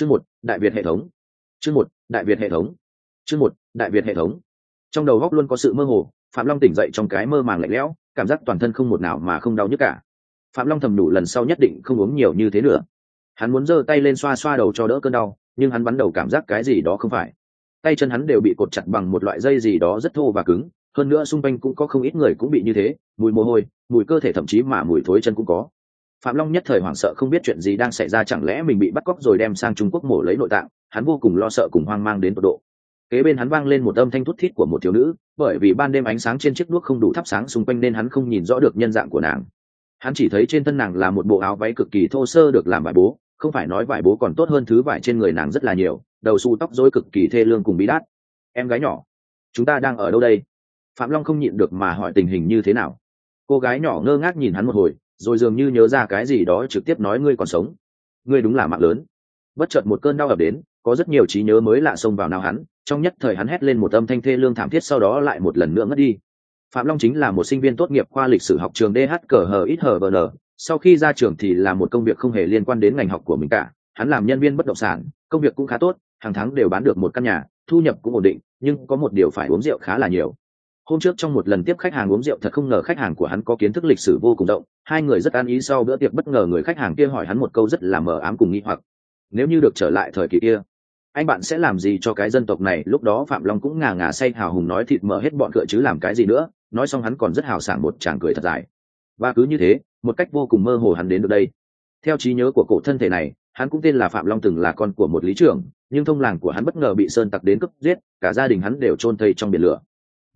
chương một, đại việt hệ thống. Chương một, đại việt hệ thống. Chương một, đại việt hệ thống. Trong đầu góc luôn có sự mơ hồ, phạm long tỉnh dậy trong cái mơ màng lạnh lẽo, cảm giác toàn thân không một nào mà không đau nhức cả. Phạm long thầm đủ lần sau nhất định không uống nhiều như thế nữa. Hắn muốn giơ tay lên xoa xoa đầu cho đỡ cơn đau, nhưng hắn bắn đầu cảm giác cái gì đó không phải. Tay chân hắn đều bị cột chặt bằng một loại dây gì đó rất thô và cứng, hơn nữa xung quanh cũng có không ít người cũng bị như thế, mùi mồ hôi, mùi cơ thể thậm chí mà mùi thối chân cũng có phạm long nhất thời hoảng sợ không biết chuyện gì đang xảy ra, chẳng lẽ mình bị bắt cóc rồi đem sang trung quốc mổ lấy nội tạng? Hắn vô cùng lo sợ cùng hoang mang đến tột độ. Kế bên hắn vang lên một âm thanh thút thít của một thiếu nữ, bởi vì ban đêm ánh sáng trên chiếc đuốc không đủ thắp sáng xung quanh nên hắn không nhìn rõ được nhân dạng của nàng. Hắn chỉ thấy trên thân nàng là một bộ áo váy cực kỳ thô sơ được làm vải bố, không phải nói vải bố còn tốt hơn thứ vải trên người nàng rất là nhiều, đầu xu tóc dối cực kỳ thê lương cùng bí đát. Em gái nhỏ, chúng ta đang ở đâu đây? Phạm long không nhịn được mà hỏi tình hình như thế nào. Cô gái nhỏ ngơ ngác nhìn hắn một hồi rồi dường như nhớ ra cái gì đó trực tiếp nói ngươi còn sống. Ngươi đúng là mạng lớn. Bất chợt một cơn đau ập đến, có rất nhiều trí nhớ mới lạ xông vào nào hắn, trong nhất thời hắn hét lên một âm thanh thê lương thảm thiết sau đó lại một lần nữa ngất đi. Phạm long chính là một sinh viên tốt nghiệp khoa lịch sử học trường dh cờ hờ ít hờ bờ n sau khi ra trường thì là một công việc không hề liên quan đến ngành học của mình cả. Hắn làm nhân viên bất động sản, công việc cũng khá tốt, hàng tháng đều bán được một căn nhà, thu nhập cũng ổn định, nhưng có một điều phải uống rượu khá là nhiều hôm trước trong một lần tiếp khách hàng uống rượu thật không ngờ khách hàng của hắn có kiến thức lịch sử vô cùng rộng, hai người rất an ý sau bữa tiệc bất ngờ người khách hàng kia hỏi hắn một câu rất là mờ ám cùng nghi hoặc. Nếu như được trở lại thời kỳ kia, anh bạn sẽ làm gì cho cái dân tộc này? Lúc đó phạm long cũng ngà ngà say, hào hùng nói thịt mở hết bọn cựa chứ làm cái gì nữa? Nói xong hắn còn rất hào sảng một chàng cười thật dài. Và cứ như thế, một cách vô cùng mơ hồ hắn đến được đây. Theo trí nhớ của cổ thân thể này, hắn cũng tên là phạm long từng là con của một lý trưởng, nhưng thông làng của hắn bất ngờ bị sơn tặc đến cướp giết, cả gia đình hắn đều chôn thây trong biển lửa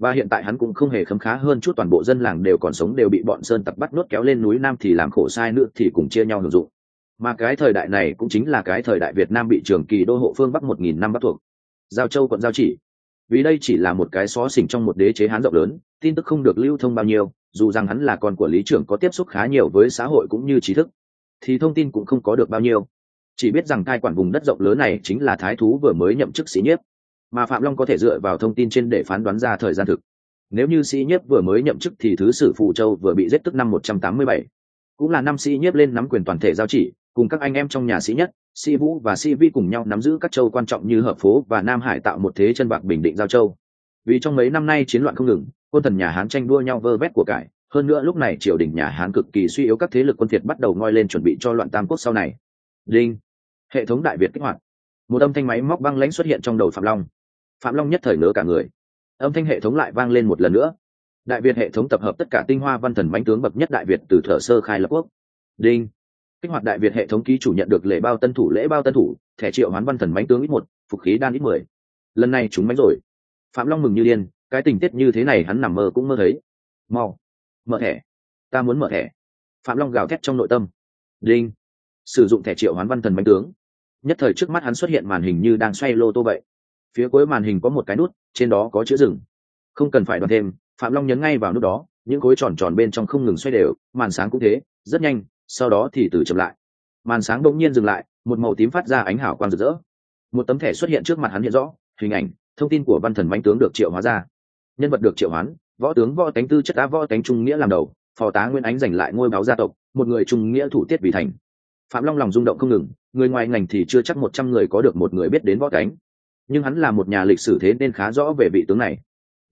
và hiện tại hắn cũng không hề khấm khá hơn chút, toàn bộ dân làng đều còn sống đều bị bọn sơn tặc bắt nuốt kéo lên núi nam thì làm khổ sai nữa thì cùng chia nhau hưởng dụng. Mà cái thời đại này cũng chính là cái thời đại việt nam bị trường kỳ đô hộ phương bắc một nghìn năm bắt thuộc. Giao châu quận giao chỉ. Vì đây chỉ là một cái xó xỉnh trong một đế chế hán rộng lớn, tin tức không được lưu thông bao nhiêu, dù rằng hắn là con của lý trưởng có tiếp xúc khá nhiều với xã hội cũng như trí thức, thì thông tin cũng không có được bao nhiêu. Chỉ biết rằng cai quản vùng đất rộng lớn này chính là thái thú vừa mới nhậm chức sĩ nhiếp mà phạm long có thể dựa vào thông tin trên để phán đoán ra thời gian thực. Nếu như sĩ nhiếp vừa mới nhậm chức thì thứ sử phụ châu vừa bị giết tức năm một trăm tám mươi bảy. Cũng là năm sĩ nhiếp lên nắm quyền toàn thể giao chỉ, cùng các anh em trong nhà sĩ nhất, sĩ vũ và sĩ vi cùng nhau nắm giữ các châu quan trọng như hợp phố và nam hải tạo một thế chân bạc bình định giao châu. Vì trong mấy năm nay chiến loạn không ngừng, quân thần nhà hán tranh đua nhau vơ vét của cải, hơn nữa lúc này triều đình nhà hán cực kỳ suy yếu các thế lực quân thiệt bắt đầu ngoi lên chuẩn bị cho loạn tam quốc sau này. Đinh. Hệ thống đại việt kích hoạt. Một âm thanh máy móc băng lãnh xuất hiện trong đầu phạm long phạm long nhất thời nớ cả người. Âm thanh hệ thống lại vang lên một lần nữa. Đại việt hệ thống tập hợp tất cả tinh hoa văn thần bánh tướng bậc nhất đại việt từ thở sơ khai lập quốc. Đinh. Kích hoạt đại việt hệ thống ký chủ nhận được lễ bao tân thủ, lễ bao tân thủ, thẻ triệu hoán văn thần bánh tướng ít một, phục khí đan ít mười. Lần này chúng bánh rồi. Phạm long mừng như điên, cái tình tiết như thế này hắn nằm mơ cũng mơ thấy. Mau, mở thẻ. Ta muốn mở thẻ. Phạm long gào thét trong nội tâm. Đinh. Sử dụng thẻ triệu hoán văn thần bánh tướng. Nhất thời trước mắt hắn xuất hiện màn hình như đang xoay lô tô vậy phía cuối màn hình có một cái nút, trên đó có chữ rừng không cần phải đoán thêm, phạm long nhấn ngay vào nút đó, những khối tròn tròn bên trong không ngừng xoay đều, màn sáng cũng thế, rất nhanh, sau đó thì từ chậm lại. Màn sáng bỗng nhiên dừng lại, một màu tím phát ra ánh hảo quang rực rỡ. Một tấm thẻ xuất hiện trước mặt hắn hiện rõ, hình ảnh, thông tin của văn thần mánh tướng được triệu hóa ra. Nhân vật được triệu hoán, võ tướng võ tánh tư chất đá võ tánh trung nghĩa làm đầu, phò tá nguyên ánh giành lại ngôi báo gia tộc, một người trung nghĩa thủ tiết vì thành. Phạm long lòng rung động không ngừng, người ngoài ngành thì chưa chắc một trăm người có được một người biết đến võ tánh nhưng hắn là một nhà lịch sử thế nên khá rõ về vị tướng này.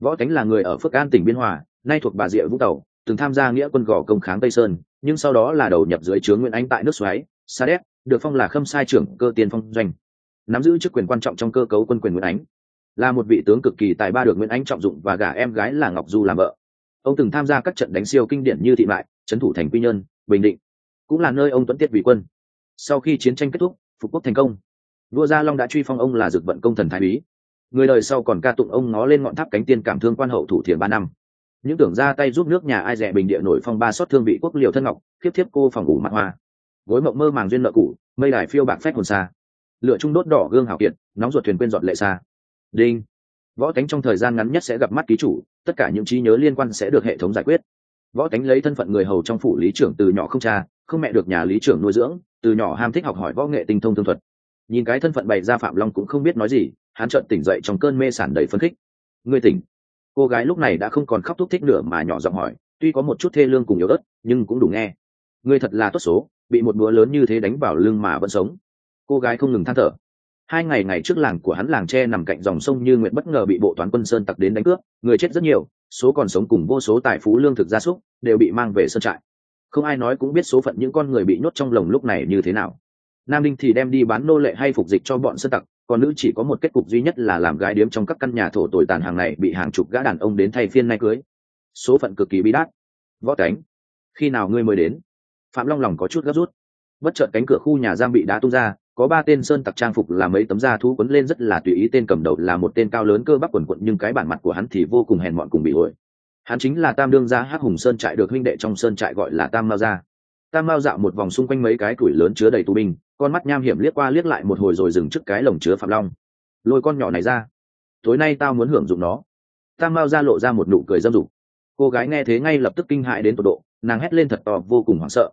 Võ tánh là người ở phước an tỉnh biên hòa, nay thuộc bà rịa vũng tàu, từng tham gia nghĩa quân gò công kháng tây sơn, nhưng sau đó là đầu nhập dưới chướng nguyễn ánh tại nước xoáy, sa đéc, được phong là khâm sai trưởng cơ tiên phong doanh. Nắm giữ chức quyền quan trọng trong cơ cấu quân quyền nguyễn ánh. Là một vị tướng cực kỳ tài ba được nguyễn ánh trọng dụng và gả em gái là ngọc du làm vợ. Ông từng tham gia các trận đánh siêu kinh điển như thị mại, trấn thủ thành quy nhơn, bình định. Cũng là nơi ông tuấn tiết vị quân. Sau khi chiến tranh kết thúc, phục quốc thành công vua gia long đã truy phong ông là dực vận công thần thái úy. Người đời sau còn ca tụng ông ngó lên ngọn tháp cánh tiên cảm thương quan hậu thủ thiền ba năm. Những tưởng ra tay giúp nước nhà ai rẻ bình địa nổi phong ba xót thương vị quốc liều thân ngọc, khiếp thiếp cô phòng ngủ mặt hoa. Gối mộng mơ màng duyên nợ cũ, mây đài phiêu bạc phách hồn xa lựa trung đốt đỏ gương hào kiệt, nóng ruột thuyền quên giọt lệ xa đinh. Võ cánh trong thời gian ngắn nhất sẽ gặp mắt ký chủ, tất cả những trí nhớ liên quan sẽ được hệ thống giải quyết. Võ cánh lấy thân phận người hầu trong phủ lý trưởng từ nhỏ không cha, không mẹ được nhà lý trưởng nuôi dưỡng, từ nhỏ ham thích học hỏi võ nghệ tinh thông thương thuật nhìn cái thân phận bày ra phạm long cũng không biết nói gì, hắn trợn tỉnh dậy trong cơn mê sản đầy phấn khích. Ngươi tỉnh. Cô gái lúc này đã không còn khóc thúc thích nữa mà nhỏ giọng hỏi, tuy có một chút thê lương cùng yếu ớt, nhưng cũng đủ nghe. Ngươi thật là tốt số, bị một búa lớn như thế đánh vào lưng mà vẫn sống. Cô gái không ngừng than thở. Hai ngày ngày trước làng của hắn làng tre nằm cạnh dòng sông như nguyện bất ngờ bị bộ toán quân sơn tặc đến đánh cướp, người chết rất nhiều, số còn sống cùng vô số tài phú lương thực gia súc đều bị mang về sơn trại. Không ai nói cũng biết số phận những con người bị nhốt trong lồng lúc này như thế nào nam đinh thì đem đi bán nô lệ hay phục dịch cho bọn sơ tặc, còn nữ chỉ có một kết cục duy nhất là làm gái điếm trong các căn nhà thổ tồi tàn hàng này bị hàng chục gã đàn ông đến thay phiên nay cưới. Số phận cực kỳ bi đát. Võ cánh, khi nào ngươi mới đến? Phạm long lòng có chút gấp rút. Bất chợt cánh cửa khu nhà giam bị đá tung ra, có ba tên sơn tặc trang phục là mấy tấm da thú quấn lên rất là tùy ý, tên cầm đầu là một tên cao lớn cơ bắp quần quận, nhưng cái bản mặt của hắn thì vô cùng hèn mọn cùng bị ổi hắn chính là tam đương gia hắc hùng sơn trại, được huynh đệ trong sơn trại gọi là tam mao gia. Tam mao dạo một vòng xung quanh mấy cái củi lớn chứa đầy tù binh con mắt nham hiểm liếc qua liếc lại một hồi rồi dừng trước cái lồng chứa phạm long. Lôi con nhỏ này ra. Tối nay tao muốn hưởng dụng nó. Tam mao ra lộ ra một nụ cười dâm dục. Cô gái nghe thế ngay lập tức kinh hại đến tột độ, nàng hét lên thật to, vô cùng hoảng sợ.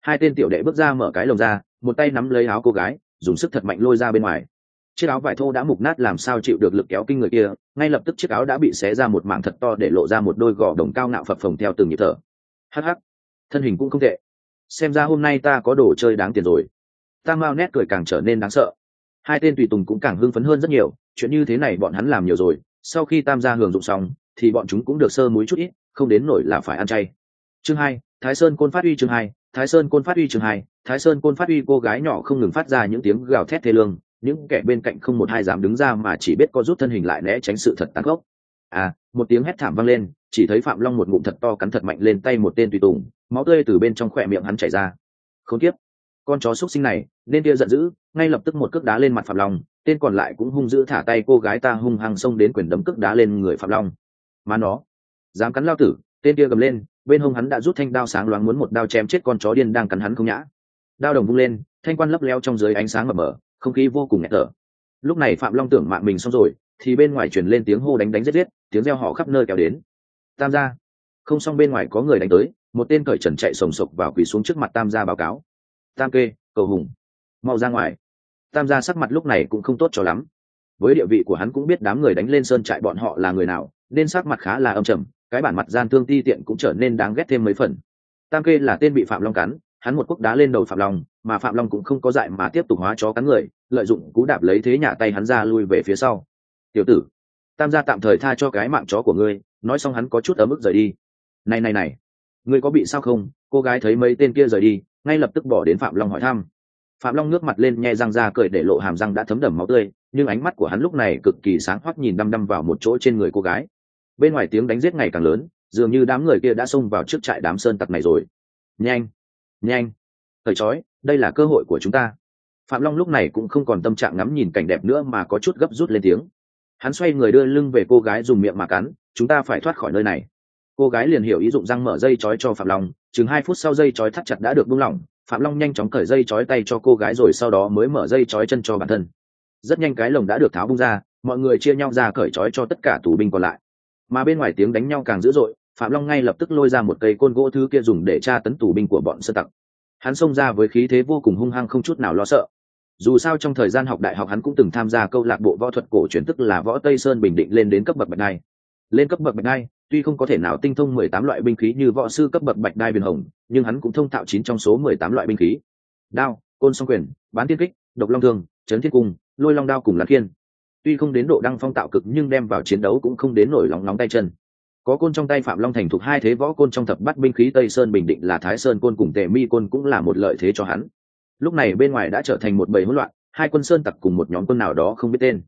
Hai tên tiểu đệ bước ra mở cái lồng ra, một tay nắm lấy áo cô gái, dùng sức thật mạnh lôi ra bên ngoài. Chiếc áo vải thô đã mục nát, làm sao chịu được lực kéo kinh người kia, ngay lập tức chiếc áo đã bị xé ra một mảng thật to để lộ ra một đôi gò đồng cao ngạo phập phồng theo từng nhịp thở. Hắc hắc, thân hình cũng không tệ. Xem ra hôm nay ta có đồ chơi đáng tiền rồi tam mao nét cười càng trở nên đáng sợ. Hai tên tùy tùng cũng càng hưng phấn hơn rất nhiều, chuyện như thế này bọn hắn làm nhiều rồi, sau khi tam gia hưởng dụng xong, thì bọn chúng cũng được sơ muối chút ít, không đến nổi là phải ăn chay. Chương hai, thái sơn côn phát uy chương hai, thái sơn côn phát uy chương hai, thái sơn côn phát uy cô gái nhỏ không ngừng phát ra những tiếng gào thét thê lương, những kẻ bên cạnh không một hai dám đứng ra mà chỉ biết có rút thân hình lại né tránh sự thật tăng gốc à một tiếng hét thảm vang lên, chỉ thấy phạm long một ngụm thật to cắn thật mạnh lên tay một tên tùy tùng, máu tươi từ bên trong khỏe miệng hắn chảy ra. Không tiếp con chó xúc sinh này, nên kia giận dữ, ngay lập tức một cước đá lên mặt phạm long, tên còn lại cũng hung dữ thả tay cô gái ta hung hăng xông đến quyền đấm cước đá lên người phạm long. Mà nó, dám cắn lao tử, tên kia gầm lên, bên hông hắn đã rút thanh đao sáng loáng muốn một đao chém chết con chó điên đang cắn hắn không nhã. Đao đồng vung lên, thanh quan lấp leo trong dưới ánh sáng mờ mờ, không khí vô cùng nghẹt thở. Lúc này phạm long tưởng mạng mình xong rồi, thì bên ngoài truyền lên tiếng hô đánh đánh giết giết, tiếng reo họ khắp nơi kéo đến. Tam gia. Không xong bên ngoài có người đánh tới, một tên cởi trần chạy sồng sộc vào quỳ xuống trước mặt tam gia báo cáo tam kê, cầu hùng. Mau ra ngoài. Tam gia sắc mặt lúc này cũng không tốt cho lắm. Với địa vị của hắn cũng biết đám người đánh lên sơn trại bọn họ là người nào, nên sắc mặt khá là âm trầm, cái bản mặt gian thương ti tiện cũng trở nên đáng ghét thêm mấy phần. Tam kê là tên bị phạm long cắn, hắn một quốc đá lên đầu phạm long, mà phạm long cũng không có dại mà tiếp tục hóa chó cắn người, lợi dụng cú đạp lấy thế nhả tay hắn ra lui về phía sau. Tiểu tử, tam gia tạm thời tha cho cái mạng chó của ngươi, nói xong hắn có chút ở mức rời đi. Này này này, ngươi có bị sao không? Cô gái thấy mấy tên kia rời đi ngay lập tức bỏ đến phạm long hỏi thăm. Phạm long nước mặt lên nhẹ răng ra cười để lộ hàm răng đã thấm đầm máu tươi, nhưng ánh mắt của hắn lúc này cực kỳ sáng hoắc nhìn đăm đăm vào một chỗ trên người cô gái. Bên ngoài tiếng đánh giết ngày càng lớn, dường như đám người kia đã xông vào trước trại đám sơn tặc này rồi. Nhanh nhanh thời chói, đây là cơ hội của chúng ta. Phạm long lúc này cũng không còn tâm trạng ngắm nhìn cảnh đẹp nữa mà có chút gấp rút lên tiếng. Hắn xoay người đưa lưng về cô gái dùng miệng mà cắn, chúng ta phải thoát khỏi nơi này cô gái liền hiểu ý dụng răng mở dây chói cho phạm long, chừng hai phút sau dây chói thắt chặt đã được buông lỏng, phạm long nhanh chóng cởi dây chói tay cho cô gái rồi sau đó mới mở dây chói chân cho bản thân rất nhanh cái lồng đã được tháo bung ra, mọi người chia nhau ra cởi chói cho tất cả tù binh còn lại mà bên ngoài tiếng đánh nhau càng dữ dội, phạm long ngay lập tức lôi ra một cây côn gỗ thứ kia dùng để tra tấn tù binh của bọn sơ tặc hắn xông ra với khí thế vô cùng hung hăng không chút nào lo sợ dù sao trong thời gian học đại học hắn cũng từng tham gia câu lạc bộ võ thuật cổ truyền, tức là võ tây sơn bình định lên đến cấp bậc bạch này. lên cấp bậc bạch này tuy không có thể nào tinh thông mười tám loại binh khí như võ sư cấp bậc bạch đai biển hồng, nhưng hắn cũng thông thạo chín trong số mười tám loại binh khí. Đao, côn song quyền, bán tiên kích, độc long thương, chấn thiên cung, lôi long đao cùng lạc kiên. Tuy không đến độ đăng phong tạo cực nhưng đem vào chiến đấu cũng không đến nổi lóng nóng tay chân. Có côn trong tay phạm long thành thuộc hai thế võ côn trong thập bắt binh khí tây sơn bình định là thái sơn côn cùng tề mi côn cũng là một lợi thế cho hắn. Lúc này bên ngoài đã trở thành một bầy hỗn loạn, hai quân sơn tặc cùng một nhóm quân nào đó không biết tên.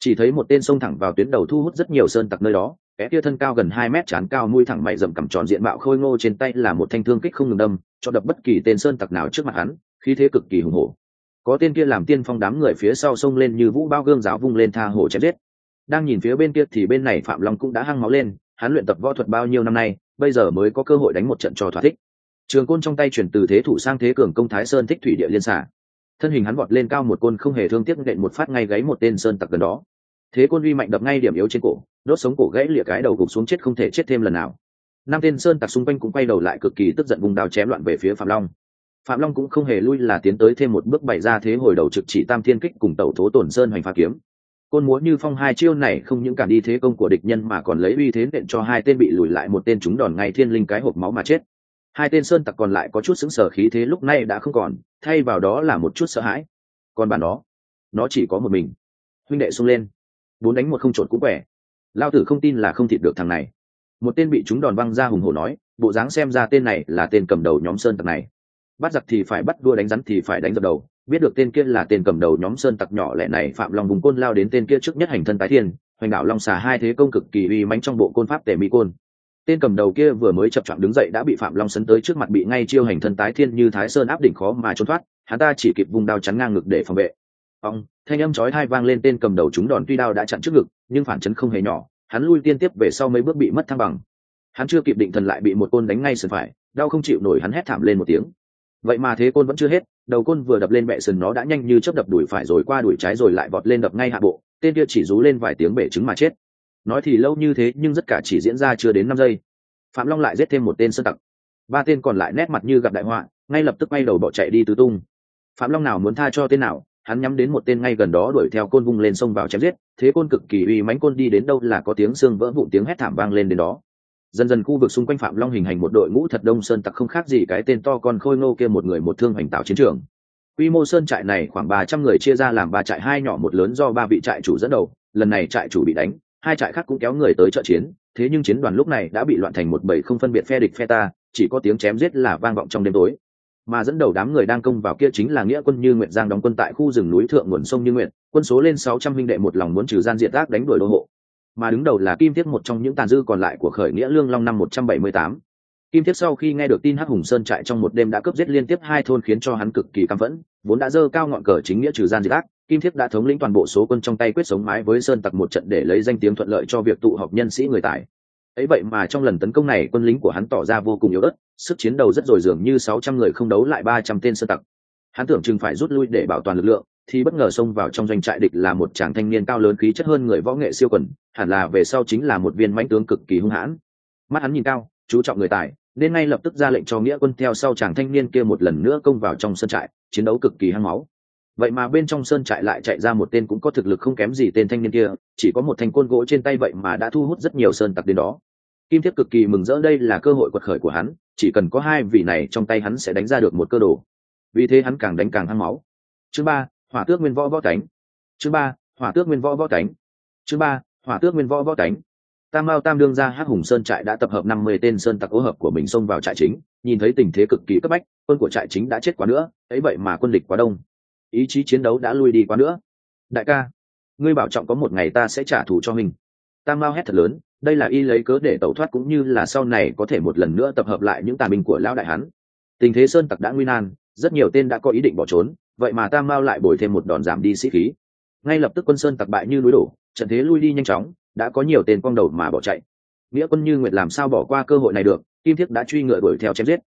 Chỉ thấy một tên xông thẳng vào tuyến đầu thu hút rất nhiều sơn tặc nơi đó cái kia thân cao gần hai mét chán cao mũi thẳng mày rậm cằm tròn diện mạo khôi ngô trên tay là một thanh thương kích không ngừng đâm, cho đập bất kỳ tên sơn tặc nào trước mặt hắn, khí thế cực kỳ hùng hổ. Có tên kia làm tiên phong đám người phía sau xông lên như vũ bao gương giáo vung lên tha hổ chém giết. Đang nhìn phía bên kia thì bên này phạm long cũng đã hăng máu lên, hắn luyện tập võ thuật bao nhiêu năm nay, bây giờ mới có cơ hội đánh một trận trò thỏa thích. Trường côn trong tay chuyển từ thế thủ sang thế cường công thái sơn thích thủy địa liên xả thân hình hắn vọt lên cao một côn không hề thương tiếc nện một phát ngay gáy một tên sơn tặc gần đó thế quân uy mạnh đập ngay điểm yếu trên cổ, đốt sống cổ gãy lìa cái đầu gục xuống chết không thể chết thêm lần nào. Năm tên sơn tặc xung quanh cũng quay đầu lại cực kỳ tức giận vùng đao chém loạn về phía phạm long. Phạm long cũng không hề lui là tiến tới thêm một bước bày ra thế hồi đầu trực chỉ tam thiên kích cùng tẩu thố tổn sơn hoành phá kiếm. Côn múa như phong hai chiêu này không những cản đi thế công của địch nhân mà còn lấy uy thế nện cho hai tên bị lùi lại một tên chúng đòn ngay thiên linh cái hộp máu mà chết. Hai tên sơn tặc còn lại có chút xứng sở khí thế lúc này đã không còn, thay vào đó là một chút sợ hãi. Còn bản đó, nó chỉ có một mình. Huynh đệ xông lên bốn đánh một không trộn cũng quẻ. Lao tử không tin là không thịt được thằng này. Một tên bị chúng đòn văng ra hùng hổ nói, bộ dáng xem ra tên này là tên cầm đầu nhóm sơn tặc này. Bắt giặc thì phải bắt đua đánh rắn thì phải đánh dập đầu. Biết được tên kia là tên cầm đầu nhóm sơn tặc nhỏ lẻ này, phạm long vùng côn lao đến tên kia trước nhất hành thân tái thiên, hoành đạo long xà hai thế công cực kỳ uy mãnh trong bộ côn pháp tề mỹ côn. Tên cầm đầu kia vừa mới chập chạm đứng dậy đã bị phạm long sấn tới trước mặt bị ngay chiêu hành thân tái thiên như thái sơn áp đỉnh khó mà trốn thoát, hắn ta chỉ kịp vùng đao chắn ngang ngực để phòng vệ ông thanh âm chói hai vang lên tên cầm đầu chúng đòn tuy đao đã chặn trước ngực, nhưng phản chấn không hề nhỏ, hắn lui tiên tiếp về sau mấy bước bị mất thăng bằng. Hắn chưa kịp định thần lại bị một côn đánh ngay sườn phải, đau không chịu nổi hắn hét thảm lên một tiếng. Vậy mà thế côn vẫn chưa hết, đầu côn vừa đập lên mẹ sườn nó đã nhanh như chớp đập đuổi phải rồi qua đuổi trái rồi lại vọt lên đập ngay hạ bộ, tên kia chỉ rú lên vài tiếng bể trứng mà chết. Nói thì lâu như thế, nhưng rất cả chỉ diễn ra chưa đến năm giây. Phạm long lại giết thêm một tên sơn tặc. Ba tên còn lại nét mặt như gặp đại họa, ngay lập tức quay đầu bỏ chạy đi tứ tung. Phạm long nào muốn tha cho tên nào hắn nhắm đến một tên ngay gần đó đuổi theo côn vung lên sông vào chém giết, thế côn cực kỳ uy mánh côn đi đến đâu là có tiếng xương vỡ vụn tiếng hét thảm vang lên đến đó. Dần dần khu vực xung quanh phạm long hình thành một đội ngũ thật đông sơn tặc không khác gì cái tên to con khôi ngô kia một người một thương hoành tạo chiến trường. Quy mô sơn trại này khoảng ba trăm người chia ra làm ba trại, hai nhỏ một lớn do ba vị trại chủ dẫn đầu, lần này trại chủ bị đánh, hai trại khác cũng kéo người tới trợ chiến, thế nhưng chiến đoàn lúc này đã bị loạn thành một bầy không phân biệt phe địch phe ta, chỉ có tiếng chém giết là vang vọng trong đêm tối mà dẫn đầu đám người đang công vào kia chính là nghĩa quân như nguyện giang đóng quân tại khu rừng núi thượng nguồn sông như nguyện quân số lên sáu trăm minh đệ một lòng muốn trừ gian diệt ác đánh đuổi đô hộ. Mà đứng đầu là kim thiết, một trong những tàn dư còn lại của khởi nghĩa lương long năm một trăm bảy mươi tám. Kim thiết sau khi nghe được tin hắc hùng sơn trại trong một đêm đã cướp giết liên tiếp hai thôn khiến cho hắn cực kỳ căm phẫn, vốn đã dơ cao ngọn cờ chính nghĩa trừ gian diệt ác, kim thiết đã thống lĩnh toàn bộ số quân trong tay quyết sống mái với sơn tặc một trận để lấy danh tiếng thuận lợi cho việc tụ họp nhân sĩ người tài. Ấy vậy mà trong lần tấn công này, quân lính của hắn tỏ ra vô cùng yếu ớt sức chiến đấu rất dồi dường như sáu trăm người không đấu lại ba trăm tên sơn tặc. Hắn tưởng chừng phải rút lui để bảo toàn lực lượng, thì bất ngờ xông vào trong doanh trại địch là một chàng thanh niên cao lớn khí chất hơn người võ nghệ siêu quần, hẳn là về sau chính là một viên mãnh tướng cực kỳ hung hãn. Mắt hắn nhìn cao, chú trọng người tài, nên ngay lập tức ra lệnh cho nghĩa quân theo sau chàng thanh niên kia một lần nữa công vào trong sân trại, chiến đấu cực kỳ hăng máu. Vậy mà bên trong sơn trại lại chạy ra một tên cũng có thực lực không kém gì tên thanh niên kia, chỉ có một thanh côn gỗ trên tay vậy mà đã thu hút rất nhiều sơn tặc đến đó. Kim thiếp cực kỳ mừng rỡ đây là cơ hội quật khởi của hắn chỉ cần có hai vị này trong tay hắn sẽ đánh ra được một cơ đồ. Vì thế hắn càng đánh càng hăng máu. Chương ba, hỏa tước nguyên võ võ cánh chương ba, hỏa tước nguyên võ võ cánh chương ba, hỏa tước nguyên võ võ cánh tam mao tam đương ra hắc hùng sơn trại đã tập hợp năm mươi tên sơn tặc ô hợp của mình xông vào trại chính, nhìn thấy tình thế cực kỳ cấp bách, quân của trại chính đã chết quá nữa, ấy vậy mà quân địch quá đông. Ý chí chiến đấu đã lui đi quá nữa. Đại ca, ngươi bảo trọng có một ngày ta sẽ trả thù cho mình. Tam mao hét thật lớn đây là y lấy cớ để tẩu thoát cũng như là sau này có thể một lần nữa tập hợp lại những tà binh của lão đại hắn. Tình thế sơn tặc đã nguy nan, rất nhiều tên đã có ý định bỏ trốn, vậy mà tam mao lại bồi thêm một đòn giảm đi sĩ khí. Ngay lập tức quân sơn tặc bại như núi đổ, trận thế lui đi nhanh chóng, đã có nhiều tên quang đầu mà bỏ chạy. Nghĩa quân như nguyệt làm sao bỏ qua cơ hội này được, kim thiết đã truy ngựa đuổi theo chém giết.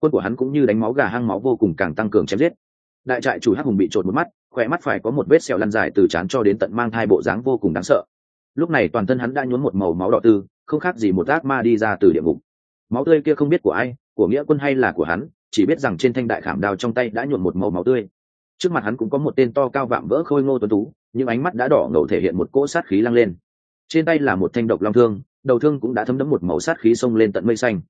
Quân của hắn cũng như đánh máu gà hang máu vô cùng càng tăng cường chém giết. Đại trại chủ hắc hùng bị trộn một mắt, khỏe mắt phải có một vết sẹo lăn dài từ trán cho đến tận mang hai bộ dáng vô cùng đáng sợ lúc này toàn thân hắn đã nhuốm một màu máu đỏ tư không khác gì một ác ma đi ra từ địa ngục. Máu tươi kia không biết của ai, của nghĩa quân hay là của hắn, chỉ biết rằng trên thanh đại khảm đao trong tay đã nhuộm một màu máu tươi. Trước mặt hắn cũng có một tên to cao vạm vỡ khôi ngô tuấn tú, nhưng ánh mắt đã đỏ ngầu thể hiện một cỗ sát khí lăng lên. Trên tay là một thanh độc long thương, đầu thương cũng đã thấm đẫm một màu sát khí xông lên tận mây xanh.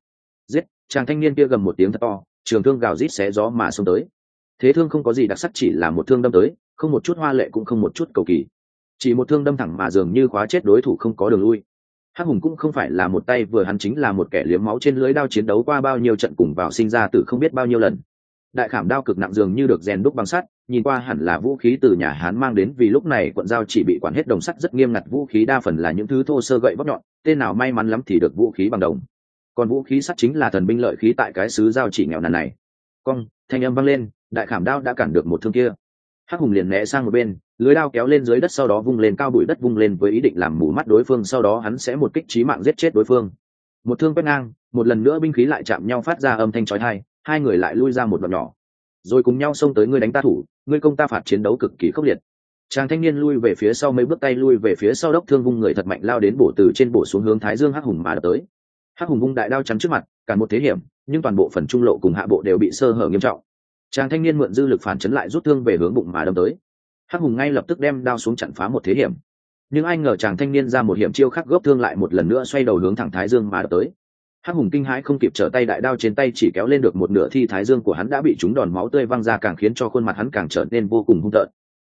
Giết, chàng thanh niên kia gầm một tiếng thật to, trường thương gào rít xé gió mà xông tới. Thế thương không có gì đặc sắc, chỉ là một thương đâm tới, không một chút hoa lệ cũng không một chút cầu kỳ chỉ một thương đâm thẳng mà dường như khóa chết đối thủ không có đường lui. Hắc hùng cũng không phải là một tay vừa hắn chính là một kẻ liếm máu trên lưới đao chiến đấu qua bao nhiêu trận cùng vào sinh ra từ không biết bao nhiêu lần. Đại khảm đao cực nặng dường như được rèn đúc bằng sắt, nhìn qua hẳn là vũ khí từ nhà hán mang đến vì lúc này quận giao chỉ bị quản hết đồng sắt rất nghiêm ngặt, vũ khí đa phần là những thứ thô sơ gậy bóc nhọn, tên nào may mắn lắm thì được vũ khí bằng đồng. Còn vũ khí sắt chính là thần binh lợi khí tại cái xứ giao chỉ nghèo nàn này. Cong, thanh âm vang lên, đại khảm đao đã cản được một thương kia hắc hùng liền né sang một bên, lưới đao kéo lên dưới đất sau đó vung lên cao bụi đất vung lên với ý định làm mù mắt đối phương, sau đó hắn sẽ một kích trí mạng giết chết đối phương. Một thương quét ngang, một lần nữa binh khí lại chạm nhau phát ra âm thanh chói tai, hai người lại lui ra một đoạn nhỏ. Rồi cùng nhau xông tới ngươi đánh ta thủ, ngươi công ta phạt chiến đấu cực kỳ khốc liệt. Chàng thanh niên lui về phía sau mấy bước tay lui về phía sau đốc thương vung người thật mạnh lao đến bổ từ trên bổ xuống hướng thái dương hắc hùng mà đập tới. Hắc hùng vung đại đao chắn trước mặt cản một thế hiểm, nhưng toàn bộ phần trung lộ cùng hạ bộ đều bị sơ hở nghiêm trọng chàng thanh niên mượn dư lực phản chấn lại rút thương về hướng bụng mà đâm tới. Hắc hùng ngay lập tức đem đao xuống chặn phá một thế hiểm. Nhưng ai ngờ chàng thanh niên ra một hiểm chiêu khắc gốc thương lại một lần nữa xoay đầu hướng thẳng thái dương mà đập tới. Hắc hùng kinh hãi không kịp trở tay đại đao trên tay chỉ kéo lên được một nửa thi thái dương của hắn đã bị chúng đòn máu tươi văng ra càng khiến cho khuôn mặt hắn càng trở nên vô cùng hung tợn.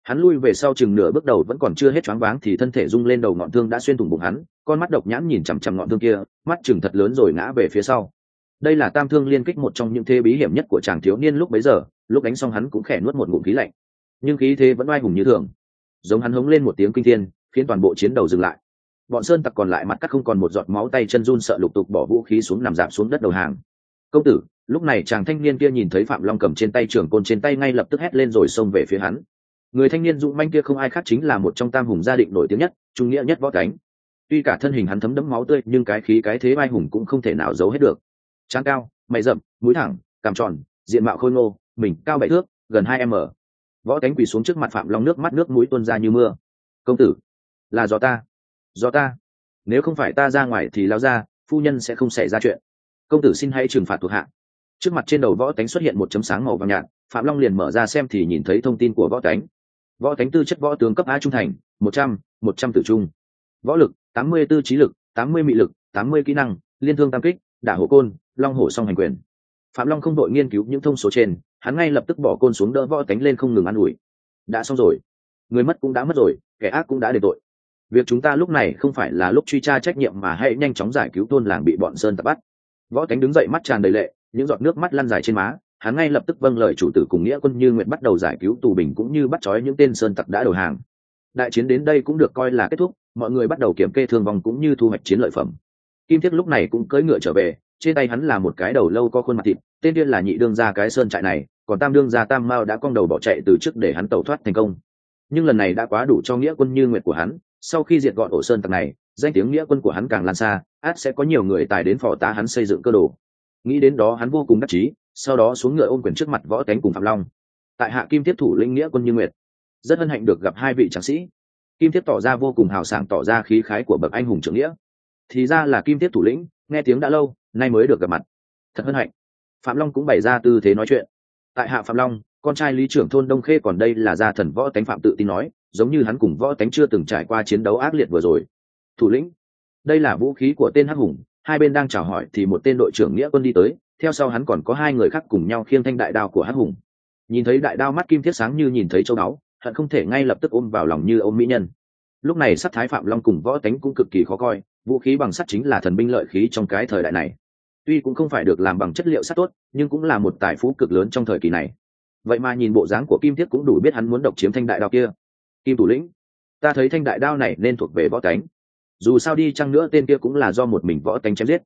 Hắn lui về sau chừng nửa bước đầu vẫn còn chưa hết choáng váng thì thân thể rung lên đầu ngọn thương đã xuyên thủng bụng hắn, con mắt độc nhãn nhìn chằm chằm ngọn thương kia, mắt chừng thật lớn rồi ngã về phía sau đây là tam thương liên kích một trong những thế bí hiểm nhất của chàng thiếu niên lúc bấy giờ, lúc đánh xong hắn cũng khẽ nuốt một ngụm khí lạnh. Nhưng khí thế vẫn oai hùng như thường. Giống hắn hống lên một tiếng kinh thiên, khiến toàn bộ chiến đầu dừng lại. Bọn sơn tặc còn lại mặt cắt không còn một giọt máu tay chân run sợ lục tục bỏ vũ khí xuống nằm dạp xuống đất đầu hàng. Công tử, lúc này chàng thanh niên kia nhìn thấy phạm long cầm trên tay trường côn trên tay ngay lập tức hét lên rồi xông về phía hắn. Người thanh niên dũng manh kia không ai khác chính là một trong tam hùng gia định nổi tiếng nhất, trung nghĩa nhất võ cánh tuy cả thân hình hắn thấm đẫm máu tươi, nhưng cái khí cái thế vai hùng cũng không thể nào giấu hết được trán cao, mày rậm, mũi thẳng, cằm tròn, diện mạo khôi ngô, mình cao bảy thước, gần hai m. Võ cánh quỳ xuống trước mặt phạm long nước mắt nước mũi tuôn ra như mưa. Công tử, là do ta do ta. Nếu không phải ta ra ngoài thì lao ra, phu nhân sẽ không xảy ra chuyện. Công tử xin hãy trừng phạt thuộc hạ. Trước mặt trên đầu võ tánh xuất hiện một chấm sáng màu vàng nhạt, phạm long liền mở ra xem thì nhìn thấy thông tin của võ tánh võ tánh tư chất võ tướng cấp a trung thành, một trăm một trăm tử trung. Võ lực, tám mươi tư trí lực, tám mươi mị lực, tám mươi kỹ năng, liên thương tam kích, đả hộ côn long hổ song hành quyền. Phạm long không đội nghiên cứu những thông số trên, hắn ngay lập tức bỏ côn xuống đỡ võ tánh lên không ngừng ă n ủi. Đã xong rồi. Người mất cũng đã mất rồi, kẻ ác cũng đã để tội. Việc chúng ta lúc này không phải là lúc truy tra trách nhiệm mà hãy nhanh chóng giải cứu thôn làng bị bọn sơn tập bắt. Võ tánh đứng dậy mắt tràn đầy lệ, những giọt nước mắt lăn dài trên má, hắn ngay lập tức vâng lời chủ tử cùng nghĩa quân như nguyện bắt đầu giải cứu tù bình cũng như bắt trói những tên sơn tặc đã đầu hàng. Đại chiến đến đây cũng được coi là kết thúc, mọi người bắt đầu kiểm kê thương vong cũng như thu hoạch chiến lợi phẩm. Kim thiết lúc này cũng cưỡi ngựa trở về trên tay hắn là một cái đầu lâu có khuôn mặt thịt, tên điên là nhị đương ra cái sơn trại này, còn tam đương gia tam mao đã cong đầu bỏ chạy từ trước để hắn tẩu thoát thành công. Nhưng lần này đã quá đủ cho nghĩa quân như nguyệt của hắn, sau khi diệt gọn ổ sơn tặc này, danh tiếng nghĩa quân của hắn càng lan xa, át sẽ có nhiều người tài đến phò tá hắn xây dựng cơ đồ. Nghĩ đến đó hắn vô cùng đắc chí, sau đó xuống ngựa ôm quyền trước mặt võ cánh cùng phạm long. Tại hạ kim tiếp thủ lĩnh nghĩa quân như nguyệt rất hân hạnh được gặp hai vị tráng sĩ. Kim tiếp tỏ ra vô cùng hào sảng, tỏ ra khí khái của bậc anh hùng trưởng nghĩa. Thì ra là kim tiếp thủ lĩnh, nghe tiếng đã lâu nay mới được gặp mặt. Thật hân hạnh. Phạm long cũng bày ra tư thế nói chuyện. Tại hạ phạm long, con trai lý trưởng thôn đông khê còn đây là gia thần võ tánh phạm tự tin nói, giống như hắn cùng võ tánh chưa từng trải qua chiến đấu ác liệt vừa rồi. Thủ lĩnh, đây là vũ khí của tên hắc hùng, hai bên đang chào hỏi thì một tên đội trưởng nghĩa quân đi tới, theo sau hắn còn có hai người khác cùng nhau khiêng thanh đại đao của hắc hùng. Nhìn thấy đại đao mắt kim thiết sáng như nhìn thấy châu báu, hận không thể ngay lập tức ôm vào lòng như ôm mỹ nhân. Lúc này sắc thái phạm long cùng võ tánh cũng cực kỳ khó coi, vũ khí bằng sắt chính là thần binh lợi khí trong cái thời đại này tuy cũng không phải được làm bằng chất liệu sắt tốt, nhưng cũng là một tài phú cực lớn trong thời kỳ này. Vậy mà nhìn bộ dáng của kim thiết cũng đủ biết hắn muốn độc chiếm thanh đại đao kia. Kim thủ lĩnh, ta thấy thanh đại đao này nên thuộc về võ tánh. Dù sao đi chăng nữa tên kia cũng là do một mình võ tánh chém giết.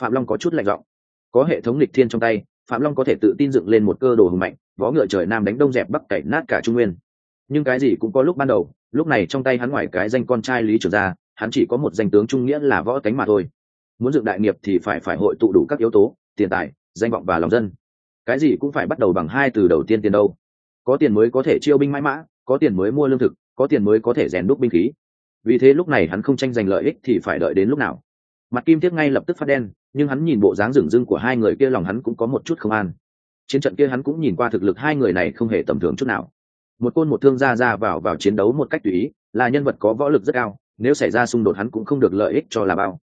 Phạm long có chút lạnh giọng. Có hệ thống lịch thiên trong tay, phạm long có thể tự tin dựng lên một cơ đồ hùng mạnh, võ ngựa trời nam đánh đông dẹp bắc cậy nát cả trung nguyên. Nhưng cái gì cũng có lúc ban đầu, lúc này trong tay hắn ngoài cái danh con trai lý trưởng ra hắn chỉ có một danh tướng trung nghĩa là võ tánh mà thôi muốn dựng đại nghiệp thì phải phải hội tụ đủ các yếu tố, tiền tài, danh vọng và lòng dân. Cái gì cũng phải bắt đầu bằng hai từ đầu tiên tiền đâu. Có tiền mới có thể chiêu binh mãi mã, có tiền mới mua lương thực, có tiền mới có thể rèn đúc binh khí. Vì thế lúc này hắn không tranh giành lợi ích thì phải đợi đến lúc nào? Mặt kim tiếc ngay lập tức phát đen, nhưng hắn nhìn bộ dáng rừng rưng của hai người kia lòng hắn cũng có một chút không an. Chiến trận kia hắn cũng nhìn qua thực lực hai người này không hề tầm thường chút nào. Một côn một thương ra ra vào vào chiến đấu một cách tùy ý, là nhân vật có võ lực rất cao, nếu xảy ra xung đột hắn cũng không được lợi ích cho là bao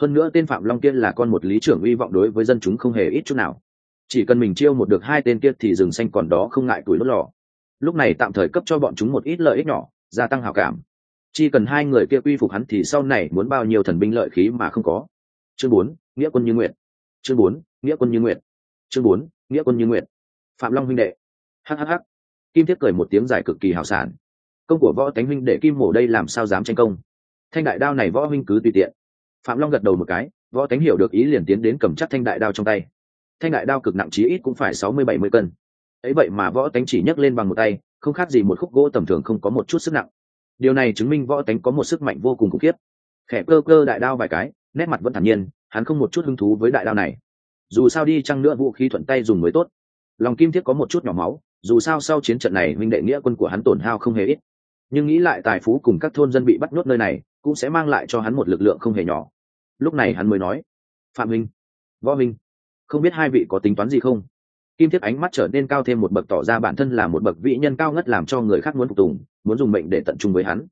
hơn nữa tên phạm long kia là con một lý trưởng uy vọng đối với dân chúng không hề ít chút nào. Chỉ cần mình chiêu một được hai tên kia thì rừng xanh còn đó không ngại tuổi đốt lò. Lúc này tạm thời cấp cho bọn chúng một ít lợi ích nhỏ, gia tăng hào cảm. Chỉ cần hai người kia quy phục hắn thì sau này muốn bao nhiêu thần binh lợi khí mà không có. Chương bốn, nghĩa quân như nguyện chương bốn, nghĩa quân như nguyện chương bốn, nghĩa quân như nguyện phạm long huynh đệ. Hhh kim thiết cười một tiếng dài cực kỳ hào sản công của võ tánh huynh đệ kim mổ đây làm sao dám tranh công? Thanh đại đao này võ huynh cứ tùy tiện phạm long gật đầu một cái, võ tánh hiểu được ý liền tiến đến cầm chắc thanh đại đao trong tay. Thanh đại đao cực nặng chí ít cũng phải sáu mươi bảy mươi cân. Ấy vậy mà võ tánh chỉ nhấc lên bằng một tay, không khác gì một khúc gỗ tầm thường không có một chút sức nặng. Điều này chứng minh võ tánh có một sức mạnh vô cùng khủng khiếp. Khẽ cơ cơ đại đao vài cái, nét mặt vẫn thản nhiên, hắn không một chút hứng thú với đại đao này. Dù sao đi chăng nữa vũ khí thuận tay dùng mới tốt. Lòng kim thiết có một chút nhỏ máu, dù sao sau chiến trận này minh đệ nghĩa quân của hắn tổn hao không hề ít. Nhưng nghĩ lại tài phú cùng các thôn dân bị bắt nuốt nơi này, cũng sẽ mang lại cho hắn một lực lượng không hề nhỏ lúc này hắn mới nói, phạm minh, võ minh, không biết hai vị có tính toán gì không? Kim thiết ánh mắt trở nên cao thêm một bậc tỏ ra bản thân là một bậc vị nhân cao ngất làm cho người khác muốn phục tùng, muốn dùng mệnh để tận trung với hắn.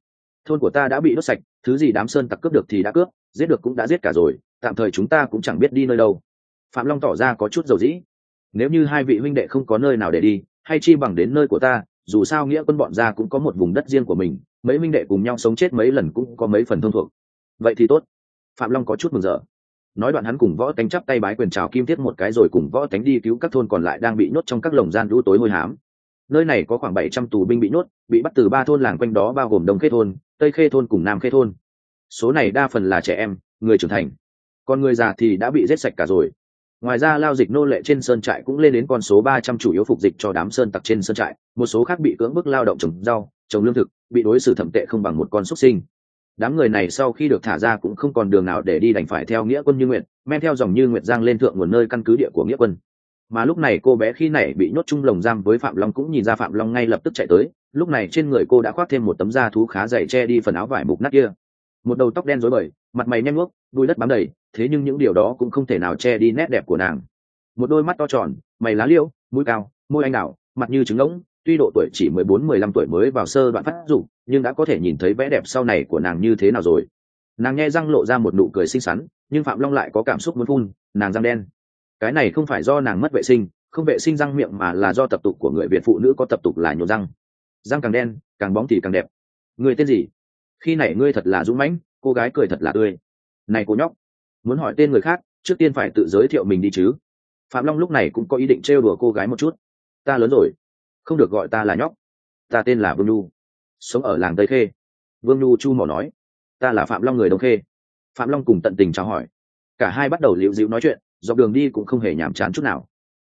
Thôn của ta đã bị đốt sạch, thứ gì đám sơn tặc cướp được thì đã cướp, giết được cũng đã giết cả rồi, tạm thời chúng ta cũng chẳng biết đi nơi đâu. Phạm long tỏ ra có chút dầu dĩ. Nếu như hai vị huynh đệ không có nơi nào để đi, hay chi bằng đến nơi của ta, dù sao nghĩa quân bọn ra cũng có một vùng đất riêng của mình, mấy huynh đệ cùng nhau sống chết mấy lần cũng có mấy phần thông thuộc. Vậy thì tốt phạm long có chút mừng rỡ. Nói đoạn hắn cùng võ tánh chắp tay bái quyền chào kim thiết một cái rồi cùng võ tánh đi cứu các thôn còn lại đang bị nhốt trong các lồng gian lũ tối hôi hám. Nơi này có khoảng bảy trăm tù binh bị nhốt, bị bắt từ ba thôn làng quanh đó bao gồm đông khê thôn, tây khê thôn cùng nam khê thôn. Số này đa phần là trẻ em, người trưởng thành. Còn người già thì đã bị giết sạch cả rồi. Ngoài ra lao dịch nô lệ trên sơn trại cũng lên đến con số ba trăm chủ yếu phục dịch cho đám sơn tặc trên sơn trại, một số khác bị cưỡng bức lao động trồng rau, trồng lương thực, bị đối xử thậm tệ không bằng một con xuất sinh đám người này sau khi được thả ra cũng không còn đường nào để đi đành phải theo nghĩa quân như nguyện men theo dòng như nguyện giang lên thượng nguồn nơi căn cứ địa của nghĩa quân. Mà lúc này cô bé khi nảy bị nhốt chung lồng giam với phạm long cũng nhìn ra phạm long ngay lập tức chạy tới, lúc này trên người cô đã khoác thêm một tấm da thú khá dày che đi phần áo vải mục nát kia. Một đầu tóc đen rối bời, mặt mày nhem nuốc đuôi đất bám đầy, thế nhưng những điều đó cũng không thể nào che đi nét đẹp của nàng. Một đôi mắt to tròn, mày lá liêu, mũi cao, môi anh đào, mặt như trứng ngỗng tuy độ tuổi chỉ mười bốn, mười lăm tuổi mới vào sơ đoạn phát dục, nhưng đã có thể nhìn thấy vẻ đẹp sau này của nàng như thế nào rồi. Nàng nghe răng lộ ra một nụ cười xinh xắn, nhưng phạm long lại có cảm xúc muốn phun, nàng răng đen. Cái này không phải do nàng mất vệ sinh, không vệ sinh răng miệng mà là do tập tục của người việt phụ nữ có tập tục là nhổ răng. Răng càng đen, càng bóng thì càng đẹp. Người tên gì? Khi này ngươi thật là dũng mãnh, cô gái cười thật là tươi. Này cô nhóc, muốn hỏi tên người khác, trước tiên phải tự giới thiệu mình đi chứ. Phạm long lúc này cũng có ý định trêu đùa cô gái một chút. Ta lớn rồi không được gọi ta là nhóc. Ta tên là vương nhu. Sống ở làng tây khê. Vương nhu chu mỏ nói. Ta là phạm long người đông khê. Phạm long cùng tận tình chào hỏi. Cả hai bắt đầu liễu dịu nói chuyện, dọc đường đi cũng không hề nhàm chán chút nào.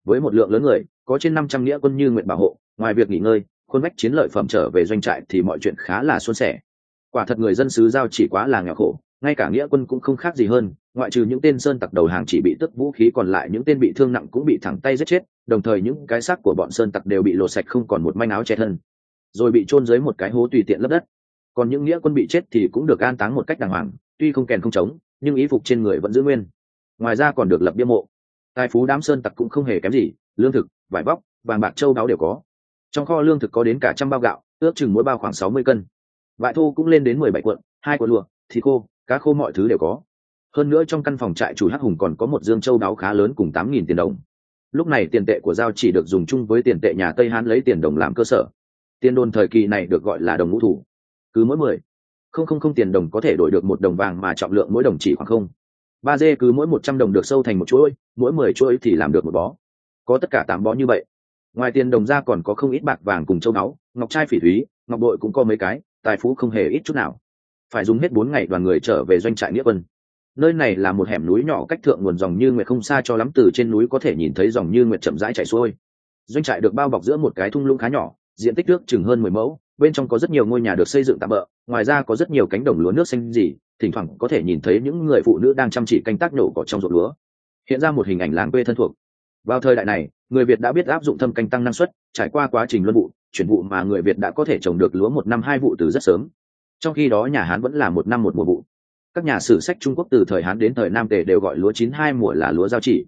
Với một lượng lớn người, có trên năm trăm nghĩa quân như nguyện bảo hộ, ngoài việc nghỉ ngơi, khuôn vách chiến lợi phẩm trở về doanh trại thì mọi chuyện khá là suôn sẻ. Quả thật người dân xứ giao chỉ quá là nghèo khổ ngay cả nghĩa quân cũng không khác gì hơn, ngoại trừ những tên sơn tặc đầu hàng chỉ bị tức vũ khí còn lại, những tên bị thương nặng cũng bị thẳng tay giết chết, đồng thời những cái xác của bọn sơn tặc đều bị lột sạch không còn một manh áo che thân. Rồi bị chôn dưới một cái hố tùy tiện lấp đất. Còn những nghĩa quân bị chết thì cũng được an táng một cách đàng hoàng, tuy không kèn không trống nhưng ý phục trên người vẫn giữ nguyên. Ngoài ra còn được lập bia mộ. Tài phú đám sơn tặc cũng không hề kém gì, lương thực, vải vóc vàng bạc châu đáo đều có. Trong kho lương thực có đến cả trăm bao gạo, ước chừng mỗi bao khoảng sáu mươi cân. Vải thô cũng lên đến mười bảy cuộn, hai cuộn lụa, thịt khô cá khô mọi thứ đều có. Hơn nữa trong căn phòng trại chủ hắc hùng còn có một dương châu đáo khá lớn cùng tám nghìn tiền đồng. Lúc này tiền tệ của giao chỉ được dùng chung với tiền tệ nhà tây hán lấy tiền đồng làm cơ sở. Tiền đồn thời kỳ này được gọi là đồng ngũ thủ. Cứ mỗi mười, không không không tiền đồng có thể đổi được một đồng vàng mà trọng lượng mỗi đồng chỉ khoảng không. Ba dê cứ mỗi một trăm đồng được sâu thành một chuỗi, mỗi mười chuỗi thì làm được một bó. Có tất cả tám bó như vậy. Ngoài tiền đồng ra còn có không ít bạc vàng cùng châu báu ngọc trai phỉ thúy, ngọc bội cũng có mấy cái, tài phú không hề ít chút nào phải dùng hết bốn ngày đoàn người trở về doanh trại nghĩa quân. Nơi này là một hẻm núi nhỏ cách thượng nguồn dòng như nguyệt không xa cho lắm, từ trên núi có thể nhìn thấy dòng như nguyệt chậm rãi chảy xuôi. Doanh trại được bao bọc giữa một cái thung lũng khá nhỏ, diện tích nước chừng hơn mười mẫu, bên trong có rất nhiều ngôi nhà được xây dựng tạm bỡ ngoài ra có rất nhiều cánh đồng lúa nước xanh gì, thỉnh thoảng có thể nhìn thấy những người phụ nữ đang chăm chỉ canh tác nổ cỏ trong ruộng lúa. Hiện ra một hình ảnh làng quê thân thuộc. Vào thời đại này, người việt đã biết áp dụng thâm canh tăng năng suất, trải qua quá trình luân vụ, chuyển vụ mà người việt đã có thể trồng được lúa một năm hai vụ từ rất sớm trong khi đó nhà hán vẫn là một năm một mùa vụ. Các nhà sử sách trung quốc từ thời hán đến thời nam tề đều gọi lúa chín hai mùa là lúa giao chỉ.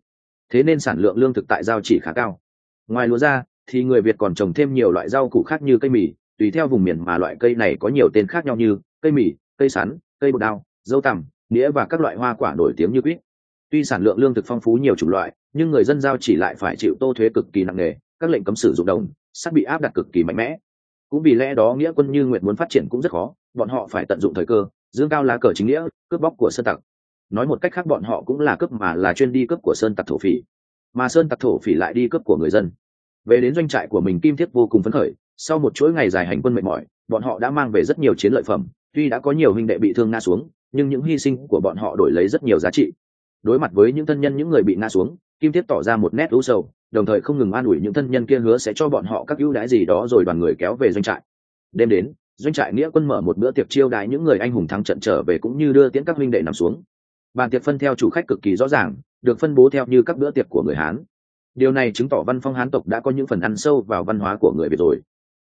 Thế nên sản lượng lương thực tại giao chỉ khá cao. Ngoài lúa ra, thì người việt còn trồng thêm nhiều loại rau củ khác như cây mì, tùy theo vùng miền mà loại cây này có nhiều tên khác nhau như cây mì, cây sắn, cây bột đao, dâu tằm nghĩa và các loại hoa quả nổi tiếng như quýt. Tuy sản lượng lương thực phong phú nhiều chủng loại, nhưng người dân giao chỉ lại phải chịu tô thuế cực kỳ nặng nề, các lệnh cấm sử dụng đồng, sắt bị áp đặt cực kỳ mạnh mẽ. Cũng vì lẽ đó nghĩa quân như nguyện muốn phát triển cũng rất khó bọn họ phải tận dụng thời cơ, dương cao lá cờ chính nghĩa, cướp bóc của sơn tặc. Nói một cách khác bọn họ cũng là cướp mà là chuyên đi cướp của sơn tặc thổ phỉ. Mà sơn tặc thổ phỉ lại đi cướp của người dân. Về đến doanh trại của mình kim thiết vô cùng phấn khởi, sau một chuỗi ngày dài hành quân mệt mỏi, bọn họ đã mang về rất nhiều chiến lợi phẩm, tuy đã có nhiều huynh đệ bị thương ngã xuống, nhưng những hy sinh của bọn họ đổi lấy rất nhiều giá trị. Đối mặt với những thân nhân những người bị ngã xuống, kim thiết tỏ ra một nét lũ sầu, đồng thời không ngừng an ủi những thân nhân kia hứa sẽ cho bọn họ các ưu đãi gì đó rồi đoàn người kéo về doanh trại. Đêm đến doanh trại nghĩa quân mở một bữa tiệc chiêu đãi những người anh hùng thắng trận trở về cũng như đưa tiễn các huynh đệ nằm xuống. Bàn tiệc phân theo chủ khách cực kỳ rõ ràng, được phân bố theo như các bữa tiệc của người hán. Điều này chứng tỏ văn phong hán tộc đã có những phần ăn sâu vào văn hóa của người việt rồi.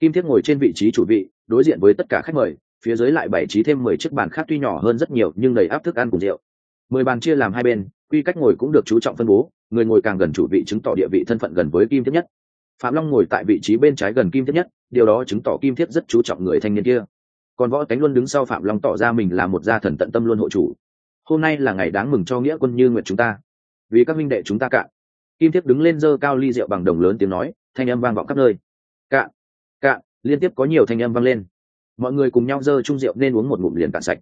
Kim thiết ngồi trên vị trí chủ vị, đối diện với tất cả khách mời, phía dưới lại bày trí thêm mười chiếc bàn khác tuy nhỏ hơn rất nhiều nhưng đầy áp thức ăn cùng rượu. Mười bàn chia làm hai bên, quy cách ngồi cũng được chú trọng phân bố, người ngồi càng gần chủ vị chứng tỏ địa vị thân phận gần với kim thiết nhất phạm long ngồi tại vị trí bên trái gần kim thiết nhất, điều đó chứng tỏ kim thiết rất chú trọng người thanh niên kia. Còn võ tánh luân đứng sau phạm long tỏ ra mình là một gia thần tận tâm luôn hộ chủ. Hôm nay là ngày đáng mừng cho nghĩa quân như nguyện chúng ta. Vì các minh đệ chúng ta cạn kim thiết đứng lên dơ cao ly rượu bằng đồng lớn tiếng nói, thanh âm vang vọng khắp nơi. Cạn cạn liên tiếp có nhiều thanh âm vang lên. Mọi người cùng nhau dơ chung rượu nên uống một ngụm liền cạn sạch.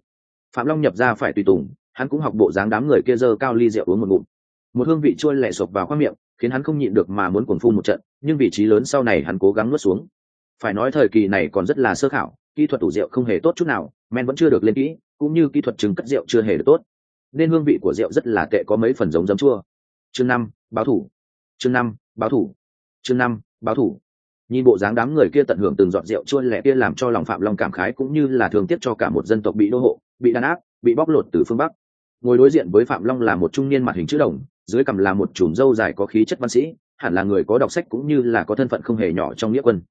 Phạm long nhập ra phải tùy tùng, hắn cũng học bộ dáng đám người kia dơ cao ly rượu uống một ngụm. Một hương vị trôi lẻ sộp vào khoang miệng khiến hắn không nhịn được mà muốn cuồng phun một trận, nhưng vị trí lớn sau này hắn cố gắng nuốt xuống. Phải nói thời kỳ này còn rất là sơ khảo, kỹ thuật tủ rượu không hề tốt chút nào, men vẫn chưa được lên kỹ, cũng như kỹ thuật trứng cất rượu chưa hề được tốt. Nên hương vị của rượu rất là tệ có mấy phần giống giấm chua. Chương năm, báo thủ. Chương năm, báo thủ. Chương năm, báo thủ. Nhìn bộ dáng đám người kia tận hưởng từng giọt rượu chua lẻ kia làm cho lòng phạm long cảm khái cũng như là thường tiếc cho cả một dân tộc bị đô hộ, bị đàn áp, bị bóc lột từ phương bắc. Ngồi đối diện với phạm long là một trung niên mặt hình chữ đồng dưới cằm là một chùm râu dài có khí chất văn sĩ, hẳn là người có đọc sách cũng như là có thân phận không hề nhỏ trong nghĩa quân.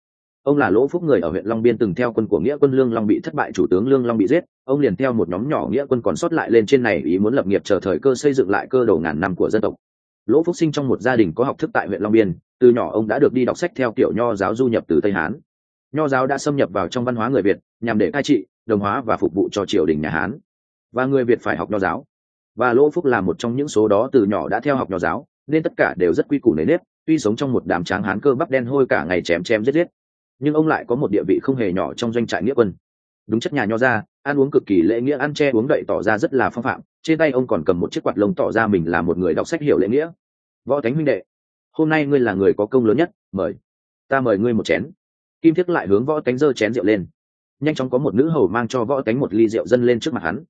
Ông là lỗ phúc người ở huyện long biên từng theo quân của nghĩa quân lương long bị thất bại, chủ tướng lương long bị giết. Ông liền theo một nhóm nhỏ nghĩa quân còn sót lại lên trên này ý muốn lập nghiệp chờ thời cơ xây dựng lại cơ đầu ngàn năm của dân tộc. Lỗ phúc sinh trong một gia đình có học thức tại huyện long biên, từ nhỏ ông đã được đi đọc sách theo kiểu nho giáo du nhập từ tây hán. Nho giáo đã xâm nhập vào trong văn hóa người việt, nhằm để cai trị, đồng hóa và phục vụ cho triều đình nhà hán. Và người việt phải học nho giáo và lỗ phúc là một trong những số đó từ nhỏ đã theo học nho giáo, nên tất cả đều rất quy củ nề nếp, tuy sống trong một đám tráng hán cơ bắp đen hôi cả ngày chém chém giết giết. Nhưng ông lại có một địa vị không hề nhỏ trong doanh trại nghĩa quân. Đúng chất nhà nho ra, ăn uống cực kỳ lễ nghĩa, ăn che uống đậy tỏ ra rất là phong phạm, trên tay ông còn cầm một chiếc quạt lông tỏ ra mình là một người đọc sách hiểu lễ nghĩa. Võ thánh huynh đệ, hôm nay ngươi là người có công lớn nhất, mời. Ta mời ngươi một chén. Kim thiết lại hướng võ tánh giơ chén rượu lên. Nhanh chóng có một nữ hầu mang cho võ tánh một ly rượu dâng lên trước mặt hắn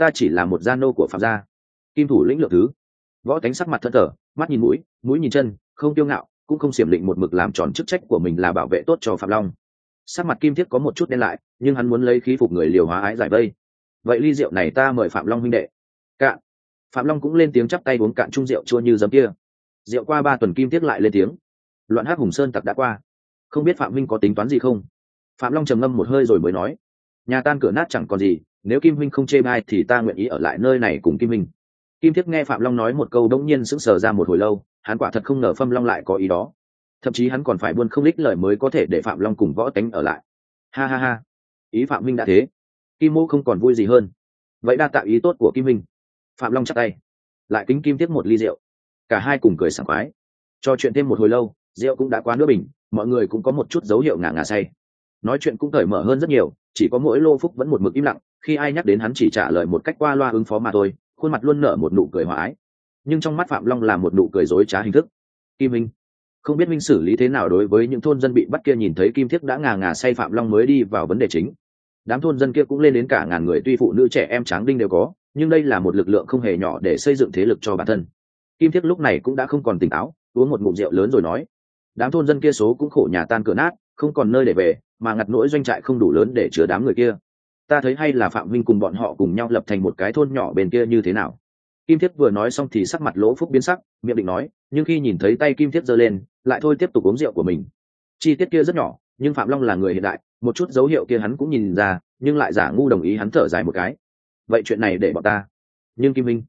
ta chỉ là một gia nô của phạm gia. Kim thủ lĩnh lượng thứ. Võ tánh sắc mặt thân thở mắt nhìn mũi mũi nhìn chân, không tiêu ngạo, cũng không xiểm định một mực làm tròn chức trách của mình là bảo vệ tốt cho phạm long. Sắc mặt kim thiết có một chút đen lại, nhưng hắn muốn lấy khí phục người liều hóa ái giải vây. Vậy ly rượu này ta mời phạm long huynh đệ. Cạn. Phạm long cũng lên tiếng chắp tay uống cạn chung rượu chua như giấm kia. Rượu qua ba tuần kim thiết lại lên tiếng. Loạn hát hùng sơn tặc đã qua. Không biết phạm minh có tính toán gì không? Phạm long trầm ngâm một hơi rồi mới nói. Nhà tan cửa nát chẳng còn gì nếu kim huynh không chê bai thì ta nguyện ý ở lại nơi này cùng kim huynh. Kim thiết nghe phạm long nói một câu đông nhiên sững sờ ra một hồi lâu, hắn quả thật không ngờ phâm long lại có ý đó. Thậm chí hắn còn phải buôn không lích lời mới có thể để phạm long cùng võ tánh ở lại. Ha ha ha. Ý phạm minh đã thế. Kim mô không còn vui gì hơn. Vậy đa tạo ý tốt của kim minh phạm long chắc tay. Lại kính kim tiếp một ly rượu. Cả hai cùng cười sảng khoái. Cho chuyện thêm một hồi lâu, rượu cũng đã quá nước bình, mọi người cũng có một chút dấu hiệu ngả ngả say. Nói chuyện cũng cởi mở hơn rất nhiều, chỉ có mỗi lô phúc vẫn một mực im lặng khi ai nhắc đến hắn chỉ trả lời một cách qua loa ứng phó mà thôi, khuôn mặt luôn nở một nụ cười hòa ái. Nhưng trong mắt phạm long là một nụ cười dối trá hình thức. Kim minh, không biết minh xử lý thế nào đối với những thôn dân bị bắt kia nhìn thấy kim thiếp đã ngà ngà say phạm long mới đi vào vấn đề chính. Đám thôn dân kia cũng lên đến cả ngàn người, tuy phụ nữ trẻ em tráng đinh đều có, nhưng đây là một lực lượng không hề nhỏ để xây dựng thế lực cho bản thân. Kim thiếp lúc này cũng đã không còn tỉnh táo, uống một ngụm rượu lớn rồi nói, đám thôn dân kia số cũng khổ nhà tan cửa nát, không còn nơi để về, mà ngặt nỗi doanh trại không đủ lớn để chứa đám người kia ta thấy hay là phạm minh cùng bọn họ cùng nhau lập thành một cái thôn nhỏ bên kia như thế nào? Kim thiết vừa nói xong thì sắc mặt lỗ phúc biến sắc, miệng định nói, nhưng khi nhìn thấy tay kim thiết giơ lên, lại thôi tiếp tục uống rượu của mình. Chi tiết kia rất nhỏ, nhưng phạm long là người hiện đại, một chút dấu hiệu kia hắn cũng nhìn ra, nhưng lại giả ngu đồng ý hắn thở dài một cái. Vậy chuyện này để bọn ta. Nhưng kim minh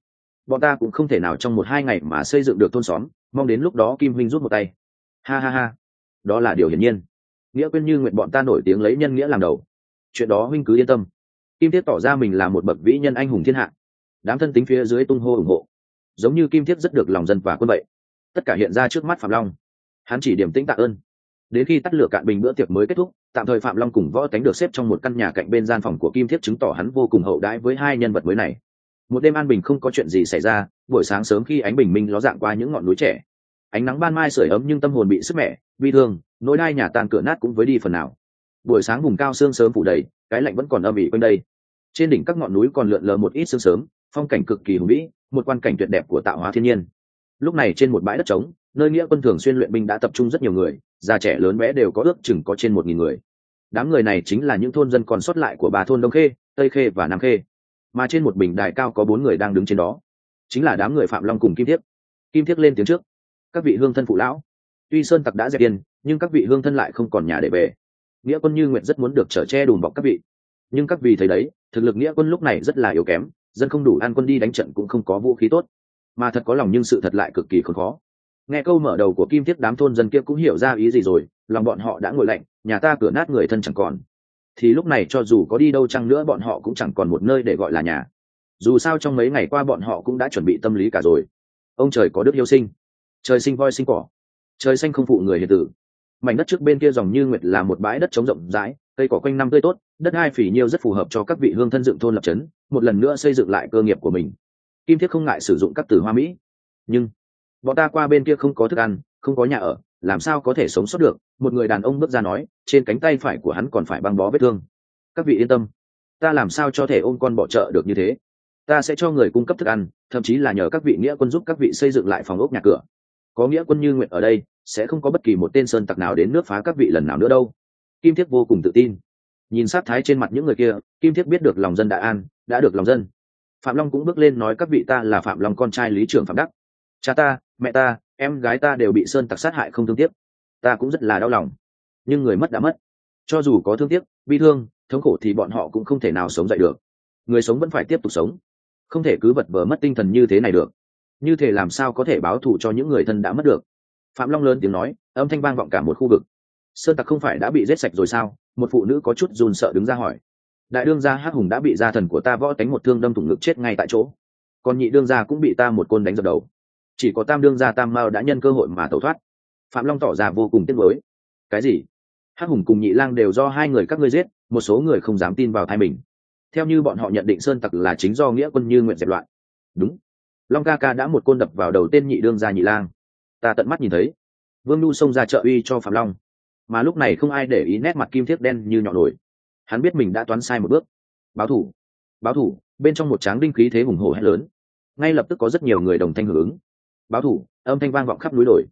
bọn ta cũng không thể nào trong một hai ngày mà xây dựng được thôn xóm, mong đến lúc đó kim minh rút một tay. Ha ha ha. Đó là điều hiển nhiên. Nghĩa quên như nguyện bọn ta nổi tiếng lấy nhân nghĩa làm đầu chuyện đó huynh cứ yên tâm. Kim thiết tỏ ra mình là một bậc vĩ nhân anh hùng thiên hạ. Đám thân tính phía dưới tung hô ủng hộ. Giống như kim thiết rất được lòng dân và quân vậy. Tất cả hiện ra trước mắt phạm long. Hắn chỉ điểm tĩnh tạ ơn. Đến khi tắt lửa cạn bình bữa tiệc mới kết thúc, tạm thời phạm long cùng võ tánh được xếp trong một căn nhà cạnh bên gian phòng của kim thiết chứng tỏ hắn vô cùng hậu đãi với hai nhân vật mới này. Một đêm an bình không có chuyện gì xảy ra, buổi sáng sớm khi ánh bình minh ló dạng qua những ngọn núi trẻ. Ánh nắng ban mai sưởi ấm nhưng tâm hồn bị sức mẻ, bi thương, nỗi đai nhà tan cửa nát cũng với đi phần nào buổi sáng vùng cao sương sớm phủ đầy, cái lạnh vẫn còn âm ỉ quanh đây. Trên đỉnh các ngọn núi còn lượn lờ một ít sương sớm, phong cảnh cực kỳ hùng vĩ, một quan cảnh tuyệt đẹp của tạo hóa thiên nhiên. Lúc này trên một bãi đất trống, nơi nghĩa quân thường xuyên luyện binh đã tập trung rất nhiều người, già trẻ lớn bé đều có ước chừng có trên một nghìn người. Đám người này chính là những thôn dân còn sót lại của ba thôn đông khê, tây khê và nam khê. Mà trên một bình đài cao có bốn người đang đứng trên đó. Chính là đám người phạm long cùng kim Thiếp. kim Thiếp lên tiếng trước. Các vị hương thân phụ lão, tuy sơn tặc đã dẹp yên, nhưng các vị hương thân lại không còn nhà để về nghĩa quân như nguyện rất muốn được trở che đùm bọc các vị. Nhưng các vị thấy đấy, thực lực nghĩa quân lúc này rất là yếu kém, dân không đủ an quân đi đánh trận cũng không có vũ khí tốt. Mà thật có lòng nhưng sự thật lại cực kỳ khốn khó. Nghe câu mở đầu của kim thiết đám thôn dân kia cũng hiểu ra ý gì rồi, lòng bọn họ đã ngồi lạnh, nhà ta cửa nát người thân chẳng còn. Thì lúc này cho dù có đi đâu chăng nữa bọn họ cũng chẳng còn một nơi để gọi là nhà. Dù sao trong mấy ngày qua bọn họ cũng đã chuẩn bị tâm lý cả rồi. Ông trời có đức yêu sinh. Trời sinh voi sinh cỏ. Trời xanh không phụ người hiền tử mảnh đất trước bên kia dòng như nguyệt là một bãi đất trống rộng rãi, cây cỏ quanh năm tươi tốt, đất hai phỉ nhiêu rất phù hợp cho các vị hương thân dựng thôn lập trấn một lần nữa xây dựng lại cơ nghiệp của mình. Kim thiết không ngại sử dụng các từ hoa mỹ. Nhưng, bọn ta qua bên kia không có thức ăn, không có nhà ở, làm sao có thể sống sót được? Một người đàn ông bước ra nói, trên cánh tay phải của hắn còn phải băng bó vết thương. Các vị yên tâm, ta làm sao cho thể ôm con bỏ chợ được như thế? Ta sẽ cho người cung cấp thức ăn, thậm chí là nhờ các vị nghĩa quân giúp các vị xây dựng lại phòng ốc nhà cửa có nghĩa quân như nguyện ở đây, sẽ không có bất kỳ một tên sơn tặc nào đến nước phá các vị lần nào nữa đâu. Kim thiết vô cùng tự tin. Nhìn sát thái trên mặt những người kia, kim thiết biết được lòng dân đại an, đã được lòng dân. Phạm long cũng bước lên nói các vị ta là phạm long con trai lý trưởng phạm đắc. Cha ta, mẹ ta, em gái ta đều bị sơn tặc sát hại không thương tiếc. Ta cũng rất là đau lòng. Nhưng người mất đã mất. Cho dù có thương tiếc, bi thương, thống khổ thì bọn họ cũng không thể nào sống dậy được. Người sống vẫn phải tiếp tục sống. Không thể cứ vật vờ mất tinh thần như thế này được như thế làm sao có thể báo thù cho những người thân đã mất được. Phạm long lớn tiếng nói, âm thanh vang vọng cả một khu vực. Sơn tặc không phải đã bị giết sạch rồi sao? Một phụ nữ có chút run sợ đứng ra hỏi. Đại đương gia hắc hùng đã bị gia thần của ta võ tánh một thương đâm thủng ngực chết ngay tại chỗ. Còn nhị đương gia cũng bị ta một côn đánh dập đầu. Chỉ có tam đương gia tam mao đã nhân cơ hội mà tẩu thoát. Phạm long tỏ ra vô cùng tiếc nuối. Cái gì? Hắc hùng cùng nhị lang đều do hai người các ngươi giết, một số người không dám tin vào thai mình. Theo như bọn họ nhận định, sơn tặc là chính do nghĩa quân như nguyện dẹp loạn. Đúng long ca ca đã một côn đập vào đầu tên nhị đương gia nhị lang. Ta tận mắt nhìn thấy. Vương nhu xông ra trợ uy cho phạm long. Mà lúc này không ai để ý nét mặt kim thiết đen như nhỏ nổi. Hắn biết mình đã toán sai một bước. Báo thủ. Báo thủ, bên trong một tráng đinh khí thế hùng hổ hét lớn. Ngay lập tức có rất nhiều người đồng thanh hưởng ứng. Báo thủ, âm thanh vang vọng khắp núi đồi.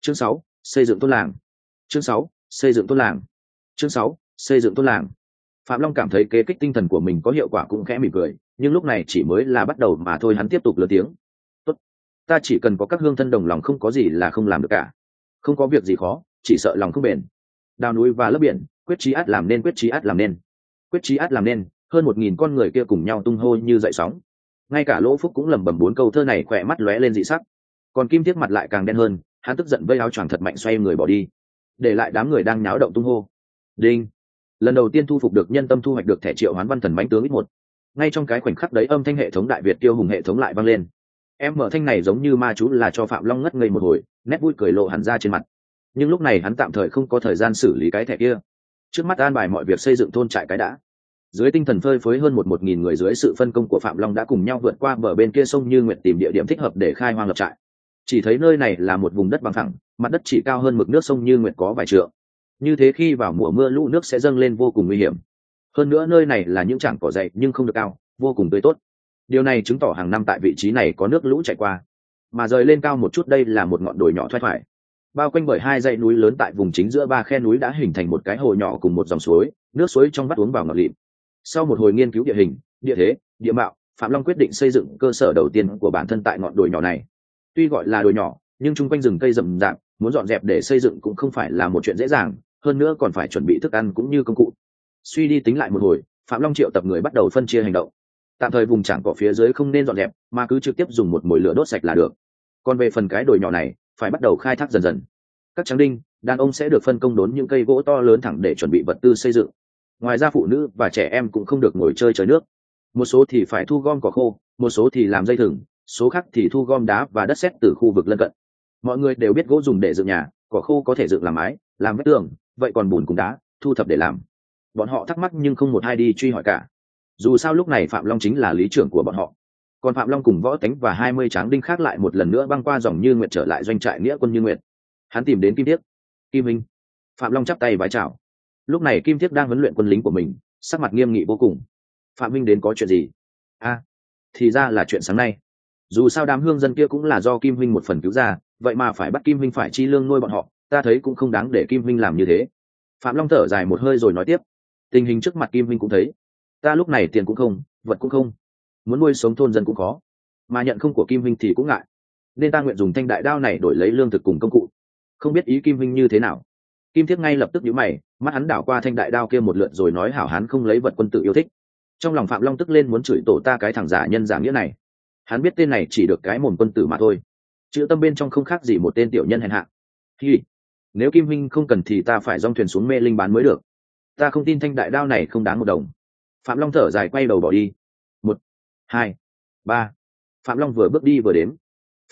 Chương sáu, xây dựng thôn làng. Chương sáu, xây dựng thôn làng. Chương sáu, xây dựng thôn làng. Phạm long cảm thấy kế kích tinh thần của mình có hiệu quả cũng khẽ mỉm cười, nhưng lúc này chỉ mới là bắt đầu mà thôi hắn tiếp tục lớn tiếng ta chỉ cần có các hương thân đồng lòng không có gì là không làm được cả. Không có việc gì khó, chỉ sợ lòng không bền. Đào núi và lấp biển, quyết trí át làm nên, quyết trí át làm nên. Quyết trí át làm nên, hơn một nghìn con người kia cùng nhau tung hô như dậy sóng. Ngay cả lỗ phúc cũng lẩm bẩm bốn câu thơ này khỏe mắt lóe lên dị sắc. Còn kim thiết mặt lại càng đen hơn, hắn tức giận vây áo choàng thật mạnh xoay người bỏ đi. Để lại đám người đang nháo động tung hô. Đinh. Lần đầu tiên thu phục được nhân tâm thu hoạch được thẻ triệu hoán văn thần bánh tướng ít một. Ngay trong cái khoảnh khắc đấy âm thanh hệ thống đại việt tiêu hùng hệ thống lại vang lên em mở thanh này giống như ma chú là cho phạm long ngất ngây một hồi, nét vui cười lộ hẳn ra trên mặt. Nhưng lúc này hắn tạm thời không có thời gian xử lý cái thẻ kia. Trước mắt an bài mọi việc xây dựng thôn trại cái đã. Dưới tinh thần phơi phới hơn một một nghìn người dưới sự phân công của phạm long đã cùng nhau vượt qua bờ bên kia sông như nguyện tìm địa điểm thích hợp để khai hoang lập trại. Chỉ thấy nơi này là một vùng đất bằng thẳng mặt đất chỉ cao hơn mực nước sông như nguyện có vài trượng. Như thế khi vào mùa mưa lũ nước sẽ dâng lên vô cùng nguy hiểm. Hơn nữa nơi này là những trảng cỏ dậy nhưng không được cao, vô cùng tươi tốt điều này chứng tỏ hàng năm tại vị trí này có nước lũ chảy qua. Mà rời lên cao một chút đây là một ngọn đồi nhỏ thoai thoải. Bao quanh bởi hai dãy núi lớn tại vùng chính giữa ba khe núi đã hình thành một cái hồ nhỏ cùng một dòng suối, nước suối trong vắt uống vào ngọt lịm. Sau một hồi nghiên cứu địa hình, địa thế, địa mạo, phạm long quyết định xây dựng cơ sở đầu tiên của bản thân tại ngọn đồi nhỏ này. Tuy gọi là đồi nhỏ, nhưng chung quanh rừng cây rậm rạp, muốn dọn dẹp để xây dựng cũng không phải là một chuyện dễ dàng, hơn nữa còn phải chuẩn bị thức ăn cũng như công cụ. Suy đi tính lại một hồi, phạm long triệu tập người bắt đầu phân chia hành động tạm thời vùng trảng cỏ phía dưới không nên dọn dẹp, mà cứ trực tiếp dùng một mồi lửa đốt sạch là được. Còn về phần cái đồi nhỏ này, phải bắt đầu khai thác dần dần. Các tráng đinh, đàn ông sẽ được phân công đốn những cây gỗ to lớn thẳng để chuẩn bị vật tư xây dựng. Ngoài ra phụ nữ và trẻ em cũng không được ngồi chơi chơi nước. Một số thì phải thu gom cỏ khô, một số thì làm dây thừng, số khác thì thu gom đá và đất sét từ khu vực lân cận. Mọi người đều biết gỗ dùng để dựng nhà, cỏ khô có thể dựng làm mái, làm vách tường, vậy còn bùn cùng đá, thu thập để làm. Bọn họ thắc mắc nhưng không một ai đi truy hỏi cả dù sao lúc này phạm long chính là lý trưởng của bọn họ. Còn phạm long cùng võ tánh và hai mươi tráng đinh khác lại một lần nữa băng qua dòng như nguyệt trở lại doanh trại nghĩa quân như nguyệt. Hắn tìm đến kim thiết. Kim minh. Phạm long chắp tay vái chào. Lúc này kim thiết đang huấn luyện quân lính của mình, sắc mặt nghiêm nghị vô cùng. Phạm minh đến có chuyện gì? A, thì ra là chuyện sáng nay. Dù sao đám hương dân kia cũng là do kim huynh một phần cứu ra, vậy mà phải bắt kim huynh phải chi lương nuôi bọn họ, ta thấy cũng không đáng để kim huynh làm như thế. Phạm long thở dài một hơi rồi nói tiếp. Tình hình trước mặt kim huynh cũng thấy ta lúc này tiền cũng không vật cũng không. Muốn nuôi sống thôn dân cũng khó. Mà nhận không của kim huynh thì cũng ngại. Nên ta nguyện dùng thanh đại đao này đổi lấy lương thực cùng công cụ. Không biết ý kim huynh như thế nào. Kim thiết ngay lập tức nhíu mày mắt hắn đảo qua thanh đại đao kia một lượt rồi nói hảo hán không lấy vật quân tự yêu thích. Trong lòng phạm long tức lên muốn chửi tổ ta cái thằng giả nhân giả nghĩa này. Hắn biết tên này chỉ được cái mồm quân tử mà thôi. Chữ tâm bên trong không khác gì một tên tiểu nhân hèn hạ. Thì, nếu kim huynh không cần thì ta phải dong thuyền xuống mê linh bán mới được. Ta không tin thanh đại đao này không đáng một đồng phạm long thở dài quay đầu bỏ đi. Một, hai, ba. Phạm long vừa bước đi vừa đến.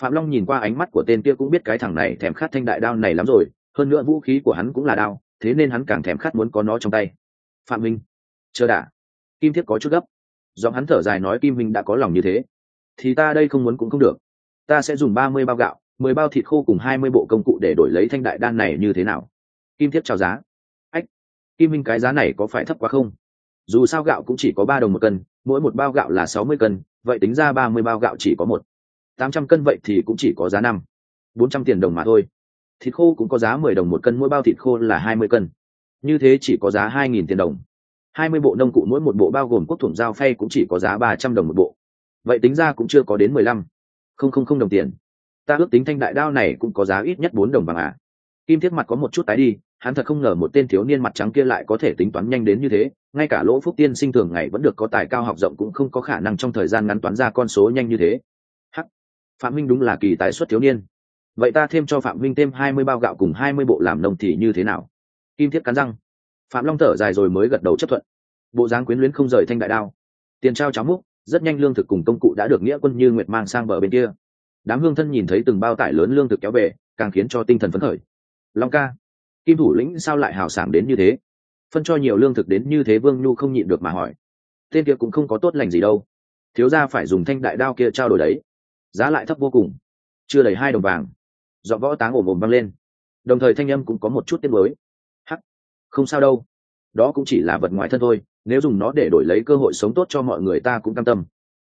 phạm long nhìn qua ánh mắt của tên kia cũng biết cái thằng này thèm khát thanh đại đao này lắm rồi, hơn nữa vũ khí của hắn cũng là đao, thế nên hắn càng thèm khát muốn có nó trong tay. Phạm minh, chờ đã. Kim thiết có chút gấp. Giọng hắn thở dài nói kim minh đã có lòng như thế. Thì ta đây không muốn cũng không được. Ta sẽ dùng ba mươi bao gạo, mười bao thịt khô cùng hai mươi bộ công cụ để đổi lấy thanh đại đan này như thế nào? Kim thiết chào giá. Ách, kim minh cái giá này có phải thấp quá không? Dù sao gạo cũng chỉ có ba đồng một cân, mỗi một bao gạo là sáu mươi cân, vậy tính ra ba mươi bao gạo chỉ có một. Tám trăm cân vậy thì cũng chỉ có giá năm. Bốn trăm tiền đồng mà thôi. Thịt khô cũng có giá mười đồng một cân, mỗi bao thịt khô là hai mươi cân. Như thế chỉ có giá hai nghìn tiền đồng. Hai mươi bộ nông cụ mỗi một bộ bao gồm quốc thủng dao phay cũng chỉ có giá ba trăm đồng một bộ. Vậy tính ra cũng chưa có đến mười lăm. Không không không đồng tiền. Ta ước tính thanh đại đao này cũng có giá ít nhất bốn đồng vàng à kim thiết mặt có một chút tái đi hắn thật không ngờ một tên thiếu niên mặt trắng kia lại có thể tính toán nhanh đến như thế, ngay cả lỗ phúc tiên sinh thường ngày vẫn được có tài cao học rộng cũng không có khả năng trong thời gian ngắn toán ra con số nhanh như thế. Hắc, phạm minh đúng là kỳ tài xuất thiếu niên. Vậy ta thêm cho phạm minh thêm hai mươi bao gạo cùng hai mươi bộ làm nông thì như thế nào? Kim thiết cắn răng. Phạm long thở dài rồi mới gật đầu chấp thuận. Bộ dáng quyến luyến không rời thanh đại đao. Tiền trao cháo múc, rất nhanh lương thực cùng công cụ đã được nghĩa quân như nguyệt mang sang bờ bên kia. Đám hương thân nhìn thấy từng bao tải lớn lương thực kéo về, càng khiến cho tinh thần phấn khởi. Long ca kim thủ lĩnh sao lại hào sảng đến như thế? Phân cho nhiều lương thực đến như thế vương nhu không nhịn được mà hỏi. Tên kia cũng không có tốt lành gì đâu. Thiếu ra phải dùng thanh đại đao kia trao đổi đấy. Giá lại thấp vô cùng. Chưa đầy hai đồng vàng. Dọn võ táng ồm ồm văng lên. Đồng thời thanh âm cũng có một chút tiết mới hắc, không sao đâu. Đó cũng chỉ là vật ngoài thân thôi. Nếu dùng nó để đổi lấy cơ hội sống tốt cho mọi người ta cũng cam tâm.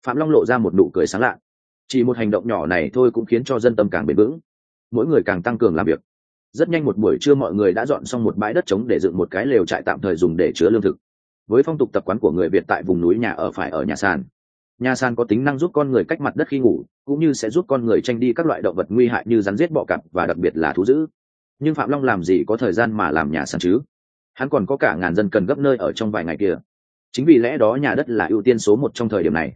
Phạm long lộ ra một nụ cười sáng lạ. Chỉ một hành động nhỏ này thôi cũng khiến cho dân tâm càng bền vững. Mỗi người càng tăng cường làm việc rất nhanh một buổi trưa mọi người đã dọn xong một bãi đất trống để dựng một cái lều trại tạm thời dùng để chứa lương thực. Với phong tục tập quán của người việt tại vùng núi nhà ở phải ở nhà sàn. Nhà sàn có tính năng giúp con người cách mặt đất khi ngủ, cũng như sẽ giúp con người tranh đi các loại động vật nguy hại như rắn rết bọ cặp và đặc biệt là thú dữ. Nhưng phạm long làm gì có thời gian mà làm nhà sàn chứ? Hắn còn có cả ngàn dân cần gấp nơi ở trong vài ngày kia. Chính vì lẽ đó nhà đất là ưu tiên số một trong thời điểm này.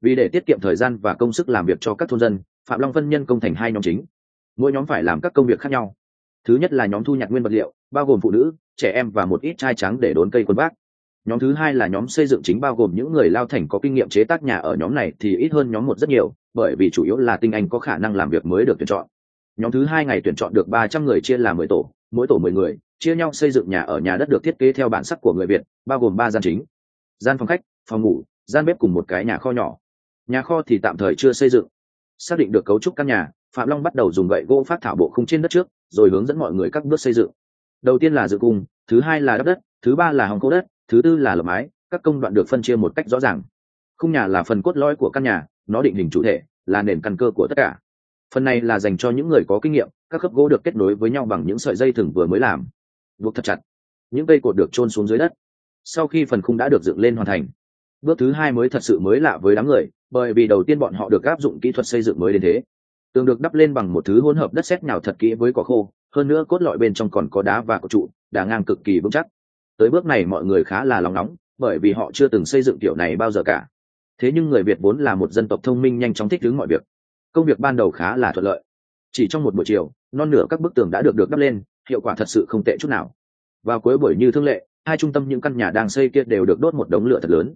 Vì để tiết kiệm thời gian và công sức làm việc cho các thôn dân, phạm long phân nhân công thành hai nhóm chính. Mỗi nhóm phải làm các công việc khác nhau thứ nhất là nhóm thu nhặt nguyên vật liệu, bao gồm phụ nữ, trẻ em và một ít chai trắng để đốn cây quân bác nhóm thứ hai là nhóm xây dựng chính bao gồm những người lao thành có kinh nghiệm chế tác nhà ở nhóm này thì ít hơn nhóm một rất nhiều, bởi vì chủ yếu là tinh anh có khả năng làm việc mới được tuyển chọn. Nhóm thứ hai ngày tuyển chọn được ba trăm người chia làm mười tổ, mỗi tổ mười người, chia nhau xây dựng nhà ở nhà đất được thiết kế theo bản sắc của người việt, bao gồm ba gian chính. Gian phòng khách, phòng ngủ, gian bếp cùng một cái nhà kho nhỏ. Nhà kho thì tạm thời chưa xây dựng. Xác định được cấu trúc căn nhà, phạm long bắt đầu dùng gậy gỗ phát thảo bộ khung trên đất trước rồi hướng dẫn mọi người các bước xây dựng. Đầu tiên là dựng cung, thứ hai là đắp đất, thứ ba là hòng cố đất, thứ tư là lợp mái, các công đoạn được phân chia một cách rõ ràng. Khung nhà là phần cốt lõi của căn nhà, nó định hình chủ thể, là nền căn cơ của tất cả. Phần này là dành cho những người có kinh nghiệm, các khớp gỗ được kết nối với nhau bằng những sợi dây thừng vừa mới làm. Buộc thật chặt, những cây cột được trôn xuống dưới đất. Sau khi phần khung đã được dựng lên hoàn thành, bước thứ hai mới thật sự mới lạ với đám người, bởi vì đầu tiên bọn họ được áp dụng kỹ thuật xây dựng mới đến thế tường được đắp lên bằng một thứ hỗn hợp đất sét nhào thật kỹ với cỏ khô, hơn nữa cốt lõi bên trong còn có đá và cỏ trụ đá ngang cực kỳ vững chắc. Tới bước này mọi người khá là lòng nóng, bởi vì họ chưa từng xây dựng kiểu này bao giờ cả. Thế nhưng người việt vốn là một dân tộc thông minh nhanh chóng thích ứng mọi việc. Công việc ban đầu khá là thuận lợi. Chỉ trong một buổi chiều, non nửa các bức tường đã được được đắp lên, hiệu quả thật sự không tệ chút nào. Vào cuối buổi như thương lệ, hai trung tâm những căn nhà đang xây kia đều được đốt một đống lửa thật lớn.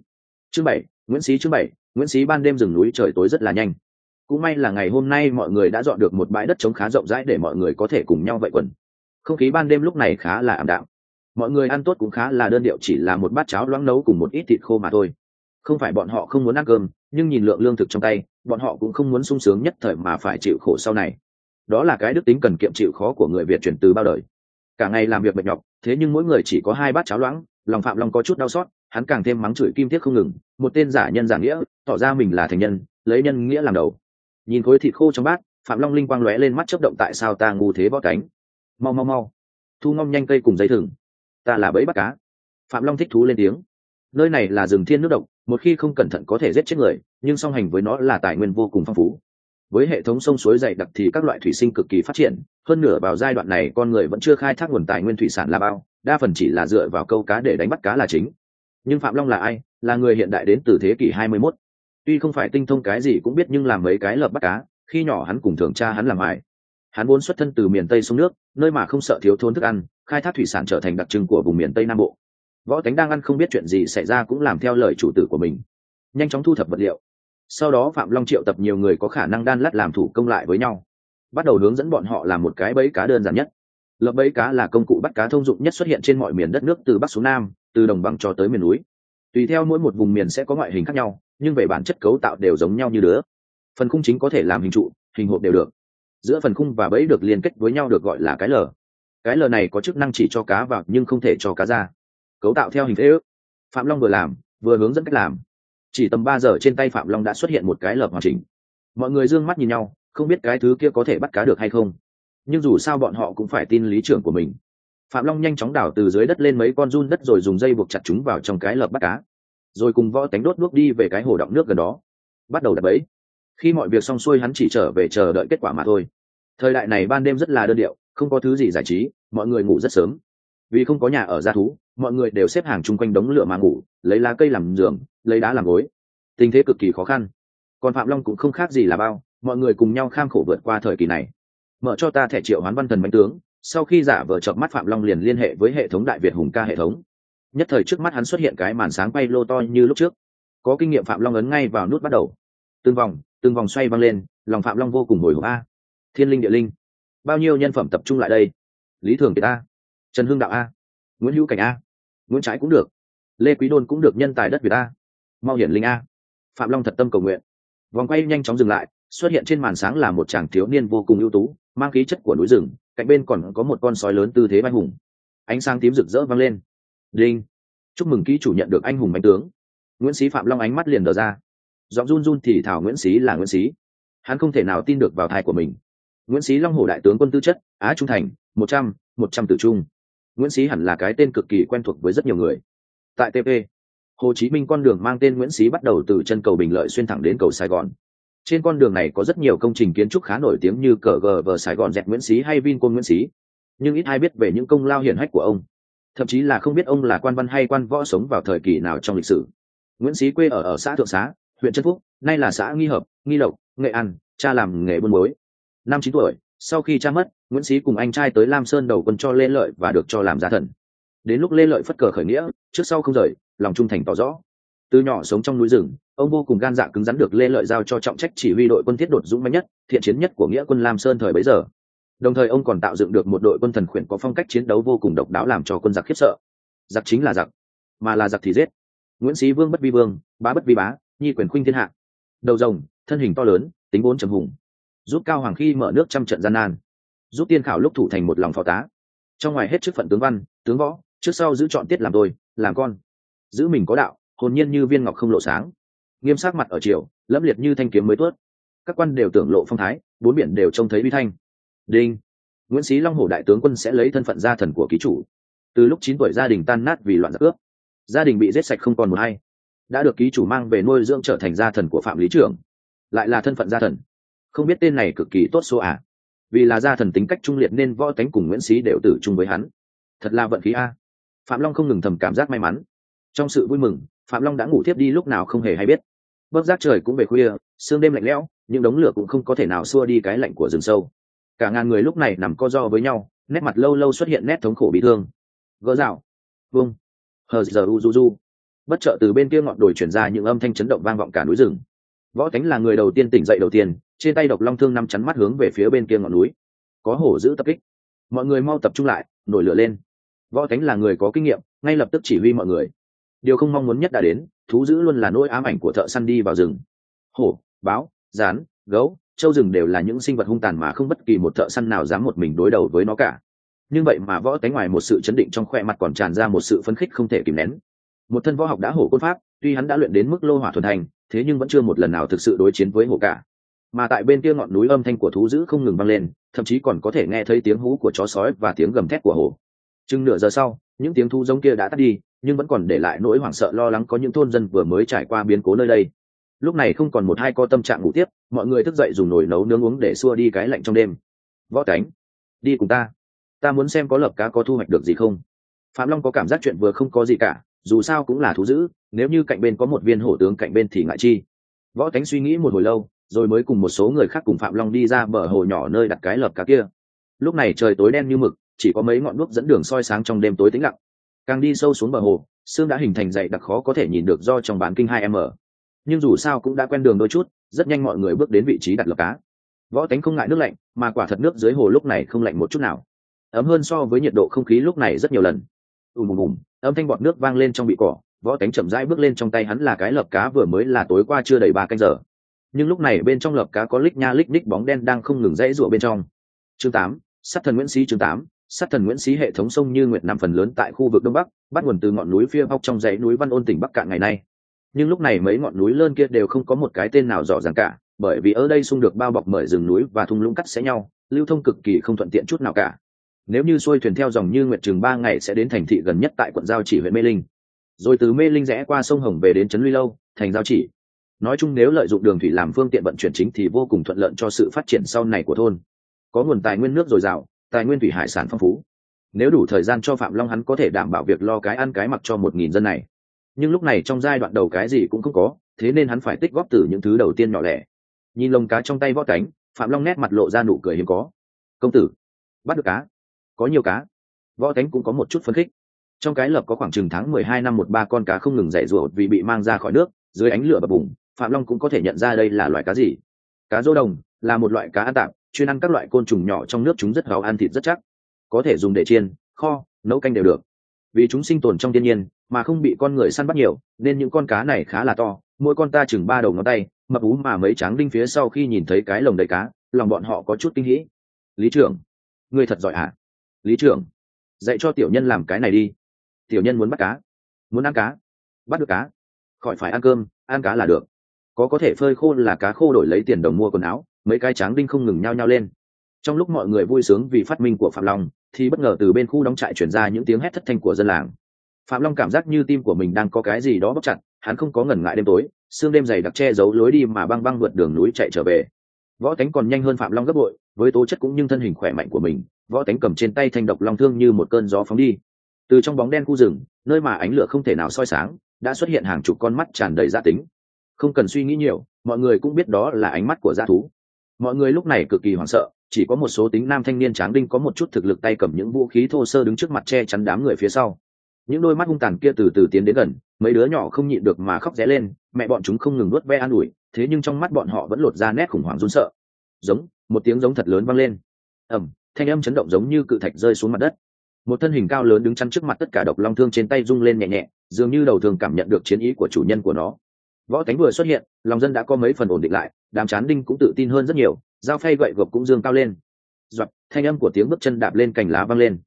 Chương bảy, nguyễn sĩ chương bảy, nguyễn sĩ ban đêm rừng núi trời tối rất là nhanh cũng may là ngày hôm nay mọi người đã dọn được một bãi đất trống khá rộng rãi để mọi người có thể cùng nhau vậy quần. Không khí ban đêm lúc này khá là ảm đạm. Mọi người ăn tốt cũng khá là đơn điệu, chỉ là một bát cháo loãng nấu cùng một ít thịt khô mà thôi. Không phải bọn họ không muốn ăn cơm, nhưng nhìn lượng lương thực trong tay, bọn họ cũng không muốn sung sướng nhất thời mà phải chịu khổ sau này. Đó là cái đức tính cần kiệm chịu khó của người việt truyền từ bao đời. Cả ngày làm việc mệt nhọc, thế nhưng mỗi người chỉ có hai bát cháo loãng, lòng phạm long có chút đau xót, hắn càng thêm mắng chửi kim thiết không ngừng, một tên giả nhân giả nghĩa, tỏ ra mình là thành nhân, lấy nhân nghĩa làm đầu nhìn khối thịt khô trong bát, phạm long linh quang lóe lên mắt chấp động tại sao ta ngu thế bót cánh. Mau mau mau. Thu ngom nhanh cây cùng dây thừng. Ta là bẫy bắt cá. Phạm long thích thú lên tiếng. Nơi này là rừng thiên nước độc, một khi không cẩn thận có thể giết chết người, nhưng song hành với nó là tài nguyên vô cùng phong phú. Với hệ thống sông suối dày đặc thì các loại thủy sinh cực kỳ phát triển, hơn nửa vào giai đoạn này con người vẫn chưa khai thác nguồn tài nguyên thủy sản là bao, đa phần chỉ là dựa vào câu cá để đánh bắt cá là chính. Nhưng phạm long là ai? Là người hiện đại đến từ thế kỷ 21 tuy không phải tinh thông cái gì cũng biết nhưng làm mấy cái lợp bắt cá, khi nhỏ hắn cùng thường cha hắn làm hại. Hắn vốn xuất thân từ miền tây sông nước, nơi mà không sợ thiếu thốn thức ăn, khai thác thủy sản trở thành đặc trưng của vùng miền tây nam bộ. Võ tánh đang ăn không biết chuyện gì xảy ra cũng làm theo lời chủ tử của mình. Nhanh chóng thu thập vật liệu. Sau đó phạm long triệu tập nhiều người có khả năng đan lắt làm thủ công lại với nhau. Bắt đầu hướng dẫn bọn họ làm một cái bẫy cá đơn giản nhất. Lập bẫy cá là công cụ bắt cá thông dụng nhất xuất hiện trên mọi miền đất nước từ bắc xuống nam, từ đồng bằng cho tới miền núi. Tùy theo mỗi một vùng miền sẽ có ngoại hình khác nhau nhưng về bản chất cấu tạo đều giống nhau như đứa. Phần khung chính có thể làm hình trụ, hình hộp đều được. Giữa phần khung và bẫy được liên kết với nhau được gọi là cái lờ cái lờ này có chức năng chỉ cho cá vào nhưng không thể cho cá ra. Cấu tạo theo hình thế ước. Phạm long vừa làm, vừa hướng dẫn cách làm. Chỉ tầm ba giờ trên tay phạm long đã xuất hiện một cái lợp hoàn chỉnh. Mọi người d ư ơ n g mắt nhìn nhau, không biết cái thứ kia có thể bắt cá được hay không. Nhưng dù sao bọn họ cũng phải tin lý trưởng của mình. Phạm long nhanh chóng đảo từ dưới đất lên mấy con run đất rồi dùng dây buộc chặt chúng vào trong cái lợp bắt cá rồi cùng võ tánh đốt đuốc đi về cái hồ đọng nước gần đó. Bắt đầu đặt bẫy khi mọi việc xong xuôi hắn chỉ trở về chờ đợi kết quả mà thôi. Thời đại này ban đêm rất là đơn điệu, không có thứ gì giải trí, mọi người ngủ rất sớm. Vì không có nhà ở g thú, mọi người đều xếp hàng chung quanh đống lửa mà ngủ, lấy lá cây làm giường, lấy đá làm gối. Tình thế cực kỳ khó khăn. Còn phạm long cũng không khác gì là bao, mọi người cùng nhau kham khổ vượt qua thời kỳ này. Mở cho ta thẻ triệu hoán văn thần bánh tướng, sau khi giả vờ chợp mắt phạm long liền liên hệ với hệ thống đại việt hùng ca hệ thống nhất thời trước mắt hắn xuất hiện cái màn sáng bay lô to như lúc trước. Có kinh nghiệm phạm long ấn ngay vào nút bắt đầu. Từng vòng từng vòng xoay văng lên, lòng phạm long vô cùng hồi hộp. A, thiên linh địa linh. Bao nhiêu nhân phẩm tập trung lại đây? Lý thường kiệt a, trần hưng đạo a, nguyễn hữu cảnh a, nguyễn trái cũng được. Lê quý đôn cũng được nhân tài đất việt a mau hiển linh a. Phạm long thật tâm cầu nguyện. Vòng quay nhanh chóng dừng lại, xuất hiện trên màn sáng là một chàng thiếu niên vô cùng ưu tú, mang khí chất của núi rừng, cạnh bên còn có một con sói lớn tư thế vai hùng. Ánh sáng tím rực rỡ vang lên đinh. Chúc mừng ký chủ nhận được anh hùng mạnh tướng. Nguyễn sĩ phạm long ánh mắt liền đờ ra. Giọng run run thì thảo nguyễn sĩ là nguyễn sĩ hắn không thể nào tin được vào thai của mình. Nguyễn sĩ long hồ đại tướng quân tư chất, á trung thành, một trăm một trăm tử trung. Nguyễn sĩ hẳn là cái tên cực kỳ quen thuộc với rất nhiều người. Tại tp hồ chí minh con đường mang tên nguyễn sĩ bắt đầu từ chân cầu bình lợi xuyên thẳng đến cầu sài gòn. Trên con đường này có rất nhiều công trình kiến trúc khá nổi tiếng như cờ gờ vờ sài gòn dẹp nguyễn sĩ hay vincom nguyễn sĩ nhưng ít ai biết về những công lao hiển hách của ông thậm chí là không biết ông là quan văn hay quan võ sống vào thời kỳ nào trong lịch sử. Nguyễn sĩ quê ở ở xã thượng xá, huyện trân phúc, nay là xã nghi hợp, nghi lộc, nghệ an, cha làm nghề buôn bối năm chín tuổi, sau khi cha mất, nguyễn sĩ cùng anh trai tới lam sơn đầu quân cho lê lợi và được cho làm gia thần. Đến lúc lê lợi phất cờ khởi nghĩa, trước sau không rời, lòng trung thành tỏ rõ. Từ nhỏ sống trong núi rừng, ông vô cùng gan dạ cứng rắn được lê lợi giao cho trọng trách chỉ huy đội quân thiết đột dũng mạnh nhất, thiện chiến nhất của nghĩa quân lam sơn thời bấy giờ đồng thời ông còn tạo dựng được một đội quân thần khuyển có phong cách chiến đấu vô cùng độc đáo làm cho quân giặc khiếp sợ. Giặc chính là giặc, mà là giặc thì giết. Nguyễn sĩ vương bất vi vương, bá bất vi bá, nhi quyền khuynh thiên hạ. Đầu rồng, thân hình to lớn, tính bốn trầm hùng. Giúp cao hoàng khi mở nước trăm trận gian nan. Giúp tiên khảo lúc thủ thành một lòng phò tá. Trong ngoài hết chức phận tướng văn, tướng võ, trước sau giữ chọn tiết làm tôi làm con. Giữ mình có đạo, hồn nhiên như viên ngọc không lộ sáng. Nghiêm sắc mặt ở triều, lẫm liệt như thanh kiếm mới tuốt. Các quan đều tưởng lộ phong thái, bốn biển đều trông thấy vi thanh đinh. Nguyễn sĩ long hổ đại tướng quân sẽ lấy thân phận gia thần của ký chủ. Từ lúc chín tuổi gia đình tan nát vì loạn giặc cướp, gia đình bị giết sạch không còn một hay đã được ký chủ mang về nuôi dưỡng trở thành gia thần của phạm lý trưởng. Lại là thân phận gia thần. Không biết tên này cực kỳ tốt số à? Vì là gia thần tính cách trung liệt nên võ tánh cùng nguyễn sĩ đều tử chung với hắn. Thật là vận khí a. Phạm long không ngừng thầm cảm giác may mắn. Trong sự vui mừng, phạm long đã ngủ thiếp đi lúc nào không hề hay biết. Bớt giác trời cũng về khuya, sương đêm lạnh lẽo, nhưng đống lửa cũng không có thể nào xua đi cái lạnh của rừng sâu cả ngàn người lúc này nằm co do với nhau, nét mặt lâu lâu xuất hiện nét thống khổ bị thương. Gỡ rào, vung, hờ giờ u du du. Bất chợt từ bên kia ngọn đồi chuyển ra những âm thanh chấn động vang vọng cả núi rừng. Võ cánh là người đầu tiên tỉnh dậy đầu tiên, trên tay độc long thương nằm chắn mắt hướng về phía bên kia ngọn núi. Có hổ giữ tập kích. Mọi người mau tập trung lại, nổi lửa lên. Võ cánh là người có kinh nghiệm, ngay lập tức chỉ huy mọi người. Điều không mong muốn nhất đã đến, thú giữ luôn là nỗi ám ảnh của thợ săn đi vào rừng. Hổ, báo, rán, gấu châu rừng đều là những sinh vật hung tàn mà không bất kỳ một thợ săn nào dám một mình đối đầu với nó cả. Nhưng vậy mà võ tánh ngoài một sự chấn định trong khoe mặt còn tràn ra một sự phấn khích không thể kìm nén. Một thân võ học đã hổ côn pháp, tuy hắn đã luyện đến mức lô hỏa thuần thành thế nhưng vẫn chưa một lần nào thực sự đối chiến với hổ cả. Mà tại bên kia ngọn núi âm thanh của thú dữ không ngừng vang lên, thậm chí còn có thể nghe thấy tiếng hú của chó sói và tiếng gầm thét của hổ. Chừng nửa giờ sau, những tiếng thu giống kia đã tắt đi, nhưng vẫn còn để lại nỗi hoảng sợ lo lắng có những thôn dân vừa mới trải qua biến cố nơi đây lúc này không còn một hai co tâm trạng ngủ tiếp, mọi người thức dậy dùng nồi nấu nướng uống để xua đi cái lạnh trong đêm. Võ cánh đi cùng ta. Ta muốn xem có lập cá có thu hoạch được gì không. Phạm long có cảm giác chuyện vừa không có gì cả, dù sao cũng là thú dữ, nếu như cạnh bên có một viên hổ tướng cạnh bên thì ngại chi. Võ cánh suy nghĩ một hồi lâu, rồi mới cùng một số người khác cùng phạm long đi ra bờ hồ nhỏ nơi đặt cái lợp cá kia. Lúc này trời tối đen như mực, chỉ có mấy ngọn đuốc dẫn đường soi sáng trong đêm tối tĩnh lặng. Càng đi sâu xuống bờ hồ, xương đã hình thành dày đặc khó có thể nhìn được do trong bán kinh hai m nhưng dù sao cũng đã quen đường đôi chút, rất nhanh mọi người bước đến vị trí đặt lợp cá. Võ tánh không ngại nước lạnh, mà quả thật nước dưới hồ lúc này không lạnh một chút nào. Ấm hơn so với nhiệt độ không khí lúc này rất nhiều lần. Ùm ùm ùm âm thanh bọt nước vang lên trong bị cỏ, võ tánh chậm rãi bước lên trong tay hắn là cái lợp cá vừa mới là tối qua chưa đầy ba canh giờ. Nhưng lúc này bên trong lợp cá có lích nha lích ních bóng đen đang không ngừng rẽ rụa bên trong. Chương tám, sát thần nguyễn sĩ chương tám, sát thần nguyễn sĩ hệ thống sông như nguyệt nằm phần lớn tại khu vực đông bắc, bắt nguồn từ ngọn núi phía bóc trong dãy núi văn ôn tỉnh bắc cạn ngày nay nhưng lúc này mấy ngọn núi lớn kia đều không có một cái tên nào rõ ràng cả, bởi vì ở đây xung được bao bọc bởi rừng núi và thung lũng cắt xé nhau, lưu thông cực kỳ không thuận tiện chút nào cả. Nếu như xuôi thuyền theo dòng như nguyệt trường ba ngày sẽ đến thành thị gần nhất tại quận giao chỉ, huyện mê linh. Rồi từ mê linh rẽ qua sông hồng về đến trấn luy lâu, thành giao chỉ. Nói chung nếu lợi dụng đường thủy làm phương tiện vận chuyển chính thì vô cùng thuận lợi cho sự phát triển sau này của thôn. Có nguồn tài nguyên nước dồi dào, tài nguyên thủy hải sản phong phú. Nếu đủ thời gian cho phạm long hắn có thể đảm bảo việc lo cái ăn cái mặc cho một nghìn dân này nhưng lúc này trong giai đoạn đầu cái gì cũng không có, thế nên hắn phải tích góp từ những thứ đầu tiên nhỏ lẻ. Nhìn lồng cá trong tay võ cánh, phạm long nét mặt lộ ra nụ cười hiếm có. Công tử, bắt được cá. Có nhiều cá. Võ cánh cũng có một chút phấn khích. Trong cái lập có khoảng chừng tháng mười hai năm một ba con cá không ngừng dậy ruột vì bị mang ra khỏi nước, dưới ánh lửa bập bùng, phạm long cũng có thể nhận ra đây là loại cá gì. Cá rô đồng là một loại cá ăn tạp chuyên ăn các loại côn trùng nhỏ trong nước chúng rất gáo ăn thịt rất chắc. Có thể dùng để chiên, kho, nấu canh đều được. Vì chúng sinh tồn trong thiên nhiên mà không bị con người săn bắt nhiều, nên những con cá này khá là to, mỗi con ta chừng ba đầu ngón tay, mập ú mà mấy tráng đinh phía sau khi nhìn thấy cái lồng đầy cá, lòng bọn họ có chút kinh hỉ. Lý trưởng, ngươi thật giỏi hả? Lý trưởng, dạy cho tiểu nhân làm cái này đi. Tiểu nhân muốn bắt cá, muốn ăn cá, bắt được cá. Khỏi phải ăn cơm, ăn cá là được. Có có thể phơi khô là cá khô đổi lấy tiền đồng mua quần áo, mấy cái tráng đinh không ngừng nhao nhao lên. Trong lúc mọi người vui sướng vì phát minh của phạm long, thì bất ngờ từ bên khu đóng trại chuyển ra những tiếng hét thất thanh của dân làng phạm long cảm giác như tim của mình đang có cái gì đó bóc chặt, hắn không có ngần ngại đêm tối sương đêm dày đặc che giấu lối đi mà băng băng vượt đường núi chạy trở về. Võ Tánh còn nhanh hơn phạm long gấp bội, với tố chất cũng như thân hình khỏe mạnh của mình, võ Tánh cầm trên tay thanh độc long thương như một cơn gió phóng đi. Từ trong bóng đen khu rừng, nơi mà ánh lửa không thể nào soi sáng, đã xuất hiện hàng chục con mắt tràn đầy gia tính. Không cần suy nghĩ nhiều, mọi người cũng biết đó là ánh mắt của g thú. Mọi người lúc này cực kỳ hoảng sợ, chỉ có một số tính nam thanh niên tráng đinh có một chút thực lực tay cầm những vũ khí thô sơ đứng trước mặt che chắn đám người phía sau những đôi mắt hung tàn kia từ từ tiến đến gần, mấy đứa nhỏ không nhịn được mà khóc ré lên, mẹ bọn chúng không ngừng nuốt ve an ủi, thế nhưng trong mắt bọn họ vẫn lột ra nét khủng hoảng run sợ. Giống, một tiếng giống thật lớn vang lên. Ẩm thanh âm chấn động giống như cự thạch rơi xuống mặt đất. Một thân hình cao lớn đứng chắn trước mặt tất cả độc long thương trên tay rung lên nhẹ nhẹ, dường như đầu thường cảm nhận được chiến ý của chủ nhân của nó. Võ Tánh vừa xuất hiện, lòng dân đã có mấy phần ổn định lại, đám chán đinh cũng tự tin hơn rất nhiều, dao phay gậy gộc cũng dương cao lên. Giọt thanh âm của tiếng bước chân đạp lên cành lá vang lên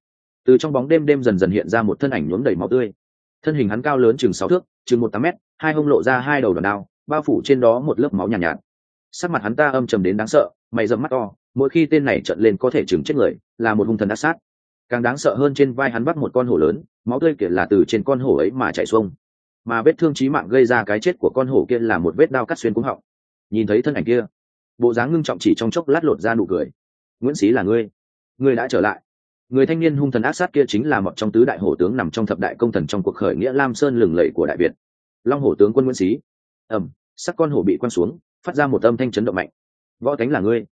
từ trong bóng đêm đêm dần dần hiện ra một thân ảnh nhuốm đầy máu tươi. Thân hình hắn cao lớn chừng sáu thước chừng một tám mét hai hông lộ ra hai đầu đòn đao bao phủ trên đó một lớp máu nhàn nhạt, nhạt. Sắc mặt hắn ta âm trầm đến đáng sợ mày dẫm mắt to mỗi khi tên này trận lên có thể chừng chết người là một hung thần ác sát. Càng đáng sợ hơn trên vai hắn bắt một con hổ lớn máu tươi kia là từ trên con hổ ấy mà chạy xuông. Mà vết thương chí mạng gây ra cái chết của con hổ kia là một vết đao cắt xuyên cuống họng. Nhìn thấy thân ảnh kia bộ dáng ngưng trọng chỉ trong chốc lát lột ra nụ cười. Nguyễn xí là ngươi. Ngươi đã trở lại người thanh niên hung thần ác sát kia chính là một trong tứ đại hổ tướng nằm trong thập đại công thần trong cuộc khởi nghĩa lam sơn lừng lẫy của đại việt. Long hổ tướng quân nguyễn xí. Ẩm, sắc con hổ bị quăng xuống, phát ra một âm thanh chấn động mạnh. Võ thánh là ngươi.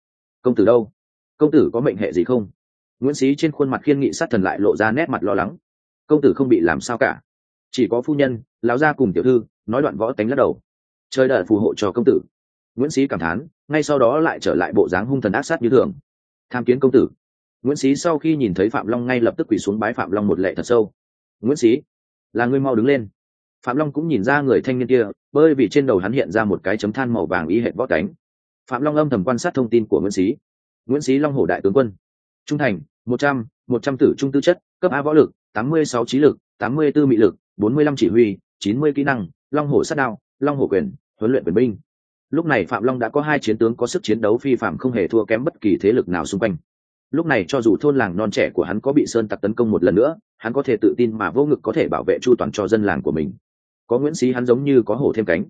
Công tử đâu? Công tử có mệnh hệ gì không? Nguyễn xí trên khuôn mặt khiên nghị sát thần lại lộ ra nét mặt lo lắng. Công tử không bị làm sao cả. Chỉ có phu nhân, lão gia cùng tiểu thư, nói đoạn võ tánh lắc đầu. Chơi đợi phù hộ cho công tử. Nguyễn sĩ cảm thán, ngay sau đó lại trở lại bộ dáng hung thần ác sát như thường. Tham kiến công tử nguyễn sĩ sau khi nhìn thấy phạm long ngay lập tức quỳ xuống bái phạm long một lệ thật sâu. Nguyễn sĩ là ngươi mau đứng lên. Phạm long cũng nhìn ra người thanh niên kia bơi vì trên đầu hắn hiện ra một cái chấm than màu vàng y hệt võ cánh. Phạm long âm thầm quan sát thông tin của nguyễn sĩ nguyễn sĩ long hổ đại tướng quân, trung thành, một trăm một trăm tử trung tư chất, cấp a võ lực, tám mươi sáu trí lực, tám mươi b ố mị lực, bốn mươi lăm chỉ huy, chín mươi kỹ năng, long hổ sát đao, long hổ quyền, huấn luyện quyền binh. Lúc này phạm long đã có hai chiến tướng có sức chiến đấu phi phạm không hề thua kém bất kỳ thế lực nào xung quanh lúc này cho dù thôn làng non trẻ của hắn có bị sơn tặc tấn công một lần nữa, hắn có thể tự tin mà vô ngực có thể bảo vệ chu toàn cho dân làng của mình. Có nguyễn sĩ hắn giống như có hổ thêm cánh.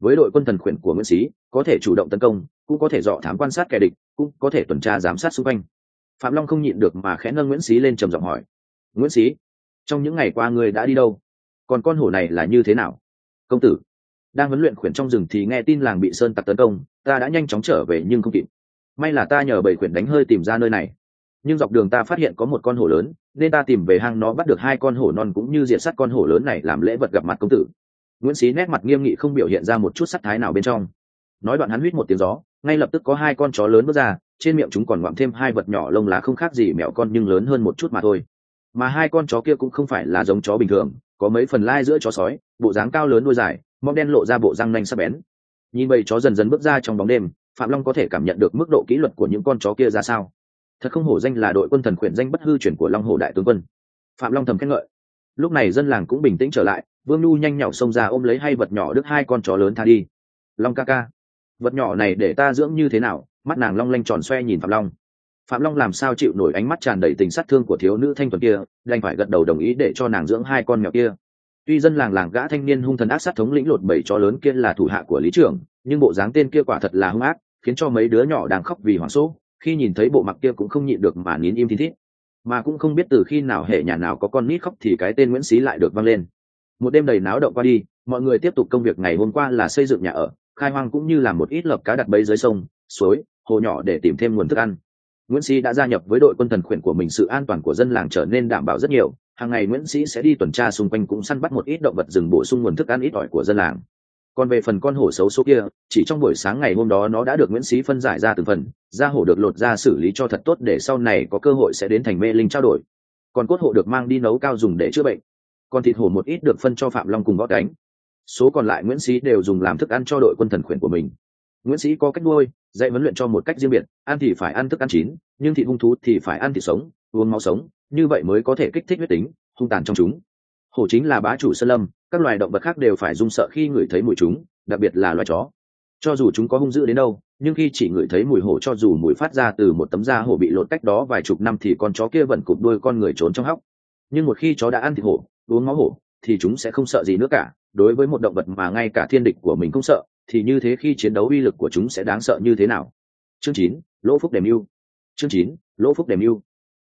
Với đội quân thần khuyển của nguyễn sĩ có thể chủ động tấn công, cũng có thể dọ thám quan sát kẻ địch, cũng có thể tuần tra giám sát xung quanh. Phạm long không nhịn được mà khẽ nâng nguyễn sĩ lên trầm giọng hỏi, nguyễn sĩ trong những ngày qua ngươi đã đi đâu? Còn con hổ này là như thế nào? Công tử, đang huấn luyện khuyển trong rừng thì nghe tin làng bị sơn tặc tấn công, ta đã nhanh chóng trở về nhưng không kịp. May là ta nhờ bảy khuyển đánh hơi tìm ra nơi này nhưng dọc đường ta phát hiện có một con hổ lớn, nên ta tìm về hang nó bắt được hai con hổ non cũng như diệt sát con hổ lớn này làm lễ vật gặp mặt công tử. Nguyễn xí nét mặt nghiêm nghị không biểu hiện ra một chút sắc thái nào bên trong. Nói đoạn hắn huýt một tiếng gió, ngay lập tức có hai con chó lớn bước ra, trên miệng chúng còn ngoạm thêm hai vật nhỏ lông lá không khác gì mẹo con nhưng lớn hơn một chút mà thôi. Mà hai con chó kia cũng không phải là giống chó bình thường, có mấy phần lai giữa chó sói, bộ dáng cao lớn đuôi dài, móng đen lộ ra bộ răng nanh sắc bén. Nhìn bầy chó dần dần bước ra trong bóng đêm, phạm long có thể cảm nhận được mức độ kỹ luật của những con chó kia ra sao thật không hổ danh là đội quân thần khuyển danh bất hư chuyển của long hồ đại tướng quân. Phạm long thầm khen ngợi. Lúc này dân làng cũng bình tĩnh trở lại, vương nhu nhanh nhảu xông ra ôm lấy hai vật nhỏ đứt hai con chó lớn tha đi. Long ca ca, vật nhỏ này để ta dưỡng như thế nào? Mắt nàng long lanh tròn xoe nhìn phạm long. Phạm long làm sao chịu nổi ánh mắt tràn đầy tình sát thương của thiếu nữ thanh thuần kia, đành phải gật đầu đồng ý để cho nàng dưỡng hai con mèo kia. Tuy dân làng làng gã thanh niên hung thần ác sát thống lĩnh lột bảy chó lớn kia là thủ hạ của lý trưởng, nhưng bộ dáng tên kia quả thật là hung ác, khiến cho mấy đứa nhỏ đang khóc vì hoảng số khi nhìn thấy bộ mặt kia cũng không nhịn được mà nín im thi thít. Mà cũng không biết từ khi nào hệ nhà nào có con nít khóc thì cái tên nguyễn xí lại được văng lên. Một đêm đầy náo động qua đi, mọi người tiếp tục công việc ngày hôm qua là xây dựng nhà ở, khai hoang cũng như làm một ít lợp cá đặt bẫy dưới sông, suối, hồ nhỏ để tìm thêm nguồn thức ăn. Nguyễn sĩ đã gia nhập với đội quân thần khuyển của mình sự an toàn của dân làng trở nên đảm bảo rất nhiều. Hàng ngày nguyễn sĩ sẽ đi tuần tra xung quanh cũng săn bắt một ít động vật rừng bổ sung nguồn thức ăn ít ỏi của dân làng còn về phần con hổ xấu số kia, chỉ trong buổi sáng ngày hôm đó nó đã được nguyễn sĩ phân giải ra từng phần da hổ được lột ra xử lý cho thật tốt để sau này có cơ hội sẽ đến thành mê linh trao đổi. Còn cốt hộ được mang đi nấu cao dùng để chữa bệnh. Còn thịt hổ một ít được phân cho phạm long cùng gót đánh số còn lại nguyễn sĩ đều dùng làm thức ăn cho đội quân thần khuyển của mình. Nguyễn sĩ có cách nuôi, dạy huấn luyện cho một cách riêng biệt, ăn thì phải ăn thức ăn chín, nhưng thịt hung thú thì phải ăn thịt sống, uống máu sống, như vậy mới có thể kích thích huyết tính, hung tàn trong chúng hổ chính là bá chủ sơn lâm, các loài động vật khác đều phải run sợ khi ngửi thấy mùi chúng, đặc biệt là loài chó. Cho dù chúng có hung dữ đến đâu, nhưng khi chỉ ngửi thấy mùi hổ cho dù mùi phát ra từ một tấm da hổ bị lột cách đó vài chục năm thì con chó kia vẫn cụp đuôi con người trốn trong hóc. Nhưng một khi chó đã ăn thịt hổ, uống máu hổ, thì chúng sẽ không sợ gì nữa cả. Đối với một động vật mà ngay cả thiên địch của mình không sợ, thì như thế khi chiến đấu uy lực của chúng sẽ đáng sợ như thế nào? Chương chín, lỗ phúc đềm mưu chương chín, lỗ phúc đềm mưu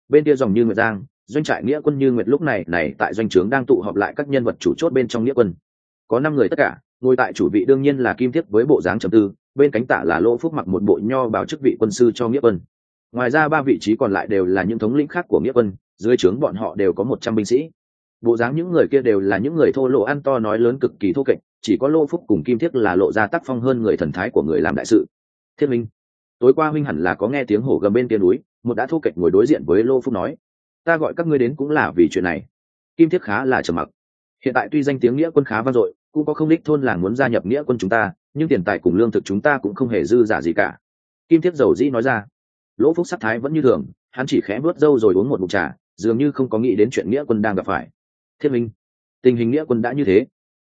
bên kia dòng như nguyệt giang doanh trại nghĩa quân như nguyệt lúc này này tại doanh trướng đang tụ họp lại các nhân vật chủ chốt bên trong nghĩa quân. Có năm người tất cả, ngồi tại chủ vị đương nhiên là kim thiết với bộ dáng trầm tư, bên cánh tả là lỗ phúc mặc một bộ nho báo chức vị quân sư cho nghĩa quân. Ngoài ra ba vị trí còn lại đều là những thống lĩnh khác của nghĩa quân, dưới trướng bọn họ đều có một trăm binh sĩ. Bộ dáng những người kia đều là những người thô lộ ăn to nói lớn cực kỳ thô kệch, chỉ có lô phúc cùng kim thiết là lộ ra tác phong hơn người thần thái của người làm đại sự. Thiết minh, tối qua huynh hẳn là có nghe tiếng hổ gầm bên kia núi, một đã thô kệch ngồi đối diện với lô phúc nói ta gọi các ngươi đến cũng là vì chuyện này. Kim thiết khá là trầm mặc. Hiện tại tuy danh tiếng nghĩa quân khá vang dội, cũng có không đích thôn làng muốn gia nhập nghĩa quân chúng ta, nhưng tiền tài cùng lương thực chúng ta cũng không hề dư giả gì cả. Kim thiết dầu dĩ nói ra. Lỗ phúc sắc thái vẫn như thường, hắn chỉ khẽ vớt râu rồi uống một mục trà, dường như không có nghĩ đến chuyện nghĩa quân đang gặp phải. Thiết minh, tình hình nghĩa quân đã như thế.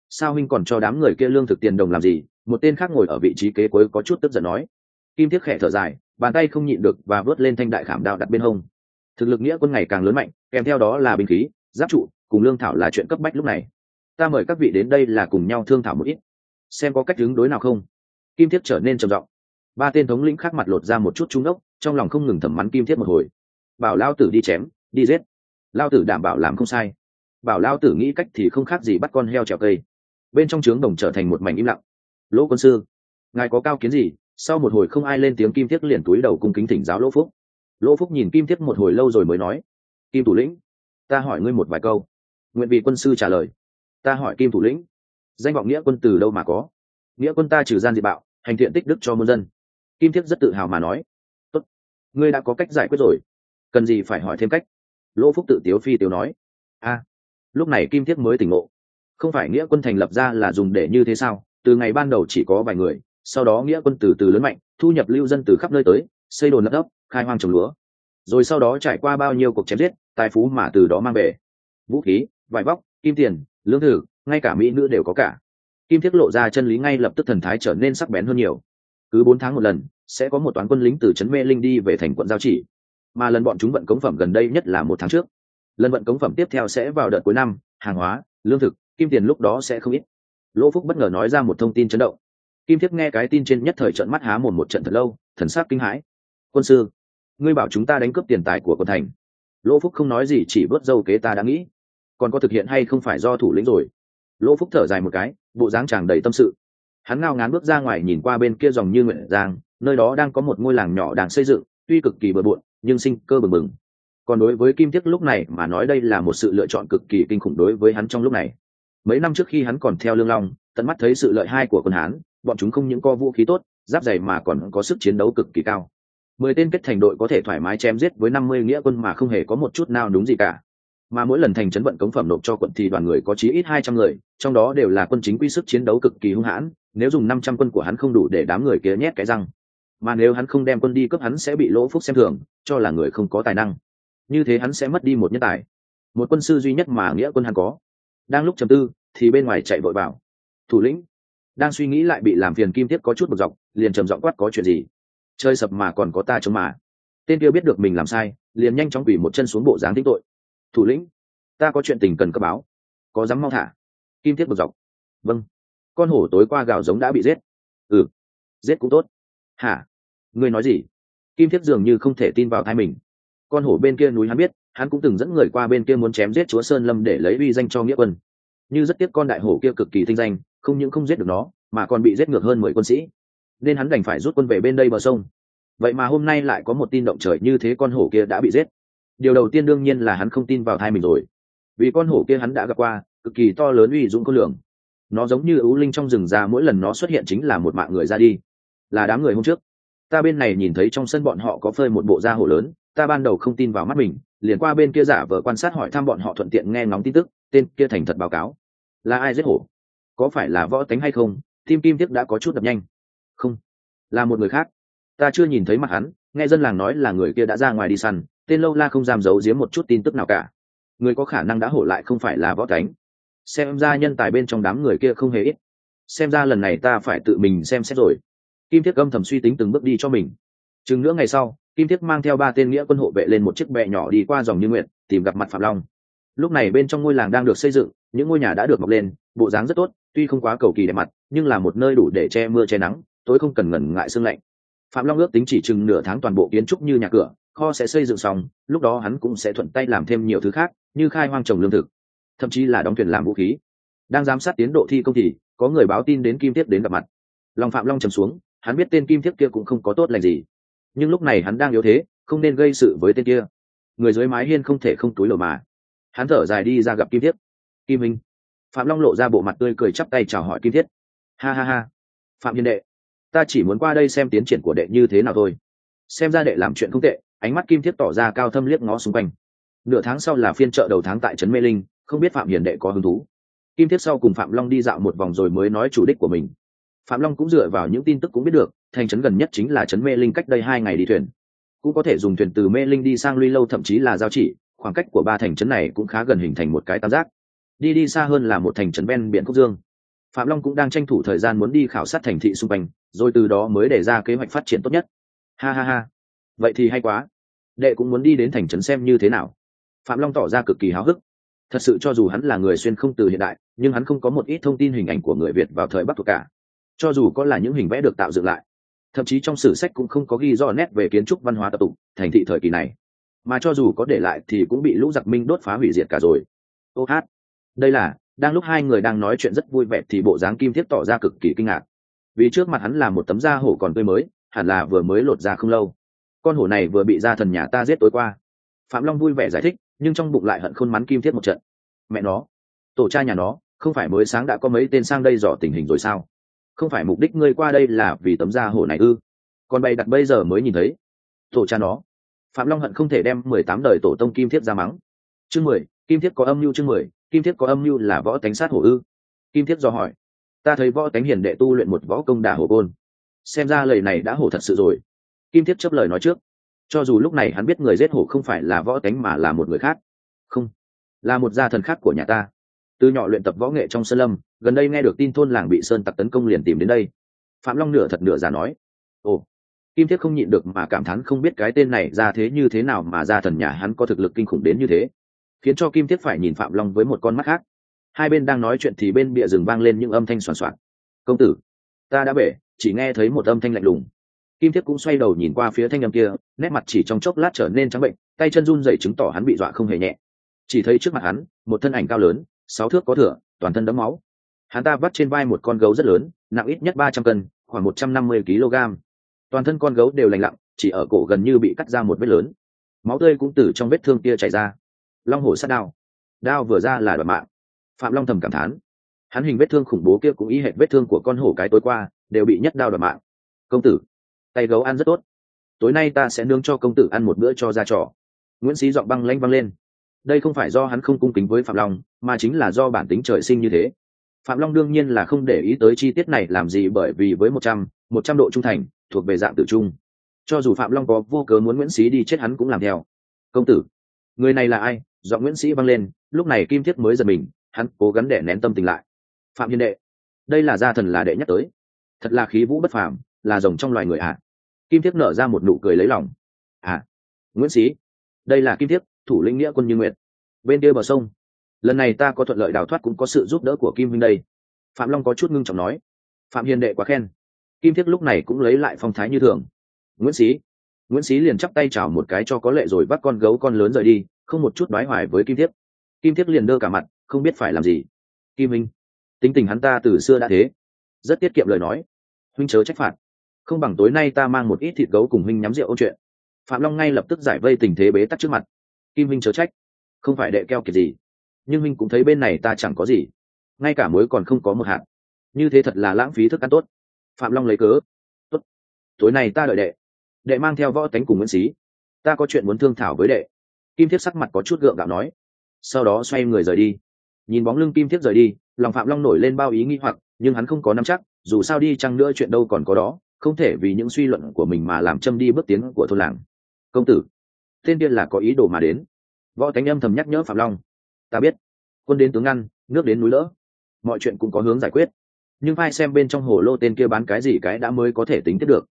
Sao huynh còn cho đám người kia lương thực tiền đồng làm gì? Một tên khác ngồi ở vị trí kế cuối có chút tức giận nói. Kim thiết khẽ thở dài, bàn tay không nhịn được và vớt lên thanh đại khảm đạo đặt bên hông thực lực nghĩa quân ngày càng lớn mạnh kèm theo đó là binh khí giáp trụ cùng lương thảo là chuyện cấp bách lúc này. Ta mời các vị đến đây là cùng nhau thương thảo một ít. Xem có cách ứng đối nào không. Kim thiết trở nên trầm trọng, ba tên thống lĩnh khác mặt lột ra một chút trung ốc trong lòng không ngừng thẩm mắn kim thiết một hồi. Bảo lao tử đi chém đi giết. Lao tử đảm bảo làm không sai. Bảo lao tử nghĩ cách thì không khác gì bắt con heo trèo cây. Bên trong trướng đồng trở thành một mảnh im lặng. Lỗ quân sư ngài có cao kiến gì? Sau một hồi không ai lên tiếng kim thiết liền túi đầu cung kính thỉnh giáo lỗ phúc lỗ phúc nhìn kim thiết một hồi lâu rồi mới nói, kim thủ lĩnh, ta hỏi ngươi một vài câu. Nguyện vị quân sư trả lời, ta hỏi kim thủ lĩnh, danh vọng nghĩa quân từ đâu mà có? Nghĩa quân ta trừ gian dị bạo, hành thiện tích đức cho muôn dân. Kim thiết rất tự hào mà nói, tốt, ngươi đã có cách giải quyết rồi, cần gì phải hỏi thêm cách? Lỗ phúc tự tiếu phi tiếu nói, a, lúc này kim thiết mới tỉnh ngộ, không phải nghĩa quân thành lập ra là dùng để như thế sao? Từ ngày ban đầu chỉ có vài người, sau đó nghĩa quân từ từ lớn mạnh, thu nhập lưu dân từ khắp nơi tới, xây đồn lập đốc khai hoang trồng lúa. Rồi sau đó trải qua bao nhiêu cuộc chém giết, tài phú mà từ đó mang về. Vũ khí, vải vóc, kim tiền, lương thực, ngay cả mỹ nữ đều có cả. Kim thiết lộ ra chân lý ngay lập tức thần thái trở nên sắc bén hơn nhiều. Cứ bốn tháng một lần, sẽ có một toán quân lính từ trấn mê linh đi về thành quận giao chỉ. Mà lần bọn chúng vận cống phẩm gần đây nhất là một tháng trước. Lần vận cống phẩm tiếp theo sẽ vào đợt cuối năm, hàng hóa, lương thực, kim tiền lúc đó sẽ không ít. Lỗ phúc bất ngờ nói ra một thông tin chấn động. Kim thiếp nghe cái tin trên nhất thời trận mắt há mồm một trận thật lâu, thần sắc kinh hãi. Quân sư ngươi bảo chúng ta đánh cướp tiền tài của quận thành. Lỗ phúc không nói gì, chỉ bớt dâu kế ta đã nghĩ. Còn có thực hiện hay không phải do thủ lĩnh rồi? Lỗ phúc thở dài một cái, bộ dáng chàng đầy tâm sự. Hắn ngao ngán bước ra ngoài nhìn qua bên kia dòng như nguyện giang, nơi đó đang có một ngôi làng nhỏ đang xây dựng, tuy cực kỳ bừa bộn, nhưng sinh cơ bừng bừng. Còn đối với kim thiết lúc này mà nói đây là một sự lựa chọn cực kỳ kinh khủng đối với hắn trong lúc này. Mấy năm trước khi hắn còn theo lương long, tận mắt thấy sự lợi hai của quân hán, bọn chúng không những có vũ khí tốt, giáp dày mà còn có sức chiến đấu cực kỳ cao mười tên kết thành đội có thể thoải mái chém giết với năm mươi nghĩa quân mà không hề có một chút nào đúng gì cả. Mà mỗi lần thành trấn vận cống phẩm nộp cho quận thì đoàn người có chí ít hai trăm người, trong đó đều là quân chính quy sức chiến đấu cực kỳ hung hãn, nếu dùng năm trăm quân của hắn không đủ để đám người kia nhét cái răng. Mà nếu hắn không đem quân đi cướp hắn sẽ bị lỗ phúc xem thường, cho là người không có tài năng. Như thế hắn sẽ mất đi một nhân tài. Một quân sư duy nhất mà nghĩa quân hắn có. Đang lúc chầm tư, thì bên ngoài chạy vội vào. Thủ lĩnh, đang suy nghĩ lại bị làm phiền kim thiết có chút bực dọc, liền trầm giọng quát có chuyện gì? Chơi sập mà còn có ta chống mà. Tên kia biết được mình làm sai, liền nhanh chóng quỳ một chân xuống bộ dáng tính tội. Thủ lĩnh, ta có chuyện tình cần cấp báo. Có dám mau thả? Kim thiết một dọc. Vâng. Con hổ tối qua gào giống đã bị giết. Ừ. Giết cũng tốt. Hả? Ngươi nói gì? Kim thiết dường như không thể tin vào thai mình. Con hổ bên kia núi hắn biết, hắn cũng từng dẫn người qua bên kia muốn chém giết chúa sơn lâm để lấy uy danh cho nghĩa quân. Như rất tiếc con đại hổ kia cực kỳ tinh danh, không những không giết được nó, mà còn bị giết ngược hơn mười quân sĩ nên hắn đành phải rút quân về bên đây bờ sông. Vậy mà hôm nay lại có một tin động trời như thế con hổ kia đã bị giết. Điều đầu tiên đương nhiên là hắn không tin vào thai mình rồi. Vì con hổ kia hắn đã gặp qua, cực kỳ to lớn uy dũng có lượng nó giống như ưu linh trong rừng ra mỗi lần nó xuất hiện chính là một mạng người ra đi. Là đám người hôm trước. Ta bên này nhìn thấy trong sân bọn họ có phơi một bộ da hổ lớn, ta ban đầu không tin vào mắt mình, liền qua bên kia giả vờ quan sát hỏi thăm bọn họ thuận tiện nghe ngóng tin tức, tên kia thành thật báo cáo. Là ai giết hổ? Có phải là võ tánh hay không? Tim kim tiếc đã có chút đập nhanh không, là một người khác. Ta chưa nhìn thấy mặt hắn, nghe dân làng nói là người kia đã ra ngoài đi săn, tên lâu la không dám giấu giếm một chút tin tức nào cả. Người có khả năng đã hổ lại không phải là võ cánh. xem ra nhân tài bên trong đám người kia không hề ít. Xem ra lần này ta phải tự mình xem xét rồi. Kim thiết âm thầm suy tính từng bước đi cho mình. Chừng nữa ngày sau, kim thiết mang theo ba tên nghĩa quân hộ vệ lên một chiếc bè nhỏ đi qua dòng như nguyện tìm gặp mặt phạm long. Lúc này bên trong ngôi làng đang được xây dựng, những ngôi nhà đã được mọc lên, bộ dáng rất tốt, tuy không quá cầu kỳ đẹp mặt, nhưng là một nơi đủ để che mưa che nắng tối không cần ngần ngại xương lạnh. Phạm long ước tính chỉ chừng nửa tháng toàn bộ kiến trúc như nhà cửa, kho sẽ xây dựng xong, lúc đó hắn cũng sẽ thuận tay làm thêm nhiều thứ khác, như khai hoang trồng lương thực, thậm chí là đóng thuyền làm vũ khí. Đang giám sát tiến độ thi công thì, có người báo tin đến kim tiếp đến gặp mặt. Lòng phạm long trầm xuống, hắn biết tên kim thiếp kia cũng không có tốt lành gì. Nhưng lúc này hắn đang yếu thế, không nên gây sự với tên kia. Người dưới mái hiên không thể không túi lầu mà. Hắn thở dài đi ra gặp kim thiếp. kim minh. Phạm long lộ ra bộ mặt tươi cười chắp tay chào hỏi kim thiết. Ha ha ha. Phạm hiền đệ ta chỉ muốn qua đây xem tiến triển của đệ như thế nào thôi. Xem ra đệ làm chuyện không tệ, ánh mắt kim thiết tỏ ra cao thâm liếc ngó xung quanh. Nửa tháng sau là phiên chợ đầu tháng tại trấn mê linh, không biết phạm hiền đệ có hứng thú. Kim thiết sau cùng phạm long đi dạo một vòng rồi mới nói chủ đích của mình. Phạm long cũng dựa vào những tin tức cũng biết được, thành trấn gần nhất chính là trấn mê linh cách đây hai ngày đi thuyền. Cũng có thể dùng thuyền từ mê linh đi sang luy lâu thậm chí là giao chỉ, khoảng cách của ba thành trấn này cũng khá gần hình thành một cái tam giác. Đi đi xa hơn là một thành trấn ven biển cốc dương phạm long cũng đang tranh thủ thời gian muốn đi khảo sát thành thị xung quanh, rồi từ đó mới đề ra kế hoạch phát triển tốt nhất. Ha ha ha. Vậy thì hay quá. Đệ cũng muốn đi đến thành trấn xem như thế nào. Phạm long tỏ ra cực kỳ háo hức. Thật sự cho dù hắn là người xuyên không từ hiện đại, nhưng hắn không có một ít thông tin hình ảnh của người việt vào thời bắc thuộc cả. Cho dù có là những hình vẽ được tạo dựng lại, thậm chí trong sử sách cũng không có ghi rõ nét về kiến trúc văn hóa tập tục, thành thị thời kỳ này. Mà cho dù có để lại thì cũng bị lũ giặc minh đốt phá hủy diệt cả rồi. Ô hát, đây là đang lúc hai người đang nói chuyện rất vui vẻ thì bộ dáng kim thiết tỏ ra cực kỳ kinh ngạc. Vì trước mặt hắn là một tấm da hổ còn tươi mới, hẳn là vừa mới lột ra không lâu. Con hổ này vừa bị gia thần nhà ta giết tối qua. Phạm long vui vẻ giải thích, nhưng trong bụng lại hận khôn mắn kim thiết một trận. Mẹ nó, tổ cha nhà nó, không phải mới sáng đã có mấy tên sang đây dò tình hình rồi sao? Không phải mục đích ngươi qua đây là vì tấm da hổ này ư? Còn bày đặt bây giờ mới nhìn thấy. Tổ cha nó. Phạm long hận không thể đem mười tám đời tổ tông kim thiết ra mắng. Chương mười, kim thiết có âm mưu chương mười kim thiết có âm mưu là võ tánh sát hổ ư? Kim thiết do hỏi. Ta thấy võ tánh hiền đệ tu luyện một võ công đà hổ côn. Xem ra lời này đã hổ thật sự rồi. Kim thiết chấp lời nói trước. Cho dù lúc này hắn biết người giết hổ không phải là võ tánh mà là một người khác. Không. Là một gia thần khác của nhà ta. Từ nhỏ luyện tập võ nghệ trong sơn lâm, gần đây nghe được tin thôn làng bị sơn tặc tấn công liền tìm đến đây. Phạm long nửa thật nửa giả nói. Ồ. Kim thiết không nhịn được mà cảm thán không biết cái tên này ra thế như thế nào mà gia thần nhà hắn có thực lực kinh khủng đến như thế khiến cho kim thiết phải nhìn phạm long với một con mắt khác. Hai bên đang nói chuyện thì bên bịa rừng vang lên những âm thanh soàn soạn công tử, ta đã bể chỉ nghe thấy một âm thanh lạnh lùng. Kim thiết cũng xoay đầu nhìn qua phía thanh âm kia, nét mặt chỉ trong chốc lát trở nên trắng bệnh, tay chân run dậy chứng tỏ hắn bị dọa không hề nhẹ. Chỉ thấy trước mặt hắn, một thân ảnh cao lớn, sáu thước có thửa, toàn thân đấm máu. Hắn ta vắt trên vai một con gấu rất lớn, nặng ít nhất ba trăm cân, khoảng một trăm năm mươi kg toàn thân con gấu đều lành lặng chỉ ở cổ gần như bị cắt ra một vết lớn. Máu tươi cũng từ trong vết thương kia chảy ra long hổ sát đao. Đao vừa ra là đoạn mạng. Phạm long thầm cảm thán. Hắn hình vết thương khủng bố kia cũng y hệt vết thương của con hổ cái tối qua, đều bị nhất đao đoạn mạng. Công tử, tay gấu ăn rất tốt. Tối nay ta sẽ nương cho công tử ăn một bữa cho ra trò. Nguyễn sĩ giọng băng lanh băng lên. Đây không phải do hắn không cung kính với phạm long, mà chính là do bản tính trời sinh như thế. Phạm long đương nhiên là không để ý tới chi tiết này làm gì bởi vì với một trăm một trăm độ trung thành, thuộc về dạng tự trung. Cho dù phạm long có vô cớ muốn nguyễn sĩ đi chết hắn cũng làm theo. Công tử người này là ai? Do nguyễn sĩ văng lên, lúc này kim thiết mới giật mình, hắn cố gắng để nén tâm tình lại. Phạm hiền đệ, đây là gia thần là đệ nhắc tới. Thật là khí vũ bất phàm, là rồng trong loài người ạ. À. kim thiết nở ra một nụ cười lấy lòng. À nguyễn sĩ, đây là kim thiết, thủ lĩnh nghĩa quân như nguyệt. Bên kia bờ sông, lần này ta có thuận lợi đào thoát cũng có sự giúp đỡ của kim huynh đây. Phạm long có chút ngưng trọng nói. Phạm hiền đệ quá khen. Kim thiết lúc này cũng lấy lại phong thái như thường. Nguyễn sĩ nguyễn sĩ liền chắp tay chào một cái cho có lệ rồi bắt con gấu con lớn rời đi, không một chút đoái hoài với kim thiếp. Kim thiếp liền đơ cả mặt, không biết phải làm gì. Kim minh, tính tình hắn ta từ xưa đã thế. Rất tiết kiệm lời nói. Huynh chớ trách phạt. Không bằng tối nay ta mang một ít thịt gấu cùng huynh nhắm rượu ôn chuyện. Phạm long ngay lập tức giải vây tình thế bế tắc trước mặt. Kim huynh chớ trách. Không phải đệ keo kiệt gì. Nhưng huynh cũng thấy bên này ta chẳng có gì. Ngay cả muối còn không có một hạt. Như thế thật là lãng phí thức ăn tốt. Phạm long lấy cớ. Tốt. Tối nay ta đợi đệ đệ mang theo võ tánh cùng nguyễn xí. Ta có chuyện muốn thương thảo với đệ. Kim thiết sắc mặt có chút gượng gạo nói. Sau đó xoay người rời đi. Nhìn bóng lưng kim thiết rời đi, lòng phạm long nổi lên bao ý nghĩ hoặc, nhưng hắn không có nắm chắc, dù sao đi chăng nữa chuyện đâu còn có đó, không thể vì những suy luận của mình mà làm châm đi bước tiến của thôn làng. Công tử, tên tiên là có ý đồ mà đến. Võ tánh âm thầm nhắc nhớ phạm long. Ta biết. Quân đến tướng ngăn, nước đến núi lỡ. Mọi chuyện cũng có hướng giải quyết. Nhưng phải xem bên trong hồ lô tên kia bán cái gì cái đã mới có thể tính tiếp được.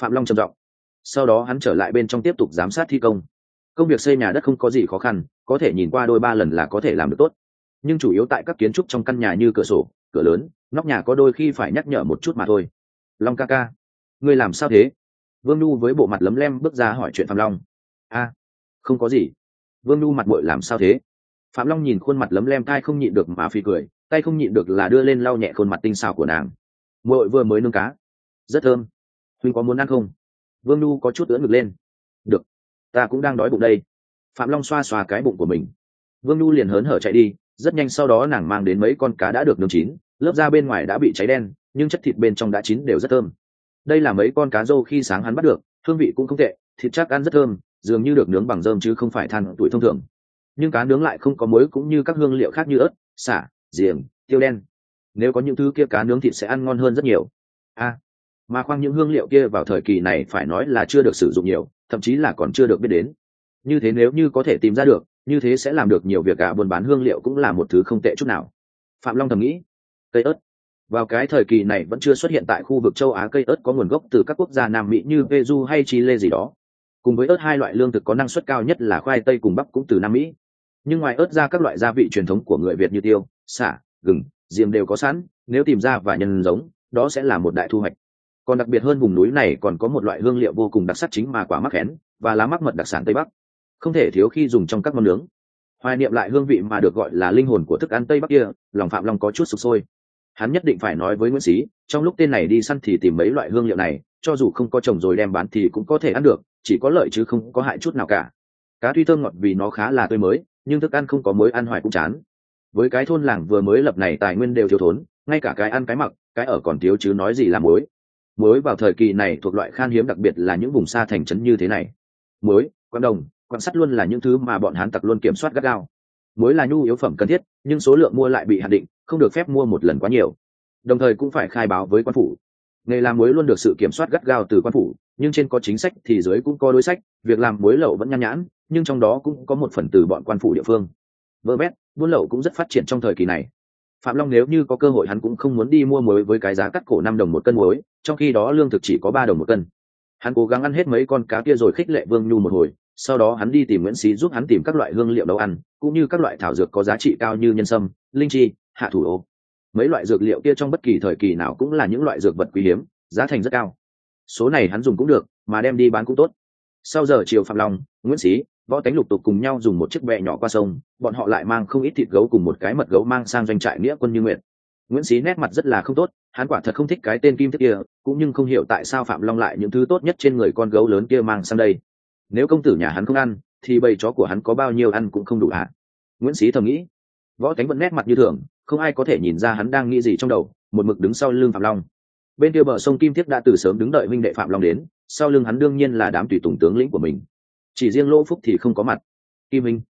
Phạm long trầm giọng sau đó hắn trở lại bên trong tiếp tục giám sát thi công. Công việc xây nhà đất không có gì khó khăn, có thể nhìn qua đôi ba lần là có thể làm được tốt. Nhưng chủ yếu tại các kiến trúc trong căn nhà như cửa sổ, cửa lớn, nóc nhà có đôi khi phải nhắc nhở một chút mà thôi. Long ca ca, ngươi làm sao thế? Vương nhu với bộ mặt lấm lem bước ra hỏi chuyện phạm long. A, không có gì. Vương nhu mặt bội làm sao thế? Phạm long nhìn khuôn mặt lấm lem tai không nhịn được mà phi cười tay không nhịn được là đưa lên lau nhẹ khuôn mặt tinh xào của nàng. Muội vừa mới nướng cá. Rất thơm. Huynh có muốn ăn không? Vương nhu có chút ưỡn ngực lên. Được ta cũng đang đói bụng đây. Phạm long xoa xoa cái bụng của mình. Vương nhu liền hớn hở chạy đi rất nhanh sau đó nàng mang đến mấy con cá đã được nướng chín lớp da bên ngoài đã bị cháy đen nhưng chất thịt bên trong đã chín đều rất thơm. Đây là mấy con cá rô khi sáng hắn bắt được hương vị cũng không tệ thịt chắc ăn rất thơm dường như được nướng bằng rơm chứ không phải than tuổi thông thường. Nhưng cá nướng lại không có muối cũng như các hương liệu khác như ớt xả giềng tiêu đen. Nếu có những thứ kia cá nướng thịt sẽ ăn ngon hơn rất nhiều. A à, mà khoang những hương liệu kia vào thời kỳ này phải nói là chưa được sử dụng nhiều, thậm chí là còn chưa được biết đến. Như thế nếu như có thể tìm ra được, như thế sẽ làm được nhiều việc cả buôn bán hương liệu cũng là một thứ không tệ chút nào. Phạm long thầm nghĩ, cây ớt. Vào cái thời kỳ này vẫn chưa xuất hiện tại khu vực châu á, cây ớt có nguồn gốc từ các quốc gia nam mỹ như peru hay chile gì đó. Cùng với ớt hai loại lương thực có năng suất cao nhất là khoai tây cùng bắp cũng từ nam mỹ. Nhưng ngoài ớt ra các loại gia vị truyền thống của người việt như tiêu xả gừng, diềm đều có sẵn, nếu tìm ra và nhân giống, đó sẽ là một đại thu hoạch còn đặc biệt hơn vùng núi này còn có một loại hương liệu vô cùng đặc sắc chính mà quả mắc khén và lá mắc mật đặc sản tây bắc. Không thể thiếu khi dùng trong các món nướng. Hoài niệm lại hương vị mà được gọi là linh hồn của thức ăn tây bắc kia, lòng phạm long có chút sụp sôi. Hắn nhất định phải nói với nguyễn sĩ trong lúc tên này đi săn thì tìm mấy loại hương liệu này, cho dù không có trồng rồi đem bán thì cũng có thể ăn được, chỉ có lợi chứ không có hại chút nào cả. Cá tuy thơm ngọt vì nó khá là tươi mới, nhưng thức ăn không có mới ăn hoài cũng chán. Với cái thôn làng vừa mới lập này tài nguyên đều thiếu thốn, ngay cả cái ăn cái mặc, cái ở còn thiếu chứ nói gì làm muối muối vào thời kỳ này thuộc loại khan hiếm đặc biệt là những vùng xa thành trấn như thế này. Muối quan đồng quan sắt luôn là những thứ mà bọn hán tặc luôn kiểm soát gắt gao. Muối là nhu yếu phẩm cần thiết, nhưng số lượng mua lại bị hạn định, không được phép mua một lần quá nhiều. Đồng thời cũng phải khai báo với quan phủ. Nghề làm muối luôn được sự kiểm soát gắt gao từ quan phủ, nhưng trên có chính sách thì dưới cũng có đối sách, việc làm muối lậu vẫn nhan nhãn, nhưng trong đó cũng có một phần từ bọn quan phủ địa phương. Vơ vét buôn lậu cũng rất phát triển trong thời kỳ này phạm long nếu như có cơ hội hắn cũng không muốn đi mua muối với cái giá cắt cổ năm đồng một cân muối, trong khi đó lương thực chỉ có ba đồng một cân. Hắn cố gắng ăn hết mấy con cá kia rồi khích lệ vương nhu một hồi, sau đó hắn đi tìm nguyễn xí giúp hắn tìm các loại hương liệu nấu ăn, cũng như các loại thảo dược có giá trị cao như nhân sâm, linh chi, hạ thủ ô. Mấy loại dược liệu kia trong bất kỳ thời kỳ nào cũng là những loại dược vật quý hiếm, giá thành rất cao. Số này hắn dùng cũng được, mà đem đi bán cũng tốt. Sau giờ chiều phạm long, nguyễn sĩ võ tánh lục tục cùng nhau dùng một chiếc bẹ nhỏ qua sông, bọn họ lại mang không ít thịt gấu cùng một cái mật gấu mang sang doanh trại nghĩa quân như nguyện nguyễn sĩ nét mặt rất là không tốt, hắn quả thật không thích cái tên kim thiết kia, cũng nhưng không hiểu tại sao phạm long lại những thứ tốt nhất trên người con gấu lớn kia mang sang đây. Nếu công tử nhà hắn không ăn, thì bầy chó của hắn có bao nhiêu ăn cũng không đủ hả? Nguyễn sĩ thầm nghĩ. Võ Tánh vẫn nét mặt như thường, không ai có thể nhìn ra hắn đang nghĩ gì trong đầu, một mực đứng sau lưng phạm long. Bên kia bờ sông kim thiết đã từ sớm đứng đợi minh đệ phạm long đến, sau lưng hắn đương nhiên là đám tùy tùng tướng lĩnh của mình chỉ riêng lỗ phúc thì không có mặt. Kim minh,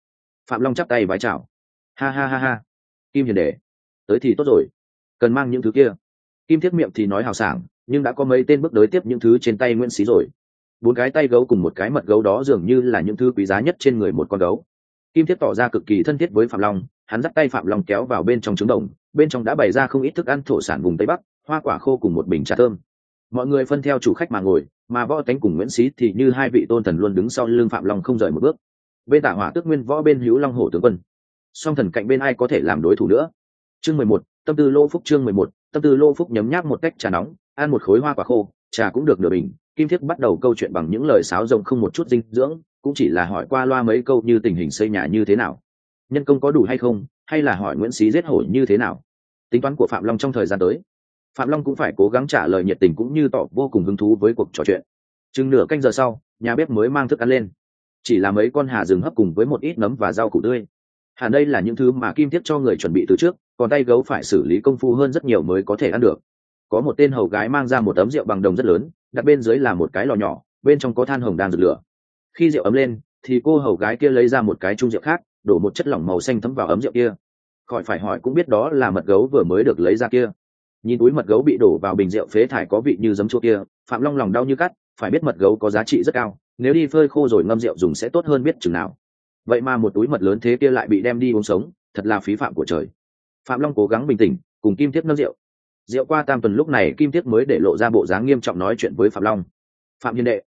phạm long chắp tay vái chào. Ha ha ha ha. Kim hiền đề. tới thì tốt rồi. Cần mang những thứ kia. Kim thiết miệng thì nói hào sảng, nhưng đã có mấy tên bước đối tiếp những thứ trên tay nguyễn xí rồi. Bốn cái tay gấu cùng một cái mật gấu đó dường như là những thứ quý giá nhất trên người một con gấu. Kim thiết tỏ ra cực kỳ thân thiết với phạm long, hắn dắt tay phạm long kéo vào bên trong trứng đồng, bên trong đã bày ra không ít thức ăn thổ sản vùng tây bắc, hoa quả khô cùng một bình trà thơm mọi người phân theo chủ khách mà ngồi, mà võ tánh cùng nguyễn xí thì như hai vị tôn thần luôn đứng sau lưng phạm long không rời một bước. Bên tả hỏa tước nguyên võ bên hữu long hổ tướng quân. Song thần cạnh bên ai có thể làm đối thủ nữa? Chương mười một, tâm tư lô phúc chương mười một, tâm tư lô phúc nhấm nháp một cách trà nóng, ăn một khối hoa quả khô, trà cũng được nửa bình. Kim thiết bắt đầu câu chuyện bằng những lời sáo rộng không một chút dinh dưỡng, cũng chỉ là hỏi qua loa mấy câu như tình hình xây nhà như thế nào. Nhân công có đủ hay không, hay là hỏi nguyễn xí giết hổ như thế nào? Tính toán của phạm long trong thời gian tới phạm long cũng phải cố gắng trả lời nhiệt tình cũng như tỏ vô cùng hứng thú với cuộc trò chuyện. Chừng nửa canh giờ sau, nhà bếp mới mang thức ăn lên. Chỉ là mấy con hà rừng hấp cùng với một ít nấm và rau củ tươi. Hẳn đây là những thứ mà kim thiết cho người chuẩn bị từ trước, còn tay gấu phải xử lý công phu hơn rất nhiều mới có thể ăn được. Có một tên hầu gái mang ra một ấm rượu bằng đồng rất lớn, đặt bên dưới là một cái lò nhỏ, bên trong có than hồng đang rực lửa. Khi rượu ấm lên, thì cô hầu gái kia lấy ra một cái chung rượu khác, đổ một chất lỏng màu xanh thấm vào ấm rượu kia. Khỏi phải hỏi cũng biết đó là mật gấu vừa mới được lấy ra kia nhìn túi mật gấu bị đổ vào bình rượu phế thải có vị như giấm chua kia, phạm long lòng đau như cắt, phải biết mật gấu có giá trị rất cao, nếu đi phơi khô rồi ngâm rượu dùng sẽ tốt hơn biết chừng nào. Vậy mà một túi mật lớn thế kia lại bị đem đi uống sống, thật là phí phạm của trời. Phạm long cố gắng bình tĩnh, cùng kim thiếp nâng rượu. Rượu qua tam tuần lúc này kim thiếp mới để lộ ra bộ dáng nghiêm trọng nói chuyện với phạm long. Phạm hiền đệ,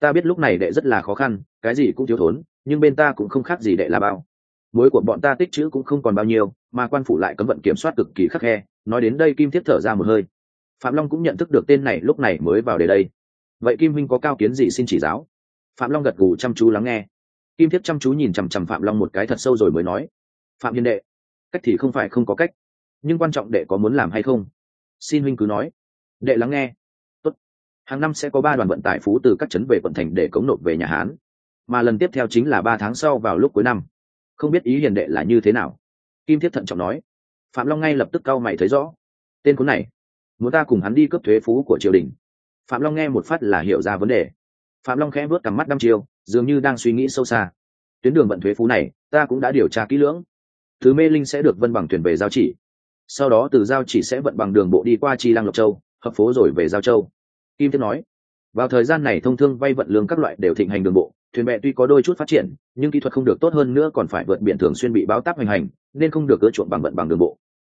ta biết lúc này đệ rất là khó khăn, cái gì cũng thiếu thốn, nhưng bên ta cũng không khác gì đệ là bao. Mối của bọn ta tích chữ cũng không còn bao nhiêu, mà quan phủ lại cấm vận kiểm soát cực kỳ khắc khe nói đến đây kim thiết thở ra một hơi. Phạm long cũng nhận thức được tên này lúc này mới vào để đây. Vậy kim huynh có cao kiến gì xin chỉ giáo? Phạm long gật gù chăm chú lắng nghe. Kim thiết chăm chú nhìn chằm chằm phạm long một cái thật sâu rồi mới nói, phạm hiền đệ, cách thì không phải không có cách, nhưng quan trọng đệ có muốn làm hay không? Xin huynh cứ nói. Đệ lắng nghe. Tốt. hàng năm sẽ có ba đoàn vận tải phú từ các trấn về quận thành để cống nộp về nhà hán. Mà lần tiếp theo chính là ba tháng sau vào lúc cuối năm. Không biết ý hiền đệ là như thế nào? Kim thiết thận trọng nói phạm long ngay lập tức cau mày thấy rõ. Tên cuốn này, muốn ta cùng hắn đi cấp thuế phú của triều đình. Phạm long nghe một phát là hiểu ra vấn đề. Phạm long khẽ vớt cằm mắt đăm chiêu, dường như đang suy nghĩ sâu xa. Tuyến đường vận thuế phú này, ta cũng đã điều tra kỹ lưỡng. Thứ mê linh sẽ được vân bằng thuyền về giao chỉ. Sau đó từ giao chỉ sẽ vận bằng đường bộ đi qua chi lăng lộc châu, hợp phố rồi về giao châu. Kim tiếp nói, vào thời gian này thông thương vay vận lương các loại đều thịnh hành đường bộ, thuyền bè tuy có đôi chút phát triển, nhưng kỹ thuật không được tốt hơn nữa còn phải vượt biển thường xuyên bị báo táp hoành hành nên không được cỡ chuộng bằng vận bằng đường bộ.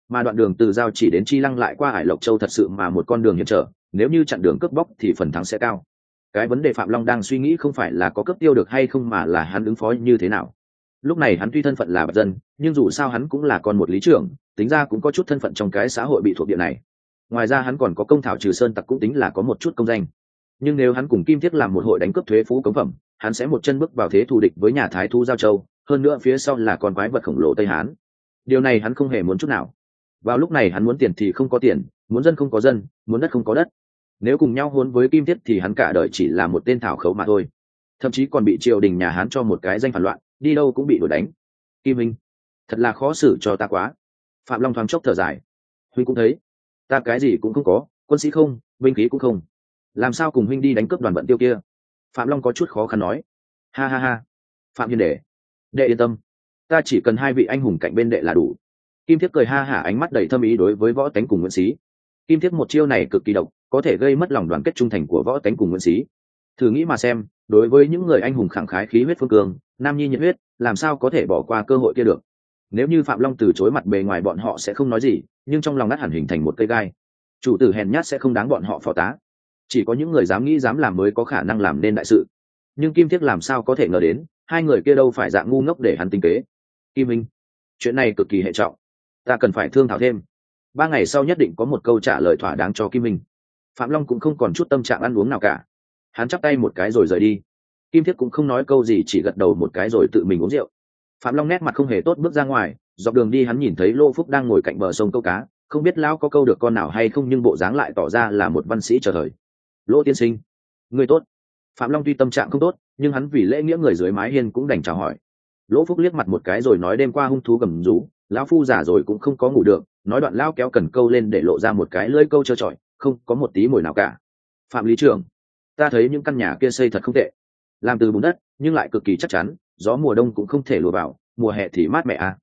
Mà đoạn đường từ giao chỉ đến chi lăng lại qua hải lộc châu thật sự mà một con đường hiểm trở, nếu như chặn đường cướp bóc thì phần thắng sẽ cao. Cái vấn đề phạm long đang suy nghĩ không phải là có cấp tiêu được hay không mà là hắn ứng phó như thế nào. Lúc này hắn tuy thân phận là bạch dân, nhưng dù sao hắn cũng là con một lý trưởng, tính ra cũng có chút thân phận trong cái xã hội bị thuộc địa này. Ngoài ra hắn còn có công thảo trừ sơn tặc cũng tính là có một chút công danh. Nhưng nếu hắn cùng kim thiết làm một hội đánh cướp thuế phú cống phẩm, hắn sẽ một chân bước vào thế thù địch với nhà thái thu giao châu, hơn nữa phía sau là con quái vật khổng lồ tây hán điều này hắn không hề muốn chút nào. Vào lúc này hắn muốn tiền thì không có tiền, muốn dân không có dân, muốn đất không có đất. Nếu cùng nhau hôn với kim thiết thì hắn cả đời chỉ là một tên thảo khấu mà thôi. Thậm chí còn bị triều đình nhà hán cho một cái danh phản loạn, đi đâu cũng bị đuổi đánh. Kim minh, thật là khó xử cho ta quá. Phạm long thoáng chốc thở dài. Huynh cũng thấy. Ta cái gì cũng không có, quân sĩ không, binh khí cũng không. Làm sao cùng huynh đi đánh cướp đoàn vận tiêu kia? Phạm long có chút khó khăn nói. Ha ha ha. Phạm hiền đệ. Đệ yên tâm ta chỉ cần hai vị anh hùng cạnh bên đệ là đủ. Kim Thiếp cười ha hả ánh mắt đầy thâm ý đối với võ tánh cùng nguyễn sĩ kim Thiếp một chiêu này cực kỳ độc, có thể gây mất lòng đoàn kết trung thành của võ tánh cùng nguyễn sĩ thử nghĩ mà xem, đối với những người anh hùng khẳng khái khí huyết phương cường, nam nhi nhiệt huyết, làm sao có thể bỏ qua cơ hội kia được? Nếu như phạm long từ chối mặt bề ngoài bọn họ sẽ không nói gì, nhưng trong lòng ngắt hẳn hình thành một cây gai. Chủ tử hèn nhát sẽ không đáng bọn họ phò tá. Chỉ có những người dám nghĩ dám làm mới có khả năng làm nên đại sự. Nhưng kim thiết làm sao có thể ngờ đến, hai người kia đâu phải dạng ngu ngốc để hắn tinh kế kim minh, chuyện này cực kỳ hệ trọng. Ta cần phải thương thảo thêm. Ba ngày sau nhất định có một câu trả lời thỏa đáng cho kim minh. Phạm long cũng không còn chút tâm trạng ăn uống nào cả. Hắn chắp tay một cái rồi rời đi. Kim thiết cũng không nói câu gì, chỉ gật đầu một cái rồi tự mình uống rượu. Phạm long nét mặt không hề tốt bước ra ngoài, dọc đường đi hắn nhìn thấy lô phúc đang ngồi cạnh bờ sông câu cá, không biết lão có câu được con nào hay không nhưng bộ dáng lại tỏ ra là một văn sĩ chờ thời. Lỗ tiên sinh, người tốt. Phạm long tuy tâm trạng không tốt, nhưng hắn vì lễ nghĩa người dưới mái hiên cũng đành chào hỏi lỗ phúc liếc mặt một cái rồi nói đêm qua hung thú gầm rú, lão phu giả rồi cũng không có ngủ được, nói đoạn lao kéo cần câu lên để lộ ra một cái lưỡi câu trơ trọi, không có một tí mồi nào cả. Phạm lý trưởng ta thấy những căn nhà kia xây thật không tệ, làm từ bùn đất, nhưng lại cực kỳ chắc chắn, gió mùa đông cũng không thể lùa vào, mùa hè thì mát mẻ à.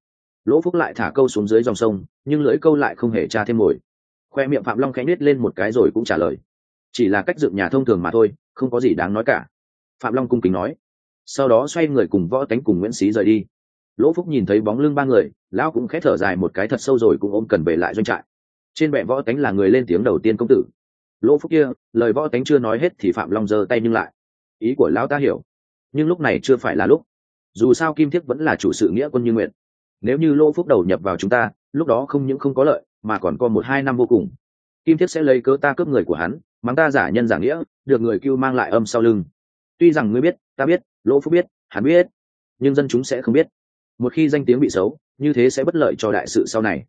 Lỗ phúc lại thả câu xuống dưới dòng sông, nhưng lưỡi câu lại không hề tra thêm mồi. Khoe miệng phạm long khẽ nết lên một cái rồi cũng trả lời. Chỉ là cách dựng nhà thông thường mà thôi, không có gì đáng nói cả. Phạm long cung kính nói sau đó xoay người cùng võ tánh cùng nguyễn xí rời đi. Lỗ phúc nhìn thấy bóng lưng ba người, lão cũng khẽ thở dài một cái thật sâu rồi cũng ôm cần về lại doanh trại. Trên bệ võ tánh là người lên tiếng đầu tiên công tử. Lỗ phúc kia, lời võ tánh chưa nói hết thì phạm long giơ tay nhưng lại. Ý của lão ta hiểu, nhưng lúc này chưa phải là lúc. Dù sao kim thiếp vẫn là chủ sự nghĩa quân như nguyện nếu như lỗ phúc đầu nhập vào chúng ta, lúc đó không những không có lợi, mà còn có một hai năm vô cùng. Kim thiếp sẽ lấy cớ ta cướp người của hắn, mắng ta giả nhân giả nghĩa, được người cưu mang lại âm sau lưng. Tuy rằng ngươi biết, ta biết lỗ phúc biết, hắn biết, nhưng dân chúng sẽ không biết. Một khi danh tiếng bị xấu, như thế sẽ bất lợi cho đại sự sau này.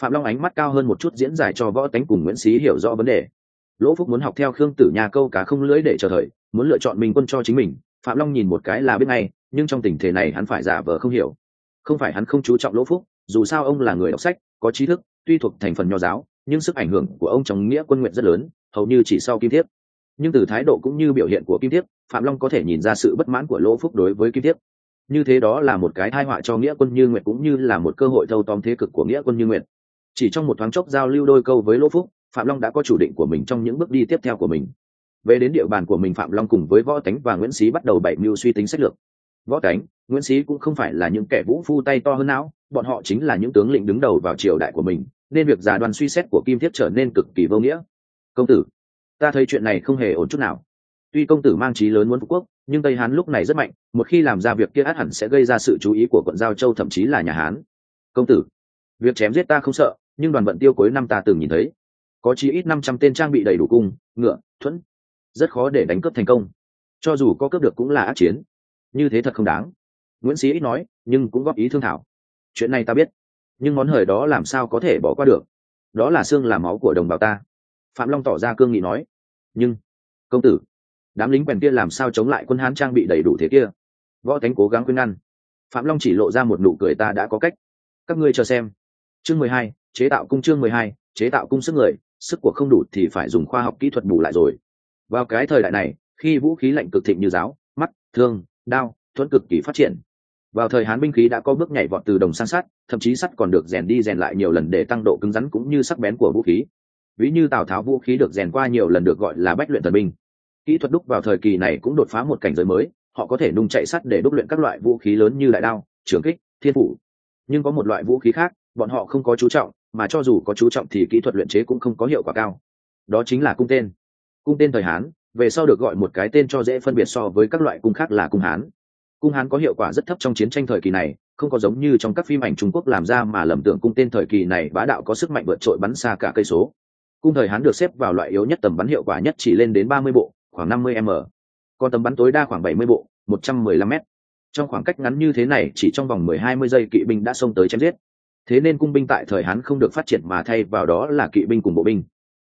Phạm long ánh mắt cao hơn một chút diễn giải cho võ tánh cùng nguyễn xí hiểu rõ vấn đề. Lỗ phúc muốn học theo khương tử nhà câu cá không lưỡi để chờ thời, muốn lựa chọn mình quân cho chính mình, phạm long nhìn một cái là biết ngay, nhưng trong tình thế này hắn phải giả vờ không hiểu. Không phải hắn không chú trọng lỗ phúc, dù sao ông là người đọc sách, có trí thức, tuy thuộc thành phần nho giáo, nhưng sức ảnh hưởng của ông trong nghĩa quân nguyện rất lớn, hầu như chỉ sau kim thiếp nhưng từ thái độ cũng như biểu hiện của kim thiếp, phạm long có thể nhìn ra sự bất mãn của lỗ phúc đối với kim thiếp. Như thế đó là một cái thai họa cho nghĩa quân như nguyện cũng như là một cơ hội thâu tóm thế cực của nghĩa quân như nguyện chỉ trong một thoáng chốc giao lưu đôi câu với lỗ phúc, phạm long đã có chủ định của mình trong những bước đi tiếp theo của mình. Về đến địa bàn của mình, phạm long cùng với võ tánh và nguyễn xí bắt đầu bảy mưu suy tính sách lược. Võ tánh, nguyễn xí cũng không phải là những kẻ vũ phu tay to hơn não, bọn họ chính là những tướng lĩnh đứng đầu vào triều đại của mình, nên việc giả đoàn suy xét của kim thiết trở nên cực kỳ vô nghĩa. Công tử ta thấy chuyện này không hề ổn chút nào. Tuy công tử mang trí lớn muốn phú quốc, nhưng tây hán lúc này rất mạnh, một khi làm ra việc kia át hẳn sẽ gây ra sự chú ý của quận giao châu, thậm chí là nhà hán. Công tử, việc chém giết ta không sợ, nhưng đoàn vận tiêu cuối năm ta từng nhìn thấy. Có chí ít năm trăm tên trang bị đầy đủ cung, ngựa, thuẫn. Rất khó để đánh cướp thành công. Cho dù có cướp được cũng là ác chiến. Như thế thật không đáng. Nguyễn sĩ ít nói, nhưng cũng góp ý thương thảo. Chuyện này ta biết, nhưng món hời đó làm sao có thể bỏ qua được? Đó là xương là máu của đồng bào ta phạm long tỏ ra cương nghị nói, nhưng, công tử, đám lính quèn kia làm sao chống lại quân hán trang bị đầy đủ thế kia? Võ thánh cố gắng khuyên ngăn. Phạm long chỉ lộ ra một nụ cười ta đã có cách. Các ngươi chờ xem. Chương mười hai, chế tạo cung chương mười hai, chế tạo cung sức người, sức của không đủ thì phải dùng khoa học kỹ thuật bù lại rồi. Vào cái thời đại này, khi vũ khí lạnh cực thịnh như giáo, mắt, thương, đao, thuẫn cực kỳ phát triển. Vào thời hán binh khí đã có bước nhảy vọt từ đồng sang sắt, thậm chí sắt còn được rèn đi rèn lại nhiều lần để tăng độ cứng rắn cũng như sắc bén của vũ khí ví như tào tháo vũ khí được rèn qua nhiều lần được gọi là bách luyện thần binh. Kỹ thuật đúc vào thời kỳ này cũng đột phá một cảnh giới mới, họ có thể nung chạy sắt để đúc luyện các loại vũ khí lớn như đại đao, trường kích, thiên phủ. Nhưng có một loại vũ khí khác, bọn họ không có chú trọng, mà cho dù có chú trọng thì kỹ thuật luyện chế cũng không có hiệu quả cao. Đó chính là cung tên. Cung tên thời hán, về sau được gọi một cái tên cho dễ phân biệt so với các loại cung khác là cung hán. Cung hán có hiệu quả rất thấp trong chiến tranh thời kỳ này, không có giống như trong các phim ảnh trung quốc làm ra mà lầm tưởng cung tên thời kỳ này bá đạo có sức mạnh vượt trội bắn xa cả cây số cung thời hán được xếp vào loại yếu nhất tầm bắn hiệu quả nhất chỉ lên đến ba mươi bộ, khoảng năm mươi m. Còn tầm bắn tối đa khoảng bảy mươi bộ, một trăm mười lăm m trong khoảng cách ngắn như thế này, chỉ trong vòng mười hai mươi giây kỵ binh đã xông tới chém giết. Thế nên cung binh tại thời hán không được phát triển mà thay vào đó là kỵ binh cùng bộ binh.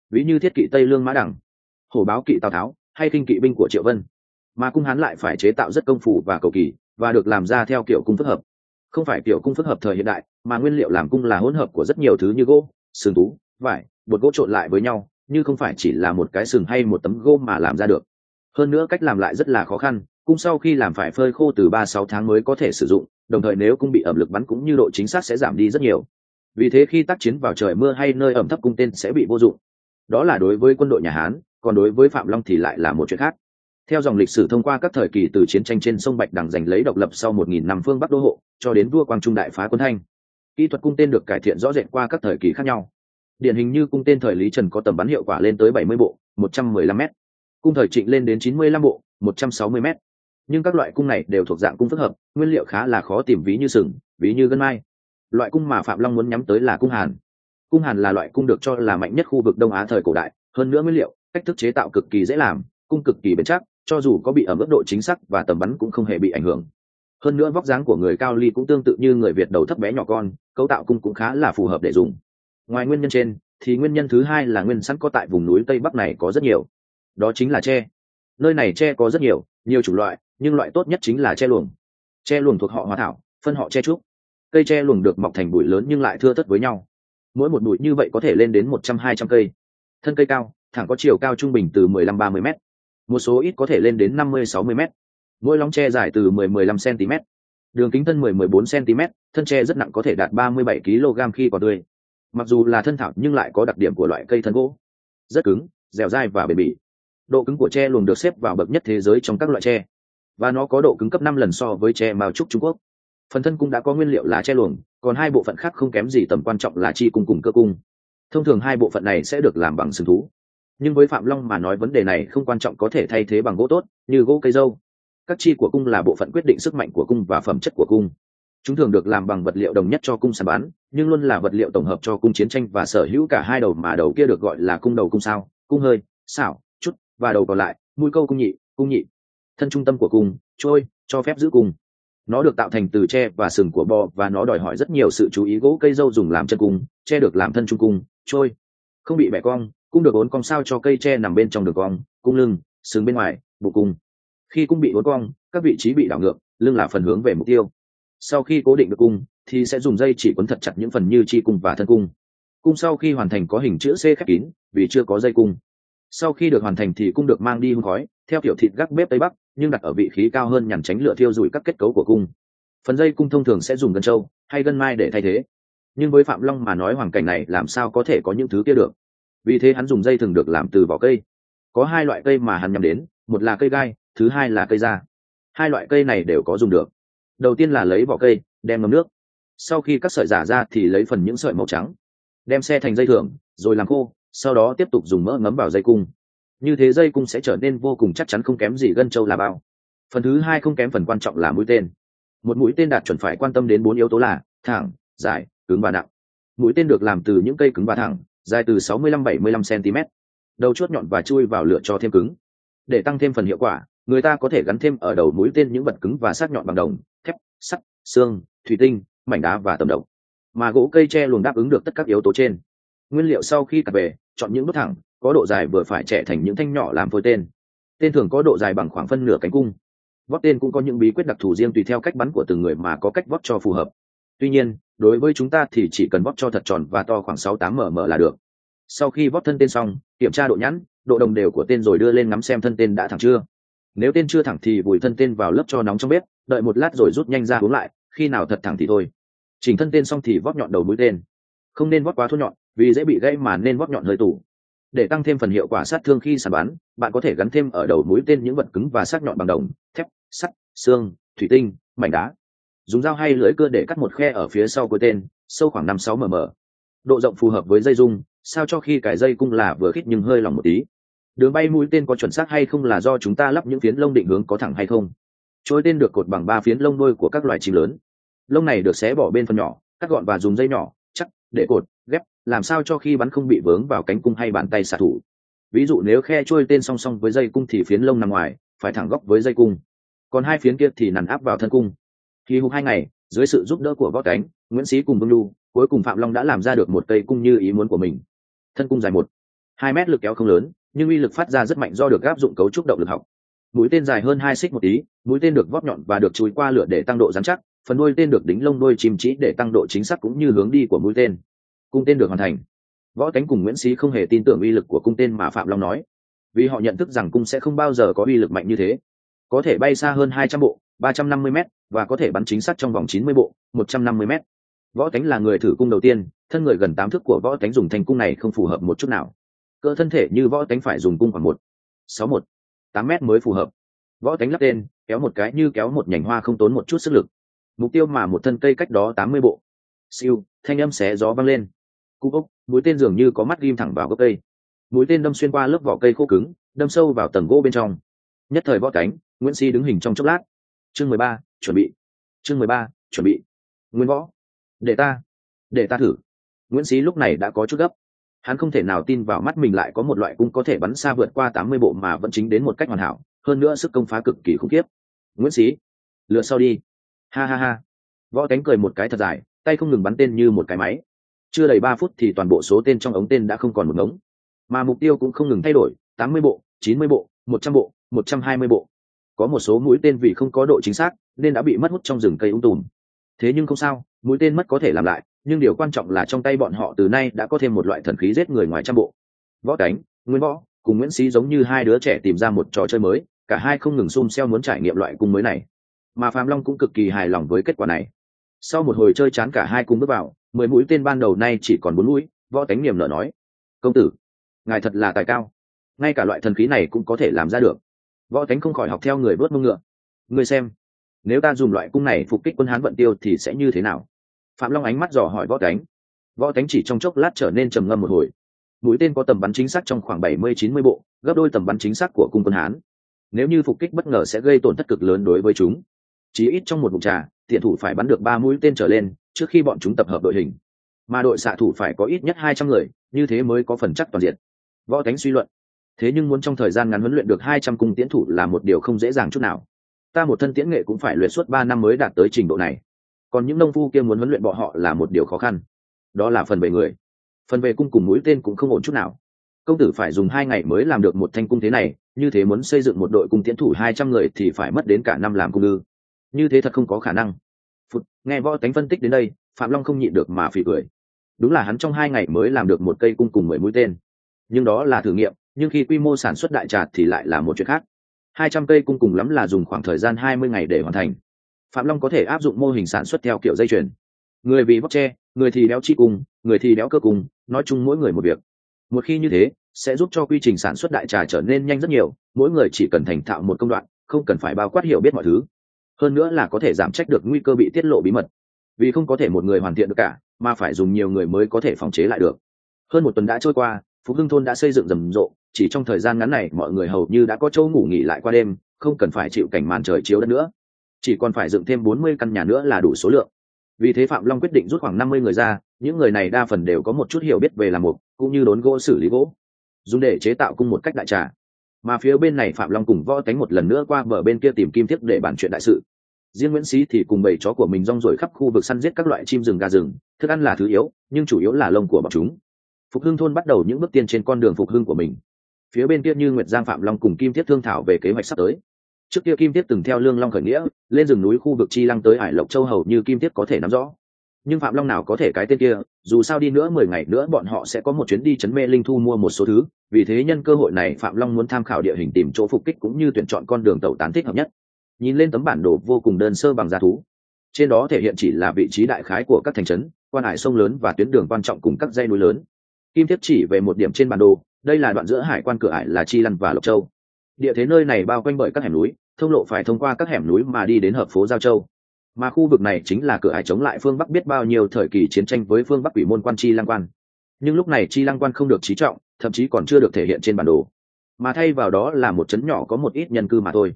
Ví như thiết kỵ tây lương mã đẳng, hổ báo kỵ tào tháo, hay kinh kỵ binh của triệu vân. Mà cung hán lại phải chế tạo rất công phu và cầu kỳ, và được làm ra theo kiểu cung phức hợp. Không phải kiểu cung phức hợp thời hiện đại, mà nguyên liệu làm cung là hỗn hợp của rất nhiều thứ như gỗ sừng tú, vải bột gỗ trộn lại với nhau, như không phải chỉ là một cái sừng hay một tấm gỗ mà làm ra được. Hơn nữa cách làm lại rất là khó khăn cung sau khi làm phải phơi khô từ ba sáu tháng mới có thể sử dụng, đồng thời nếu cung bị ẩm lực bắn cũng như độ chính xác sẽ giảm đi rất nhiều. Vì thế khi tác chiến vào trời mưa hay nơi ẩm thấp cung tên sẽ bị vô dụng. Đó là đối với quân đội nhà hán, còn đối với phạm long thì lại là một chuyện khác. Theo dòng lịch sử thông qua các thời kỳ từ chiến tranh trên sông bạch đằng giành lấy độc lập sau một nghìn năm phương bắc đô hộ, cho đến vua quang trung đại phá quân thanh. Kỹ thuật cung tên được cải thiện rõ rệt qua các thời kỳ khác nhau điển hình như cung tên thời lý trần có tầm bắn hiệu quả lên tới 70 bộ 115 m cung thời trịnh lên đến 95 bộ 160 m nhưng các loại cung này đều thuộc dạng cung phức hợp, nguyên liệu khá là khó tìm, ví như sừng, ví như gân mai. Loại cung mà phạm long muốn nhắm tới là cung hàn. Cung hàn là loại cung được cho là mạnh nhất khu vực đông á thời cổ đại, hơn nữa nguyên liệu, cách thức chế tạo cực kỳ dễ làm, cung cực kỳ bền chắc, cho dù có bị ở mức độ chính xác và tầm bắn cũng không hề bị ảnh hưởng. Hơn nữa vóc dáng của người cao ly cũng tương tự như người việt đầu thấp bé nhỏ con, cấu tạo cung cũng khá là phù hợp để dùng ngoài nguyên nhân trên, thì nguyên nhân thứ hai là nguyên sẵn có tại vùng núi tây bắc này có rất nhiều. Đó chính là tre. Nơi này tre có rất nhiều nhiều chủng loại, nhưng loại tốt nhất chính là tre luồng. Tre luồng thuộc họ hòa thảo, phân họ tre trúc. Cây tre luồng được mọc thành bụi lớn nhưng lại thưa thất với nhau. Mỗi một bụi như vậy có thể lên đến một trăm, hai trăm cây. Thân cây cao, thẳng có chiều cao trung bình từ mười lăm, ba mươi m một số ít có thể lên đến năm mươi, sáu mươi m mỗi lóng tre dài từ 10-15 cm đường kính thân 10-14 cm thân tre rất nặng có thể đạt 37 kg khi còn tươi mặc dù là thân thảo nhưng lại có đặc điểm của loại cây thân gỗ. Rất cứng, dẻo dai và bền bỉ. Độ cứng của tre luồng được xếp vào bậc nhất thế giới trong các loại tre, và nó có độ cứng cấp năm lần so với tre mao trúc trung quốc. Phần thân cũng đã có nguyên liệu là tre luồng, còn hai bộ phận khác không kém gì tầm quan trọng là chi cung cùng cơ cung. Thông thường hai bộ phận này sẽ được làm bằng sừng thú. Nhưng với phạm long mà nói vấn đề này không quan trọng có thể thay thế bằng gỗ tốt, như gỗ cây dâu. Các chi của cung là bộ phận quyết định sức mạnh của cung và phẩm chất của cung chúng thường được làm bằng vật liệu đồng nhất cho cung sàn bán, nhưng luôn là vật liệu tổng hợp cho cung chiến tranh và sở hữu cả hai đầu mà đầu kia được gọi là cung đầu cung sao, cung hơi, xảo, chút, và đầu còn lại, mũi câu cung nhị cung nhị. Thân trung tâm của cung, trôi, cho phép giữ cung. Nó được tạo thành từ tre và sừng của bò và nó đòi hỏi rất nhiều sự chú ý gỗ cây dâu dùng làm chân cung tre được làm thân trung cung, trôi. Không bị bẻ cong, cung được bốn cong sao cho cây tre nằm bên trong đường cong, cung lưng, sừng bên ngoài bộ cung. Khi cung bị uốn cong, các vị trí bị đảo ngược, lưng là phần hướng về mục tiêu sau khi cố định được cung, thì sẽ dùng dây chỉ quấn thật chặt những phần như chi cung và thân cung. Cung sau khi hoàn thành có hình chữ c khép kín, vì chưa có dây cung. Sau khi được hoàn thành thì cung được mang đi hun khói, theo kiểu thịt gác bếp tây bắc, nhưng đặt ở vị khí cao hơn nhằm tránh lửa thiêu rụi các kết cấu của cung. Phần dây cung thông thường sẽ dùng gân trâu hay gân mai để thay thế. Nhưng với phạm long mà nói hoàn cảnh này làm sao có thể có những thứ kia được? Vì thế hắn dùng dây thường được làm từ vỏ cây. Có hai loại cây mà hắn nhắm đến, một là cây gai, thứ hai là cây da. Hai loại cây này đều có dùng được đầu tiên là lấy vỏ cây, đem ngâm nước. Sau khi các sợi giả ra thì lấy phần những sợi màu trắng, đem xe thành dây thưởng, rồi làm khô, sau đó tiếp tục dùng mỡ ngấm vào dây cung. Như thế dây cung sẽ trở nên vô cùng chắc chắn không kém gì gân trâu là bao. Phần thứ hai không kém phần quan trọng là mũi tên. Một mũi tên đạt chuẩn phải quan tâm đến bốn yếu tố là thẳng, dài, cứng và nặng. Mũi tên được làm từ những cây cứng và thẳng, dài từ 65-75 cm đầu chuốt nhọn và chui vào lửa cho thêm cứng. Để tăng thêm phần hiệu quả người ta có thể gắn thêm ở đầu mũi tên những vật cứng và sắc nhọn bằng đồng, thép, sắt, xương, thủy tinh, mảnh đá và tầm độc. Mà gỗ cây tre luôn đáp ứng được tất các yếu tố trên. Nguyên liệu sau khi cặp về chọn những đốt thẳng, có độ dài vừa phải trẻ thành những thanh nhỏ làm phôi tên. Tên thường có độ dài bằng khoảng phân nửa cánh cung. Vót tên cũng có những bí quyết đặc thù riêng tùy theo cách bắn của từng người mà có cách vót cho phù hợp. Tuy nhiên, đối với chúng ta thì chỉ cần vót cho thật tròn và to khoảng sáu tám mm là được. Sau khi vót thân tên xong, kiểm tra độ nhẵn, độ đồng đều của tên rồi đưa lên ngắm xem thân tên đã thẳng chưa nếu tên chưa thẳng thì vùi thân tên vào lớp cho nóng trong bếp, đợi một lát rồi rút nhanh ra uống lại, khi nào thật thẳng thì thôi. Chỉnh thân tên xong thì vóc nhọn đầu mũi tên. Không nên vóc quá thô nhọn, vì dễ bị gãy mà nên vóc nhọn hơi tủ. Để tăng thêm phần hiệu quả sát thương khi sàn bắn, bạn có thể gắn thêm ở đầu mũi tên những vật cứng và sắc nhọn bằng đồng, thép, sắt, xương, thủy tinh, mảnh đá. Dùng dao hay lưỡi cưa để cắt một khe ở phía sau của tên, sâu khoảng năm sáu mm độ rộng phù hợp với dây dung sao cho khi cài dây cung là vừa khít nhưng hơi lỏng một tí đường bay mũi tên có chuẩn xác hay không là do chúng ta lắp những phiến lông định hướng có thẳng hay không? Trôi tên được cột bằng ba phiến lông đôi của các loài chim lớn. Lông này được xé bỏ bên phần nhỏ, cắt gọn và dùng dây nhỏ, chắc, để cột, ghép, làm sao cho khi bắn không bị vướng vào cánh cung hay bàn tay xạ thủ. Ví dụ nếu khe trôi tên song song với dây cung thì phiến lông nằm ngoài, phải thẳng góc với dây cung. Còn hai phiến kia thì nằm áp vào thân cung. Khi hùng hai ngày, dưới sự giúp đỡ của võ cánh, nguyễn sĩ cùng vương lu cuối cùng phạm long đã làm ra được một cây cung như ý muốn của mình. Thân cung dài một, hai mét lực kéo không lớn nhưng uy lực phát ra rất mạnh do được áp dụng cấu trúc động lực học. Mũi tên dài hơn hai xích một tí, mũi tên được vóp nhọn và được chui qua lửa để tăng độ dán chắc, phần đuôi tên được đính lông đuôi chim chỉ để tăng độ chính xác cũng như hướng đi của mũi tên. Cung tên được hoàn thành. Võ cánh cùng nguyễn sĩ không hề tin tưởng uy lực của cung tên mà phạm long nói, vì họ nhận thức rằng cung sẽ không bao giờ có uy lực mạnh như thế. Có thể bay xa hơn hai trăm bộ, ba trăm năm mươi m và có thể bắn chính xác trong vòng chín mươi bộ, một trăm năm mươi m võ cánh là người thử cung đầu tiên, thân người gần tám thước của võ cánh dùng thành cung này không phù hợp một chút nào cơ thân thể như võ tánh phải dùng cung khoảng một, sáu một, tám m mới phù hợp. Võ tánh lắp tên, kéo một cái như kéo một nhành hoa không tốn một chút sức lực. Mục tiêu mà một thân cây cách đó tám mươi bộ. Siêu, thanh âm xé gió văng lên. Cú ốc mũi tên dường như có mắt ghim thẳng vào gốc cây. Mũi tên đâm xuyên qua lớp vỏ cây khô cứng, đâm sâu vào tầng gỗ bên trong. Nhất thời võ cánh nguyễn si đứng hình trong chốc lát. Chương mười ba, chuẩn bị. Chương mười ba, chuẩn bị. Nguyên võ. Để ta. Để ta thử. Nguyễn sĩ lúc này đã có chút gấp hắn không thể nào tin vào mắt mình lại có một loại cung có thể bắn xa vượt qua tám mươi bộ mà vẫn chính đến một cách hoàn hảo, hơn nữa sức công phá cực kỳ khủng khiếp. Nguyễn sĩ lựa sau đi. Ha ha ha. Võ cánh cười một cái thật dài, tay không ngừng bắn tên như một cái máy. Chưa đầy ba phút thì toàn bộ số tên trong ống tên đã không còn một ngống. Mà mục tiêu cũng không ngừng thay đổi, tám mươi bộ, chín mươi bộ, một trăm bộ, một trăm hai mươi bộ. Có một số mũi tên vì không có độ chính xác, nên đã bị mất hút trong rừng cây ung tùm. Thế nhưng không sao, mũi tên mất có thể làm lại nhưng điều quan trọng là trong tay bọn họ từ nay đã có thêm một loại thần khí giết người ngoài trăm bộ. Võ cánh, nguyên võ, cùng nguyễn sĩ giống như hai đứa trẻ tìm ra một trò chơi mới, cả hai không ngừng xung xeo muốn trải nghiệm loại cung mới này. Mà phạm long cũng cực kỳ hài lòng với kết quả này. Sau một hồi chơi chán cả hai cùng bước vào, mười mũi tên ban đầu nay chỉ còn bốn mũi, võ tánh niềm nở nói, công tử, ngài thật là tài cao. Ngay cả loại thần khí này cũng có thể làm ra được. Võ tánh không khỏi học theo người bớt mông ngựa. Người xem, nếu ta dùng loại cung này phục kích quân hán vận tiêu thì sẽ như thế nào? Phạm long ánh mắt dò hỏi võ cánh. Võ cánh chỉ trong chốc lát trở nên trầm ngâm một hồi. Mũi tên có tầm bắn chính xác trong khoảng bảy mươi, chín mươi bộ, gấp đôi tầm bắn chính xác của cung quân hán. Nếu như phục kích bất ngờ sẽ gây tổn thất cực lớn đối với chúng. Chỉ ít trong một vụ trà, tiện thủ phải bắn được ba mũi tên trở lên, trước khi bọn chúng tập hợp đội hình. Mà đội xạ thủ phải có ít nhất hai trăm người, như thế mới có phần chắc toàn diện. Võ tánh suy luận. Thế nhưng muốn trong thời gian ngắn huấn luyện được hai trăm cung tiễn thủ là một điều không dễ dàng chút nào. Ta một thân tiễn nghệ cũng phải luyện suốt ba năm mới đạt tới trình độ này còn những nông phu kia muốn huấn luyện bọn họ là một điều khó khăn. Đó là phần về người. Phần về cung cùng mũi tên cũng không ổn chút nào. Công tử phải dùng hai ngày mới làm được một thanh cung thế này như thế muốn xây dựng một đội cung tiễn thủ hai trăm người thì phải mất đến cả năm làm cung ư. Như thế thật không có khả năng. Phụt, nghe võ tánh phân tích đến đây phạm long không nhịn được mà phỉ cười. Đúng là hắn trong hai ngày mới làm được một cây cung cùng mười mũi tên. Nhưng đó là thử nghiệm nhưng khi quy mô sản xuất đại trà thì lại là một chuyện khác. Hai trăm cây cung cùng lắm là dùng khoảng thời gian hai mươi ngày để hoàn thành phạm long có thể áp dụng mô hình sản xuất theo kiểu dây chuyền. Người vì bóc tre người thì đéo chi cùng, người thì đéo cơ cùng, nói chung mỗi người một việc. Một khi như thế, sẽ giúp cho quy trình sản xuất đại trà trở nên nhanh rất nhiều, mỗi người chỉ cần thành thạo một công đoạn, không cần phải bao quát hiểu biết mọi thứ. Hơn nữa là có thể giảm trách được nguy cơ bị tiết lộ bí mật. Vì không có thể một người hoàn thiện được cả, mà phải dùng nhiều người mới có thể phòng chế lại được. Hơn một tuần đã trôi qua phúc hưng thôn đã xây dựng rầm rộ, chỉ trong thời gian ngắn này, mọi người hầu như đã có chỗ ngủ nghỉ lại qua đêm, không cần phải chịu cảnh màn trời chiếu đất nữa chỉ còn phải dựng thêm bốn mươi căn nhà nữa là đủ số lượng. Vì thế phạm long quyết định rút khoảng năm mươi người ra, những người này đa phần đều có một chút hiểu biết về làm mục, cũng như đốn gỗ xử lý gỗ, dùng để chế tạo cung một cách đại trà. Mà phía bên này phạm long cùng võ tánh một lần nữa qua bờ bên kia tìm kim thiết để bàn chuyện đại sự. Riêng nguyễn sĩ thì cùng bầy chó của mình rong rổi khắp khu vực săn giết các loại chim rừng gà rừng, thức ăn là thứ yếu, nhưng chủ yếu là lông của bọn chúng. Phục hưng thôn bắt đầu những bước tiên trên con đường phục hưng của mình. Phía bên kia như nguyệt giang phạm long cùng kim thiết thương thảo về kế hoạch sắp tới trước kia kim tiết từng theo lương long khởi nghĩa, lên rừng núi khu vực chi lăng tới hải lộc châu hầu như kim tiết có thể nắm rõ. Nhưng phạm long nào có thể cái tên kia, dù sao đi nữa mười ngày nữa bọn họ sẽ có một chuyến đi chấn mê linh thu mua một số thứ. Vì thế nhân cơ hội này phạm long muốn tham khảo địa hình tìm chỗ phục kích cũng như tuyển chọn con đường tàu tán thích hợp nhất. Nhìn lên tấm bản đồ vô cùng đơn sơ bằng giá thú. Trên đó thể hiện chỉ là vị trí đại khái của các thành trấn, quan hải sông lớn và tuyến đường quan trọng cùng các dây núi lớn. Kim thiết chỉ về một điểm trên bản đồ, đây là đoạn giữa hải quan cửa ải là chi lăng và lộc châu địa thế nơi này bao quanh bởi các hẻm núi, thông lộ phải thông qua các hẻm núi mà đi đến hợp phố giao châu. Mà khu vực này chính là cửa ải chống lại phương bắc biết bao nhiêu thời kỳ chiến tranh với phương bắc quỷ môn quan chi lăng quan. Nhưng lúc này chi lăng quan không được trí trọng, thậm chí còn chưa được thể hiện trên bản đồ. Mà thay vào đó là một trấn nhỏ có một ít nhân cư mà thôi.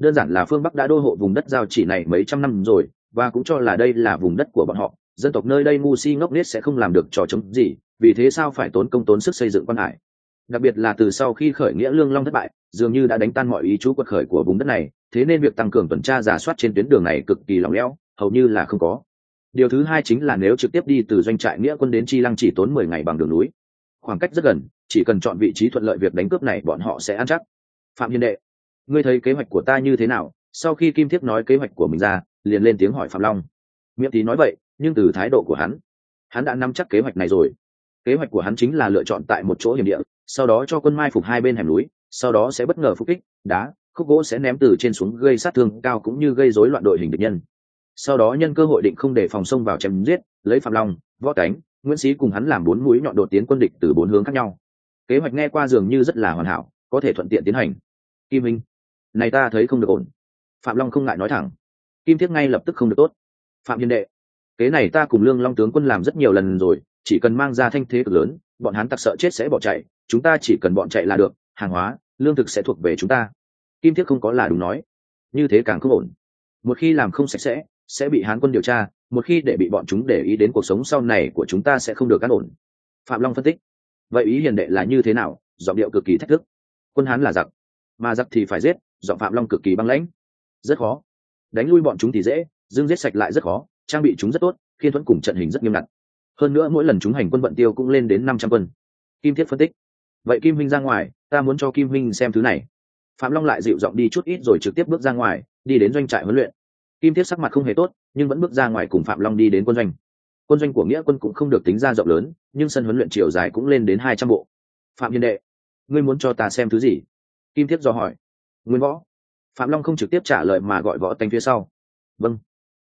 Đơn giản là phương bắc đã đô hộ vùng đất giao chỉ này mấy trăm năm rồi, và cũng cho là đây là vùng đất của bọn họ. Dân tộc nơi đây ngu si ngốc nết sẽ không làm được trò chống gì, vì thế sao phải tốn công tốn sức xây dựng quan hải? Đặc biệt là từ sau khi khởi nghĩa lương long thất bại, dường như đã đánh tan mọi ý chú quật khởi của vùng đất này, thế nên việc tăng cường tuần tra giả soát trên tuyến đường này cực kỳ lỏng lẽo hầu như là không có. Điều thứ hai chính là nếu trực tiếp đi từ doanh trại nghĩa quân đến chi lăng chỉ tốn mười ngày bằng đường núi. Khoảng cách rất gần, chỉ cần chọn vị trí thuận lợi việc đánh cướp này bọn họ sẽ ăn chắc. Phạm hiền đệ, ngươi thấy kế hoạch của ta như thế nào? Sau khi kim thiếp nói kế hoạch của mình ra, liền lên tiếng hỏi phạm long. Miệng tí nói vậy, nhưng từ thái độ của hắn hắn đã nắm chắc kế hoạch này rồi. Kế hoạch của hắn chính là lựa chọn tại một chỗ hiểm địa sau đó cho quân mai phục hai bên hẻm núi, sau đó sẽ bất ngờ phục kích, đá, khúc gỗ sẽ ném từ trên xuống gây sát thương cao cũng như gây rối loạn đội hình địch nhân. Sau đó nhân cơ hội định không để phòng sông vào chém giết, lấy phạm long, võ cánh, nguyễn sĩ cùng hắn làm bốn mũi nhọn đột tiến quân địch từ bốn hướng khác nhau. Kế hoạch nghe qua dường như rất là hoàn hảo, có thể thuận tiện tiến hành. Kim minh, này ta thấy không được ổn. Phạm long không ngại nói thẳng. Kim thiết ngay lập tức không được tốt. Phạm hiền đệ, kế này ta cùng lương long tướng quân làm rất nhiều lần rồi, chỉ cần mang ra thanh thế cực lớn bọn hắn tặc sợ chết sẽ bỏ chạy, chúng ta chỉ cần bọn chạy là được, hàng hóa, lương thực sẽ thuộc về chúng ta. Kim thiết không có là đúng nói. Như thế càng không ổn. Một khi làm không sạch sẽ sẽ bị hán quân điều tra, một khi để bị bọn chúng để ý đến cuộc sống sau này của chúng ta sẽ không được cắt ổn. Phạm long phân tích. Vậy ý hiền đệ là như thế nào? Giọng điệu cực kỳ thách thức. Quân hán là giặc, mà giặc thì phải giết, giọng phạm long cực kỳ băng lãnh. Rất khó. Đánh lui bọn chúng thì dễ, dương giết sạch lại rất khó, trang bị chúng rất tốt, khiên thuẫn cùng trận hình rất nghiêm ngặt hơn nữa mỗi lần chúng hành quân vận tiêu cũng lên đến năm trăm quân. Kim thiết phân tích. Vậy kim huynh ra ngoài, ta muốn cho kim huynh xem thứ này. Phạm long lại dịu giọng đi chút ít rồi trực tiếp bước ra ngoài, đi đến doanh trại huấn luyện. Kim thiết sắc mặt không hề tốt, nhưng vẫn bước ra ngoài cùng phạm long đi đến quân doanh. Quân doanh của nghĩa quân cũng không được tính ra rộng lớn, nhưng sân huấn luyện chiều dài cũng lên đến hai trăm bộ. Phạm hiền đệ, ngươi muốn cho ta xem thứ gì? Kim thiết do hỏi. Nguyên võ. Phạm long không trực tiếp trả lời mà gọi võ tánh phía sau. Vâng.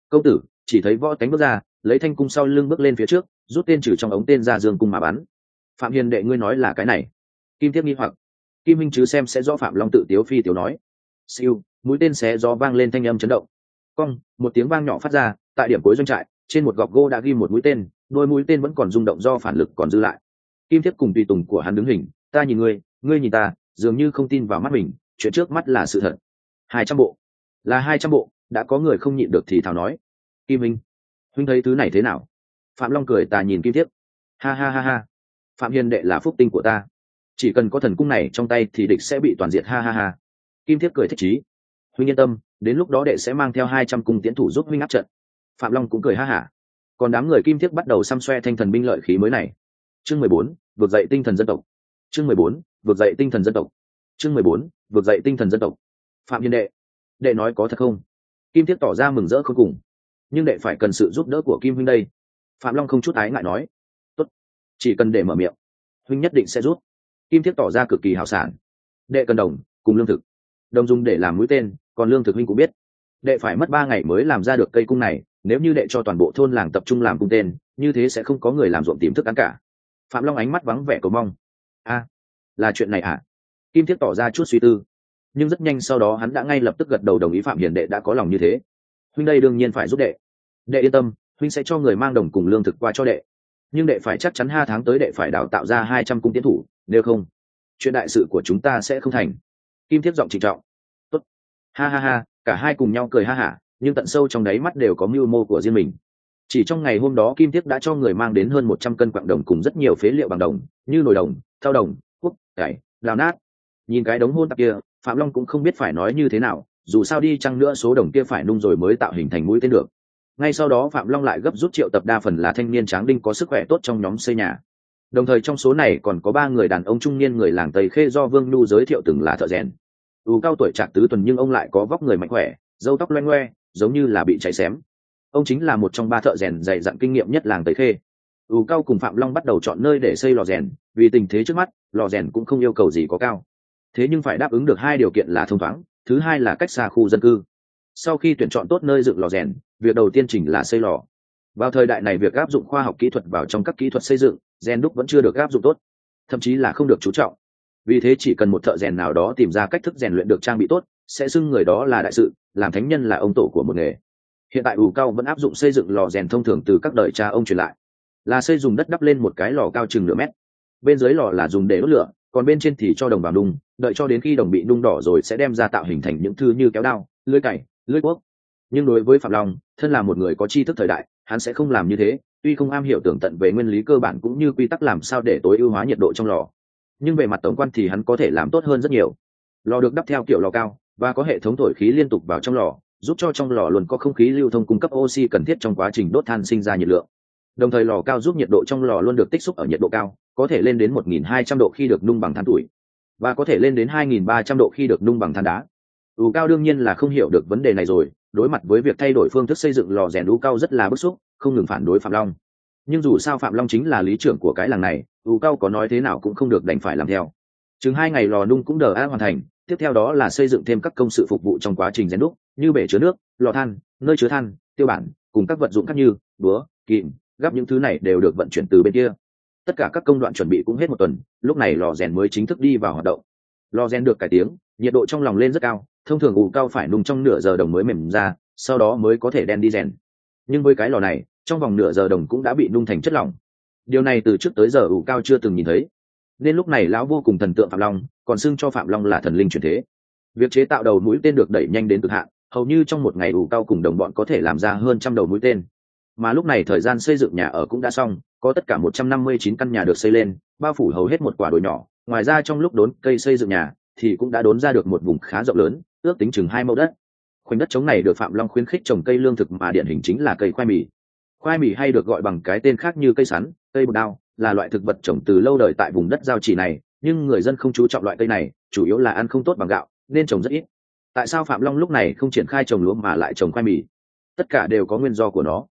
Câu tử, chỉ thấy võ tánh bước ra, lấy thanh cung sau lưng bước lên phía trước rút tên trừ trong ống tên ra dương cung mà bắn. Phạm hiền đệ ngươi nói là cái này. Kim thiết nghi hoặc. Kim minh chứ xem sẽ rõ phạm long tự tiếu phi tiểu nói. Siêu, mũi tên xé gió vang lên thanh âm chấn động. Cong, một tiếng vang nhỏ phát ra, tại điểm cuối doanh trại, trên một gọc gỗ đã ghi một mũi tên, đôi mũi tên vẫn còn rung động do phản lực còn dư lại. Kim thiếp cùng tùy tùng của hắn đứng hình, ta nhìn ngươi ngươi nhìn ta, dường như không tin vào mắt mình, chuyện trước mắt là sự thật. Hai trăm bộ. Là hai trăm bộ, đã có người không nhịn được thì thảo nói. Kim minh, huynh thấy thứ này thế nào? Phạm long cười ta nhìn kim thiếp. Ha ha ha ha. Phạm hiền đệ là phúc tinh của ta. Chỉ cần có thần cung này trong tay thì địch sẽ bị toàn diệt, ha ha ha. Kim thiếp cười thích chí. Huynh yên tâm đến lúc đó đệ sẽ mang theo hai trăm cung tiến thủ giúp huynh áp trận. Phạm long cũng cười ha hả. Còn đám người kim thiếp bắt đầu xăm xoe thanh thần binh lợi khí mới này. Chương mười bốn vượt dậy tinh thần dân tộc. Chương mười bốn vượt dậy tinh thần dân tộc. Chương mười bốn vượt dậy tinh thần dân tộc. Phạm hiền đệ đệ nói có thật không? Kim thiếp tỏ ra mừng rỡ không cùng. Nhưng đệ phải cần sự giúp đỡ của kim huynh đây phạm long không chút ái ngại nói, tốt, chỉ cần để mở miệng, huynh nhất định sẽ rút kim Thiết tỏ ra cực kỳ hào sản đệ cần đồng, cùng lương thực. Đồng dùng để làm mũi tên, còn lương thực huynh cũng biết. Đệ phải mất ba ngày mới làm ra được cây cung này, nếu như đệ cho toàn bộ thôn làng tập trung làm cung tên, như thế sẽ không có người làm ruộng tìm thức ăn cả. Phạm long ánh mắt vắng vẻ cầu mong. A, là chuyện này à? Kim thiết tỏ ra chút suy tư. Nhưng rất nhanh sau đó hắn đã ngay lập tức gật đầu đồng ý phạm hiền đệ đã có lòng như thế. Huynh đây đương nhiên phải giúp đệ. Đệ yên tâm huynh sẽ cho người mang đồng cùng lương thực qua cho đệ. Nhưng đệ phải chắc chắn hai tháng tới đệ phải đào tạo ra hai trăm cung tiến thủ, nếu không, chuyện đại sự của chúng ta sẽ không thành. Kim thiết giọng trịnh trọng. Tốt. ha ha ha, cả hai cùng nhau cười ha hả, nhưng tận sâu trong đáy mắt đều có mưu mô của riêng mình. Chỉ trong ngày hôm đó, kim thiết đã cho người mang đến hơn một trăm cân quặng đồng cùng rất nhiều phế liệu bằng đồng, như nồi đồng thao đồng quốc cải lao nát. Nhìn cái đống hôn tạp kia, phạm long cũng không biết phải nói như thế nào, dù sao đi chăng nữa số đồng kia phải nung rồi mới tạo hình thành mũi tên được ngay sau đó phạm long lại gấp rút triệu tập đa phần là thanh niên tráng đinh có sức khỏe tốt trong nhóm xây nhà. Đồng thời trong số này còn có ba người đàn ông trung niên người làng tây khê do vương nhu giới thiệu từng là thợ rèn. Ưu cao tuổi trạc tứ tuần nhưng ông lại có vóc người mạnh khỏe dâu tóc loen ngoe, giống như là bị cháy xém. Ông chính là một trong ba thợ rèn dày dặn kinh nghiệm nhất làng tây khê. Ưu cao cùng phạm long bắt đầu chọn nơi để xây lò rèn, vì tình thế trước mắt, lò rèn cũng không yêu cầu gì có cao. Thế nhưng phải đáp ứng được hai điều kiện là thông thoáng, thứ hai là cách xa khu dân cư sau khi tuyển chọn tốt nơi dựng lò rèn, việc đầu tiên chỉnh là xây lò. Vào thời đại này, việc áp dụng khoa học kỹ thuật vào trong các kỹ thuật xây dựng, rèn đúc vẫn chưa được áp dụng tốt, thậm chí là không được chú trọng. Vì thế chỉ cần một thợ rèn nào đó tìm ra cách thức rèn luyện được trang bị tốt, sẽ xưng người đó là đại sự, làm thánh nhân là ông tổ của một nghề. Hiện tại ủ cao vẫn áp dụng xây dựng lò rèn thông thường từ các đời cha ông truyền lại. Là xây dùng đất đắp lên một cái lò cao chừng nửa mét. Bên dưới lò là dùng để đốt lửa, còn bên trên thì cho đồng vào đung đợi cho đến khi đồng bị nung đỏ rồi sẽ đem ra tạo hình thành những thứ như kéo đao, lưới cày lưỡi quốc. Nhưng đối với phạm long, thân là một người có tri thức thời đại, hắn sẽ không làm như thế, tuy không am hiểu tưởng tận về nguyên lý cơ bản cũng như quy tắc làm sao để tối ưu hóa nhiệt độ trong lò. Nhưng về mặt tổng quan thì hắn có thể làm tốt hơn rất nhiều. Lò được đắp theo kiểu lò cao, và có hệ thống thổi khí liên tục vào trong lò, giúp cho trong lò luôn có không khí lưu thông cung cấp oxy cần thiết trong quá trình đốt than sinh ra nhiệt lượng. Đồng thời lò cao giúp nhiệt độ trong lò luôn được tích xúc ở nhiệt độ cao, có thể lên đến 1.200 độ khi được nung bằng than tuổi, và có thể lên đến 2.300 độ khi được nung bằng than đá ủ cao đương nhiên là không hiểu được vấn đề này rồi, đối mặt với việc thay đổi phương thức xây dựng lò rèn ủ cao rất là bức xúc, không ngừng phản đối phạm long. Nhưng dù sao phạm long chính là lý trưởng của cái làng này ủ cao có nói thế nào cũng không được đành phải làm theo. Chừng hai ngày lò nung cũng đờ a hoàn thành, tiếp theo đó là xây dựng thêm các công sự phục vụ trong quá trình rèn đúc, như bể chứa nước, lò than, nơi chứa than, tiêu bản, cùng các vật dụng khác như búa, kìm, gắp những thứ này đều được vận chuyển từ bên kia. Tất cả các công đoạn chuẩn bị cũng hết một tuần, lúc này lò rèn mới chính thức đi vào hoạt động. Lò rèn được cải tiếng nhiệt độ trong lòng lên rất cao thông thường ủ cao phải nung trong nửa giờ đồng mới mềm ra, sau đó mới có thể đen đi rèn. Nhưng với cái lò này, trong vòng nửa giờ đồng cũng đã bị nung thành chất lỏng. Điều này từ trước tới giờ ủ cao chưa từng nhìn thấy. Nên lúc này lão vô cùng thần tượng phạm long, còn xưng cho phạm long là thần linh truyền thế. Việc chế tạo đầu mũi tên được đẩy nhanh đến cực hạn, hầu như trong một ngày ủ cao cùng đồng bọn có thể làm ra hơn trăm đầu mũi tên. Mà lúc này thời gian xây dựng nhà ở cũng đã xong, có tất cả một trăm năm mươi chín căn nhà được xây lên, bao phủ hầu hết một quả đồi nhỏ. Ngoài ra trong lúc đốn cây xây dựng nhà, thì cũng đã đốn ra được một vùng khá rộng lớn ước tính chừng hai mẫu đất. Khoảnh đất trống này được phạm long khuyến khích trồng cây lương thực mà điển hình chính là cây khoai mì. Khoai mì hay được gọi bằng cái tên khác như cây sắn, cây bột đao, là loại thực vật trồng từ lâu đời tại vùng đất giao chỉ này, nhưng người dân không chú trọng loại cây này, chủ yếu là ăn không tốt bằng gạo, nên trồng rất ít. Tại sao phạm long lúc này không triển khai trồng lúa mà lại trồng khoai mì? Tất cả đều có nguyên do của nó.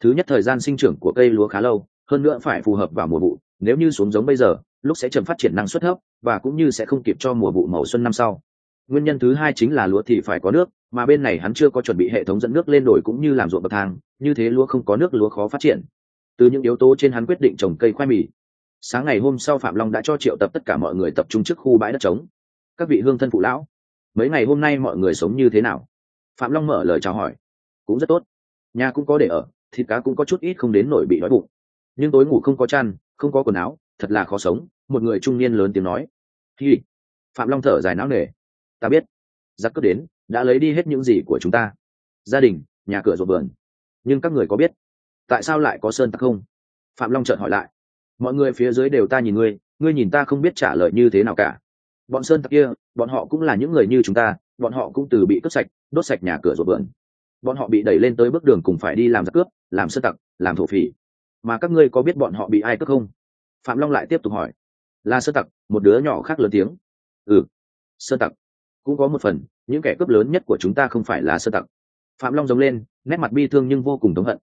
Thứ nhất, thời gian sinh trưởng của cây lúa khá lâu, hơn nữa phải phù hợp vào mùa vụ. Nếu như xuống giống bây giờ, lúc sẽ chậm phát triển năng suất thấp và cũng như sẽ không kịp cho mùa vụ màu xuân năm sau nguyên nhân thứ hai chính là lúa thì phải có nước, mà bên này hắn chưa có chuẩn bị hệ thống dẫn nước lên đồi cũng như làm ruộng bậc thang, như thế lúa không có nước, lúa khó phát triển. Từ những yếu tố trên hắn quyết định trồng cây khoai mì. Sáng ngày hôm sau phạm long đã cho triệu tập tất cả mọi người tập trung trước khu bãi đất trống. Các vị hương thân phụ lão, mấy ngày hôm nay mọi người sống như thế nào? Phạm long mở lời chào hỏi. Cũng rất tốt. Nhà cũng có để ở, thịt cá cũng có chút ít không đến nổi bị đói bụng. Nhưng tối ngủ không có chăn, không có quần áo, thật là khó sống, một người trung niên lớn tiếng nói. Hi. Phạm long thở dài não nề ta biết. Giặc cướp đến, đã lấy đi hết những gì của chúng ta. Gia đình, nhà cửa ruộng vườn. Nhưng các người có biết, tại sao lại có sơn tặc không? Phạm long chợt hỏi lại. Mọi người phía dưới đều ta nhìn ngươi ngươi nhìn ta không biết trả lời như thế nào cả. Bọn sơn tặc kia, bọn họ cũng là những người như chúng ta, bọn họ cũng từ bị cướp sạch, đốt sạch nhà cửa ruộng vườn. Bọn họ bị đẩy lên tới bước đường cùng phải đi làm giặc cướp, làm sơn tặc, làm thổ phỉ. Mà các ngươi có biết bọn họ bị ai cướp không? Phạm long lại tiếp tục hỏi. Là sơn tặc, một đứa nhỏ khác lớn tiếng. Ừ sơn tặc cũng có một phần, những kẻ cướp lớn nhất của chúng ta không phải là sơ tặc. Phạm long giống lên, nét mặt bi thương nhưng vô cùng thống hận.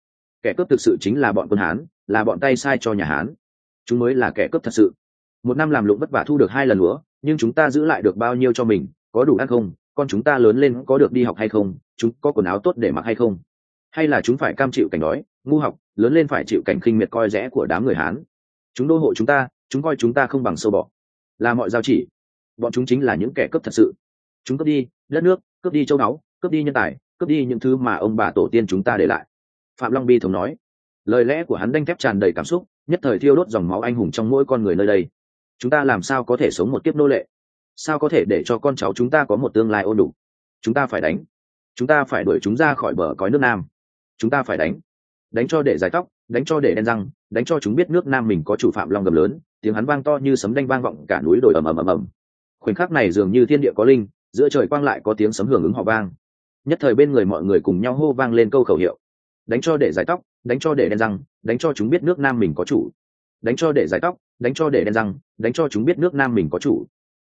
Kẻ cướp thực sự chính là bọn quân hán, là bọn tay sai cho nhà hán. Chúng mới là kẻ cướp thật sự. Một năm làm lụng vất vả thu được hai lần lúa, nhưng chúng ta giữ lại được bao nhiêu cho mình, có đủ ăn không? Con chúng ta lớn lên có được đi học hay không? Chúng có quần áo tốt để mặc hay không? Hay là chúng phải cam chịu cảnh đói, ngu học, lớn lên phải chịu cảnh khinh miệt coi rẽ của đám người hán? Chúng đô hộ chúng ta, chúng coi chúng ta không bằng sâu bọ. Là mọi giao chỉ. Bọn chúng chính là những kẻ cướp thật sự chúng cướp đi đất nước, cướp đi châu báu, cướp đi nhân tài, cướp đi những thứ mà ông bà tổ tiên chúng ta để lại. Phạm long bi thống nói. Lời lẽ của hắn đanh thép tràn đầy cảm xúc, nhất thời thiêu đốt dòng máu anh hùng trong mỗi con người nơi đây. Chúng ta làm sao có thể sống một kiếp nô lệ? Sao có thể để cho con cháu chúng ta có một tương lai ôn đủ? Chúng ta phải đánh. Chúng ta phải đuổi chúng ra khỏi bờ cõi nước nam. Chúng ta phải đánh. Đánh cho để giải tóc, đánh cho để đen răng, đánh cho chúng biết nước nam mình có chủ phạm long gầm lớn. Tiếng hắn vang to như sấm đanh vang vọng cả núi đồi ầm ầm ầm ầm. Khoảnh khắc này dường như thiên địa có linh giữa trời quang lại có tiếng sấm hưởng ứng họ vang. Nhất thời bên người mọi người cùng nhau hô vang lên câu khẩu hiệu. Đánh cho để giải tóc, đánh cho để đen răng, đánh cho chúng biết nước nam mình có chủ. Đánh cho để giải tóc, đánh cho để đen răng, đánh cho chúng biết nước nam mình có chủ.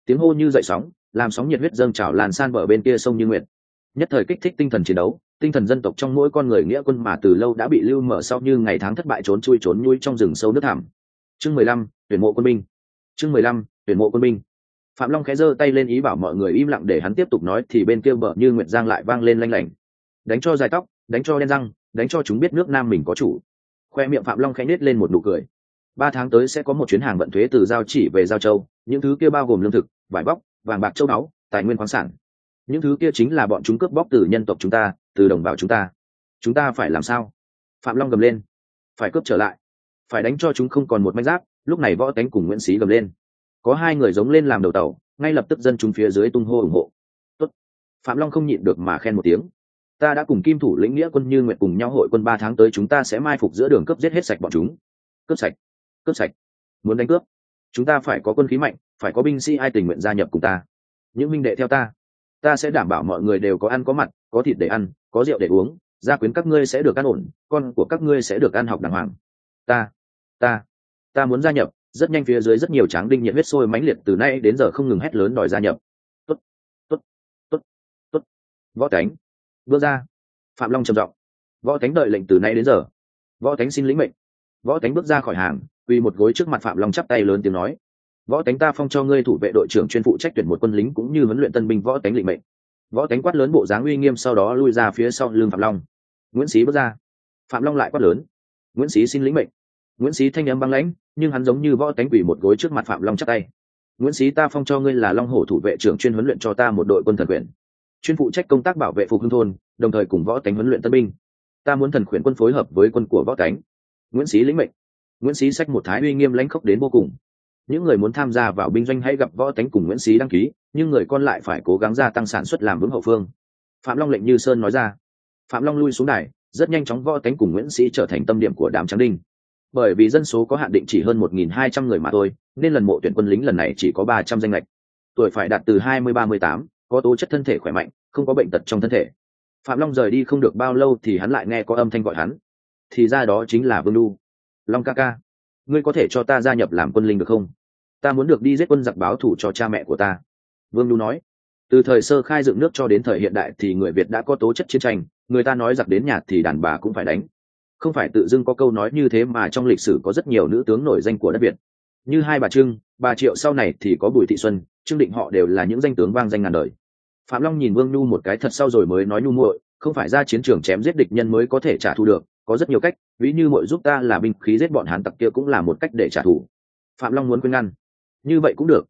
Tiếng hô như dậy sóng, làm sóng nhiệt huyết dâng trào làn san bờ bên kia sông như nguyệt. Nhất thời kích thích tinh thần chiến đấu, tinh thần dân tộc trong mỗi con người nghĩa quân mà từ lâu đã bị lưu mở sau như ngày tháng thất bại trốn chui trốn nhui trong rừng sâu nước thảm chương mười lăm, tuyển mộ quân binh. Chương mười lăm, tuyển mộ quân binh phạm long khẽ giơ tay lên ý bảo mọi người im lặng để hắn tiếp tục nói, thì bên kia bờ như nguyệt giang lại vang lên lanh lảnh. Đánh cho dài tóc, đánh cho đen răng, đánh cho chúng biết nước nam mình có chủ. Khoe miệng phạm long khẽ nết lên một nụ cười. Ba tháng tới sẽ có một chuyến hàng vận thuế từ giao chỉ về giao châu, những thứ kia bao gồm lương thực, vải bóc, vàng bạc, châu báu, tài nguyên khoáng sản. Những thứ kia chính là bọn chúng cướp bóc từ nhân tộc chúng ta, từ đồng bào chúng ta. Chúng ta phải làm sao? Phạm long gầm lên. Phải cướp trở lại. Phải đánh cho chúng không còn một manh giáp, lúc này võ tánh cùng nguyễn sĩ gầm lên có hai người giống lên làm đầu tàu, ngay lập tức dân chúng phía dưới tung hô ủng hộ. Tốt. phạm long không nhịn được mà khen một tiếng. Ta đã cùng kim thủ lĩnh nghĩa quân như nguyện cùng nhau hội quân ba tháng tới, chúng ta sẽ mai phục giữa đường cướp giết hết sạch bọn chúng. Cướp sạch. Cướp sạch. Muốn đánh cướp. Chúng ta phải có quân khí mạnh, phải có binh sĩ ai tình nguyện gia nhập cùng ta. Những minh đệ theo ta. Ta sẽ đảm bảo mọi người đều có ăn có mặt, có thịt để ăn, có rượu để uống, gia quyến các ngươi sẽ được ăn ổn, con của các ngươi sẽ được ăn học đàng hoàng. Ta. Ta. Ta muốn gia nhập rất nhanh phía dưới rất nhiều tráng đinh nhiệt huyết sôi mãnh liệt từ nay đến giờ không ngừng hét lớn đòi gia nhập. Tốt tốt tốt tốt. Võ cánh bước ra. Phạm long trầm giọng. Võ cánh đợi lệnh từ nay đến giờ. Võ cánh xin lĩnh mệnh. Võ cánh bước ra khỏi hàng, quỳ một gối trước mặt phạm long chắp tay lớn tiếng nói. Võ cánh ta phong cho ngươi thủ vệ đội trưởng chuyên phụ trách tuyển một quân lính cũng như huấn luyện tân binh võ cánh lĩnh mệnh. Võ cánh quát lớn bộ dáng uy nghiêm sau đó lui ra phía sau lưng phạm long. Nguyễn sĩ bước ra. Phạm long lại quát lớn. Nguyễn sĩ xin lĩnh mệnh. Nguyễn sĩ thanh âm băng lãnh nhưng hắn giống như võ cánh quỷ một gối trước mặt phạm long chắc tay. Nguyễn sĩ ta phong cho ngươi là long hổ thủ vệ trưởng chuyên huấn luyện cho ta một đội quân thần quyền. Chuyên phụ trách công tác bảo vệ phục hưng thôn, đồng thời cùng võ cánh huấn luyện tân binh. Ta muốn thần khuyển quân phối hợp với quân của võ cánh nguyễn sĩ lĩnh mệnh. Nguyễn sĩ sách một thái uy nghiêm lãnh khốc đến vô cùng. Những người muốn tham gia vào binh doanh hãy gặp võ tánh cùng nguyễn sĩ đăng ký, nhưng người còn lại phải cố gắng gia tăng sản xuất làm vững hậu phương. Phạm long lệnh như sơn nói ra. Phạm long lui xuống đài, rất nhanh chóng võ tánh cùng nguyễn sĩ trở thành tâm điểm của đám tráng đinh bởi vì dân số có hạn định chỉ hơn một nghìn hai trăm người mà thôi, nên lần mộ tuyển quân lính lần này chỉ có ba trăm danh lệch. Tuổi phải đạt từ hai mươi ba mươi tám, có tố chất thân thể khỏe mạnh, không có bệnh tật trong thân thể. Phạm long rời đi không được bao lâu thì hắn lại nghe có âm thanh gọi hắn. Thì ra đó chính là vương lu long ca ca, ngươi có thể cho ta gia nhập làm quân linh được không? Ta muốn được đi giết quân giặc báo thủ cho cha mẹ của ta. Vương lu nói. Từ thời sơ khai dựng nước cho đến thời hiện đại thì người việt đã có tố chất chiến tranh, người ta nói giặc đến nhà thì đàn bà cũng phải đánh không phải tự dưng có câu nói như thế mà trong lịch sử có rất nhiều nữ tướng nổi danh của đất việt. Như hai bà trưng, bà triệu sau này thì có bùi thị xuân, trương định họ đều là những danh tướng vang danh ngàn đời. Phạm long nhìn vương nhu một cái thật sau rồi mới nói nhu muội, không phải ra chiến trường chém giết địch nhân mới có thể trả thù được, có rất nhiều cách, ví như muội giúp ta là binh khí giết bọn hán tặc kia cũng là một cách để trả thù. Phạm long muốn khuyên ngăn. Như vậy cũng được.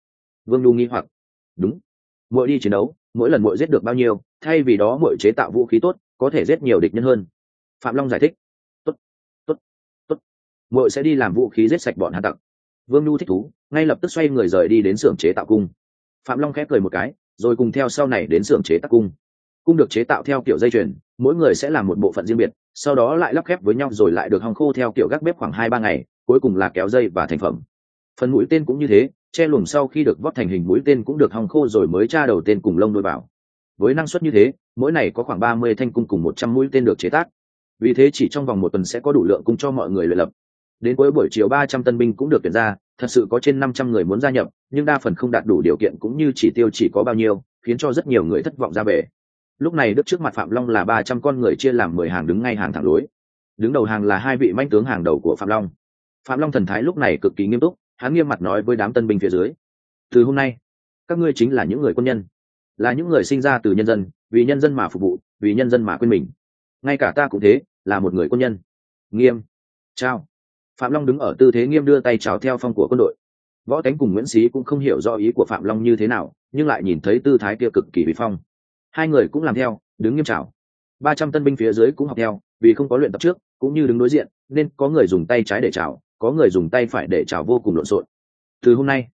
Vương nhu nghi hoặc. Đúng. Muội đi chiến đấu, mỗi lần muội giết được bao nhiêu, thay vì đó muội chế tạo vũ khí tốt, có thể giết nhiều địch nhân hơn. Phạm long giải thích tốt muội sẽ đi làm vũ khí giết sạch bọn hạ tặc. Vương nhu thích thú, ngay lập tức xoay người rời đi đến xưởng chế tạo cung. Phạm long khép cười một cái, rồi cùng theo sau này đến xưởng chế tác cung. Cung được chế tạo theo kiểu dây chuyền, mỗi người sẽ làm một bộ phận riêng biệt, sau đó lại lắp ghép với nhau rồi lại được hòng khô theo kiểu gác bếp khoảng hai ba ngày, cuối cùng là kéo dây và thành phẩm. Phần mũi tên cũng như thế, che luồng sau khi được vót thành hình mũi tên cũng được hòng khô rồi mới tra đầu tên cùng lông đôi vào. Với năng suất như thế, mỗi này có khoảng ba mươi thanh cung cùng một trăm mũi tên được chế tác. Vì thế chỉ trong vòng một tuần sẽ có đủ lượng cung cho mọi người luyện lập đến cuối buổi chiều ba trăm tân binh cũng được tuyển ra, thật sự có trên năm trăm người muốn gia nhập, nhưng đa phần không đạt đủ điều kiện cũng như chỉ tiêu chỉ có bao nhiêu, khiến cho rất nhiều người thất vọng ra về. Lúc này đức trước mặt phạm long là ba trăm con người chia làm mười hàng đứng ngay hàng thẳng lối. Đứng đầu hàng là hai vị manh tướng hàng đầu của phạm long. Phạm long thần thái lúc này cực kỳ nghiêm túc, hắn nghiêm mặt nói với đám tân binh phía dưới, từ hôm nay, các ngươi chính là những người quân nhân, là những người sinh ra từ nhân dân, vì nhân dân mà phục vụ, vì nhân dân mà quên mình. Ngay cả ta cũng thế, là một người quân nhân. Nghiêm. Chào phạm long đứng ở tư thế nghiêm đưa tay chào theo phong của quân đội. Võ cánh cùng nguyễn xí cũng không hiểu rõ ý của phạm long như thế nào, nhưng lại nhìn thấy tư thái kia cực kỳ bị phong. Hai người cũng làm theo, đứng nghiêm chào. Ba trăm tân binh phía dưới cũng học theo, vì không có luyện tập trước, cũng như đứng đối diện, nên có người dùng tay trái để chào, có người dùng tay phải để chào vô cùng lộn xộn. Từ hôm nay,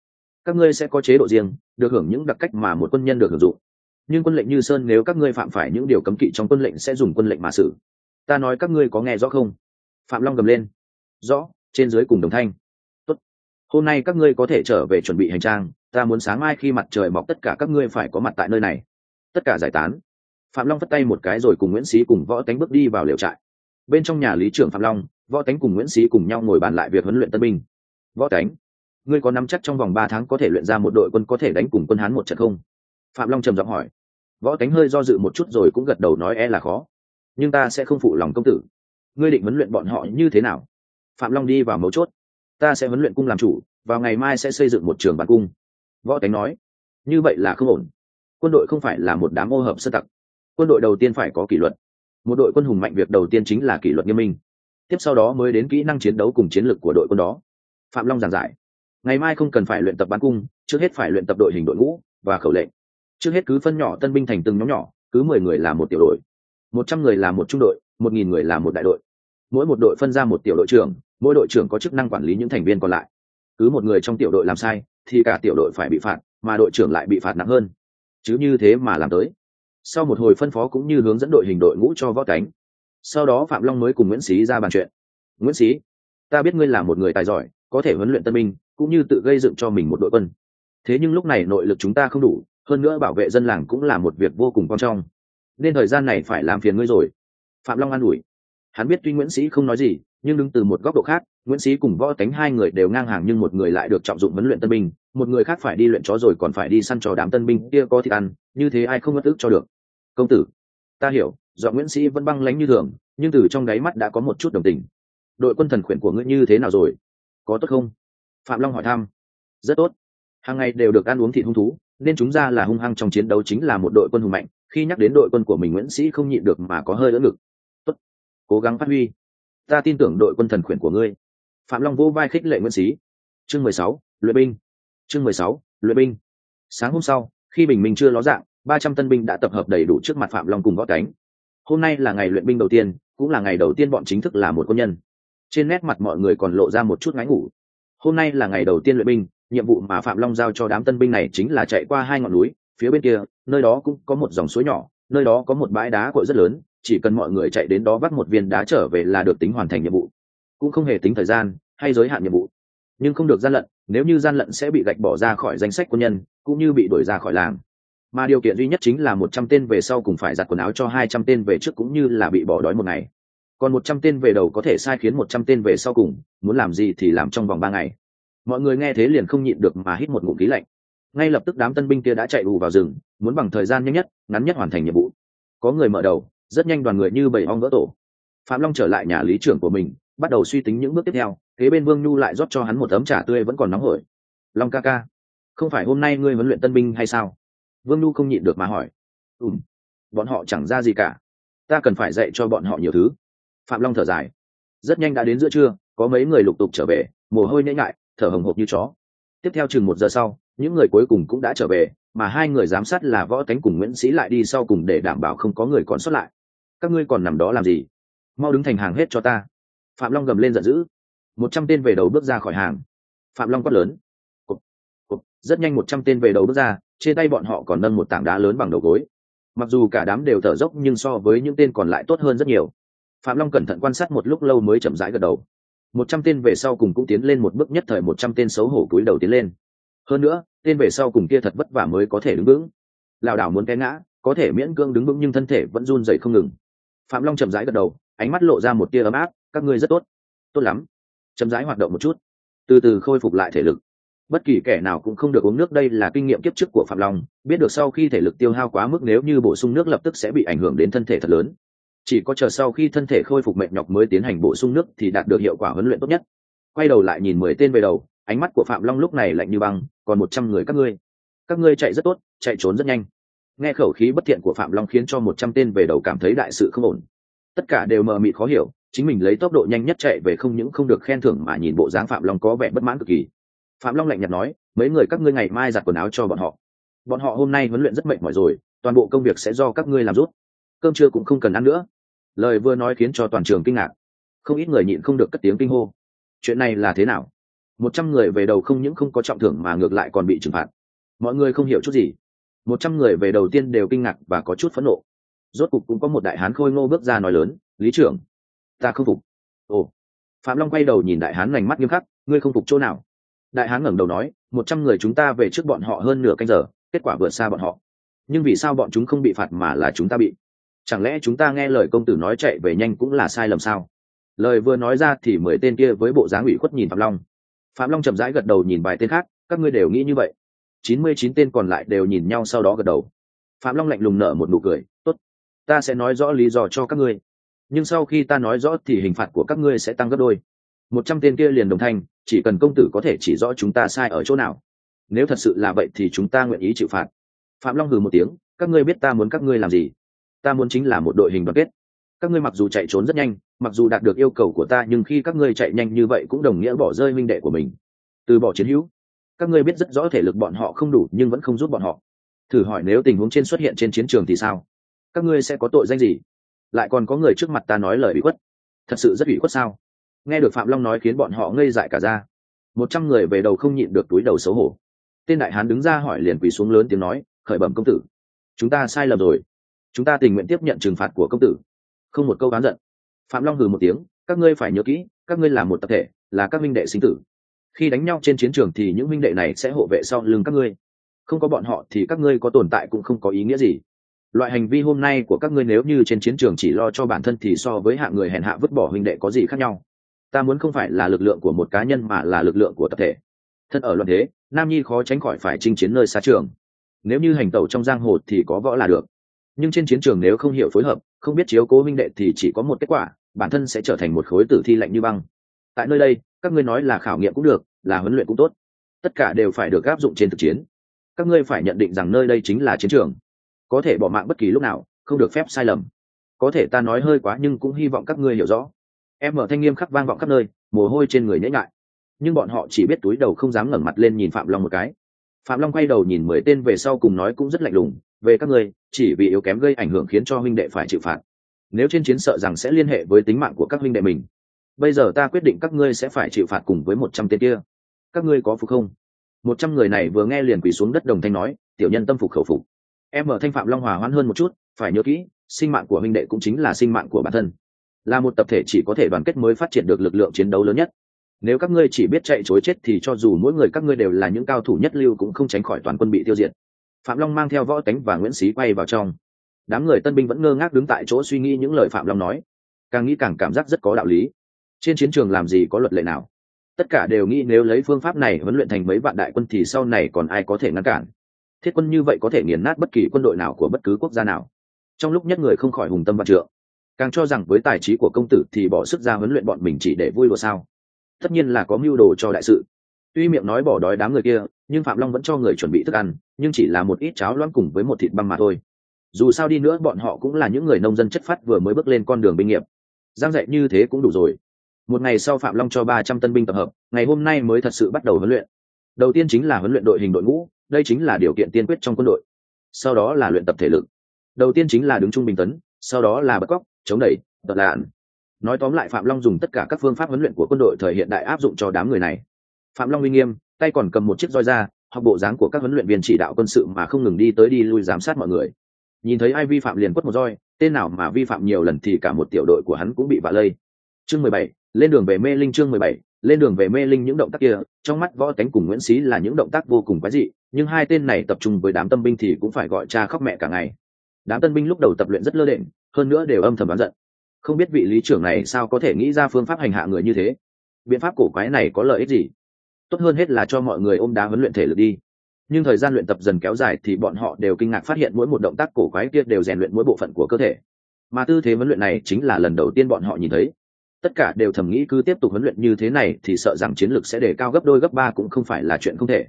các ngươi sẽ có chế độ riêng, được hưởng những đặc cách mà một quân nhân được hưởng dụng. Nhưng quân lệnh như sơn nếu các ngươi phạm phải những điều cấm kỵ trong quân lệnh sẽ dùng quân lệnh mà xử. Ta nói các ngươi có nghe rõ không? Phạm long gầm lên rõ, trên dưới cùng đồng thanh. Tốt. hôm nay các ngươi có thể trở về chuẩn bị hành trang, ta muốn sáng mai khi mặt trời mọc tất cả các ngươi phải có mặt tại nơi này. Tất cả giải tán. Phạm long vất tay một cái rồi cùng nguyễn sĩ cùng võ tánh bước đi vào liều trại. Bên trong nhà lý trưởng phạm long, võ tánh cùng nguyễn sĩ cùng nhau ngồi bàn lại việc huấn luyện tân binh. Võ tánh, ngươi có nắm chắc trong vòng ba tháng có thể luyện ra một đội quân có thể đánh cùng quân hán một trận không? Phạm long trầm giọng hỏi. Võ tánh hơi do dự một chút rồi cũng gật đầu nói e là khó. Nhưng ta sẽ không phụ lòng công tử. Ngươi định huấn luyện bọn họ như thế nào? Phạm long đi vào mấu chốt. Ta sẽ huấn luyện cung làm chủ, vào ngày mai sẽ xây dựng một trường bàn cung. Võ tánh nói. Như vậy là không ổn. Quân đội không phải là một đám ô hợp sơ tặc. Quân đội đầu tiên phải có kỷ luật. Một đội quân hùng mạnh việc đầu tiên chính là kỷ luật nghiêm minh. Tiếp sau đó mới đến kỹ năng chiến đấu cùng chiến lược của đội quân đó. Phạm long giảng giải. Ngày mai không cần phải luyện tập bán cung, trước hết phải luyện tập đội hình đội ngũ và khẩu lệnh. Trước hết cứ phân nhỏ tân binh thành từng nhóm nhỏ, cứ mười người là một tiểu đội. Một trăm người là một trung đội, một nghìn người là một đại đội. Mỗi một đội phân ra một tiểu đội trưởng mỗi đội trưởng có chức năng quản lý những thành viên còn lại. Cứ một người trong tiểu đội làm sai, thì cả tiểu đội phải bị phạt, mà đội trưởng lại bị phạt nặng hơn. Chứ như thế mà làm tới. Sau một hồi phân phó cũng như hướng dẫn đội hình đội ngũ cho võ cánh. Sau đó phạm long mới cùng nguyễn xí ra bàn chuyện. Nguyễn xí, ta biết ngươi là một người tài giỏi, có thể huấn luyện tân binh, cũng như tự gây dựng cho mình một đội quân. Thế nhưng lúc này nội lực chúng ta không đủ, hơn nữa bảo vệ dân làng cũng là một việc vô cùng quan trọng. Nên thời gian này phải làm phiền ngươi rồi. Phạm long an ủi. Hắn biết tuy nguyễn sĩ không nói gì nhưng đứng từ một góc độ khác, nguyễn sĩ cùng võ tánh hai người đều ngang hàng nhưng một người lại được trọng dụng huấn luyện tân binh, một người khác phải đi luyện chó rồi còn phải đi săn cho đám tân binh kia có thịt ăn, như thế ai không ngất ức cho được. Công tử, ta hiểu do nguyễn sĩ vẫn băng lánh như thường, nhưng từ trong đáy mắt đã có một chút đồng tình. Đội quân thần khuyển của ngươi như thế nào rồi? Có tốt không? Phạm long hỏi thăm. Rất tốt. Hàng ngày đều được ăn uống thịt hung thú, nên chúng ra là hung hăng trong chiến đấu chính là một đội quân hùng mạnh, khi nhắc đến đội quân của mình nguyễn sĩ không nhịn được mà có hơi đỡ ngực. Tốt. Cố gắng phát huy ta tin tưởng đội quân thần khuyển của ngươi. Phạm long vô vai khích lệ nguyễn sĩ chương mười sáu, luyện binh. Chương mười sáu, luyện binh. Sáng hôm sau, khi bình minh chưa ló dạng, ba trăm tân binh đã tập hợp đầy đủ trước mặt phạm long cùng võ cánh. Hôm nay là ngày luyện binh đầu tiên, cũng là ngày đầu tiên bọn chính thức là một quân nhân. Trên nét mặt mọi người còn lộ ra một chút ngáy ngủ. Hôm nay là ngày đầu tiên luyện binh, nhiệm vụ mà phạm long giao cho đám tân binh này chính là chạy qua hai ngọn núi, phía bên kia, nơi đó cũng có một dòng suối nhỏ, nơi đó có một bãi đá cội rất lớn chỉ cần mọi người chạy đến đó vắt một viên đá trở về là được tính hoàn thành nhiệm vụ. Cũng không hề tính thời gian hay giới hạn nhiệm vụ. Nhưng không được gian lận, nếu như gian lận sẽ bị gạch bỏ ra khỏi danh sách quân nhân, cũng như bị đuổi ra khỏi làng. Mà điều kiện duy nhất chính là một trăm tên về sau cùng phải giặt quần áo cho hai trăm tên về trước cũng như là bị bỏ đói một ngày. Còn một trăm tên về đầu có thể sai khiến một trăm tên về sau cùng, muốn làm gì thì làm trong vòng ba ngày. Mọi người nghe thế liền không nhịn được mà hít một ngụm khí lạnh. Ngay lập tức đám tân binh kia đã chạy ù vào rừng, muốn bằng thời gian nhanh nhất, ngắn nhất hoàn thành nhiệm vụ. Có người mở đầu rất nhanh đoàn người như bầy ong vỡ tổ. Phạm long trở lại nhà lý trưởng của mình bắt đầu suy tính những bước tiếp theo kế bên vương nhu lại rót cho hắn một tấm trà tươi vẫn còn nóng hổi. Long ca ca không phải hôm nay ngươi huấn luyện tân binh hay sao? Vương nhu không nhịn được mà hỏi. Ừm, bọn họ chẳng ra gì cả. Ta cần phải dạy cho bọn họ nhiều thứ. Phạm long thở dài. Rất nhanh đã đến giữa trưa có mấy người lục tục trở về mồ hôi nhễ ngại thở hồng hộc như chó. Tiếp theo chừng một giờ sau những người cuối cùng cũng đã trở về mà hai người giám sát là võ tánh cùng nguyễn sĩ lại đi sau cùng để đảm bảo không có người còn sót lại. Các ngươi còn nằm đó làm gì? Mau đứng thành hàng hết cho ta. Phạm long gầm lên giận dữ. Một trăm tên về đầu bước ra khỏi hàng. Phạm long quát lớn. Cục, cục, rất nhanh một trăm tên về đầu bước ra trên tay bọn họ còn nâng một tảng đá lớn bằng đầu gối. Mặc dù cả đám đều thở dốc nhưng so với những tên còn lại tốt hơn rất nhiều. Phạm long cẩn thận quan sát một lúc lâu mới chậm rãi gật đầu. Một trăm tên về sau cùng cũng tiến lên một bước nhất thời một trăm tên xấu hổ cúi đầu tiến lên. Hơn nữa tên về sau cùng kia thật vất vả mới có thể đứng vững. Lảo đảo muốn té ngã, có thể miễn cưỡng đứng vững nhưng thân thể vẫn run dậy không ngừng. Phạm long chậm rãi gật đầu, ánh mắt lộ ra một tia ấm áp, các ngươi rất tốt. Tốt lắm. Chậm rãi hoạt động một chút. Từ từ khôi phục lại thể lực. Bất kỳ kẻ nào cũng không được uống nước, đây là kinh nghiệm kiếp trước của phạm long, biết được sau khi thể lực tiêu hao quá mức nếu như bổ sung nước lập tức sẽ bị ảnh hưởng đến thân thể thật lớn. Chỉ có chờ sau khi thân thể khôi phục mệt nhọc mới tiến hành bổ sung nước thì đạt được hiệu quả huấn luyện tốt nhất. Quay đầu lại nhìn mười tên về đầu ánh mắt của phạm long lúc này lạnh như băng, còn một trăm người các ngươi. Các ngươi chạy rất tốt, chạy trốn rất nhanh. Nghe khẩu khí bất thiện của phạm long khiến cho một trăm tên về đầu cảm thấy đại sự không ổn. Tất cả đều mờ mịt khó hiểu, chính mình lấy tốc độ nhanh nhất chạy về không những không được khen thưởng mà nhìn bộ dáng phạm long có vẻ bất mãn cực kỳ. Phạm long lạnh nhạt nói, mấy người các ngươi ngày mai giặt quần áo cho bọn họ. Bọn họ hôm nay huấn luyện rất mệt mỏi rồi, toàn bộ công việc sẽ do các ngươi làm rút cơm trưa cũng không cần ăn nữa. Lời vừa nói khiến cho toàn trường kinh ngạc. Không ít người nhịn không được cất tiếng kinh hô. Chuyện này là thế nào? Một trăm người về đầu không những không có trọng thưởng mà ngược lại còn bị trừng phạt. Mọi người không hiểu chút gì. Một trăm người về đầu tiên đều kinh ngạc và có chút phẫn nộ. Rốt cục cũng có một đại hán khôi ngô bước ra nói lớn, lý trưởng, ta không phục. Ồ. Phạm long quay đầu nhìn đại hán lành mắt nghiêm khắc, ngươi không phục chỗ nào? Đại hán ngẩng đầu nói, một trăm người chúng ta về trước bọn họ hơn nửa canh giờ, kết quả vượt xa bọn họ. Nhưng vì sao bọn chúng không bị phạt mà là chúng ta bị? Chẳng lẽ chúng ta nghe lời công tử nói chạy về nhanh cũng là sai lầm sao? Lời vừa nói ra thì mười tên kia với bộ dáng ủy khuất nhìn phạm long phạm long chậm rãi gật đầu nhìn vài tên khác, các ngươi đều nghĩ như vậy. Chín mươi chín tên còn lại đều nhìn nhau sau đó gật đầu. Phạm long lạnh lùng nở một nụ cười, tốt, ta sẽ nói rõ lý do cho các ngươi. Nhưng sau khi ta nói rõ thì hình phạt của các ngươi sẽ tăng gấp đôi. Một trăm tên kia liền đồng thanh, chỉ cần công tử có thể chỉ rõ chúng ta sai ở chỗ nào. Nếu thật sự là vậy thì chúng ta nguyện ý chịu phạt. Phạm long hừ một tiếng, các ngươi biết ta muốn các ngươi làm gì? Ta muốn chính là một đội hình đoàn kết. Các ngươi mặc dù chạy trốn rất nhanh mặc dù đạt được yêu cầu của ta, nhưng khi các ngươi chạy nhanh như vậy cũng đồng nghĩa bỏ rơi minh đệ của mình. Từ bỏ chiến hữu, các ngươi biết rất rõ thể lực bọn họ không đủ, nhưng vẫn không giúp bọn họ. Thử hỏi nếu tình huống trên xuất hiện trên chiến trường thì sao? Các ngươi sẽ có tội danh gì? Lại còn có người trước mặt ta nói lời bị khuất. Thật sự rất bị khuất sao? Nghe được phạm long nói khiến bọn họ ngây dại cả ra. Một trăm người về đầu không nhịn được túi đầu xấu hổ. Tên đại hán đứng ra hỏi liền quỳ xuống lớn tiếng nói, khởi bẩm công tử, chúng ta sai lầm rồi. Chúng ta tình nguyện tiếp nhận trừng phạt của công tử. Không một câu bán giận phạm long hừ một tiếng, các ngươi phải nhớ kỹ, các ngươi là một tập thể, là các minh đệ sinh tử. Khi đánh nhau trên chiến trường thì những minh đệ này sẽ hộ vệ sau lưng các ngươi. Không có bọn họ thì các ngươi có tồn tại cũng không có ý nghĩa gì. Loại hành vi hôm nay của các ngươi nếu như trên chiến trường chỉ lo cho bản thân thì so với hạng người hèn hạ vứt bỏ huynh đệ có gì khác nhau? Ta muốn không phải là lực lượng của một cá nhân mà là lực lượng của tập thể. Thân ở loạn thế, nam nhi khó tránh khỏi phải chinh chiến nơi xa trường. Nếu như hành tẩu trong giang hồ thì có võ là được. Nhưng trên chiến trường nếu không hiểu phối hợp không biết chiếu cố minh đệ thì chỉ có một kết quả, bản thân sẽ trở thành một khối tử thi lạnh như băng. Tại nơi đây, các ngươi nói là khảo nghiệm cũng được, là huấn luyện cũng tốt. Tất cả đều phải được áp dụng trên thực chiến. Các ngươi phải nhận định rằng nơi đây chính là chiến trường. Có thể bỏ mạng bất kỳ lúc nào, không được phép sai lầm. Có thể ta nói hơi quá nhưng cũng hy vọng các ngươi hiểu rõ. Em ở thanh nghiêm khắc vang vọng khắp nơi, mồ hôi trên người nhễ ngại nhưng bọn họ chỉ biết túi đầu không dám ngẩng mặt lên nhìn phạm long một cái. Phạm long quay đầu nhìn mười tên về sau cùng nói cũng rất lạnh lùng về các ngươi, chỉ vì yếu kém gây ảnh hưởng khiến cho huynh đệ phải chịu phạt. Nếu trên chiến sợ rằng sẽ liên hệ với tính mạng của các huynh đệ mình, bây giờ ta quyết định các ngươi sẽ phải chịu phạt cùng với một trăm tên kia. Các ngươi có phục không? Một trăm người này vừa nghe liền quỳ xuống đất đồng thanh nói, tiểu nhân tâm phục khẩu phục. Em ở thanh phạm long hòa hoãn hơn một chút, phải nhớ kỹ, sinh mạng của huynh đệ cũng chính là sinh mạng của bản thân. Là một tập thể chỉ có thể đoàn kết mới phát triển được lực lượng chiến đấu lớn nhất. Nếu các ngươi chỉ biết chạy chối chết thì cho dù mỗi người các ngươi đều là những cao thủ nhất lưu cũng không tránh khỏi toàn quân bị tiêu diệt phạm long mang theo võ tánh và nguyễn xí quay vào trong. Đám người tân binh vẫn ngơ ngác đứng tại chỗ suy nghĩ những lời phạm long nói. Càng nghĩ càng cảm giác rất có đạo lý. Trên chiến trường làm gì có luật lệ nào? Tất cả đều nghĩ nếu lấy phương pháp này huấn luyện thành mấy vạn đại quân thì sau này còn ai có thể ngăn cản? Thiết quân như vậy có thể nghiền nát bất kỳ quân đội nào của bất cứ quốc gia nào. Trong lúc nhất người không khỏi hùng tâm văn trượng. Càng cho rằng với tài trí của công tử thì bỏ sức ra huấn luyện bọn mình chỉ để vui đùa sao? Tất nhiên là có mưu đồ cho đại sự tuy miệng nói bỏ đói đám người kia, nhưng phạm long vẫn cho người chuẩn bị thức ăn, nhưng chỉ là một ít cháo loãng cùng với một thịt băm mà thôi. Dù sao đi nữa, bọn họ cũng là những người nông dân chất phát vừa mới bước lên con đường binh nghiệp. Giang dạy như thế cũng đủ rồi. Một ngày sau phạm long cho ba trăm tân binh tập hợp, ngày hôm nay mới thật sự bắt đầu huấn luyện. Đầu tiên chính là huấn luyện đội hình đội ngũ, đây chính là điều kiện tiên quyết trong quân đội. Sau đó là luyện tập thể lực. Đầu tiên chính là đứng trung bình tấn, sau đó là bắt cóc chống đẩy tật lạn. Nói tóm lại, phạm long dùng tất cả các phương pháp huấn luyện của quân đội thời hiện đại áp dụng cho đám người này phạm long uy nghiêm, tay còn cầm một chiếc roi ra, học bộ dáng của các huấn luyện viên chỉ đạo quân sự mà không ngừng đi tới đi lui giám sát mọi người. Nhìn thấy ai vi phạm liền quất một roi, tên nào mà vi phạm nhiều lần thì cả một tiểu đội của hắn cũng bị vạ lây. Chương mười bảy, lên đường về mê linh chương mười bảy, lên đường về mê linh những động tác kia, trong mắt võ tánh cùng nguyễn xí là những động tác vô cùng quái dị, nhưng hai tên này tập trung với đám tâm binh thì cũng phải gọi cha khóc mẹ cả ngày. Đám tân binh lúc đầu tập luyện rất lơ đễnh, hơn nữa đều âm thầm đoán giận. Không biết vị lý trưởng này sao có thể nghĩ ra phương pháp hành hạ người như thế? Biện pháp cổ quái này có lợi ích gì? Tốt hơn hết là cho mọi người ôm đá huấn luyện thể lực đi. Nhưng thời gian luyện tập dần kéo dài thì bọn họ đều kinh ngạc phát hiện mỗi một động tác cổ quái kia đều rèn luyện mỗi bộ phận của cơ thể. Mà tư thế huấn luyện này chính là lần đầu tiên bọn họ nhìn thấy. Tất cả đều thầm nghĩ cứ tiếp tục huấn luyện như thế này thì sợ rằng chiến lược sẽ đề cao gấp đôi gấp ba cũng không phải là chuyện không thể.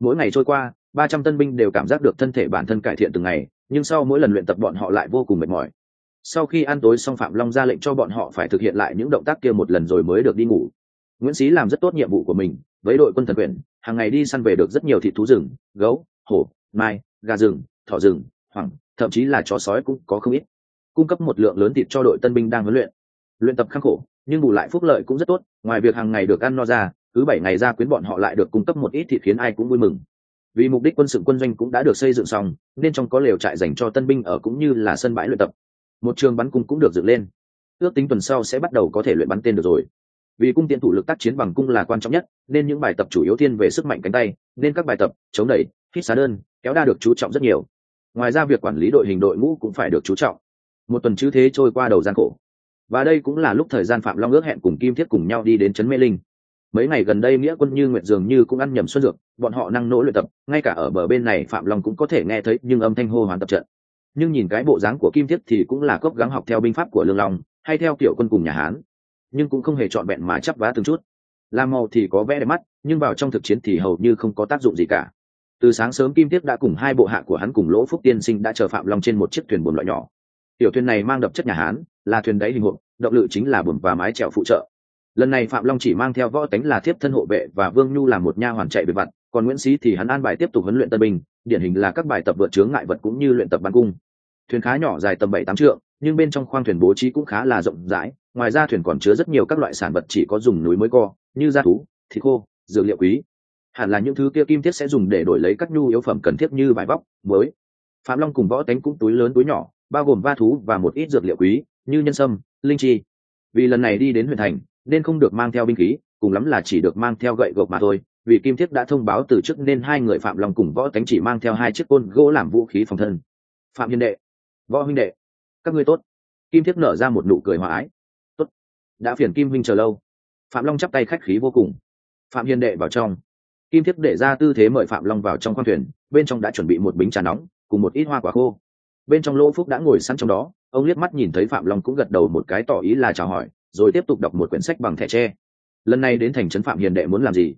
Mỗi ngày trôi qua, ba trăm tân binh đều cảm giác được thân thể bản thân cải thiện từng ngày, nhưng sau mỗi lần luyện tập bọn họ lại vô cùng mệt mỏi. Sau khi ăn tối xong phạm long ra lệnh cho bọn họ phải thực hiện lại những động tác kia một lần rồi mới được đi ngủ. Nguyễn xí làm rất tốt nhiệm vụ của mình với đội quân thần quyền, hàng ngày đi săn về được rất nhiều thịt thú rừng, gấu, hổ, mai, gà rừng, thỏ rừng, hoảng, thậm chí là chó sói cũng có không ít. Cung cấp một lượng lớn thịt cho đội tân binh đang huấn luyện. Luyện tập khắc khổ, nhưng bù lại phúc lợi cũng rất tốt. Ngoài việc hàng ngày được ăn no ra, cứ bảy ngày ra quyến bọn họ lại được cung cấp một ít thịt khiến ai cũng vui mừng. Vì mục đích quân sự quân doanh cũng đã được xây dựng xong, nên trong có lều trại dành cho tân binh ở cũng như là sân bãi luyện tập. Một trường bắn cung cũng được dựng lên. Ước tính tuần sau sẽ bắt đầu có thể luyện bắn tên được rồi vì cung tiện thủ lực tác chiến bằng cung là quan trọng nhất, nên những bài tập chủ yếu thiên về sức mạnh cánh tay, nên các bài tập chống đẩy, hít xá đơn, kéo đa được chú trọng rất nhiều. Ngoài ra việc quản lý đội hình đội ngũ cũng phải được chú trọng. Một tuần chứ thế trôi qua đầu gian khổ. Và đây cũng là lúc thời gian phạm long ước hẹn cùng kim thiết cùng nhau đi đến trấn mê linh. Mấy ngày gần đây nghĩa quân như nguyện dường như cũng ăn nhầm xuân dược, bọn họ năng nỗ luyện tập, ngay cả ở bờ bên này phạm long cũng có thể nghe thấy nhưng âm thanh hô hoán tập trận. Nhưng nhìn cái bộ dáng của kim thiết thì cũng là cốc gắng học theo binh pháp của lương long, hay theo kiểu quân cùng nhà hán nhưng cũng không hề trọn vẹn mà chắp vá từng chút. Làm màu thì có vẽ đẹp mắt, nhưng vào trong thực chiến thì hầu như không có tác dụng gì cả. Từ sáng sớm kim tiếp đã cùng hai bộ hạ của hắn cùng lỗ phúc tiên sinh đã chờ phạm long trên một chiếc thuyền buồm loại nhỏ. Tiểu thuyền này mang đập chất nhà hán, là thuyền đáy hình hộp, động lự chính là buồm và mái trèo phụ trợ. Lần này phạm long chỉ mang theo võ tánh là thiếp thân hộ vệ và vương nhu là một nha hoàn chạy về vặt, còn nguyễn sĩ thì hắn an bài tiếp tục huấn luyện tân binh, điển hình là các bài tập vượt chướng ngại vật cũng như luyện tập bắn cung. Thuyền khá nhỏ dài tầm bảy tám trượng nhưng bên trong khoang thuyền bố trí cũng khá là rộng rãi, ngoài ra thuyền còn chứa rất nhiều các loại sản vật chỉ có dùng núi mới co, như da thú, thịt khô, dược liệu quý. Hẳn là những thứ kia kim thiết sẽ dùng để đổi lấy các nhu yếu phẩm cần thiết như vải vóc mới phạm long cùng võ tánh cũng túi lớn túi nhỏ, bao gồm va thú và một ít dược liệu quý, như nhân sâm, linh chi. Vì lần này đi đến huyện thành, nên không được mang theo binh khí, cùng lắm là chỉ được mang theo gậy gộc mà thôi. Vì kim thiết đã thông báo từ trước nên hai người phạm long cùng võ tánh chỉ mang theo hai chiếc côn gỗ làm vũ khí phòng thân. Phạm hiền đệ, võ huynh đệ các ngươi tốt. Kim thiết nở ra một nụ cười hòa ái. Tốt. Đã phiền kim huynh chờ lâu. Phạm long chắp tay khách khí vô cùng. Phạm hiền đệ vào trong. Kim thiết để ra tư thế mời phạm long vào trong khoang thuyền, bên trong đã chuẩn bị một bính trà nóng, cùng một ít hoa quả khô. Bên trong lỗ phúc đã ngồi sẵn trong đó, ông liếc mắt nhìn thấy phạm long cũng gật đầu một cái tỏ ý là chào hỏi, rồi tiếp tục đọc một quyển sách bằng thẻ tre. Lần này đến thành trấn phạm hiền đệ muốn làm gì?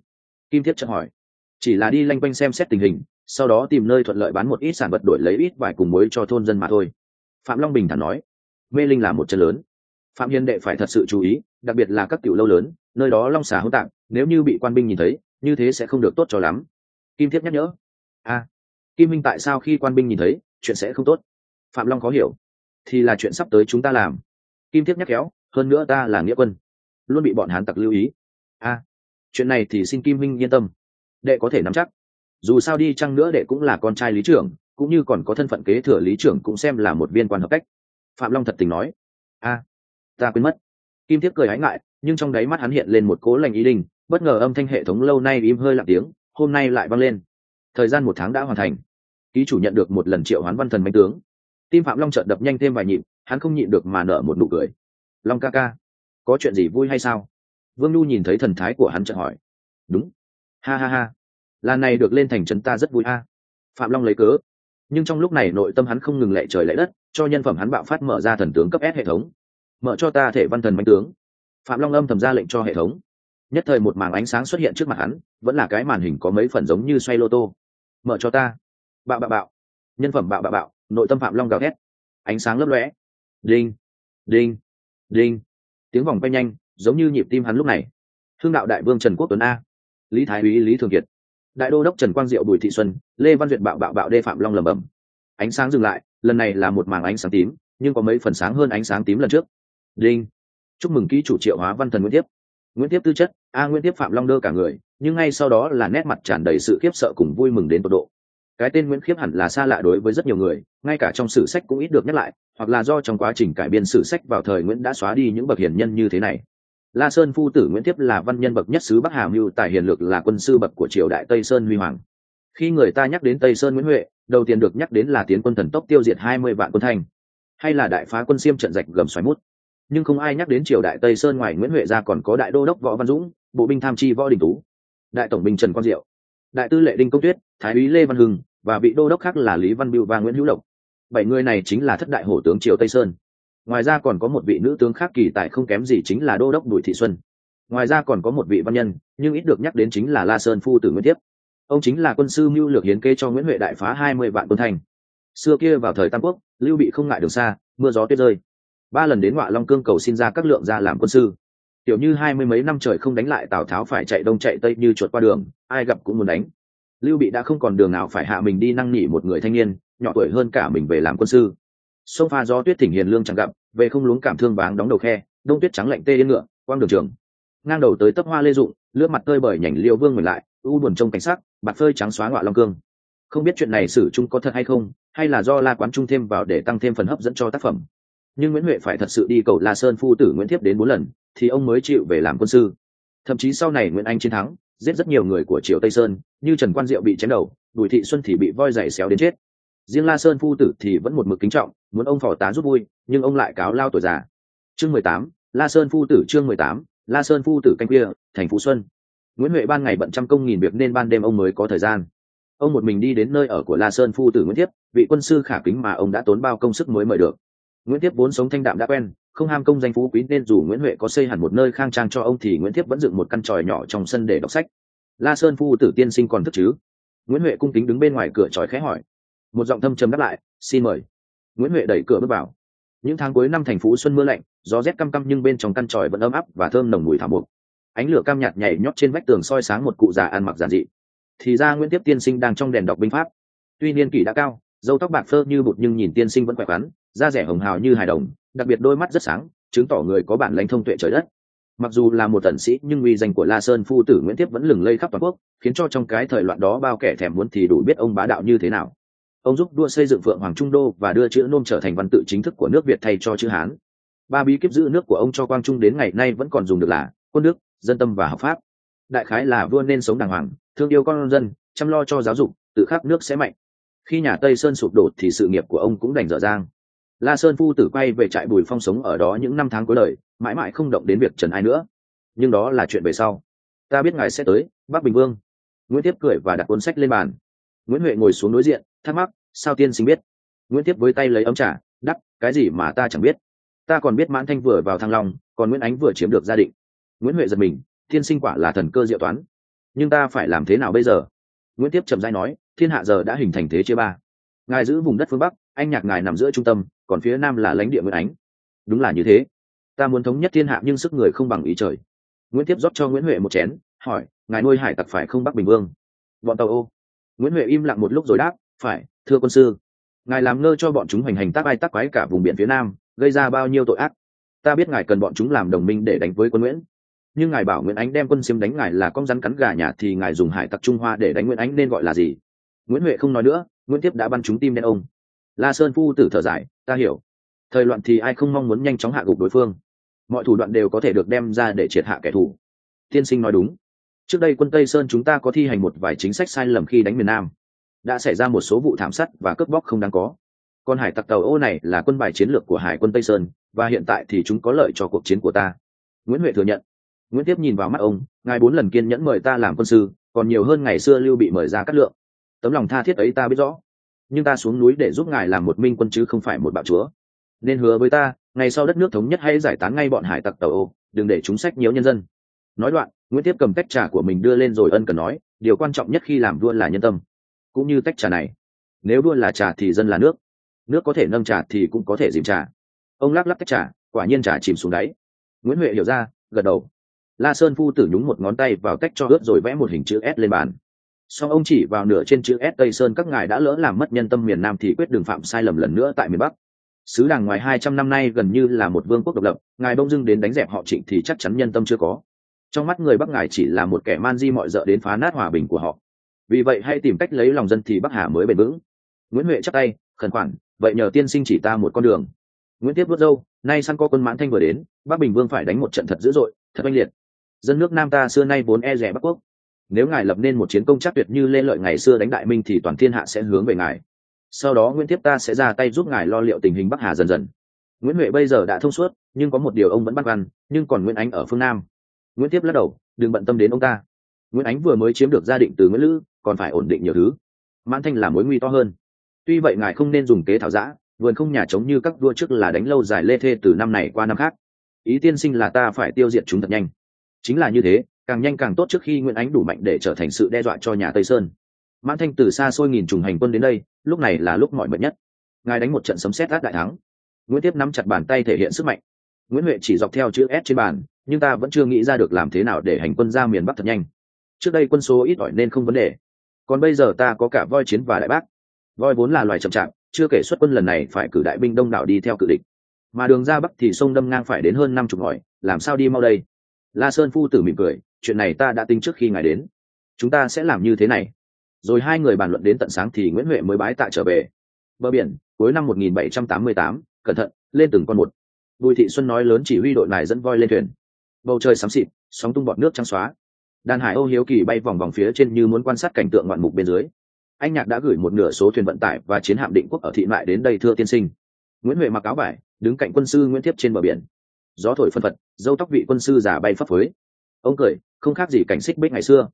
Kim thiết chợt hỏi. Chỉ là đi lanh quanh xem xét tình hình, sau đó tìm nơi thuận lợi bán một ít sản vật đổi lấy ít vải cùng muối cho thôn dân mà thôi phạm long bình thản nói, mê linh là một chân lớn. Phạm hiền đệ phải thật sự chú ý, đặc biệt là các tiểu lâu lớn, nơi đó long xà hỗn tạp, nếu như bị quan binh nhìn thấy, như thế sẽ không được tốt cho lắm. Kim thiết nhắc nhở, a, kim minh tại sao khi quan binh nhìn thấy, chuyện sẽ không tốt? Phạm long có hiểu, thì là chuyện sắp tới chúng ta làm. Kim thiết nhắc khéo hơn nữa ta là nghĩa quân, luôn bị bọn hán tặc lưu ý. A, chuyện này thì xin kim minh yên tâm, đệ có thể nắm chắc. Dù sao đi chăng nữa đệ cũng là con trai lý trưởng cũng như còn có thân phận kế thừa lý trưởng cũng xem là một viên quan hợp cách. Phạm long thật tình nói, a, ta quên mất. Kim thiếp cười hái ngại, nhưng trong đáy mắt hắn hiện lên một cố lành ý đình, bất ngờ âm thanh hệ thống lâu nay im hơi lặng tiếng, hôm nay lại vang lên. Thời gian một tháng đã hoàn thành. Ký chủ nhận được một lần triệu hoán văn thần bánh tướng. Tim phạm long trợn đập nhanh thêm vài nhịp, hắn không nhịn được mà nở một nụ cười. Long ca ca, có chuyện gì vui hay sao? Vương nhu nhìn thấy thần thái của hắn chợt hỏi. Đúng. Ha ha ha, lần này được lên thành trấn ta rất vui ha phạm long lấy cớ nhưng trong lúc này nội tâm hắn không ngừng lệ trời lệ đất, cho nhân phẩm hắn bạo phát mở ra thần tướng cấp s hệ thống. Mở cho ta thể văn thần bánh tướng. Phạm long âm thầm ra lệnh cho hệ thống. Nhất thời một màn ánh sáng xuất hiện trước mặt hắn, vẫn là cái màn hình có mấy phần giống như xoay lô tô. Mở cho ta. Bạo bạo bạo. Nhân phẩm bạo bạo bạo. Nội tâm phạm long gào thét. Ánh sáng lấp lóe. Đinh đinh đinh. Tiếng vòng quay nhanh, giống như nhịp tim hắn lúc này. Hương đạo đại vương trần quốc tuấn a. Lý thái úy, lý thường kiệt đại đô đốc trần quang diệu bùi thị xuân, lê văn duyệt bạo bạo bạo đê phạm long lầm bầm ánh sáng dừng lại, lần này là một màng ánh sáng tím, nhưng có mấy phần sáng hơn ánh sáng tím lần trước. Đinh. Chúc mừng ký chủ triệu hóa văn thần nguyễn tiếp. Nguyễn tiếp tư chất, a nguyễn tiếp phạm long đơ cả người, nhưng ngay sau đó là nét mặt tràn đầy sự khiếp sợ cùng vui mừng đến tột độ. Cái tên nguyễn khiếp hẳn là xa lạ đối với rất nhiều người, ngay cả trong sử sách cũng ít được nhắc lại, hoặc là do trong quá trình cải biên sử sách vào thời nguyễn đã xóa đi những bậc hiền nhân như thế này la sơn phu tử nguyễn Thiếp là văn nhân bậc nhất sứ bắc hà mưu, tài hiền lược là quân sư bậc của triều đại tây sơn huy hoàng. Khi người ta nhắc đến tây sơn nguyễn huệ, đầu tiên được nhắc đến là tiến quân thần tốc tiêu diệt hai mươi vạn quân thanh, hay là đại phá quân xiêm trận rạch gầm xoáy mút. Nhưng không ai nhắc đến triều đại tây sơn ngoài nguyễn huệ ra còn có đại đô đốc võ văn dũng, bộ binh tham chi võ đình tú, đại tổng binh trần quang diệu, đại tư lệ đinh công tuyết, thái úy lê văn hưng và vị đô đốc khác là lý văn biêu và nguyễn hữu lộc. Bảy người này chính là thất đại hổ tướng triều tây sơn ngoài ra còn có một vị nữ tướng khác kỳ tại không kém gì chính là đô đốc bùi thị xuân. Ngoài ra còn có một vị văn nhân, nhưng ít được nhắc đến chính là la sơn phu tử nguyễn tiếp ông chính là quân sư mưu lược hiến kê cho nguyễn huệ đại phá hai mươi vạn quân thành. Xưa kia vào thời tam quốc, lưu bị không ngại đường xa, mưa gió tuyết rơi. Ba lần đến ngoại long cương cầu xin ra các lượng ra làm quân sư. Tiểu như hai mươi mấy năm trời không đánh lại tào tháo phải chạy đông chạy tây như chuột qua đường, ai gặp cũng muốn đánh. Lưu bị đã không còn đường nào phải hạ mình đi năng nỉ một người thanh niên, nhỏ tuổi hơn cả mình về làm quân sư sông pha gió tuyết thỉnh hiền lương chẳng gặp, về không luống cảm thương váng đóng đầu khe, đông tuyết trắng lạnh tê yên ngựa, quang đường trường. Ngang đầu tới tấp hoa lê dụng lướt mặt tơi bởi nhảnh liêu vương mình lại, u buồn trông cảnh sắc, bạt phơi trắng xóa ngọa long cương. Không biết chuyện này sử chung có thật hay không, hay là do la quán trung thêm vào để tăng thêm phần hấp dẫn cho tác phẩm. Nhưng nguyễn huệ phải thật sự đi cầu la sơn phu tử nguyễn thiếp đến bốn lần, thì ông mới chịu về làm quân sư. Thậm chí sau này nguyễn anh chiến thắng, giết rất nhiều người của triều tây sơn, như trần quan diệu bị chém đầu, bùi thị xuân thì bị voi giày xéo đến chết. Riêng la sơn phu tử thì vẫn một mực kính trọng muốn ông phò tá rút vui, nhưng ông lại cáo lao tuổi già. Chương mười tám, la sơn phu tử chương mười tám, la sơn phu tử canh kia thành phú xuân. Nguyễn huệ ban ngày bận trăm công nghìn việc nên ban đêm ông mới có thời gian. Ông một mình đi đến nơi ở của la sơn phu tử nguyễn thiếp, vị quân sư khả kính mà ông đã tốn bao công sức mới mời được. Nguyễn thiếp vốn sống thanh đạm đã quen, không ham công danh phú quý nên dù nguyễn huệ có xây hẳn một nơi khang trang cho ông thì nguyễn thiếp vẫn dựng một căn tròi nhỏ trong sân để đọc sách. La sơn phu tử tiên sinh còn thức chứ? Nguyễn huệ cung kính đứng bên ngoài cửa tròi khẽ hỏi. Một giọng thâm trầm đáp lại, xin mời nguyễn huệ đẩy cửa bước vào. Những tháng cuối năm thành phố xuân mưa lạnh, gió rét căm căm nhưng bên trong căn tròi vẫn ấm áp và thơm nồng mùi thảo mộc. Ánh lửa cam nhạt nhảy nhót trên vách tường soi sáng một cụ già ăn mặc giản dị. Thì ra nguyễn tiếp tiên sinh đang trong đèn đọc binh pháp. Tuy niên kỷ đã cao, dâu tóc bạc phơ như bụt nhưng nhìn tiên sinh vẫn khỏe khoắn, da rẻ hồng hào như hài đồng, đặc biệt đôi mắt rất sáng, chứng tỏ người có bản lãnh thông tuệ trời đất. Mặc dù là một tần sĩ, nhưng uy danh của la sơn phu tử nguyễn tiếp vẫn lừng lây khắp toàn quốc, khiến cho trong cái thời loạn đó bao kẻ thèm muốn thì đủ biết ông bá đạo như thế nào ông giúp đua xây dựng phượng hoàng trung đô và đưa chữ nôm trở thành văn tự chính thức của nước việt thay cho chữ hán. Ba bí kíp giữ nước của ông cho quang trung đến ngày nay vẫn còn dùng được là quân nước dân tâm và học pháp. Đại khái là vua nên sống đàng hoàng, thương yêu con dân, chăm lo cho giáo dục, tự khắc nước sẽ mạnh. Khi nhà tây sơn sụp đổ thì sự nghiệp của ông cũng đành dở dang. La sơn phu tử quay về trại bùi phong sống ở đó những năm tháng cuối đời, mãi mãi không động đến việc trần ai nữa. Nhưng đó là chuyện về sau. Ta biết ngài sẽ tới, bắc bình vương. Nguyễn tiếp cười và đặt cuốn sách lên bàn. Nguyễn huệ ngồi xuống đối diện thắc mắc, sao tiên sinh biết? Nguyễn tiếp với tay lấy ấm trà, đắp, cái gì mà ta chẳng biết? Ta còn biết mãn thanh vừa vào thăng long, còn nguyễn ánh vừa chiếm được gia định. Nguyễn huệ giật mình thiên sinh quả là thần cơ diệu toán. Nhưng ta phải làm thế nào bây giờ? Nguyễn tiếp trầm dai nói, thiên hạ giờ đã hình thành thế chia ba. Ngài giữ vùng đất phương bắc, anh nhạc ngài nằm giữa trung tâm, còn phía nam là lãnh địa nguyễn ánh. Đúng là như thế. Ta muốn thống nhất thiên hạ nhưng sức người không bằng ý trời. Nguyễn tiếp rót cho nguyễn huệ một chén, hỏi, ngài nuôi hải tặc phải không bắc bình vương? Bọn tàu ô. Nguyễn huệ im lặng một lúc rồi đáp phải, thưa quân sư. Ngài làm ngơ cho bọn chúng hoành hành tác ai tác quái cả vùng biển phía nam, gây ra bao nhiêu tội ác? Ta biết ngài cần bọn chúng làm đồng minh để đánh với quân nguyễn. Nhưng ngài bảo nguyễn ánh đem quân xiêm đánh ngài là con rắn cắn gà nhà thì ngài dùng hải tặc trung hoa để đánh nguyễn ánh nên gọi là gì? Nguyễn huệ không nói nữa, nguyễn tiếp đã bắn trúng tim đen ông. La sơn phu tử thở dài, ta hiểu. Thời loạn thì ai không mong muốn nhanh chóng hạ gục đối phương? Mọi thủ đoạn đều có thể được đem ra để triệt hạ kẻ thù. Tiên sinh nói đúng. Trước đây quân tây sơn chúng ta có thi hành một vài chính sách sai lầm khi đánh miền nam đã xảy ra một số vụ thảm sát và cướp bóc không đáng có. Con hải tặc tàu ô này là quân bài chiến lược của hải quân tây sơn, và hiện tại thì chúng có lợi cho cuộc chiến của ta. Nguyễn huệ thừa nhận. Nguyễn tiếp nhìn vào mắt ông, ngài bốn lần kiên nhẫn mời ta làm quân sư, còn nhiều hơn ngày xưa lưu bị mời ra cắt lượng. Tấm lòng tha thiết ấy ta biết rõ. Nhưng ta xuống núi để giúp ngài làm một minh quân chứ không phải một bạo chúa. Nên hứa với ta, ngày sau đất nước thống nhất hãy giải tán ngay bọn hải tặc tàu ô, đừng để chúng sách nhiễu nhân dân. Nói đoạn, nguyễn tiếp cầm tách trà của mình đưa lên rồi ân cần nói, điều quan trọng nhất khi làm vua là nhân tâm cũng như tách trà này. Nếu đua là trà thì dân là nước. Nước có thể nâng trà thì cũng có thể dìm trà. Ông lắc lắc tách trà, quả nhiên trà chìm xuống đáy. Nguyễn huệ hiểu ra, gật đầu. La sơn phu tử nhúng một ngón tay vào tách cho ướt rồi vẽ một hình chữ s lên bàn. Sau ông chỉ vào nửa trên chữ s tây sơn, các ngài đã lỡ làm mất nhân tâm miền nam thì quyết đường phạm sai lầm lần nữa tại miền bắc. Sứ đảng ngoài hai trăm năm nay gần như là một vương quốc độc lập, ngài bông dưng đến đánh dẹp họ trịnh thì chắc chắn nhân tâm chưa có. Trong mắt người bắc ngài chỉ là một kẻ man di mọi d đến phá nát hòa bình của họ vì vậy hãy tìm cách lấy lòng dân thì bắc hà mới bền vững. Nguyễn huệ chắc tay, khẩn khoản, vậy nhờ tiên sinh chỉ ta một con đường. Nguyễn tiếp vớt dâu nay săn co quân mãn thanh vừa đến, bắc bình vương phải đánh một trận thật dữ dội, thật oanh liệt. Dân nước nam ta xưa nay vốn e rẻ bắc quốc. Nếu ngài lập nên một chiến công chắc tuyệt như lê lợi ngày xưa đánh đại minh thì toàn thiên hạ sẽ hướng về ngài. Sau đó nguyễn tiếp ta sẽ ra tay giúp ngài lo liệu tình hình bắc hà dần dần. Nguyễn huệ bây giờ đã thông suốt, nhưng có một điều ông vẫn băn khoăn, nhưng còn nguyễn ánh ở phương nam. Nguyễn tiếp lắc đầu, đừng bận tâm đến ông ta nguyễn ánh vừa mới chiếm được gia định từ nguyễn lữ, còn phải ổn định nhiều thứ. Mãn thanh là mối nguy to hơn. Tuy vậy ngài không nên dùng kế thảo giã, vườn không nhà chống như các vua trước là đánh lâu dài lê thê từ năm này qua năm khác. Ý tiên sinh là ta phải tiêu diệt chúng thật nhanh. Chính là như thế, càng nhanh càng tốt trước khi nguyễn ánh đủ mạnh để trở thành sự đe dọa cho nhà tây sơn. Mãn thanh từ xa xôi nghìn trùng hành quân đến đây, lúc này là lúc mọi mệt nhất. Ngài đánh một trận sấm xét át đại thắng. Nguyễn tiếp nắm chặt bàn tay thể hiện sức mạnh. Nguyễn huệ chỉ dọc theo chữ s trên bàn, nhưng ta vẫn chưa nghĩ ra được làm thế nào để hành quân ra miền bắc thật nhanh trước đây quân số ít ỏi nên không vấn đề. Còn bây giờ ta có cả voi chiến và đại bác. Voi vốn là loài chậm chạp chưa kể xuất quân lần này phải cử đại binh đông đảo đi theo cự địch. Mà đường ra bắc thì sông đâm ngang phải đến hơn năm chục ngòi làm sao đi mau đây? La sơn phu tử mỉm cười chuyện này ta đã tính trước khi ngài đến. Chúng ta sẽ làm như thế này. Rồi hai người bàn luận đến tận sáng thì nguyễn huệ mới bái tạ trở về. Bờ biển cuối năm 1788, cẩn thận lên từng con một. Bùi thị xuân nói lớn chỉ huy đội này dẫn voi lên thuyền. Bầu trời xám xịt sóng tung bọt nước trắng xóa đàn hải âu hiếu kỳ bay vòng vòng phía trên như muốn quan sát cảnh tượng ngoạn mục bên dưới. Anh nhạc đã gửi một nửa số thuyền vận tải và chiến hạm định quốc ở thị mại đến đây thưa tiên sinh. Nguyễn huệ mặc áo vải đứng cạnh quân sư nguyễn thiếp trên bờ biển. Gió thổi phân phật dâu tóc vị quân sư già bay phấp phới. Ông cười không khác gì cảnh xích bích ngày xưa.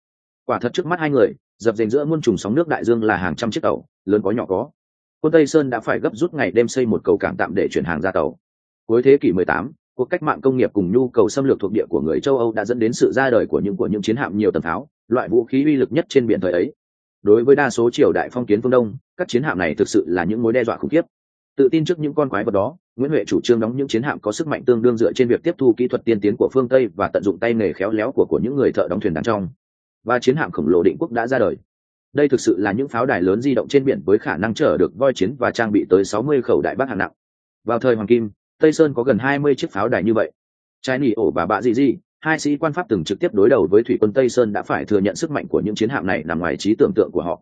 Quả thật trước mắt hai người dập dềnh giữa muôn trùng sóng nước đại dương là hàng trăm chiếc tàu lớn có nhỏ có. Quân tây sơn đã phải gấp rút ngày đêm xây một cầu cảng tạm để chuyển hàng ra tàu. Cuối thế kỷ 18, cuộc cách mạng công nghiệp cùng nhu cầu xâm lược thuộc địa của người châu âu đã dẫn đến sự ra đời của những của những chiến hạm nhiều tầm tháo loại vũ khí uy lực nhất trên biển thời ấy. Đối với đa số triều đại phong kiến phương đông, các chiến hạm này thực sự là những mối đe dọa khủng khiếp. Tự tin trước những con quái vật đó, nguyễn huệ chủ trương đóng những chiến hạm có sức mạnh tương đương dựa trên việc tiếp thu kỹ thuật tiên tiến của phương tây và tận dụng tay nghề khéo léo của của những người thợ đóng thuyền đàn trong. Và chiến hạm khổng lồ định quốc đã ra đời. Đây thực sự là những pháo đài lớn di động trên biển với khả năng chở được voi chiến và trang bị tới 60 khẩu đại bác hạng nặng. Vào thời hoàng kim tây sơn có gần 20 chiếc pháo đài như vậy. Trái nỉ ổ và bạ dị dị, hai sĩ quan pháp từng trực tiếp đối đầu với thủy quân tây sơn đã phải thừa nhận sức mạnh của những chiến hạm này nằm ngoài trí tưởng tượng của họ.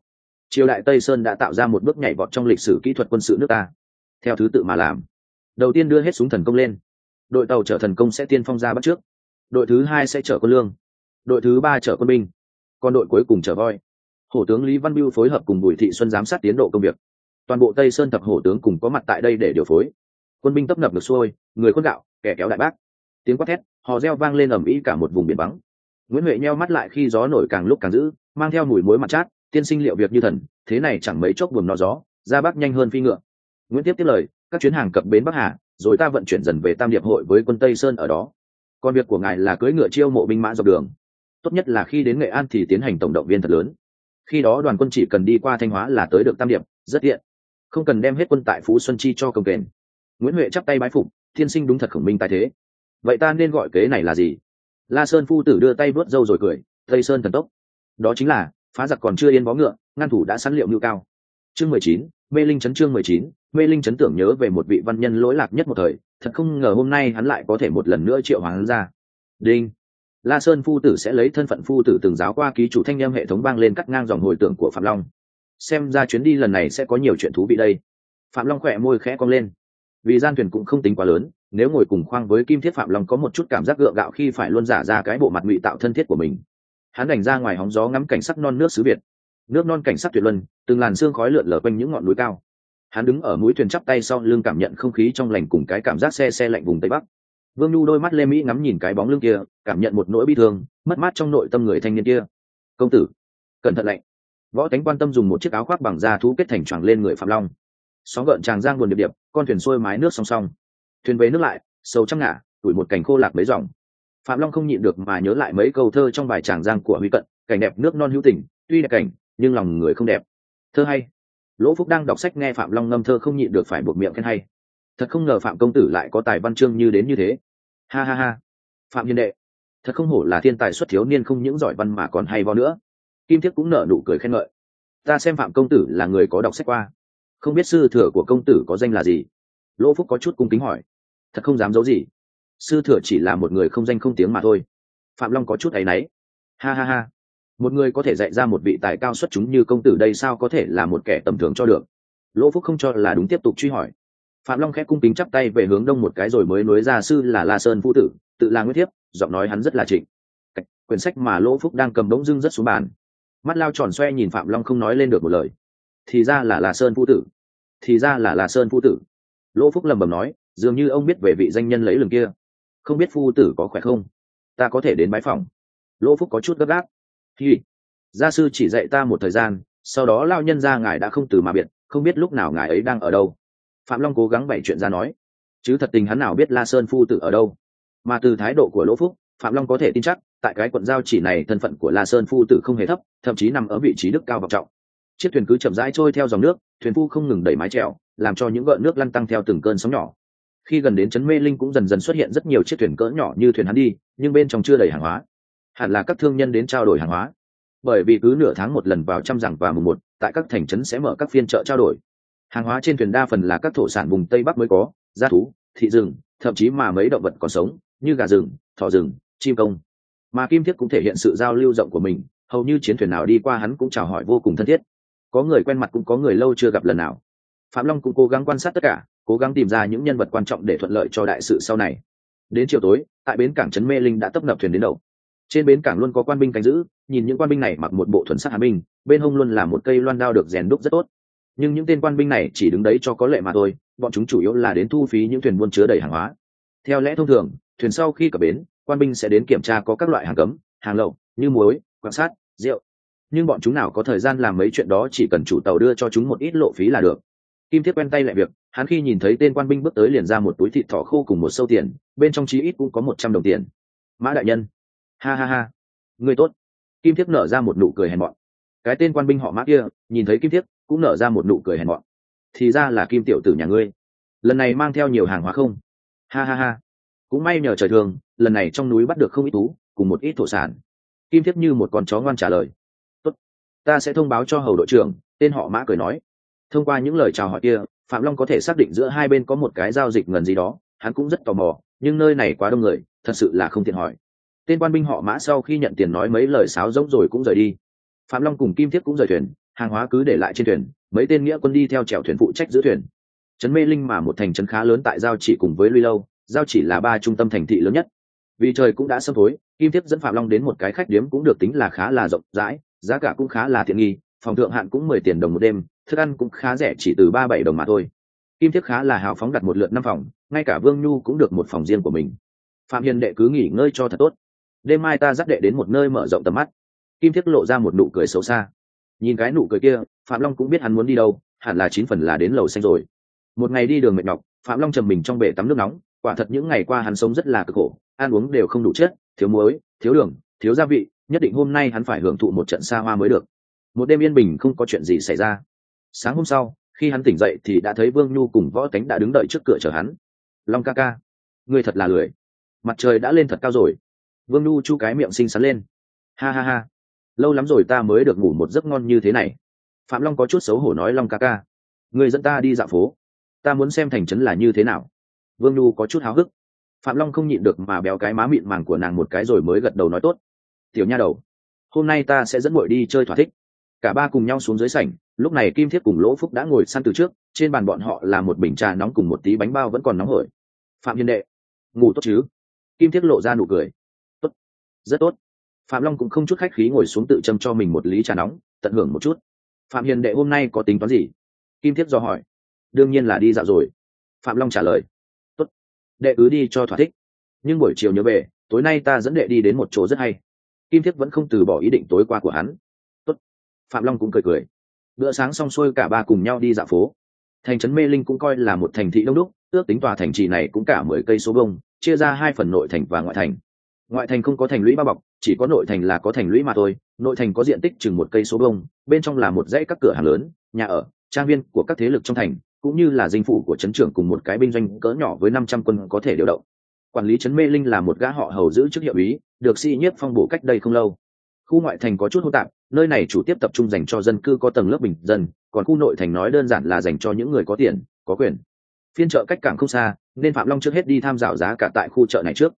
Triều đại tây sơn đã tạo ra một bước nhảy vọt trong lịch sử kỹ thuật quân sự nước ta. Theo thứ tự mà làm. Đầu tiên đưa hết súng thần công lên. Đội tàu chở thần công sẽ tiên phong ra bắt trước. Đội thứ hai sẽ chở quân lương. Đội thứ ba chở quân binh. Còn đội cuối cùng chở voi. Hổ tướng lý văn biêu phối hợp cùng bùi thị xuân giám sát tiến độ công việc. Toàn bộ tây sơn thập hổ tướng cùng có mặt tại đây để điều phối quân binh tấp nập ngược xuôi, người khuất gạo, kẻ kéo đại bác. Tiếng quát thét, hò reo vang lên ầm ĩ cả một vùng biển vắng. Nguyễn huệ nheo mắt lại khi gió nổi càng lúc càng dữ, mang theo mùi muối mặt chát, tiên sinh liệu việc như thần, thế này chẳng mấy chốc buồm nọ gió, ra bắc nhanh hơn phi ngựa. Nguyễn tiếp tiếp lời, các chuyến hàng cập bến bắc hà, rồi ta vận chuyển dần về tam điệp hội với quân tây sơn ở đó. Còn việc của ngài là cưỡi ngựa chiêu mộ binh mã dọc đường. Tốt nhất là khi đến nghệ an thì tiến hành tổng động viên thật lớn. Khi đó đoàn quân chỉ cần đi qua thanh hóa là tới được tam điệp, rất tiện. Không cần đem hết quân tại phú xuân chi cho công kềnh nguyễn huệ chắp tay bái phục thiên sinh đúng thật khổng minh tài thế vậy ta nên gọi kế này là gì la sơn phu tử đưa tay vớt râu rồi cười tây sơn thần tốc đó chính là phá giặc còn chưa yên bó ngựa ngăn thủ đã sẵn liệu ngự cao chương mười chín mê linh chấn chương mười chín mê linh chấn tưởng nhớ về một vị văn nhân lỗi lạc nhất một thời thật không ngờ hôm nay hắn lại có thể một lần nữa triệu hoàng ra đinh la sơn phu tử sẽ lấy thân phận phu tử từng giáo qua ký chủ thanh em hệ thống vang lên cắt ngang dòng hồi tưởng của phạm long xem ra chuyến đi lần này sẽ có nhiều chuyện thú vị đây phạm long khỏe môi khẽ cong lên vì gian thuyền cũng không tính quá lớn, nếu ngồi cùng khoang với kim thiết phạm long có một chút cảm giác gượng gạo khi phải luôn giả ra cái bộ mặt ngụy tạo thân thiết của mình. Hắn đành ra ngoài hóng gió ngắm cảnh sắc non nước xứ việt. Nước non cảnh sắc tuyệt luân, từng làn xương khói lượn lờ quanh những ngọn núi cao. Hắn đứng ở mũi thuyền chắp tay sau lưng cảm nhận không khí trong lành cùng cái cảm giác xe xe lạnh vùng tây bắc. Vương nhu đôi mắt lê mỹ ngắm nhìn cái bóng lưng kia, cảm nhận một nỗi bi thương, mất mát trong nội tâm người thanh niên kia. Công tử, cẩn thận lạnh võ tánh quan tâm dùng một chiếc áo khoác bằng da thú kết thành choàng lên người phạm long sóng gợn tràng giang buồn điệp điệp, con thuyền xuôi mái nước song song. Thuyền về nước lại sâu trăng ngả đuổi một cảnh khô lạc mấy dòng. Phạm long không nhịn được mà nhớ lại mấy câu thơ trong bài tràng giang của huy cận, cảnh đẹp nước non hữu tình, tuy đẹp cảnh, nhưng lòng người không đẹp. Thơ hay. Lỗ phúc đang đọc sách nghe phạm long ngâm thơ không nhịn được phải buộc miệng khen hay. Thật không ngờ phạm công tử lại có tài văn chương như đến như thế. Ha ha ha. Phạm hiền đệ. Thật không hổ là thiên tài xuất thiếu niên không những giỏi văn mà còn hay vo nữa. Kim thiết cũng nở nụ cười khen ngợi. Ta xem phạm công tử là người có đọc sách qua không biết sư thừa của công tử có danh là gì? Lỗ phúc có chút cung kính hỏi. Thật không dám giấu gì. Sư thừa chỉ là một người không danh không tiếng mà thôi. Phạm long có chút áy náy. Ha ha ha. Một người có thể dạy ra một vị tài cao xuất chúng như công tử đây sao có thể là một kẻ tầm thường cho được? Lỗ phúc không cho là đúng tiếp tục truy hỏi. Phạm long khẽ cung kính chắp tay về hướng đông một cái rồi mới nối ra sư là la sơn phu tử, tự là nguyễn thiếp, giọng nói hắn rất là trịnh. Quyển sách mà lỗ phúc đang cầm đống dưng rất xuống bàn. Mắt lao tròn xoe nhìn phạm long không nói lên được một lời thì ra là la sơn phu tử. Thì ra là la sơn phu tử. Lỗ phúc lầm bầm nói, dường như ông biết về vị danh nhân lấy lừng kia. Không biết phu tử có khỏe không? Ta có thể đến bái phòng lỗ phúc có chút gấp gáp. Hi. Gia sư chỉ dạy ta một thời gian, sau đó lao nhân ra ngài đã không từ mà biệt, không biết lúc nào ngài ấy đang ở đâu. Phạm long cố gắng bày chuyện ra nói, chứ thật tình hắn nào biết la sơn phu tử ở đâu. Mà từ thái độ của lỗ phúc, phạm long có thể tin chắc, tại cái quận giao chỉ này thân phận của la sơn phu tử không hề thấp, thậm chí nằm ở vị trí đức cao vọng trọng chiếc thuyền cứ chậm rãi trôi theo dòng nước, thuyền phu không ngừng đẩy mái trèo làm cho những gợn nước lăn tăng theo từng cơn sóng nhỏ. Khi gần đến trấn mê linh cũng dần dần xuất hiện rất nhiều chiếc thuyền cỡ nhỏ như thuyền hắn đi, nhưng bên trong chưa đầy hàng hóa. Hẳn là các thương nhân đến trao đổi hàng hóa. Bởi vì cứ nửa tháng một lần vào trăm rằng và mùng một, tại các thành trấn sẽ mở các phiên chợ trao đổi. Hàng hóa trên thuyền đa phần là các thổ sản vùng tây bắc mới có g thú, thị rừng, thậm chí mà mấy động vật còn sống, như gà rừng, thỏ rừng, chim công. Mà kim thiết cũng thể hiện sự giao lưu rộng của mình, hầu như chiến thuyền nào đi qua hắn cũng chào hỏi vô cùng thân thiết có người quen mặt cũng có người lâu chưa gặp lần nào. Phạm long cũng cố gắng quan sát tất cả, cố gắng tìm ra những nhân vật quan trọng để thuận lợi cho đại sự sau này. Đến chiều tối, tại bến cảng trấn mê linh đã tấp nập thuyền đến đầu. Trên bến cảng luôn có quan binh canh giữ, nhìn những quan binh này mặc một bộ thuần sắc hàn binh, bên hông luôn là một cây loan đao được rèn đúc rất tốt. Nhưng những tên quan binh này chỉ đứng đấy cho có lệ mà thôi, bọn chúng chủ yếu là đến thu phí những thuyền buôn chứa đầy hàng hóa. Theo lẽ thông thường, thuyền sau khi cập bến, quan binh sẽ đến kiểm tra có các loại hàng cấm, hàng lậu, như muối quan sát rượu nhưng bọn chúng nào có thời gian làm mấy chuyện đó chỉ cần chủ tàu đưa cho chúng một ít lộ phí là được. Kim thiết quen tay lại việc, hắn khi nhìn thấy tên quan binh bước tới liền ra một túi thịt thỏ khô cùng một sâu tiền, bên trong chí ít cũng có một trăm đồng tiền. Mã đại nhân. Ha ha ha. Người tốt. Kim thiết nở ra một nụ cười hèn mọn. Cái tên quan binh họ mã kia, nhìn thấy kim thiết, cũng nở ra một nụ cười hèn mọn. Thì ra là kim tiểu tử nhà ngươi. Lần này mang theo nhiều hàng hóa không? Ha ha ha. Cũng may nhờ trời thường, lần này trong núi bắt được không ít tú cùng một ít thổ sản. Kim thiết như một con chó ngoan trả lời ta sẽ thông báo cho hầu đội trưởng, tên họ mã cười nói. Thông qua những lời chào hỏi kia, phạm long có thể xác định giữa hai bên có một cái giao dịch ngần gì đó, hắn cũng rất tò mò, nhưng nơi này quá đông người, thật sự là không tiện hỏi. Tên quan binh họ mã sau khi nhận tiền nói mấy lời sáo rỗng rồi cũng rời đi. Phạm long cùng kim thiết cũng rời thuyền, hàng hóa cứ để lại trên thuyền, mấy tên nghĩa quân đi theo chèo thuyền phụ trách giữ thuyền. Trấn mê linh mà một thành trấn khá lớn tại giao chỉ cùng với luy lâu, giao chỉ là ba trung tâm thành thị lớn nhất. Vì trời cũng đã sâm tối, kim thiếp dẫn phạm long đến một cái khách điếm cũng được tính là khá là rộng rãi giá cả cũng khá là tiện nghi, phòng thượng hạn cũng mười tiền đồng một đêm, thức ăn cũng khá rẻ chỉ từ ba bảy đồng mà thôi. Kim thiếp khá là hào phóng đặt một lượt năm phòng, ngay cả vương nhu cũng được một phòng riêng của mình. Phạm hiền đệ cứ nghỉ ngơi cho thật tốt. Đêm mai ta dắt đệ đến một nơi mở rộng tầm mắt. Kim thiếp lộ ra một nụ cười xấu xa. Nhìn cái nụ cười kia, phạm long cũng biết hắn muốn đi đâu, hẳn là chín phần là đến lầu xanh rồi. Một ngày đi đường mệt nhọc, phạm long trầm mình trong bể tắm nước nóng, quả thật những ngày qua hắn sống rất là cực khổ, ăn uống đều không đủ chất, thiếu muối, thiếu đường, thiếu gia vị nhất định hôm nay hắn phải hưởng thụ một trận xa hoa mới được. Một đêm yên bình không có chuyện gì xảy ra. Sáng hôm sau, khi hắn tỉnh dậy thì đã thấy vương nhu cùng võ cánh đã đứng đợi trước cửa chờ hắn. Long ca ca, ngươi thật là lười. Mặt trời đã lên thật cao rồi. Vương nhu chu cái miệng xinh xắn lên. Ha ha ha. Lâu lắm rồi ta mới được ngủ một giấc ngon như thế này. Phạm long có chút xấu hổ nói long ca ca người dẫn ta đi dạo phố. Ta muốn xem thành trấn là như thế nào. Vương nhu có chút háo hức. Phạm long không nhịn được mà béo cái má mịn màng của nàng một cái rồi mới gật đầu nói tốt tiểu nha đầu, hôm nay ta sẽ dẫn bội đi chơi thỏa thích. Cả ba cùng nhau xuống dưới sảnh, lúc này kim thiết cùng lỗ phúc đã ngồi săn từ trước, trên bàn bọn họ là một bình trà nóng cùng một tí bánh bao vẫn còn nóng hổi. Phạm hiền đệ, ngủ tốt chứ? Kim thiết lộ ra nụ cười. Tốt. Rất tốt. Phạm long cũng không chút khách khí ngồi xuống tự châm cho mình một lý trà nóng, tận hưởng một chút. Phạm hiền đệ hôm nay có tính toán gì? Kim thiết do hỏi. Đương nhiên là đi dạo rồi. Phạm long trả lời. Tốt. Đệ cứ đi cho thỏa thích. Nhưng buổi chiều nhớ về, tối nay ta dẫn đệ đi đến một chỗ rất hay kim thiết vẫn không từ bỏ ý định tối qua của hắn. Tốt. Phạm long cũng cười cười. Bữa sáng xong xuôi cả ba cùng nhau đi dạo phố. Thành trấn mê linh cũng coi là một thành thị đông đúc, ước tính tòa thành trì này cũng cả mười cây số bông chia ra hai phần nội thành và ngoại thành. Ngoại thành không có thành lũy bao bọc, chỉ có nội thành là có thành lũy mà thôi, nội thành có diện tích chừng một cây số bông bên trong là một dãy các cửa hàng lớn, nhà ở, trang viên của các thế lực trong thành, cũng như là dinh phủ của trấn trưởng cùng một cái binh doanh cỡ nhỏ với năm trăm quân có thể điều động. Quản lý trấn mê linh là một gã họ hầu giữ chức hiệu ý được sĩ nhiếp phong bổ cách đây không lâu. Khu ngoại thành có chút hô tạp, nơi này chủ tiếp tập trung dành cho dân cư có tầng lớp bình dân, còn khu nội thành nói đơn giản là dành cho những người có tiền, có quyền. Phiên chợ cách cảng không xa, nên phạm long trước hết đi tham dạo giá cả tại khu chợ này trước.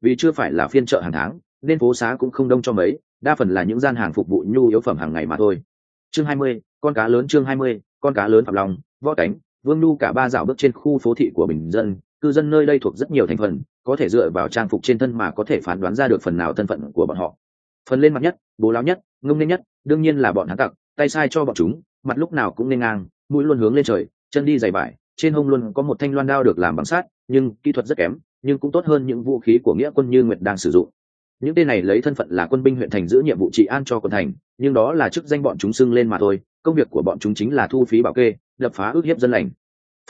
Vì chưa phải là phiên chợ hàng tháng, nên phố xá cũng không đông cho mấy, đa phần là những gian hàng phục vụ nhu yếu phẩm hàng ngày mà thôi. Chương hai mươi, con cá lớn chương hai mươi, con cá lớn phạm long, võ cánh, vương Nu cả ba dạo bước trên khu phố thị của bình dân, cư dân nơi đây thuộc rất nhiều thành phần có thể dựa vào trang phục trên thân mà có thể phán đoán ra được phần nào thân phận của bọn họ. Phần lên mặt nhất, bố láo nhất, ngông nên nhất, đương nhiên là bọn hắn tặc, tay sai cho bọn chúng, mặt lúc nào cũng nên ngang, mũi luôn hướng lên trời, chân đi dày vải, trên hông luôn có một thanh loan đao được làm bằng sắt, nhưng kỹ thuật rất kém, nhưng cũng tốt hơn những vũ khí của nghĩa quân như nguyệt đang sử dụng. Những tên này lấy thân phận là quân binh huyện thành giữ nhiệm vụ trị an cho quân thành, nhưng đó là chức danh bọn chúng xưng lên mà thôi, công việc của bọn chúng chính là thu phí bảo kê, đập phá ước hiếp dân lành.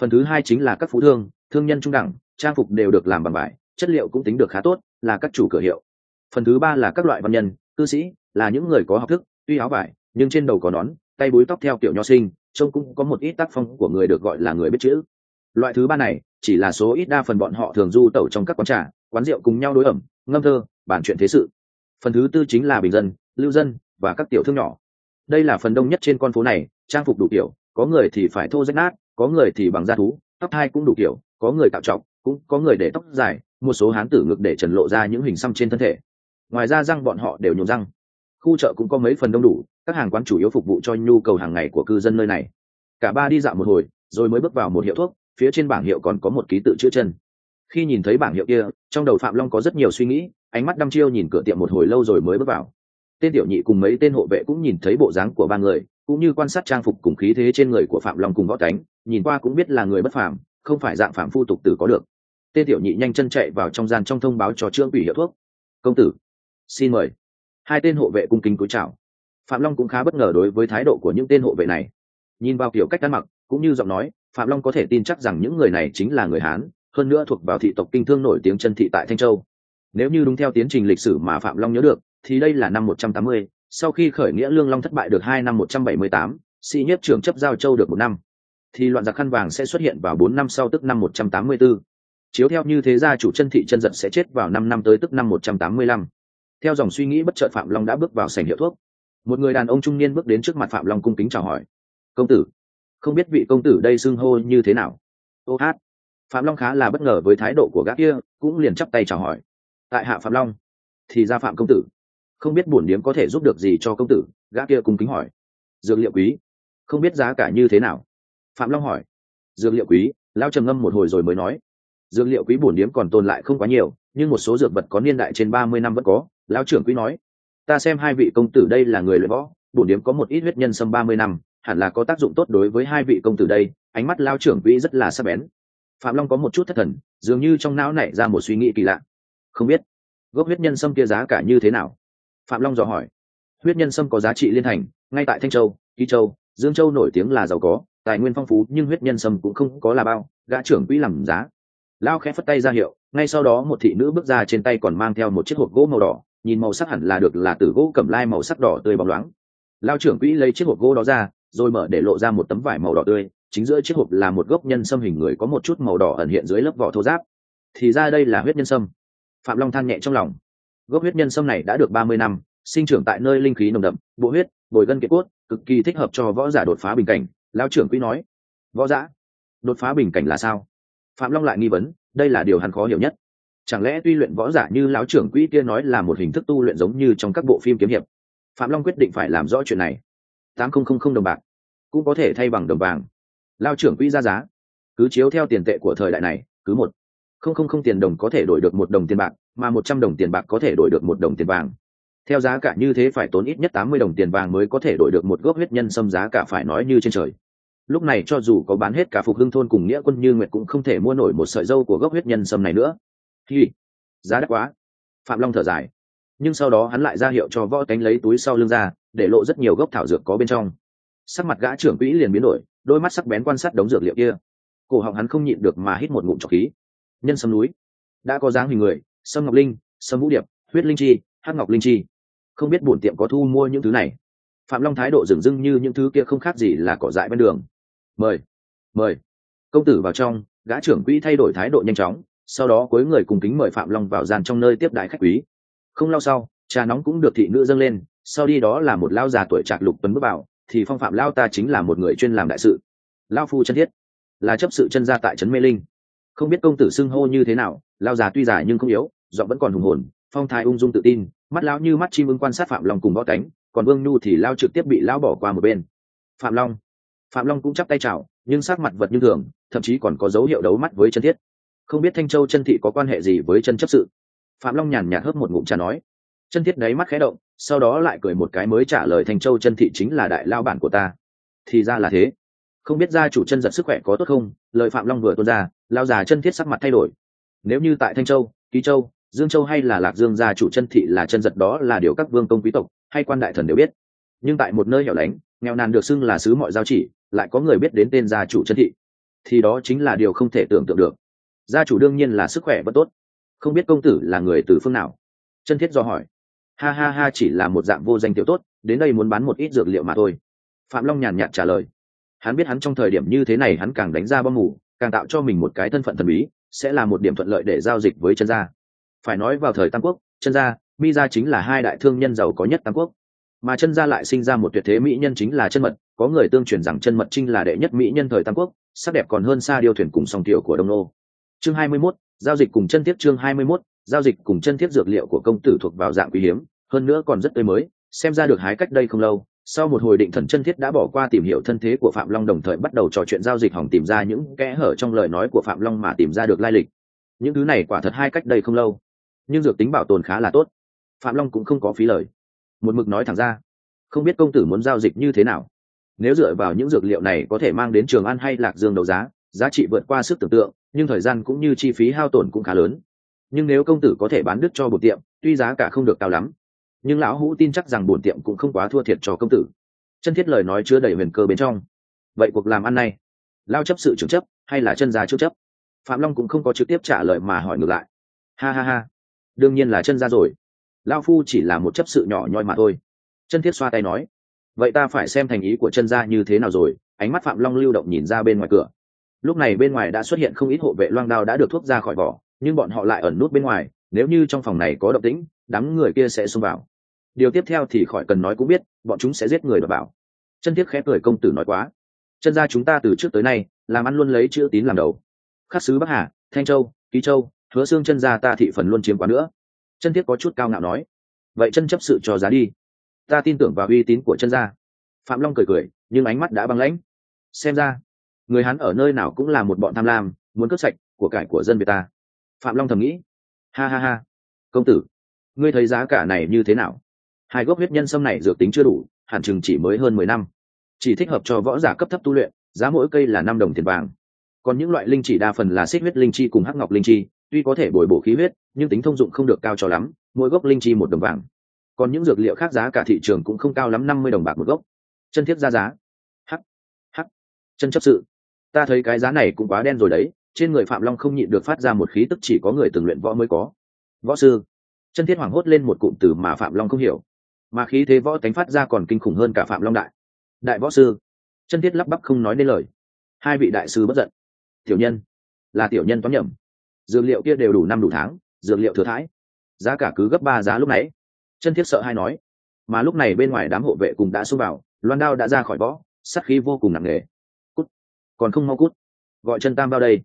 Phần thứ hai chính là các phú thương thương nhân trung đẳng, trang phục đều được làm bằng vải chất liệu cũng tính được khá tốt, là các chủ cửa hiệu. Phần thứ ba là các loại văn nhân, cư sĩ, là những người có học thức, tuy áo vải, nhưng trên đầu có nón, tay búi tóc theo kiểu nho sinh, trông cũng có một ít tác phong của người được gọi là người biết chữ. Loại thứ ba này, chỉ là số ít đa phần bọn họ thường du tẩu trong các quán trà, quán rượu cùng nhau đối ẩm, ngâm thơ, bàn chuyện thế sự. Phần thứ tư chính là bình dân, lưu dân và các tiểu thương nhỏ. Đây là phần đông nhất trên con phố này, trang phục đủ kiểu, có người thì phải thô rách nát, có người thì bằng da thú, tóc thai cũng đủ kiểu, có người tạo trọc, cũng có người để tóc dài một số hán tử ngực để trần lộ ra những hình xăm trên thân thể. Ngoài ra răng bọn họ đều nhổ răng. Khu chợ cũng có mấy phần đông đủ, các hàng quán chủ yếu phục vụ cho nhu cầu hàng ngày của cư dân nơi này. Cả ba đi dạo một hồi, rồi mới bước vào một hiệu thuốc, phía trên bảng hiệu còn có một ký tự chữ chân. Khi nhìn thấy bảng hiệu kia, trong đầu phạm long có rất nhiều suy nghĩ, ánh mắt đăm chiêu nhìn cửa tiệm một hồi lâu rồi mới bước vào. Tên tiểu nhị cùng mấy tên hộ vệ cũng nhìn thấy bộ dáng của ba người, cũng như quan sát trang phục cùng khí thế trên người của phạm long cùng võ cánh, nhìn qua cũng biết là người bất phàm, không phải dạng phạm phu tục tử có được tên tiểu nhị nhanh chân chạy vào trong gian trong thông báo cho trương ủy hiệu thuốc. Công tử, xin mời. Hai tên hộ vệ cung kính cúi chào. Phạm long cũng khá bất ngờ đối với thái độ của những tên hộ vệ này. Nhìn vào kiểu cách ăn mặc, cũng như giọng nói, phạm long có thể tin chắc rằng những người này chính là người hán, hơn nữa thuộc vào thị tộc kinh thương nổi tiếng chân thị tại thanh châu. Nếu như đúng theo tiến trình lịch sử mà phạm long nhớ được, thì đây là năm một trăm tám mươi, sau khi khởi nghĩa lương long thất bại được hai năm một trăm bảy mươi tám, sĩ nhất trưởng chấp giao châu được một năm, thì loạn giặc khăn vàng sẽ xuất hiện vào bốn năm sau tức năm 184 chiếu theo như thế gia chủ chân thị chân giật sẽ chết vào năm năm tới tức năm một trăm tám mươi lăm. Theo dòng suy nghĩ bất chợt phạm long đã bước vào sảnh hiệu thuốc. Một người đàn ông trung niên bước đến trước mặt phạm long cung kính chào hỏi. Công tử, không biết vị công tử đây xưng hô như thế nào? Ô hát. Phạm long khá là bất ngờ với thái độ của gã kia, cũng liền chắp tay chào hỏi. Tại hạ phạm long, thì ra phạm công tử, không biết bổn điếm có thể giúp được gì cho công tử? Gã kia cung kính hỏi. Dược liệu quý, không biết giá cả như thế nào? Phạm long hỏi. Dược liệu quý? Lao trầm ngâm một hồi rồi mới nói dược liệu quý bổn điếm còn tồn lại không quá nhiều, nhưng một số dược vật có niên đại trên ba mươi năm vẫn có. Lão trưởng quý nói, ta xem hai vị công tử đây là người luyện võ, bổn điếm có một ít huyết nhân sâm ba mươi năm, hẳn là có tác dụng tốt đối với hai vị công tử đây. Ánh mắt lao trưởng quý rất là sắc bén. Phạm long có một chút thất thần, dường như trong não nảy ra một suy nghĩ kỳ lạ. Không biết, gốc huyết nhân sâm kia giá cả như thế nào? Phạm long dò hỏi. Huyết nhân sâm có giá trị liên thành, ngay tại thanh châu, ký châu, dương châu nổi tiếng là giàu có, tài nguyên phong phú, nhưng huyết nhân sâm cũng không có là bao, gã trưởng quỹ làm giá lao khẽ phất tay ra hiệu, ngay sau đó một thị nữ bước ra trên tay còn mang theo một chiếc hộp gỗ màu đỏ, nhìn màu sắc hẳn là được là từ gỗ cẩm lai màu sắc đỏ tươi bóng loáng. Lao trưởng quỹ lấy chiếc hộp gỗ đó ra, rồi mở để lộ ra một tấm vải màu đỏ tươi, chính giữa chiếc hộp là một gốc nhân sâm hình người có một chút màu đỏ ẩn hiện dưới lớp vỏ thô giáp. Thì ra đây là huyết nhân sâm. Phạm long than nhẹ trong lòng. Gốc huyết nhân sâm này đã được ba mươi năm, sinh trưởng tại nơi linh khí nồng đậm, bộ huyết, bồi gân kiệt cốt, cực kỳ thích hợp cho võ giả đột phá bình cảnh. Lao trưởng quỹ nói, võ giả, đột phá bình cảnh là sao? Phạm long lại nghi vấn, đây là điều hắn khó hiểu nhất. Chẳng lẽ tuy luyện võ giả như lão trưởng quỹ kia nói là một hình thức tu luyện giống như trong các bộ phim kiếm hiệp, phạm long quyết định phải làm rõ chuyện này. Tám không không không đồng bạc, cũng có thể thay bằng đồng vàng. Lao trưởng quỹ ra giá, cứ chiếu theo tiền tệ của thời đại này, cứ một. Không không không tiền đồng có thể đổi được một đồng tiền bạc, mà một trăm đồng tiền bạc có thể đổi được một đồng tiền vàng. Theo giá cả như thế phải tốn ít nhất tám mươi đồng tiền vàng mới có thể đổi được một gốc huyết nhân xâm giá cả phải nói như trên trời lúc này cho dù có bán hết cả phục hưng thôn cùng nghĩa quân như nguyệt cũng không thể mua nổi một sợi dâu của gốc huyết nhân sâm này nữa. Thì giá đắt quá. Phạm long thở dài. Nhưng sau đó hắn lại ra hiệu cho võ cánh lấy túi sau lưng ra, để lộ rất nhiều gốc thảo dược có bên trong. Sắc mặt gã trưởng quỹ liền biến đổi, đôi mắt sắc bén quan sát đống dược liệu kia. Cổ họng hắn không nhịn được mà hít một ngụm trọc khí. Nhân sâm núi. Đã có dáng hình người, sâm ngọc linh, sâm vũ điệp, huyết linh chi, hắc ngọc linh chi. Không biết bổn tiệm có thu mua những thứ này. Phạm long thái độ dửng dưng như những thứ kia không khác gì là cỏ dại bên đường mời. Mời. Công tử vào trong, gã trưởng quỹ thay đổi thái độ nhanh chóng, sau đó cuối người cùng kính mời phạm long vào gian trong nơi tiếp đại khách quý. Không lâu sau, trà nóng cũng được thị nữ dâng lên, sau đi đó là một lao già tuổi trạc lục tuấn bước vào, thì phong phạm lao ta chính là một người chuyên làm đại sự. Lao phu chân thiết, là chấp sự chân gia tại trấn mê linh. Không biết công tử xưng hô như thế nào, lao già tuy dài nhưng không yếu, giọng vẫn còn hùng hồn, phong thái ung dung tự tin, mắt lão như mắt chim ưng quan sát phạm long cùng bó cánh, còn vương nhu thì lao trực tiếp bị lao bỏ qua một bên. Phạm long phạm long cũng chắp tay chào, nhưng sát mặt vật như thường, thậm chí còn có dấu hiệu đấu mắt với chân thiết. Không biết thanh châu chân thị có quan hệ gì với chân chấp sự? Phạm long nhàn nhạt hớp một ngụm trà nói. Chân thiết đáy mắt khẽ động, sau đó lại cười một cái mới trả lời thanh châu chân thị chính là đại lao bản của ta. Thì ra là thế. Không biết gia chủ chân giật sức khỏe có tốt không? Lời phạm long vừa tuôn ra, lao già chân thiết sắc mặt thay đổi. Nếu như tại thanh châu, ký châu, dương châu hay là lạc dương, gia chủ chân thị là chân giật đó là điều các vương công quý tộc hay quan đại thần đều biết. Nhưng tại một nơi hẻo lánh, nghèo nàn được xưng là sứ mọi giao chỉ lại có người biết đến tên gia chủ chân thị, thì đó chính là điều không thể tưởng tượng được. Gia chủ đương nhiên là sức khỏe vẫn tốt, không biết công tử là người từ phương nào. Chân thiết do hỏi. Ha ha ha, chỉ là một dạng vô danh tiểu tốt, đến đây muốn bán một ít dược liệu mà thôi. Phạm long nhàn nhạt trả lời. Hắn biết hắn trong thời điểm như thế này hắn càng đánh ra bom mù, càng tạo cho mình một cái thân phận thần bí, sẽ là một điểm thuận lợi để giao dịch với chân gia. Phải nói vào thời tam quốc, chân gia, mi gia chính là hai đại thương nhân giàu có nhất tam quốc. Mà chân gia lại sinh ra một tuyệt thế mỹ nhân chính là chân mật có người tương truyền rằng chân mật trinh là đệ nhất mỹ nhân thời tam quốc sắc đẹp còn hơn xa điêu thuyền cùng song tiểu của đông nô. Chương 21, giao dịch cùng chân thiết chương 21, giao dịch cùng chân thiết dược liệu của công tử thuộc vào dạng quý hiếm hơn nữa còn rất tươi mới xem ra được hái cách đây không lâu sau một hồi định thần chân thiết đã bỏ qua tìm hiểu thân thế của phạm long đồng thời bắt đầu trò chuyện giao dịch hỏng tìm ra những kẽ hở trong lời nói của phạm long mà tìm ra được lai lịch. Những thứ này quả thật hai cách đây không lâu nhưng dược tính bảo tồn khá là tốt. Phạm long cũng không có phí lời. Một mực nói thẳng ra không biết công tử muốn giao dịch như thế nào nếu dựa vào những dược liệu này có thể mang đến trường ăn hay lạc dương đấu giá giá trị vượt qua sức tưởng tượng, nhưng thời gian cũng như chi phí hao tổn cũng khá lớn. Nhưng nếu công tử có thể bán đứt cho bột tiệm, tuy giá cả không được cao lắm, nhưng lão hũ tin chắc rằng bổn tiệm cũng không quá thua thiệt cho công tử. Chân thiết lời nói chứa đầy huyền cơ bên trong. Vậy cuộc làm ăn này, lao chấp sự trưởng chấp hay là chân gia trước chấp? Phạm long cũng không có trực tiếp trả lời mà hỏi ngược lại. Ha ha ha, đương nhiên là chân gia rồi. Lao phu chỉ là một chấp sự nhỏ nhoi mà thôi. Chân thiết xoa tay nói vậy ta phải xem thành ý của chân gia như thế nào rồi? Ánh mắt phạm long lưu động nhìn ra bên ngoài cửa. Lúc này bên ngoài đã xuất hiện không ít hộ vệ loang đao đã được thuốc ra khỏi vỏ, nhưng bọn họ lại ẩn nút bên ngoài, nếu như trong phòng này có động tĩnh, đám người kia sẽ xông vào. Điều tiếp theo thì khỏi cần nói cũng biết, bọn chúng sẽ giết người và bảo. Chân thiết khẽ cười công tử nói quá. Chân gia chúng ta từ trước tới nay, làm ăn luôn lấy chữ tín làm đầu. Khắc sứ bắc hà, thanh châu, ký châu, hứa xương chân gia ta thị phần luôn chiếm quá nữa. Chân thiết có chút cao ngạo nói. Vậy chân chấp sự cho giá đi ta tin tưởng vào uy tín của chân gia. Phạm long cười cười, nhưng ánh mắt đã băng lãnh. Xem ra, người hắn ở nơi nào cũng là một bọn tham lam, muốn cướp sạch của cải của dân việt ta. Phạm long thầm nghĩ. Ha ha ha. Công tử, ngươi thấy giá cả này như thế nào? Hai gốc huyết nhân sâm này dược tính chưa đủ, hẳn chừng chỉ mới hơn mười năm. Chỉ thích hợp cho võ giả cấp thấp tu luyện, giá mỗi cây là năm đồng tiền vàng. Còn những loại linh chỉ đa phần là xích huyết linh chi cùng hắc ngọc linh chi, tuy có thể bồi bổ khí huyết, nhưng tính thông dụng không được cao cho lắm, mỗi gốc linh chi một đồng vàng còn những dược liệu khác giá cả thị trường cũng không cao lắm năm mươi đồng bạc một gốc. Chân thiết ra giá. Hắc hắc. Chân chấp sự. Ta thấy cái giá này cũng quá đen rồi đấy. Trên người phạm long không nhịn được phát ra một khí tức chỉ có người từng luyện võ mới có. Võ sư. Chân thiết hoảng hốt lên một cụm từ mà phạm long không hiểu. Mà khí thế võ tánh phát ra còn kinh khủng hơn cả phạm long đại. Đại võ sư. Chân thiết lắp bắp không nói nên lời. Hai vị đại sư bất giận. Tiểu nhân. Là tiểu nhân toán nhầm dược liệu kia đều đủ năm đủ tháng. Dược liệu thừa thãi. Giá cả cứ gấp ba giá lúc nãy chân thiết sợ hay nói, mà lúc này bên ngoài đám hộ vệ cùng đã xông vào, loan đao đã ra khỏi võ sắc khí vô cùng nặng nề. Cút! Còn không mau cút! Gọi chân tam vào đây.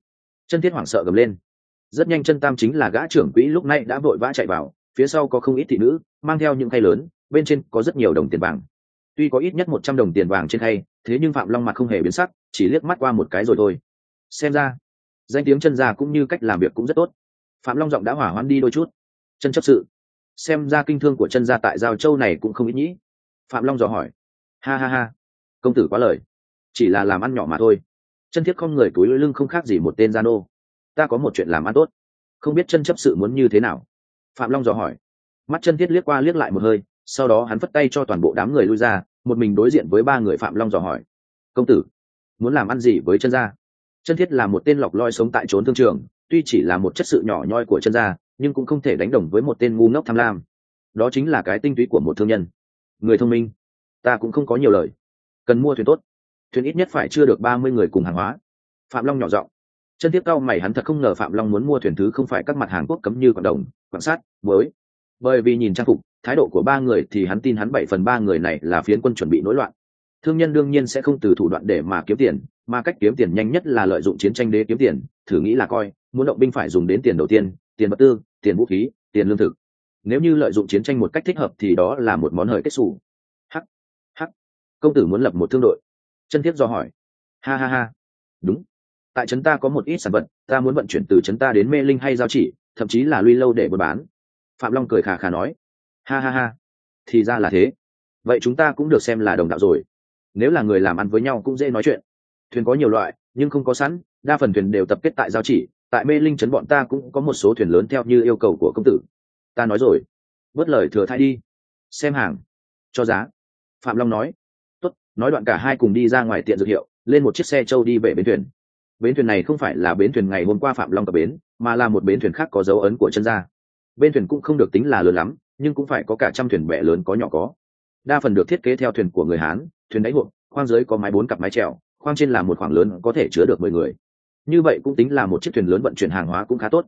Chân thiết hoảng sợ gầm lên. Rất nhanh chân tam chính là gã trưởng quỹ lúc này đã vội vã chạy vào, phía sau có không ít thị nữ, mang theo những khay lớn, bên trên có rất nhiều đồng tiền vàng. Tuy có ít nhất một trăm đồng tiền vàng trên khay, thế nhưng phạm long mặt không hề biến sắc, chỉ liếc mắt qua một cái rồi thôi. Xem ra, danh tiếng chân gia cũng như cách làm việc cũng rất tốt. Phạm long giọng đã hỏa hoãn đi đôi chút. Chân chấp sự xem ra kinh thương của chân gia tại giao châu này cũng không ít nhĩ phạm long dò hỏi. Ha ha ha. Công tử quá lời. Chỉ là làm ăn nhỏ mà thôi. Chân thiết không người túi lưng không khác gì một tên gia nô. Ta có một chuyện làm ăn tốt. Không biết chân chấp sự muốn như thế nào? Phạm long dò hỏi. Mắt chân thiết liếc qua liếc lại một hơi, sau đó hắn phất tay cho toàn bộ đám người lui ra, một mình đối diện với ba người phạm long dò hỏi. Công tử, muốn làm ăn gì với chân gia? Chân thiết là một tên lọc loi sống tại trốn thương trường, tuy chỉ là một chất sự nhỏ nhoi của chân gia nhưng cũng không thể đánh đồng với một tên ngu ngốc tham lam. Đó chính là cái tinh túy của một thương nhân. Người thông minh, ta cũng không có nhiều lời. Cần mua thuyền tốt. Thuyền ít nhất phải chưa được ba mươi người cùng hàng hóa. Phạm long nhỏ giọng. Chân tiếp cao mày hắn thật không ngờ phạm long muốn mua thuyền thứ không phải các mặt hàng quốc cấm như quảng đồng quan sát mới bởi vì nhìn trang phục, thái độ của ba người thì hắn tin hắn bảy phần ba người này là phiến quân chuẩn bị nổi loạn. Thương nhân đương nhiên sẽ không từ thủ đoạn để mà kiếm tiền, mà cách kiếm tiền nhanh nhất là lợi dụng chiến tranh để kiếm tiền, thử nghĩ là coi, muốn động binh phải dùng đến tiền đầu tiên tiền vật tư, tiền vũ khí, tiền lương thực. Nếu như lợi dụng chiến tranh một cách thích hợp thì đó là một món hời kết xù. Hắc hắc. Công tử muốn lập một thương đội. Chân thiết do hỏi. Ha ha ha. Đúng. Tại trấn ta có một ít sản vật, ta muốn vận chuyển từ trấn ta đến mê linh hay giao chỉ, thậm chí là luy lâu để buôn bán. Phạm long cười khà khà nói. Ha ha ha. Thì ra là thế. Vậy chúng ta cũng được xem là đồng đạo rồi. Nếu là người làm ăn với nhau cũng dễ nói chuyện. Thuyền có nhiều loại, nhưng không có sẵn, đa phần thuyền đều tập kết tại giao chỉ tại mê linh trấn bọn ta cũng có một số thuyền lớn theo như yêu cầu của công tử. Ta nói rồi. Bớt lời thừa thai đi. Xem hàng. Cho giá. Phạm long nói. Tốt, nói đoạn cả hai cùng đi ra ngoài tiện dược hiệu, lên một chiếc xe trâu đi về bến thuyền. Bến thuyền này không phải là bến thuyền ngày hôm qua phạm long cập bến, mà là một bến thuyền khác có dấu ấn của chân gia. Bên thuyền cũng không được tính là lớn lắm, nhưng cũng phải có cả trăm thuyền bè lớn có nhỏ có. Đa phần được thiết kế theo thuyền của người hán, thuyền đáy hộp, khoang dưới có mái bốn cặp mái trèo, khoang trên là một khoảng lớn có thể chứa được mười người như vậy cũng tính là một chiếc thuyền lớn vận chuyển hàng hóa cũng khá tốt.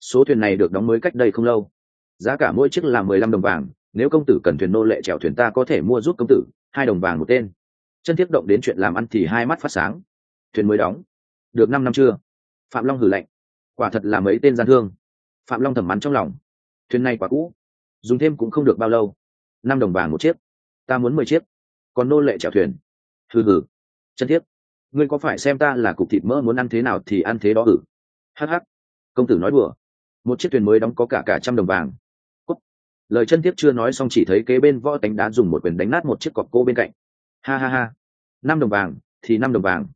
Số thuyền này được đóng mới cách đây không lâu. Giá cả mỗi chiếc là mười lăm đồng vàng, nếu công tử cần thuyền nô lệ chèo thuyền ta có thể mua giúp công tử, hai đồng vàng một tên. Chân tiếp động đến chuyện làm ăn thì hai mắt phát sáng. Thuyền mới đóng. Được năm năm chưa? Phạm long hử lạnh. Quả thật là mấy tên gian thương. Phạm long thầm mắn trong lòng. Thuyền này quá cũ. Dùng thêm cũng không được bao lâu. Năm đồng vàng một chiếc. Ta muốn mười chiếc. Còn nô lệ chèo thuyền. Hừ hừ. Chân tiếp ngươi có phải xem ta là cục thịt mỡ muốn ăn thế nào thì ăn thế đó ử? Hh công tử nói đùa. Một chiếc thuyền mới đóng có cả cả trăm đồng vàng. Cút. lời chân tiếp chưa nói xong chỉ thấy kế bên võ tánh đá dùng một quyền đánh nát một chiếc cọc cô bên cạnh. Ha ha ha. Năm đồng vàng, thì năm đồng vàng.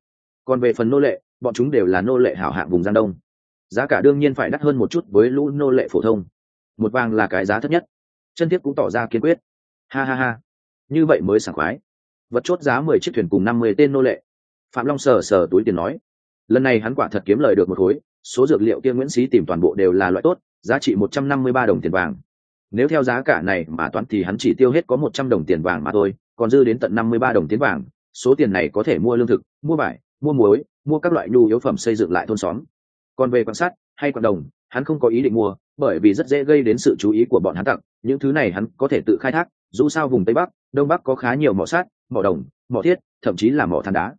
Còn về phần nô lệ, bọn chúng đều là nô lệ hảo hạng vùng giang đông. Giá cả đương nhiên phải đắt hơn một chút với lũ nô lệ phổ thông. Một vàng là cái giá thấp nhất. Chân tiếp cũng tỏ ra kiên quyết. Ha ha ha. Như vậy mới sảng khoái. Vật chốt giá mười chiếc thuyền cùng năm mươi tên nô lệ phạm long sờ sờ túi tiền nói, lần này hắn quả thật kiếm lời được một khối, số dược liệu kia nguyễn xí tìm toàn bộ đều là loại tốt, giá trị một trăm năm mươi ba đồng tiền vàng. Nếu theo giá cả này mà toán thì hắn chỉ tiêu hết có một trăm đồng tiền vàng mà thôi, còn dư đến tận năm mươi ba đồng tiền vàng, số tiền này có thể mua lương thực, mua vải, mua muối, mua các loại nhu yếu phẩm xây dựng lại thôn xóm. Còn về quan sát hay quan đồng, hắn không có ý định mua, bởi vì rất dễ gây đến sự chú ý của bọn hắn tặng những thứ này hắn có thể tự khai thác, dù sao vùng tây bắc, đông bắc có khá nhiều mỏ sắt, mỏ đồng, mỏ thiết, thậm chí là mỏ than đá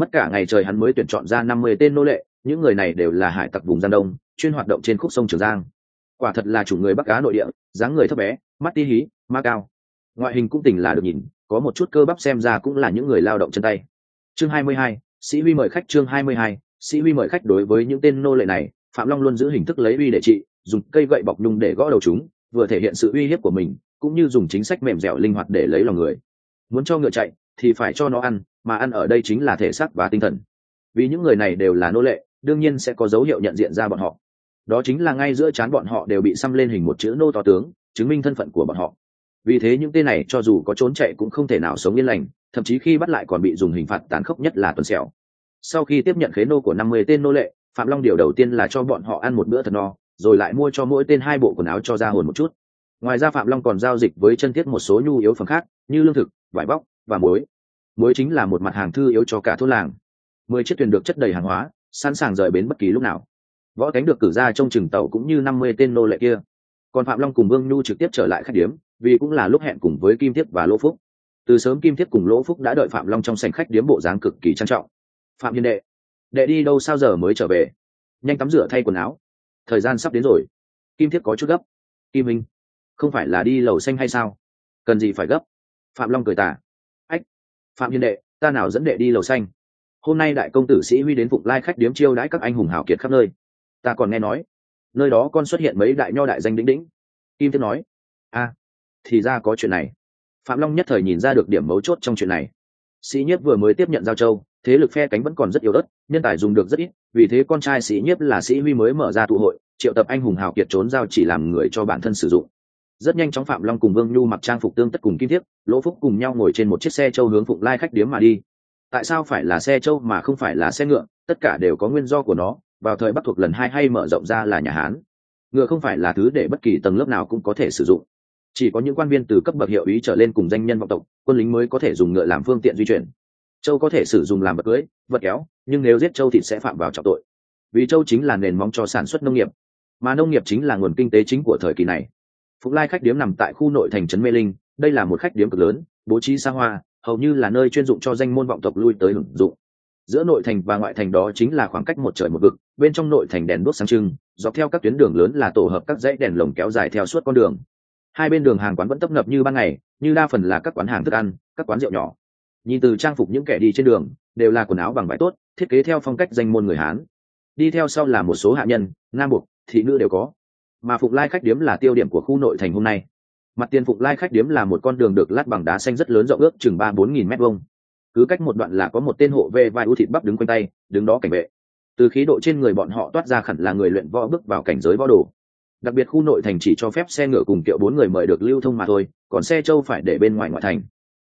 mất cả ngày trời hắn mới tuyển chọn ra năm mươi tên nô lệ, những người này đều là hải tặc vùng giang đông, chuyên hoạt động trên khúc sông trường giang. Quả thật là chủ người bắc cá nội địa, dáng người thấp bé, mắt ti hí, ma cao. Ngoại hình cũng tỉnh là được nhìn, có một chút cơ bắp xem ra cũng là những người lao động chân tay. Chương hai mươi hai, sĩ huy mời khách chương hai mươi hai, sĩ huy mời khách đối với những tên nô lệ này, phạm long luôn giữ hình thức lấy uy để trị, dùng cây gậy bọc nhung để gõ đầu chúng, vừa thể hiện sự uy hiếp của mình, cũng như dùng chính sách mềm dẻo linh hoạt để lấy lòng người. Muốn cho ngựa chạy thì phải cho nó ăn, mà ăn ở đây chính là thể xác và tinh thần. Vì những người này đều là nô lệ, đương nhiên sẽ có dấu hiệu nhận diện ra bọn họ. Đó chính là ngay giữa chán bọn họ đều bị xăm lên hình một chữ nô to tướng, chứng minh thân phận của bọn họ. Vì thế những tên này cho dù có trốn chạy cũng không thể nào sống yên lành, thậm chí khi bắt lại còn bị dùng hình phạt tàn khốc nhất là tuần xẻo sau khi tiếp nhận khế nô của năm mươi tên nô lệ, phạm long điều đầu tiên là cho bọn họ ăn một bữa thật no, rồi lại mua cho mỗi tên hai bộ quần áo cho ra hồn một chút. Ngoài ra phạm long còn giao dịch với chân thiết một số nhu yếu phẩm khác, như lương thực, vải bóc, và muối mới chính là một mặt hàng thư yếu cho cả thôn làng. Mười chiếc thuyền được chất đầy hàng hóa, sẵn sàng rời bến bất kỳ lúc nào. Võ cánh được cử ra trong chừng tàu cũng như năm mươi tên nô lệ kia. Còn phạm long cùng vương nhu trực tiếp trở lại khách điếm, vì cũng là lúc hẹn cùng với kim thiếp và lỗ phúc. Từ sớm kim thiếp cùng lỗ phúc đã đợi phạm long trong sảnh khách điếm bộ dáng cực kỳ trang trọng. Phạm hiền đệ đệ đi đâu sao giờ mới trở về? Nhanh tắm rửa thay quần áo. Thời gian sắp đến rồi. Kim thiếp có chút gấp. Kim minh, không phải là đi lầu xanh hay sao? Cần gì phải gấp? Phạm long cười tả phạm hiền đệ, ta nào dẫn đệ đi lầu xanh. Hôm nay đại công tử sĩ huy đến phục lai khách điếm chiêu đãi các anh hùng hào kiệt khắp nơi. Ta còn nghe nói, nơi đó con xuất hiện mấy đại nho đại danh đĩnh đĩnh kim tiếp nói, a, thì ra có chuyện này. Phạm long nhất thời nhìn ra được điểm mấu chốt trong chuyện này. Sĩ nhiếp vừa mới tiếp nhận giao châu, thế lực phe cánh vẫn còn rất yếu ớt, nhân tài dùng được rất ít, vì thế con trai sĩ nhiếp là sĩ huy mới mở ra tụ hội, triệu tập anh hùng hào kiệt trốn giao chỉ làm người cho bản thân sử dụng rất nhanh chóng phạm long cùng vương nhu mặc trang phục tương tất cùng kim thiếp, lỗ phúc cùng nhau ngồi trên một chiếc xe châu hướng phụng lai khách điếm mà đi. Tại sao phải là xe châu mà không phải là xe ngựa? Tất cả đều có nguyên do của nó, vào thời bắc thuộc lần hai hay mở rộng ra là nhà hán. Ngựa không phải là thứ để bất kỳ tầng lớp nào cũng có thể sử dụng. Chỉ có những quan viên từ cấp bậc hiệu ý trở lên cùng danh nhân vọng tộc, quân lính mới có thể dùng ngựa làm phương tiện di chuyển. Châu có thể sử dụng làm vật cưới, vật kéo, nhưng nếu giết châu thì sẽ phạm vào trọng tội. Vì châu chính là nền móng cho sản xuất nông nghiệp, mà nông nghiệp chính là nguồn kinh tế chính của thời kỳ này phục lai khách điếm nằm tại khu nội thành trấn mê linh, đây là một khách điếm cực lớn, bố trí xa hoa, hầu như là nơi chuyên dụng cho danh môn vọng tộc lui tới hưởng dụng. Giữa nội thành và ngoại thành đó chính là khoảng cách một trời một vực, bên trong nội thành đèn đuốc sáng trưng, dọc theo các tuyến đường lớn là tổ hợp các dãy đèn lồng kéo dài theo suốt con đường. Hai bên đường hàng quán vẫn tấp nập như ban ngày, như đa phần là các quán hàng thức ăn, các quán rượu nhỏ. Nhìn từ trang phục những kẻ đi trên đường, đều là quần áo bằng vải tốt, thiết kế theo phong cách danh môn người hán. Đi theo sau là một số hạ nhân, nam buộc, thị nữ đều có mà phục lai khách điếm là tiêu điểm của khu nội thành hôm nay. Mặt tiền phục lai khách điếm là một con đường được lát bằng đá xanh rất lớn rộng ước chừng ba bốn nghìn mét vuông. Cứ cách một đoạn là có một tên hộ vệ vai ưu thịt bắp đứng quanh tay, đứng đó cảnh vệ. Từ khí độ trên người bọn họ toát ra khẩn là người luyện võ bước vào cảnh giới võ đồ. Đặc biệt khu nội thành chỉ cho phép xe ngựa cùng kiệu bốn người mời được lưu thông mà thôi, còn xe châu phải để bên ngoài ngoại thành.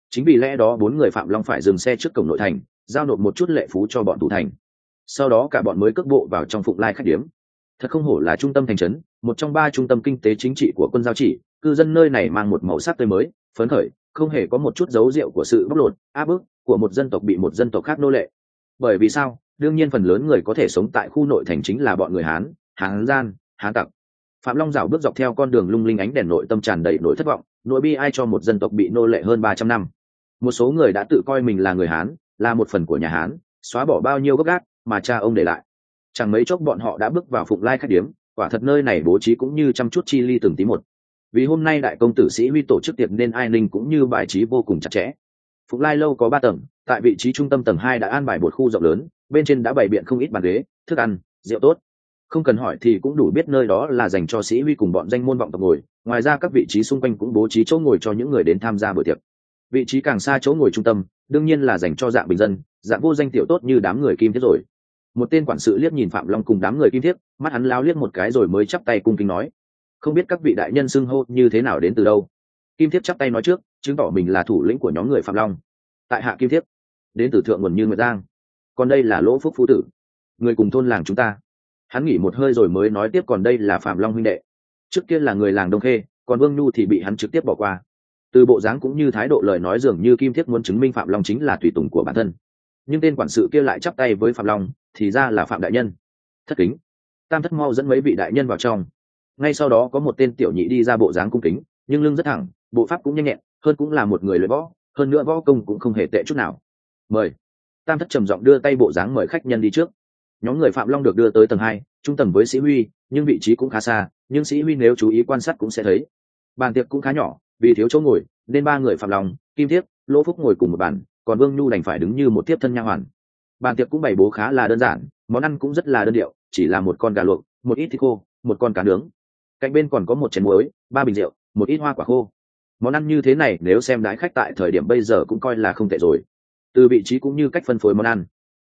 Chính vì lẽ đó bốn người phạm long phải dừng xe trước cổng nội thành, giao nộp một chút lệ phú cho bọn thủ thành. Sau đó cả bọn mới cước bộ vào trong phụng lai khách điếm thật không hổ là trung tâm thành trấn, một trong ba trung tâm kinh tế chính trị của quân giao chỉ, cư dân nơi này mang một màu sắc tươi mới, phấn khởi, không hề có một chút dấu rượu của sự bóc lột, áp bức của một dân tộc bị một dân tộc khác nô lệ. Bởi vì sao? Đương nhiên phần lớn người có thể sống tại khu nội thành chính là bọn người hán hán gian, hán tặc. Phạm long Dạo bước dọc theo con đường lung linh ánh đèn nội tâm tràn đầy nỗi thất vọng nỗi bi ai cho một dân tộc bị nô lệ hơn ba trăm năm? Một số người đã tự coi mình là người hán, là một phần của nhà hán, xóa bỏ bao nhiêu gốc gác mà cha ông để lại chẳng mấy chốc bọn họ đã bước vào phụng lai khách điếm, quả thật nơi này bố trí cũng như chăm chút chi ly từng tí một. Vì hôm nay đại công tử sĩ huy tổ chức tiệc nên ai ninh cũng như bài trí vô cùng chặt chẽ. Phụng lai lâu có ba tầng, tại vị trí trung tâm tầng hai đã an bài một khu rộng lớn, bên trên đã bày biện không ít bàn ghế, thức ăn, rượu tốt. Không cần hỏi thì cũng đủ biết nơi đó là dành cho sĩ huy cùng bọn danh môn vọng tộc ngồi, ngoài ra các vị trí xung quanh cũng bố trí chỗ ngồi cho những người đến tham gia bữa tiệc. Vị trí càng xa chỗ ngồi trung tâm, đương nhiên là dành cho dạng bình dân, dạng vô danh tiểu tốt như đám người kim thiết rồi một tên quản sự liếc nhìn phạm long cùng đám người kim thiết, mắt hắn lao liếc một cái rồi mới chắp tay cung kính nói, không biết các vị đại nhân xưng hô như thế nào đến từ đâu? Kim thiết chắp tay nói trước, chứng tỏ mình là thủ lĩnh của nhóm người phạm long. Tại hạ kim thiết, đến từ thượng nguồn như nguyệt giang, còn đây là lỗ phúc phú tử, người cùng thôn làng chúng ta. Hắn nghỉ một hơi rồi mới nói tiếp còn đây là phạm long huynh đệ. Trước kia là người làng đông khê, còn vương nhu thì bị hắn trực tiếp bỏ qua. Từ bộ dáng cũng như thái độ lời nói dường như kim thiết muốn chứng minh phạm long chính là tùy tùng của bản thân. Nhưng tên quản sự kia lại chắp tay với phạm long thì ra là phạm đại nhân. Thất kính. Tam thất mau dẫn mấy vị đại nhân vào trong. Ngay sau đó có một tên tiểu nhị đi ra bộ dáng cung kính, nhưng lưng rất thẳng, bộ pháp cũng nhanh nhẹn, hơn cũng là một người luyện võ, hơn nữa võ công cũng không hề tệ chút nào. Mời. Tam thất trầm giọng đưa tay bộ dáng mời khách nhân đi trước. Nhóm người phạm long được đưa tới tầng hai, trung tầng với sĩ huy, nhưng vị trí cũng khá xa, nhưng sĩ huy nếu chú ý quan sát cũng sẽ thấy. Bàn tiệc cũng khá nhỏ, vì thiếu chỗ ngồi, nên ba người phạm long, kim thiếp, lỗ phúc ngồi cùng một bàn, còn vương nhu đành phải đứng như một tiếp thân nha hoàn bàn tiệc cũng bày bố khá là đơn giản, món ăn cũng rất là đơn điệu, chỉ là một con gà luộc, một ít thịt khô, một con cá nướng. Cạnh bên còn có một chén muối, ba bình rượu, một ít hoa quả khô. Món ăn như thế này nếu xem đái khách tại thời điểm bây giờ cũng coi là không tệ rồi. Từ vị trí cũng như cách phân phối món ăn.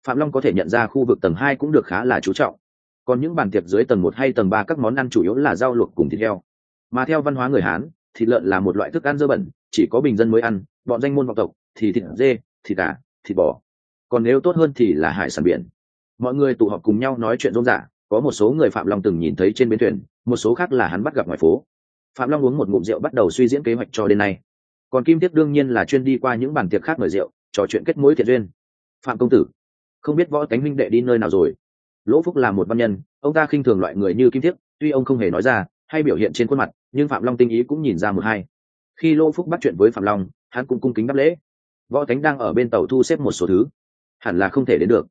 Phạm long có thể nhận ra khu vực tầng hai cũng được khá là chú trọng. Còn những bàn tiệc dưới tầng một hay tầng ba các món ăn chủ yếu là rau luộc cùng thịt heo. Mà theo văn hóa người hán, thịt lợn là một loại thức ăn dơ bẩn, chỉ có bình dân mới ăn, bọn danh môn vọng tộc thì thịt dê, thịt gà, thịt bò còn nếu tốt hơn thì là hải sản biển. Mọi người tụ họp cùng nhau nói chuyện rôm rả, có một số người phạm long từng nhìn thấy trên bến thuyền, một số khác là hắn bắt gặp ngoài phố. Phạm long uống một ngụm rượu bắt đầu suy diễn kế hoạch cho đêm nay. Còn kim tiết đương nhiên là chuyên đi qua những bàn tiệc khác mời rượu, trò chuyện kết mối thiện duyên. Phạm công tử, không biết võ cánh minh đệ đi nơi nào rồi? Lỗ phúc là một văn nhân, ông ta khinh thường loại người như kim thiết tuy ông không hề nói ra, hay biểu hiện trên khuôn mặt, nhưng phạm long tinh ý cũng nhìn ra một hai. Khi lỗ phúc bắt chuyện với phạm long, hắn cũng cung kính đáp lễ. Võ cánh đang ở bên tàu thu xếp một số thứ hẳn là không thể đến được.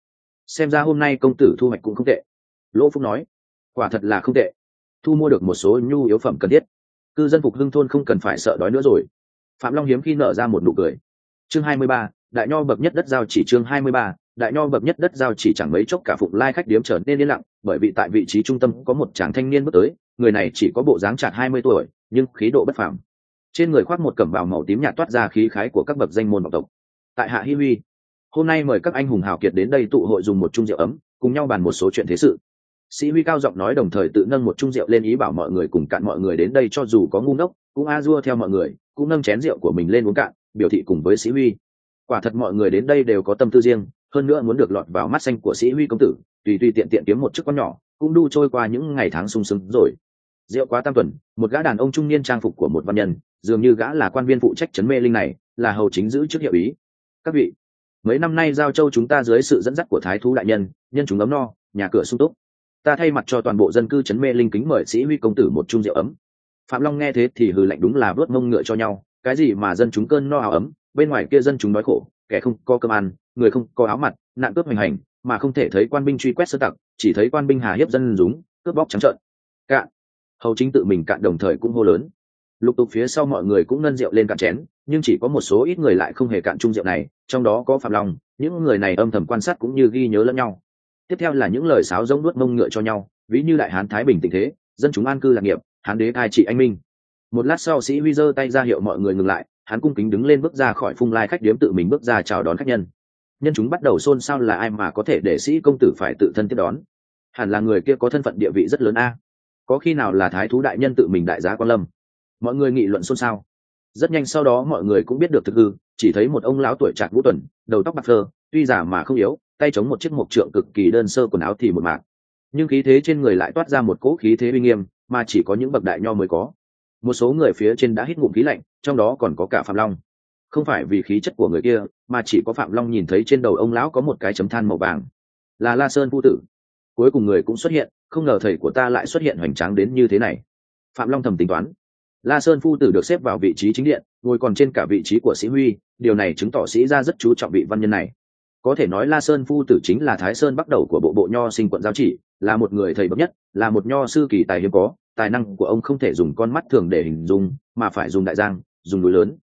Xem ra hôm nay công tử thu hoạch cũng không tệ. Lỗ phúc nói, quả thật là không tệ. Thu mua được một số nhu yếu phẩm cần thiết. Cư dân phục hưng thôn không cần phải sợ đói nữa rồi. Phạm long hiếm khi nở ra một nụ cười. Chương hai mươi ba, đại nho bậc nhất đất giao chỉ chương hai mươi ba, đại nho bậc nhất đất giao chỉ chẳng mấy chốc cả phục lai khách điếm trở nên yên lặng, bởi vì tại vị trí trung tâm có một chàng thanh niên bước tới, người này chỉ có bộ dáng chạc hai mươi tuổi, nhưng khí độ bất phẳng trên người khoác một cẩm bào màu tím nhạt toát ra khí khái của các bậc danh môn vọng tộc tại hạ hi huy hôm nay mời các anh hùng hào kiệt đến đây tụ hội dùng một chung rượu ấm, cùng nhau bàn một số chuyện thế sự. Sĩ huy cao giọng nói đồng thời tự nâng một chung rượu lên ý bảo mọi người cùng cạn mọi người đến đây cho dù có ngu ngốc, cũng a dua theo mọi người, cũng nâng chén rượu của mình lên uống cạn, biểu thị cùng với sĩ huy. Quả thật mọi người đến đây đều có tâm tư riêng, hơn nữa muốn được lọt vào mắt xanh của sĩ huy công tử, tùy tùy tiện tiện kiếm một chiếc con nhỏ, cũng đu trôi qua những ngày tháng sung sướng rồi. Rượu quá tam tuần, một gã đàn ông trung niên trang phục của một văn nhân, dường như gã là quan viên phụ trách chấn mê linh này, là hầu chính giữ trước hiệu ý. Các vị mấy năm nay giao châu chúng ta dưới sự dẫn dắt của thái thú đại nhân nhân chúng ấm no, nhà cửa sung túc. Ta thay mặt cho toàn bộ dân cư chấn mê linh kính mời sĩ huy công tử một chung rượu ấm. Phạm long nghe thế thì hừ lạnh đúng là vớt mông ngựa cho nhau. Cái gì mà dân chúng cơn no áo ấm, bên ngoài kia dân chúng đói khổ, kẻ không có cơm ăn, người không có áo mặt, nạn cướp hoành hành, mà không thể thấy quan binh truy quét sơ tặc, chỉ thấy quan binh hà hiếp dân dúng, cướp bóc trắng trợn. Cạn. Hầu chính tự mình cạn đồng thời cũng hô lớn lục tục phía sau mọi người cũng nâng rượu lên cạn chén, nhưng chỉ có một số ít người lại không hề cạn chung rượu này, trong đó có phạm long, những người này âm thầm quan sát cũng như ghi nhớ lẫn nhau. Tiếp theo là những lời sáo giống nuốt mông ngựa cho nhau, ví như đại hán thái bình tình thế, dân chúng an cư lạc nghiệp, hán đế cai trị anh minh. Một lát sau, sĩ huy giơ tay ra hiệu mọi người ngừng lại hắn cung kính đứng lên bước ra khỏi phung lai khách điếm tự mình bước ra chào đón khách nhân. Nhân chúng bắt đầu xôn xao là ai mà có thể để sĩ công tử phải tự thân tiếp đón. Hẳn là người kia có thân phận địa vị rất lớn a. Có khi nào là thái thú đại nhân tự mình đại giá quan lâm? Mọi người nghị luận xôn xao. Rất nhanh sau đó mọi người cũng biết được thực hư, chỉ thấy một ông lão tuổi trạc vũ tuần, đầu tóc bạc phơ, tuy giả mà không yếu, tay chống một chiếc mộc trượng cực kỳ đơn sơ quần áo thì một mạc. Nhưng khí thế trên người lại toát ra một cỗ khí thế uy nghiêm, mà chỉ có những bậc đại nho mới có. Một số người phía trên đã hít ngụm khí lạnh, trong đó còn có cả phạm long. Không phải vì khí chất của người kia, mà chỉ có phạm long nhìn thấy trên đầu ông lão có một cái chấm than màu vàng. Là la sơn phu tử. Cuối cùng người cũng xuất hiện, không ngờ thầy của ta lại xuất hiện hoành tráng đến như thế này. Phạm long thầm tính toán la sơn phu tử được xếp vào vị trí chính điện, ngồi còn trên cả vị trí của sĩ huy, điều này chứng tỏ sĩ ra rất chú trọng vị văn nhân này. Có thể nói la sơn phu tử chính là thái sơn bắt đầu của bộ bộ nho sinh quận giao chỉ, là một người thầy bậc nhất, là một nho sư kỳ tài hiếm có, tài năng của ông không thể dùng con mắt thường để hình dung, mà phải dùng đại giang, dùng núi lớn.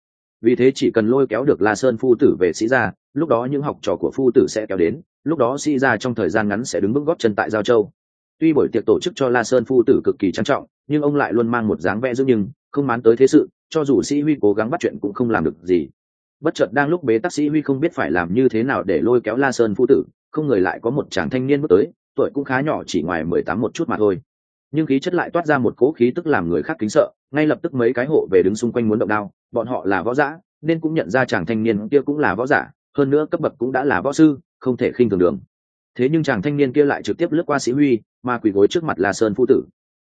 Vì thế chỉ cần lôi kéo được la sơn phu tử về sĩ gia, lúc đó những học trò của phu tử sẽ kéo đến, lúc đó sĩ gia trong thời gian ngắn sẽ đứng bước góp chân tại giao châu. Tuy buổi tiệc tổ chức cho la sơn phu tử cực kỳ trang trọng, nhưng ông lại luôn mang một dáng vẻ giữ nhưng không mán tới thế sự, cho dù sĩ huy cố gắng bắt chuyện cũng không làm được gì. Bất chợt đang lúc bế tắc sĩ huy không biết phải làm như thế nào để lôi kéo la sơn phu tử, không người lại có một chàng thanh niên bước tới, tuổi cũng khá nhỏ chỉ ngoài mười tám một chút mà thôi. Nhưng khí chất lại toát ra một cỗ khí tức làm người khác kính sợ, ngay lập tức mấy cái hộ về đứng xung quanh muốn động đao, bọn họ là võ giả, nên cũng nhận ra chàng thanh niên kia cũng là võ giả, hơn nữa cấp bậc cũng đã là võ sư, không thể khinh thường đường. Thế nhưng chàng thanh niên kia lại trực tiếp lướt qua sĩ huy mà quỳ gối trước mặt là sơn phụ tử.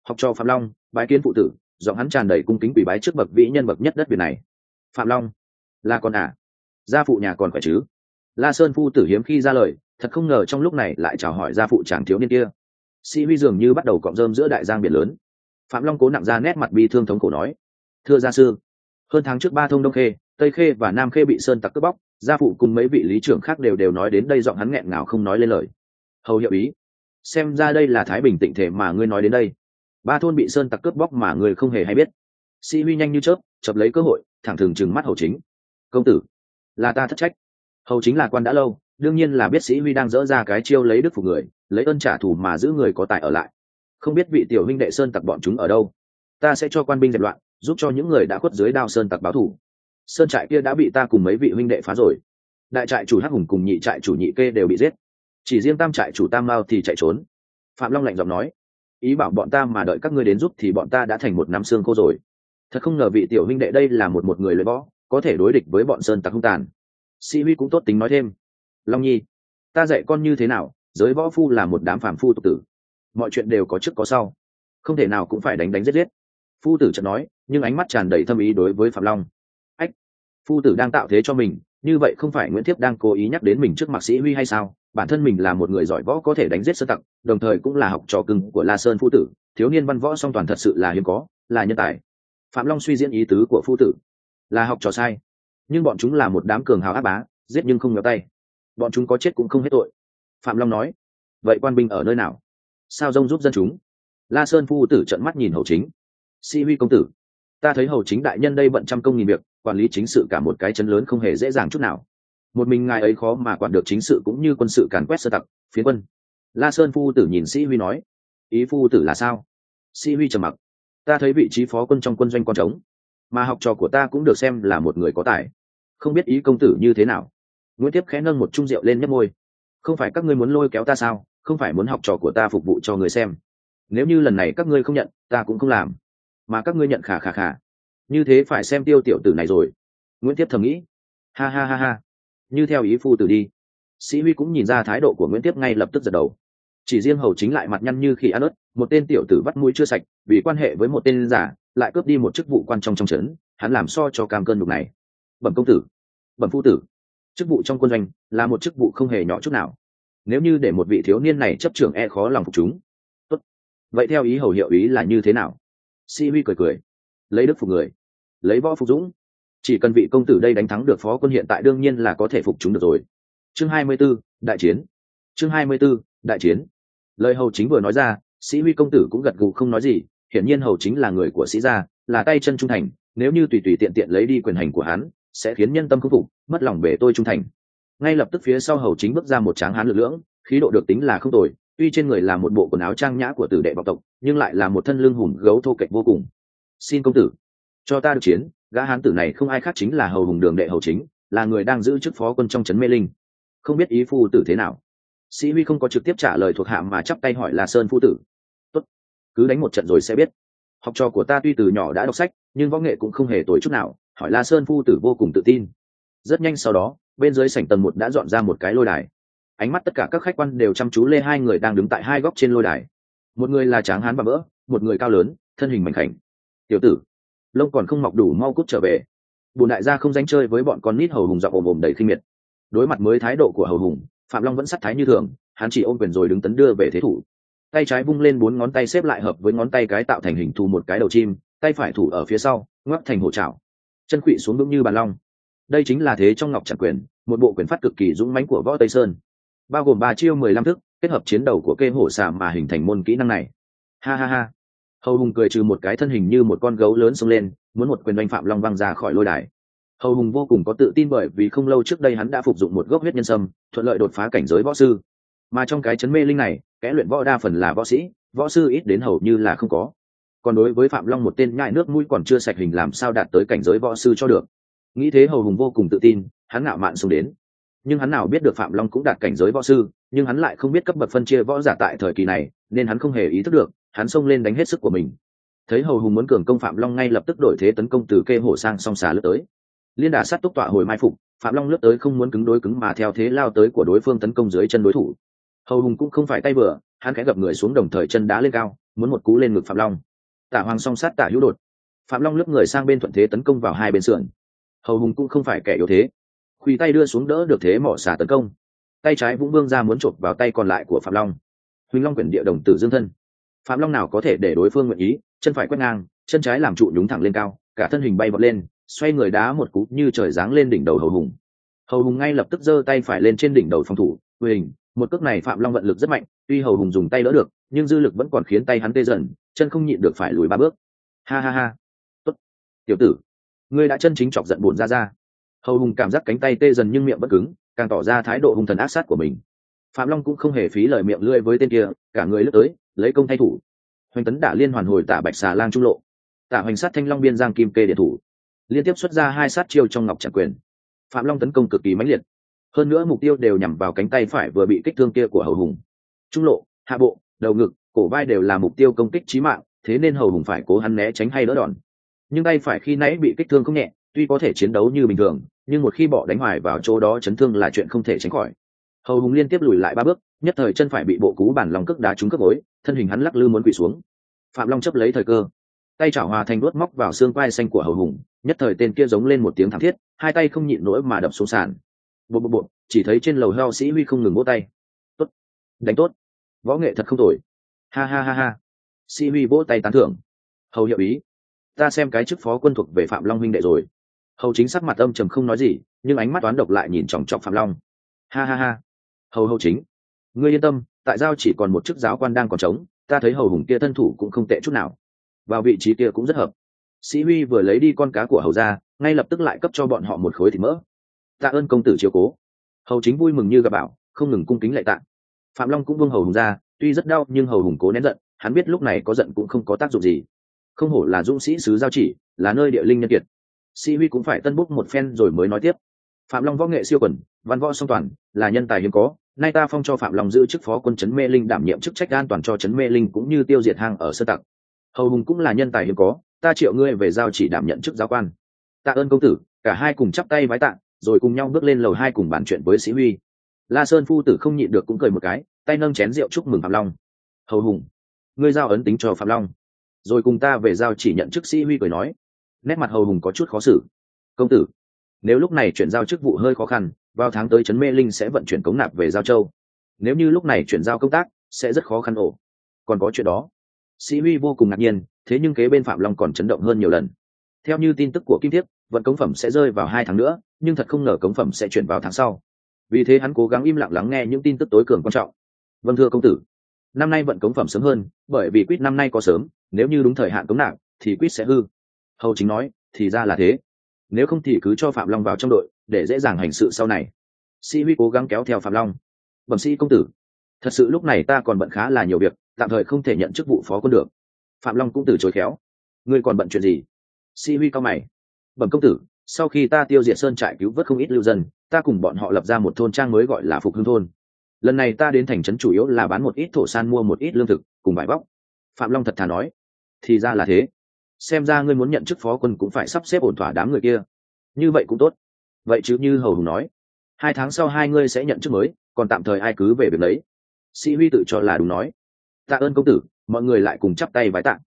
Học trò phạm long, bái kiến phụ tử giọng hắn tràn đầy cung kính quỷ bái trước bậc vĩ nhân bậc nhất đất việt này. Phạm long là con à gia phụ nhà còn khỏe chứ? La sơn phu tử hiếm khi ra lời, thật không ngờ trong lúc này lại chào hỏi gia phụ chàng thiếu niên kia. Sĩ huy dường như bắt đầu cọng rơm giữa đại giang biển lớn. Phạm long cố nặng ra nét mặt bi thương thống cổ nói, thưa gia sư, hơn tháng trước ba thông đông khê, tây khê và nam khê bị sơn tặc cướp bóc, gia phụ cùng mấy vị lý trưởng khác đều đều nói đến đây giọng hắn nghẹn ngào không nói lên lời. Hầu hiệu ý, xem ra đây là thái bình tịnh thể mà ngươi nói đến đây ba thôn bị sơn tặc cướp bóc mà người không hề hay biết. Sĩ huy nhanh như chớp, chập lấy cơ hội, thẳng thừng chừng mắt hầu chính. Công tử, là ta thất trách. Hầu chính là quan đã lâu, đương nhiên là biết sĩ huy đang dỡ ra cái chiêu lấy đức phục người, lấy ơn trả thù mà giữ người có tài ở lại. Không biết vị tiểu huynh đệ sơn tặc bọn chúng ở đâu. Ta sẽ cho quan binh dẹp loạn, giúp cho những người đã khuất dưới đao sơn tặc báo thù. Sơn trại kia đã bị ta cùng mấy vị huynh đệ phá rồi. Đại trại chủ hắc hùng cùng nhị trại chủ nhị kê đều bị giết. Chỉ riêng tam trại chủ tam mao thì chạy trốn. Phạm long lạnh giọng nói ý bảo bọn ta mà đợi các ngươi đến giúp thì bọn ta đã thành một năm xương khô rồi. Thật không ngờ vị tiểu huynh đệ đây là một một người luyện võ, có thể đối địch với bọn sơn tặc hung tàn. Sĩ huy cũng tốt tính nói thêm. Long nhi, ta dạy con như thế nào, giới võ phu là một đám phàm phu tục tử. Mọi chuyện đều có trước có sau. Không thể nào cũng phải đánh đánh giết giết. Phu tử chợt nói, nhưng ánh mắt tràn đầy thâm ý đối với phạm long. Ách, phu tử đang tạo thế cho mình, như vậy không phải nguyễn thiếp đang cố ý nhắc đến mình trước mặt sĩ huy hay sao? Bản thân mình là một người giỏi võ có thể đánh giết sơ tặc, đồng thời cũng là học trò cưng của la sơn phu tử, thiếu niên văn võ song toàn thật sự là hiếm có, là nhân tài. Phạm long suy diễn ý tứ của phu tử, là học trò sai. Nhưng bọn chúng là một đám cường hào áp bá, giết nhưng không ngéo tay. Bọn chúng có chết cũng không hết tội. Phạm long nói, vậy quan binh ở nơi nào? Sao dông giúp dân chúng? La sơn phu tử trận mắt nhìn hầu chính. Sĩ huy công tử, ta thấy hầu chính đại nhân đây bận trăm công nghìn việc, quản lý chính sự cả một cái chân lớn không hề dễ dàng chút nào một mình ngài ấy khó mà quản được chính sự cũng như quân sự càn quét sơ tặc, phiến quân. La sơn phu tử nhìn sĩ huy nói, ý phu tử là sao? Sĩ huy trầm mặc, ta thấy vị trí phó quân trong quân doanh con trống, mà học trò của ta cũng được xem là một người có tài. Không biết ý công tử như thế nào? Nguyễn tiếp khẽ nâng một chung rượu lên nhấp môi, không phải các ngươi muốn lôi kéo ta sao? Không phải muốn học trò của ta phục vụ cho người xem. Nếu như lần này các ngươi không nhận, ta cũng không làm. Mà các ngươi nhận khả khả khả như thế phải xem tiêu tiểu tử này rồi. Nguyễn tiếp thầm nghĩ, ha ha ha ha như theo ý phu tử đi. Sĩ huy cũng nhìn ra thái độ của nguyễn tiếp ngay lập tức giật đầu. Chỉ riêng hầu chính lại mặt nhăn như khi ăn ớt, một tên tiểu tử vắt mũi chưa sạch, vì quan hệ với một tên giả, lại cướp đi một chức vụ quan trọng trong trấn, hắn làm so cho cam cơn đục này. Bẩm công tử. Bẩm phu tử. Chức vụ trong quân doanh là một chức vụ không hề nhỏ chút nào. Nếu như để một vị thiếu niên này chấp trưởng e khó lòng phục chúng. Tốt. vậy theo ý hầu hiệu ý là như thế nào? Si huy cười cười. Lấy đức phục người. Lấy võ phục dũng chỉ cần vị công tử đây đánh thắng được phó quân hiện tại đương nhiên là có thể phục chúng được rồi. Chương hai mươi 24, đại chiến. Chương hai mươi 24, đại chiến. Lời hầu chính vừa nói ra sĩ huy công tử cũng gật gù không nói gì hiển nhiên hầu chính là người của sĩ gia là tay chân trung thành nếu như tùy tùy tiện tiện lấy đi quyền hành của hắn sẽ khiến nhân tâm khâm phục mất lòng bể tôi trung thành. Ngay lập tức phía sau hầu chính bước ra một tráng hán lực lưỡng khí độ được tính là không tồi tuy trên người là một bộ quần áo trang nhã của tử đệ bọc tộc nhưng lại là một thân lương hùng gấu thô kệch vô cùng. Xin công tử cho ta được chiến gã hán tử này không ai khác chính là hầu hùng đường đệ hầu chính, là người đang giữ chức phó quân trong trấn mê linh. Không biết ý phu tử thế nào. Sĩ huy không có trực tiếp trả lời thuộc hạ mà chắp tay hỏi là sơn phu tử. Tốt. cứ đánh một trận rồi sẽ biết. Học trò của ta tuy từ nhỏ đã đọc sách, nhưng võ nghệ cũng không hề tối chút nào, hỏi la sơn phu tử vô cùng tự tin. Rất nhanh sau đó, bên dưới sảnh tầng một đã dọn ra một cái lôi đài. Ánh mắt tất cả các khách quan đều chăm chú lê hai người đang đứng tại hai góc trên lôi đài. Một người là tráng hán và vỡ một người cao lớn, thân hình mảnh khảnh. Tiểu tử lông còn không mọc đủ mau cút trở về. Bùn đại gia không dánh chơi với bọn con nít hầu hùng dọc ồm ồm đầy khinh miệt. Đối mặt mới thái độ của hầu hùng, phạm long vẫn sắc thái như thường, hắn chỉ ôm quyền rồi đứng tấn đưa về thế thủ. Tay trái vung lên bốn ngón tay xếp lại hợp với ngón tay cái tạo thành hình thù một cái đầu chim, tay phải thủ ở phía sau, ngoắc thành hổ trảo chân quỵ xuống đúng như bàn long. Đây chính là thế trong ngọc trạng quyền, một bộ quyền phát cực kỳ dũng mãnh của võ tây sơn. Bao gồm ba chiêu mười lăm thức, kết hợp chiến đầu của kê hổ xà mà hình thành môn kỹ năng này. Ha ha ha hầu hùng cười trừ một cái thân hình như một con gấu lớn xông lên, muốn một quyền đánh phạm long văng ra khỏi lôi đài. Hầu hùng vô cùng có tự tin bởi vì không lâu trước đây hắn đã phục dụng một gốc huyết nhân sâm, thuận lợi đột phá cảnh giới võ sư. Mà trong cái chấn mê linh này, kẽ luyện võ đa phần là võ sĩ, võ sư ít đến hầu như là không có. Còn đối với phạm long một tên nhại nước mũi còn chưa sạch hình làm sao đạt tới cảnh giới võ sư cho được. Nghĩ thế hầu hùng vô cùng tự tin, hắn ngạo mạn xông đến. Nhưng hắn nào biết được phạm long cũng đạt cảnh giới võ sư, nhưng hắn lại không biết cấp bậc phân chia võ giả tại thời kỳ này, nên hắn không hề ý thức được hắn xông lên đánh hết sức của mình. Thấy hầu hùng muốn cường công phạm long ngay lập tức đổi thế tấn công từ kê hổ sang song xà lướt tới. Liên đà sát túc tọa hồi mai phục, phạm long lướt tới không muốn cứng đối cứng mà theo thế lao tới của đối phương tấn công dưới chân đối thủ. Hầu hùng cũng không phải tay bừa hắn khẽ gập người xuống đồng thời chân đá lên cao, muốn một cú lên ngực phạm long. Tả hoàng song sát tả hữu đột. Phạm long lướt người sang bên thuận thế tấn công vào hai bên sườn. Hầu hùng cũng không phải kẻ yếu thế. Khuy tay đưa xuống đỡ được thế mỏ xả tấn công. Tay trái vũng vương ra muốn chộp vào tay còn lại của phạm long. Huỳnh long quyển địa đồng tử dương thân phạm long nào có thể để đối phương nguyện ý, chân phải quét ngang, chân trái làm trụ nhúng thẳng lên cao, cả thân hình bay vọt lên, xoay người đá một cú như trời giáng lên đỉnh đầu hầu hùng. Hầu hùng ngay lập tức giơ tay phải lên trên đỉnh đầu phòng thủ, huỳnh, một cước này phạm long vận lực rất mạnh, tuy hầu hùng dùng tay đỡ được, nhưng dư lực vẫn còn khiến tay hắn tê dần, chân không nhịn được phải lùi ba bước. Ha ha ha. Tốt. Tiểu tử, ngươi đã chân chính chọc giận buồn ra ra hầu hùng cảm giác cánh tay tê dần nhưng miệng vẫn cứng, càng tỏ ra thái độ hung thần ác sát của mình phạm long cũng không hề phí lời miệng lưỡi với tên kia, cả người lướt tới, lấy công thay thủ. Hoành tấn đả liên hoàn hồi tả bạch xà lang trung lộ. Tả hoành sát thanh long biên giang kim kê điện thủ. Liên tiếp xuất ra hai sát chiêu trong ngọc trạng quyền. Phạm long tấn công cực kỳ mãnh liệt. Hơn nữa mục tiêu đều nhằm vào cánh tay phải vừa bị kích thương kia của hầu hùng. Trung lộ, hạ bộ, đầu ngực, cổ vai đều là mục tiêu công kích trí mạng, thế nên hầu hùng phải cố hắn né tránh hay đỡ đòn. Nhưng tay phải khi nãy bị kích thương không nhẹ, tuy có thể chiến đấu như bình thường, nhưng một khi bỏ đánh hoài vào chỗ đó chấn thương là chuyện không thể tránh khỏi hầu hùng liên tiếp lùi lại ba bước, nhất thời chân phải bị bộ cú bản lòng cước đá trúng cước gối, thân hình hắn lắc lư muốn quỵ xuống. Phạm long chấp lấy thời cơ, tay chảo hòa thành đuốt móc vào xương quai xanh của hầu hùng, nhất thời tên kia giống lên một tiếng thảm thiết, hai tay không nhịn nỗi mà đập xuống sàn. Bộ bộ bộ, chỉ thấy trên lầu heo sĩ huy không ngừng vỗ tay. Tốt, đánh tốt, võ nghệ thật không tồi. Ha ha ha ha, sĩ huy vỗ tay tán thưởng. Hầu hiệu ý, ta xem cái chức phó quân thuộc về phạm long huynh đệ rồi. Hầu chính sắc mặt âm trầm không nói gì, nhưng ánh mắt toán độc lại nhìn chòng chọc phạm long. Ha ha ha hầu hầu chính. Ngươi yên tâm, tại giao chỉ còn một chức giáo quan đang còn trống, ta thấy hầu hùng kia thân thủ cũng không tệ chút nào. Vào vị trí kia cũng rất hợp. Sĩ huy vừa lấy đi con cá của hầu ra ngay lập tức lại cấp cho bọn họ một khối thịt mỡ. Tạ ơn công tử chiều cố. Hầu chính vui mừng như gặp bảo không ngừng cung kính lệ tạ. Phạm long cũng vương hầu hùng ra, tuy rất đau nhưng hầu hùng cố nén giận, hắn biết lúc này có giận cũng không có tác dụng gì. Không hổ là dũng sĩ sứ giao chỉ, là nơi địa linh nhân kiệt. Sĩ huy cũng phải tân bút một phen rồi mới nói tiếp phạm long võ nghệ siêu quần, văn võ song toàn, là nhân tài hiếm có. Nay ta phong cho phạm long giữ chức phó quân trấn mê linh, đảm nhiệm chức trách an toàn cho trấn mê linh cũng như tiêu diệt hang ở sơ tặc. Hầu hùng cũng là nhân tài hiếm có, ta triệu ngươi về giao chỉ đảm nhận chức giáo quan. Tạ ơn công tử, cả hai cùng chắp tay vái tạ, rồi cùng nhau bước lên lầu hai cùng bàn chuyện với sĩ huy. La sơn phu tử không nhịn được cũng cười một cái, tay nâng chén rượu chúc mừng phạm long. Hầu hùng, ngươi giao ấn tính cho phạm long. Rồi cùng ta về giao chỉ nhận chức sĩ huy cười nói. Nét mặt hầu hùng có chút khó xử. Công tử nếu lúc này chuyển giao chức vụ hơi khó khăn, vào tháng tới trấn mê linh sẽ vận chuyển cống nạp về giao châu. Nếu như lúc này chuyển giao công tác, sẽ rất khó khăn ổ. Còn có chuyện đó. Sĩ huy vô cùng ngạc nhiên, thế nhưng kế bên phạm long còn chấn động hơn nhiều lần. Theo như tin tức của kim thiếp, vận cống phẩm sẽ rơi vào hai tháng nữa, nhưng thật không ngờ cống phẩm sẽ chuyển vào tháng sau. Vì thế hắn cố gắng im lặng lắng nghe những tin tức tối cường quan trọng. Vâng thưa công tử. Năm nay vận cống phẩm sớm hơn, bởi vì quýt năm nay có sớm, nếu như đúng thời hạn cống nạp, thì quýt sẽ hư. Hầu chính nói, thì ra là thế nếu không thì cứ cho phạm long vào trong đội, để dễ dàng hành sự sau này. Sĩ huy cố gắng kéo theo phạm long. Bẩm sĩ công tử, thật sự lúc này ta còn bận khá là nhiều việc, tạm thời không thể nhận chức vụ phó quân được. Phạm long cũng từ chối khéo. Ngươi còn bận chuyện gì? Sĩ huy cao mày. Bẩm công tử, sau khi ta tiêu diệt sơn trại cứu vớt không ít lưu dân, ta cùng bọn họ lập ra một thôn trang mới gọi là phục hưng thôn. Lần này ta đến thành trấn chủ yếu là bán một ít thổ san mua một ít lương thực, cùng vải vóc phạm long thật thà nói. Thì ra là thế xem ra ngươi muốn nhận chức phó quân cũng phải sắp xếp ổn thỏa đám người kia. Như vậy cũng tốt. Vậy chứ như hầu hùng nói, hai tháng sau hai ngươi sẽ nhận chức mới, còn tạm thời ai cứ về việc đấy. Sĩ huy tự cho là đúng nói. Tạ ơn công tử, mọi người lại cùng chắp tay vái tạ.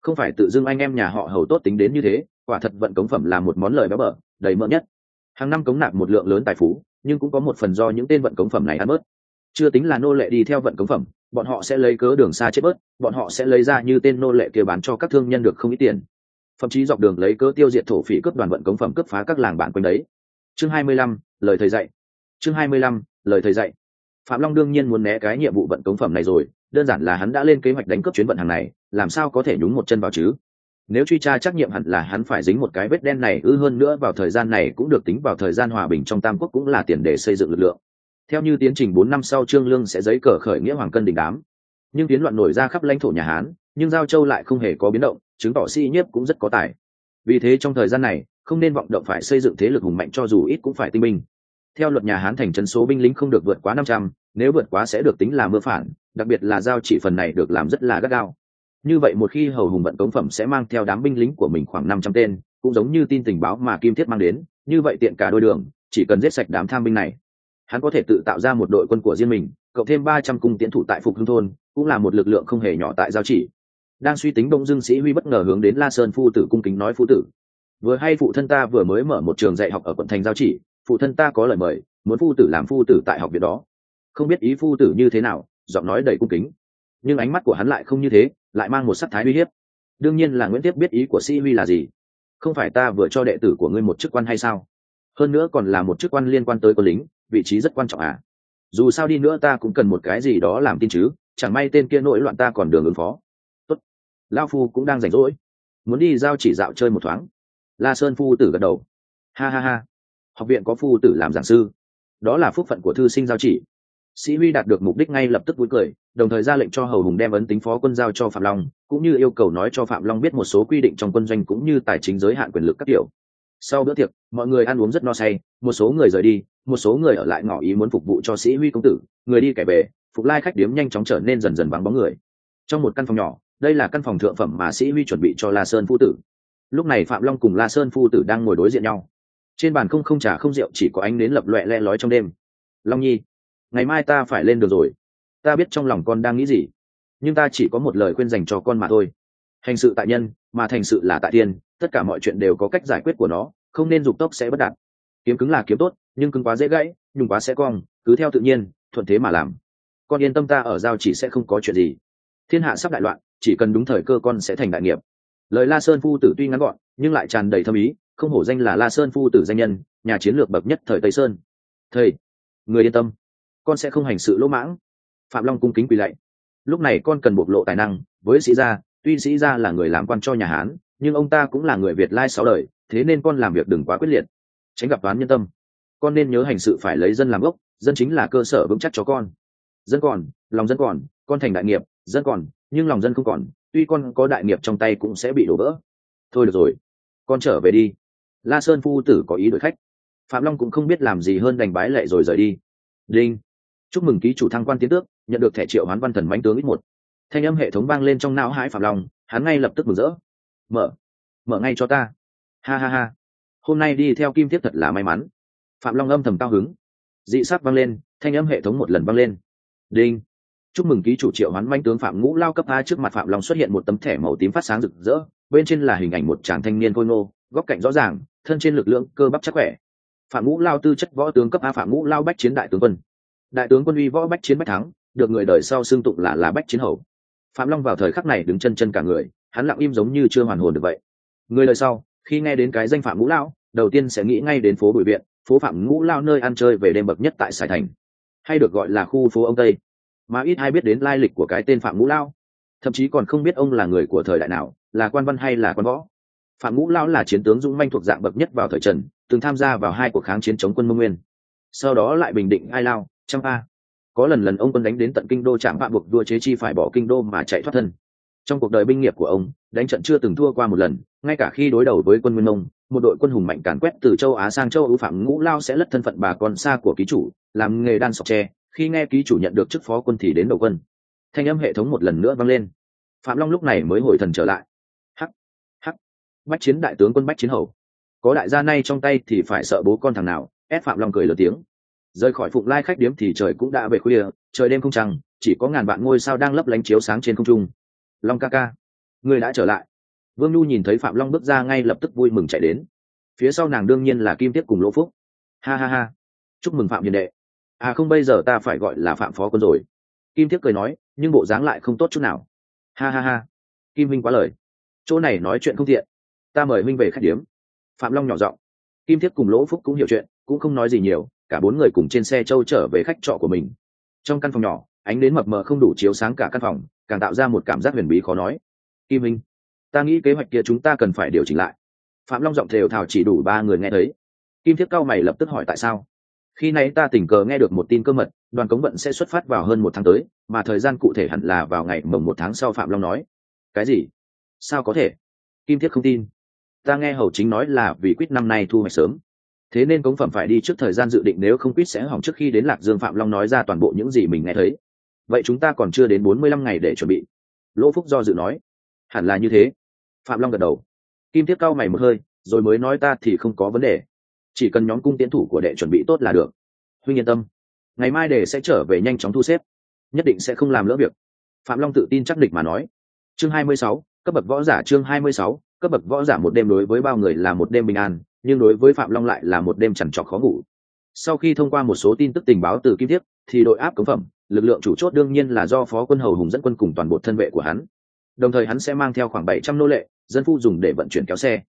Không phải tự dưng anh em nhà họ hầu tốt tính đến như thế, quả thật vận cống phẩm là một món lời béo bở, đầy mỡ nhất. Hàng năm cống nạp một lượng lớn tài phú, nhưng cũng có một phần do những tên vận cống phẩm này ăn bớt. Chưa tính là nô lệ đi theo vận cống phẩm bọn họ sẽ lấy cớ đường xa chết bớt, bọn họ sẽ lấy ra như tên nô lệ kia bán cho các thương nhân được không ít tiền. Thậm chí dọc đường lấy cớ tiêu diệt thổ phỉ cướp đoàn vận cống phẩm cướp phá các làng bản quanh đấy. Chương hai mươi lăm, lời thầy dạy. Chương hai mươi lăm, lời thầy dạy. Phạm long đương nhiên muốn né cái nhiệm vụ vận cống phẩm này rồi, đơn giản là hắn đã lên kế hoạch đánh cướp chuyến vận hàng này, làm sao có thể nhúng một chân vào chứ? Nếu truy tra trách nhiệm hẳn là hắn phải dính một cái vết đen này, ư hơn nữa vào thời gian này cũng được tính vào thời gian hòa bình trong tam quốc cũng là tiền để xây dựng lực lượng theo như tiến trình bốn năm sau trương lương sẽ giấy cờ khởi nghĩa hoàng cân đình đám. Nhưng tiến loạn nổi ra khắp lãnh thổ nhà hán, nhưng giao châu lại không hề có biến động, chứng tỏ sĩ nhiếp cũng rất có tài. Vì thế trong thời gian này, không nên vọng động phải xây dựng thế lực hùng mạnh cho dù ít cũng phải tinh binh. Theo luật nhà hán thành trấn số binh lính không được vượt quá năm trăm, nếu vượt quá sẽ được tính là mưa phản, đặc biệt là giao chỉ phần này được làm rất là gắt gao. Như vậy một khi hầu hùng vận cống phẩm sẽ mang theo đám binh lính của mình khoảng năm trăm tên, cũng giống như tin tình báo mà kim thiết mang đến, như vậy tiện cả đôi đường, chỉ cần giết sạch đám tham binh này hắn có thể tự tạo ra một đội quân của riêng mình, cộng thêm ba trăm cung tiến thủ tại phục hưng thôn, cũng là một lực lượng không hề nhỏ tại giao chỉ. Đang suy tính đông dương sĩ huy bất ngờ hướng đến la sơn phu tử cung kính nói, phu tử, vừa hay phụ thân ta vừa mới mở một trường dạy học ở quận thành giao chỉ, phụ thân ta có lời mời, muốn phu tử làm phu tử tại học viện đó. Không biết ý phu tử như thế nào, giọng nói đầy cung kính. Nhưng ánh mắt của hắn lại không như thế, lại mang một sắc thái uy hiếp. Đương nhiên là nguyễn tiếp biết ý của sĩ huy là gì. Không phải ta vừa cho đệ tử của ngươi một chức quan hay sao? Hơn nữa còn là một chức quan liên quan tới quân lính vị trí rất quan trọng à. Dù sao đi nữa ta cũng cần một cái gì đó làm tin chứ, chẳng may tên kia nổi loạn ta còn đường ứng phó. Tốt. Lao phu cũng đang rảnh rỗi. Muốn đi giao chỉ dạo chơi một thoáng. La sơn phu tử gật đầu. Ha ha ha. Học viện có phu tử làm giảng sư. Đó là phúc phận của thư sinh giao chỉ. Sĩ huy đạt được mục đích ngay lập tức vui cười, đồng thời ra lệnh cho hầu hùng đem ấn tính phó quân giao cho phạm long, cũng như yêu cầu nói cho phạm long biết một số quy định trong quân doanh cũng như tài chính giới hạn quyền lực các kiểu sau bữa tiệc, mọi người ăn uống rất no say, một số người rời đi, một số người ở lại ngỏ ý muốn phục vụ cho sĩ huy công tử. Người đi kẻ về, phục lai khách điếm nhanh chóng trở nên dần dần vắng bóng người. Trong một căn phòng nhỏ, đây là căn phòng thượng phẩm mà sĩ huy chuẩn bị cho la sơn phu tử. Lúc này phạm long cùng la sơn phu tử đang ngồi đối diện nhau. Trên bàn không không trà không rượu, chỉ có ánh nến lập loẹ le lói trong đêm. Long nhi, ngày mai ta phải lên đường rồi. Ta biết trong lòng con đang nghĩ gì. Nhưng ta chỉ có một lời khuyên dành cho con mà thôi. Hành sự tại nhân, mà thành sự là tại tiên tất cả mọi chuyện đều có cách giải quyết của nó, không nên dục tốc sẽ bất đạt. Kiếm cứng là kiếm tốt, nhưng cứng quá dễ gãy, nhung quá sẽ cong, cứ theo tự nhiên, thuận thế mà làm. Con yên tâm ta ở giao chỉ sẽ không có chuyện gì. Thiên hạ sắp đại loạn, chỉ cần đúng thời cơ con sẽ thành đại nghiệp. Lời la sơn phu tử tuy ngắn gọn, nhưng lại tràn đầy thâm ý, không hổ danh là la sơn phu tử danh nhân, nhà chiến lược bậc nhất thời tây sơn. Thầy, người yên tâm, con sẽ không hành sự lỗ mãng. Phạm long cung kính quỳ lạy. Lúc này con cần bộc lộ tài năng, với sĩ gia, tuy sĩ gia là người làm quan cho nhà hán nhưng ông ta cũng là người việt lai sáu đời thế nên con làm việc đừng quá quyết liệt. Tránh gặp toán nhân tâm. Con nên nhớ hành sự phải lấy dân làm gốc dân chính là cơ sở vững chắc cho con. Dân còn lòng dân còn con thành đại nghiệp dân còn nhưng lòng dân không còn tuy con có đại nghiệp trong tay cũng sẽ bị đổ vỡ. Thôi được rồi con trở về đi. La sơn phu tử có ý đổi khách. Phạm long cũng không biết làm gì hơn đành bái lệ rồi rời đi. Linh, chúc mừng ký chủ thăng quan tiến tước nhận được thẻ triệu hoán văn thần bánh tướng ít một. Thanh âm hệ thống vang lên trong não hãi phạm long hắn ngay lập tức mừng rỡ mở mở ngay cho ta. Ha ha ha. Hôm nay đi theo kim thiết thật là may mắn. Phạm long âm thầm cao hứng. Dị sát vang lên, thanh âm hệ thống một lần vang lên. Đinh. Chúc mừng ký chủ triệu hoán manh tướng phạm ngũ lao cấp a trước mặt phạm long xuất hiện một tấm thẻ màu tím phát sáng rực rỡ, bên trên là hình ảnh một chàng thanh niên khôi ngô, góc cạnh rõ ràng, thân trên lực lượng cơ bắp chắc khỏe. Phạm ngũ lao tư chất võ tướng cấp a phạm ngũ lao bách chiến đại tướng quân. Đại tướng quân uy võ bách chiến bách thắng, được người đời sau xưng tụng là là bách chiến hầu. Phạm long vào thời khắc này đứng chân chân cả người hắn lặng im giống như chưa hoàn hồn được vậy. Người đời sau khi nghe đến cái danh phạm ngũ lão, đầu tiên sẽ nghĩ ngay đến phố bùi viện phố phạm ngũ lao nơi ăn chơi về đêm bậc nhất tại sài thành hay được gọi là khu phố ông tây. Mà ít ai biết đến lai lịch của cái tên phạm ngũ lao thậm chí còn không biết ông là người của thời đại nào là quan văn hay là quan võ. Phạm ngũ lao là chiến tướng dũng manh thuộc dạng bậc nhất vào thời trần từng tham gia vào hai cuộc kháng chiến chống quân mông nguyên. Sau đó lại bình định ai lao trăm a. Có lần lần ông quân đánh đến tận kinh đô chạm phạm buộc đua chế chi phải bỏ kinh đô mà chạy thoát thân trong cuộc đời binh nghiệp của ông, đánh trận chưa từng thua qua một lần, ngay cả khi đối đầu với quân nguyên mông, một đội quân hùng mạnh càn quét từ châu á sang châu ưu phạm ngũ lao sẽ lất thân phận bà con xa của ký chủ, làm nghề đan sọc tre, khi nghe ký chủ nhận được chức phó quân thì đến đầu quân. Thanh âm hệ thống một lần nữa vang lên. Phạm long lúc này mới hồi thần trở lại. Hắc hắc. Bách chiến đại tướng quân bách chiến hầu. Có đại gia nay trong tay thì phải sợ bố con thằng nào, ép phạm long cười lớn tiếng. Rời khỏi phụng lai khách điếm thì trời cũng đã về khuya, trời đêm không trăng, chỉ có ngàn vạn ngôi sao đang lấp lánh chiếu sáng trên không trung long ca ca người đã trở lại. Vương nhu nhìn thấy phạm long bước ra ngay lập tức vui mừng chạy đến. Phía sau nàng đương nhiên là kim tiếp cùng lỗ phúc. Ha ha ha, chúc mừng phạm hiền đệ. À không, bây giờ ta phải gọi là phạm phó quân rồi. Kim tiếp cười nói, nhưng bộ dáng lại không tốt chút nào. Ha ha ha, kim minh quá lời. Chỗ này nói chuyện không thiện ta mời minh về khách điếm. Phạm long nhỏ giọng. Kim Thiết cùng lỗ phúc cũng hiểu chuyện, cũng không nói gì nhiều, cả bốn người cùng trên xe châu trở về khách trọ của mình. Trong căn phòng nhỏ, ánh đến mập mờ không đủ chiếu sáng cả căn phòng càng tạo ra một cảm giác huyền bí khó nói. Kim minh, ta nghĩ kế hoạch kia chúng ta cần phải điều chỉnh lại. Phạm long giọng thều thào chỉ đủ ba người nghe thấy. Kim thiết cao mày lập tức hỏi tại sao? Khi nãy ta tình cờ nghe được một tin cơ mật, đoàn cống vận sẽ xuất phát vào hơn một tháng tới, mà thời gian cụ thể hẳn là vào ngày mồng một tháng sau phạm long nói. Cái gì? Sao có thể? Kim thiết không tin. Ta nghe hầu chính nói là vì quýt năm nay thu hoạch sớm. Thế nên cống phẩm phải đi trước thời gian dự định, nếu không quýt sẽ hỏng trước khi đến lạc dương phạm long nói ra toàn bộ những gì mình nghe thấy vậy chúng ta còn chưa đến bốn mươi lăm ngày để chuẩn bị. Lỗ phúc do dự nói. Hẳn là như thế. Phạm long gật đầu. Kim thiết cao mày một hơi rồi mới nói ta thì không có vấn đề. Chỉ cần nhóm cung tiến thủ của đệ chuẩn bị tốt là được. Huynh yên tâm. Ngày mai đệ sẽ trở về nhanh chóng thu xếp. Nhất định sẽ không làm lỡ việc. Phạm long tự tin chắc địch mà nói. Chương 26, cấp bậc võ giả chương 26, cấp bậc võ giả một đêm đối với bao người là một đêm bình an nhưng đối với phạm long lại là một đêm chằn trọc khó ngủ. Sau khi thông qua một số tin tức tình báo từ kim thiếp thì đội áp cống phẩm lực lượng chủ chốt đương nhiên là do phó quân hầu hùng dẫn quân cùng toàn bộ thân vệ của hắn. Đồng thời hắn sẽ mang theo khoảng bảy trăm nô lệ, dân phu dùng để vận chuyển kéo xe.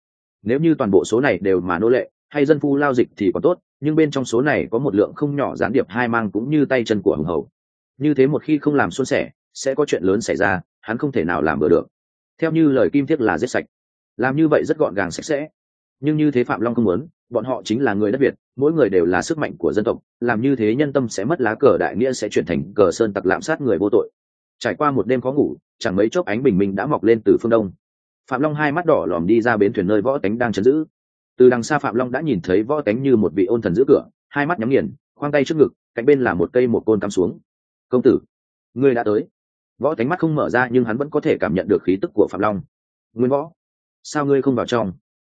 Nếu như toàn bộ số này đều mà nô lệ, hay dân phu lao dịch thì còn tốt, nhưng bên trong số này có một lượng không nhỏ gián điệp hai mang cũng như tay chân của hùng hầu. Như thế một khi không làm xuân sẻ, sẽ có chuyện lớn xảy ra, hắn không thể nào làm bừa được. Theo như lời kim thiết là giết sạch. Làm như vậy rất gọn gàng sạch sẽ. Nhưng như thế phạm long không muốn bọn họ chính là người đất việt, mỗi người đều là sức mạnh của dân tộc, làm như thế nhân tâm sẽ mất lá cờ, đại nghĩa sẽ chuyển thành cờ sơn tặc lạm sát người vô tội. Trải qua một đêm khó ngủ, chẳng mấy chốc ánh bình minh đã mọc lên từ phương đông. Phạm long hai mắt đỏ lòm đi ra bến thuyền nơi võ tánh đang chấn giữ. Từ đằng xa phạm long đã nhìn thấy võ tánh như một vị ôn thần giữ cửa, hai mắt nhắm nghiền, khoang tay trước ngực, cạnh bên là một cây một côn cắm xuống. Công tử, ngươi đã tới. Võ tánh mắt không mở ra nhưng hắn vẫn có thể cảm nhận được khí tức của phạm long. Nguyên võ, sao ngươi không vào trong?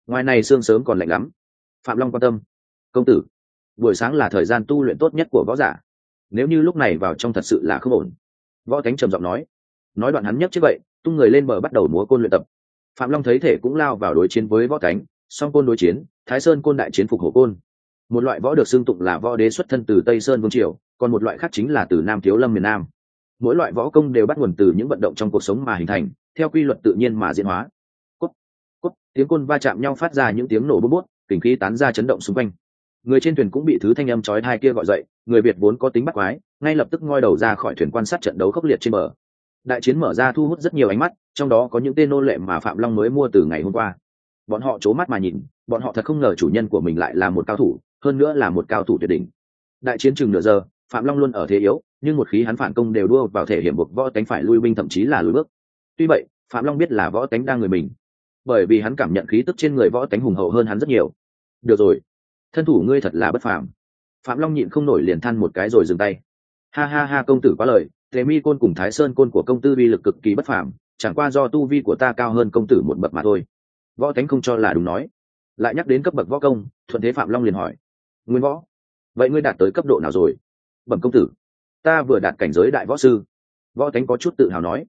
Ngoài này sương sớm còn lạnh lắm phạm long quan tâm. Công tử, buổi sáng là thời gian tu luyện tốt nhất của võ giả. Nếu như lúc này vào trong thật sự là không ổn. Võ thánh trầm giọng nói. Nói đoạn hắn nhất chứ vậy tung người lên bờ bắt đầu múa côn luyện tập. Phạm long thấy thể cũng lao vào đối chiến với võ thánh, song côn đối chiến, thái sơn côn đại chiến phục hổ côn. Một loại võ được xưng tụng là võ đế xuất thân từ tây sơn vương triều, còn một loại khác chính là từ nam thiếu lâm miền nam. Mỗi loại võ công đều bắt nguồn từ những vận động trong cuộc sống mà hình thành, theo quy luật tự nhiên mà diễn hóa. Cốt cốt tiếng côn va chạm nhau phát ra những tiếng nổ bút bút kinh khí tán ra chấn động xung quanh. Người trên thuyền cũng bị thứ thanh âm chói tai kia gọi dậy, người việt vốn có tính bắt quái, ngay lập tức ngoi đầu ra khỏi thuyền quan sát trận đấu khốc liệt trên bờ. Đại chiến mở ra thu hút rất nhiều ánh mắt, trong đó có những tên nô lệ mà phạm long mới mua từ ngày hôm qua. Bọn họ c h ố mắt mà nhìn, bọn họ thật không ngờ chủ nhân của mình lại là một cao thủ, hơn nữa là một cao thủ tuyệt đỉnh. Đại chiến chừng nửa giờ, phạm long luôn ở thế yếu, nhưng một khí hắn phản công đều đua vào thể hiểm buộc võ tánh phải lui binh thậm chí là lùi bước. Tuy vậy, phạm long biết là võ tánh đang người mình bởi vì hắn cảm nhận khí tức trên người võ tánh hùng hậu hơn hắn rất nhiều. Được rồi. Thân thủ ngươi thật là bất phàm. Phạm long nhịn không nổi liền than một cái rồi dừng tay. Ha ha ha, công tử quá lời, tề mi côn cùng thái sơn côn của công tư vi lực cực kỳ bất phàm, chẳng qua do tu vi của ta cao hơn công tử một bậc mà thôi. Võ tánh không cho là đúng nói. Lại nhắc đến cấp bậc võ công, thuận thế phạm long liền hỏi, nguyên võ, vậy ngươi đạt tới cấp độ nào rồi? Bẩm công tử, ta vừa đạt cảnh giới đại võ sư. Võ tánh có chút tự hào nói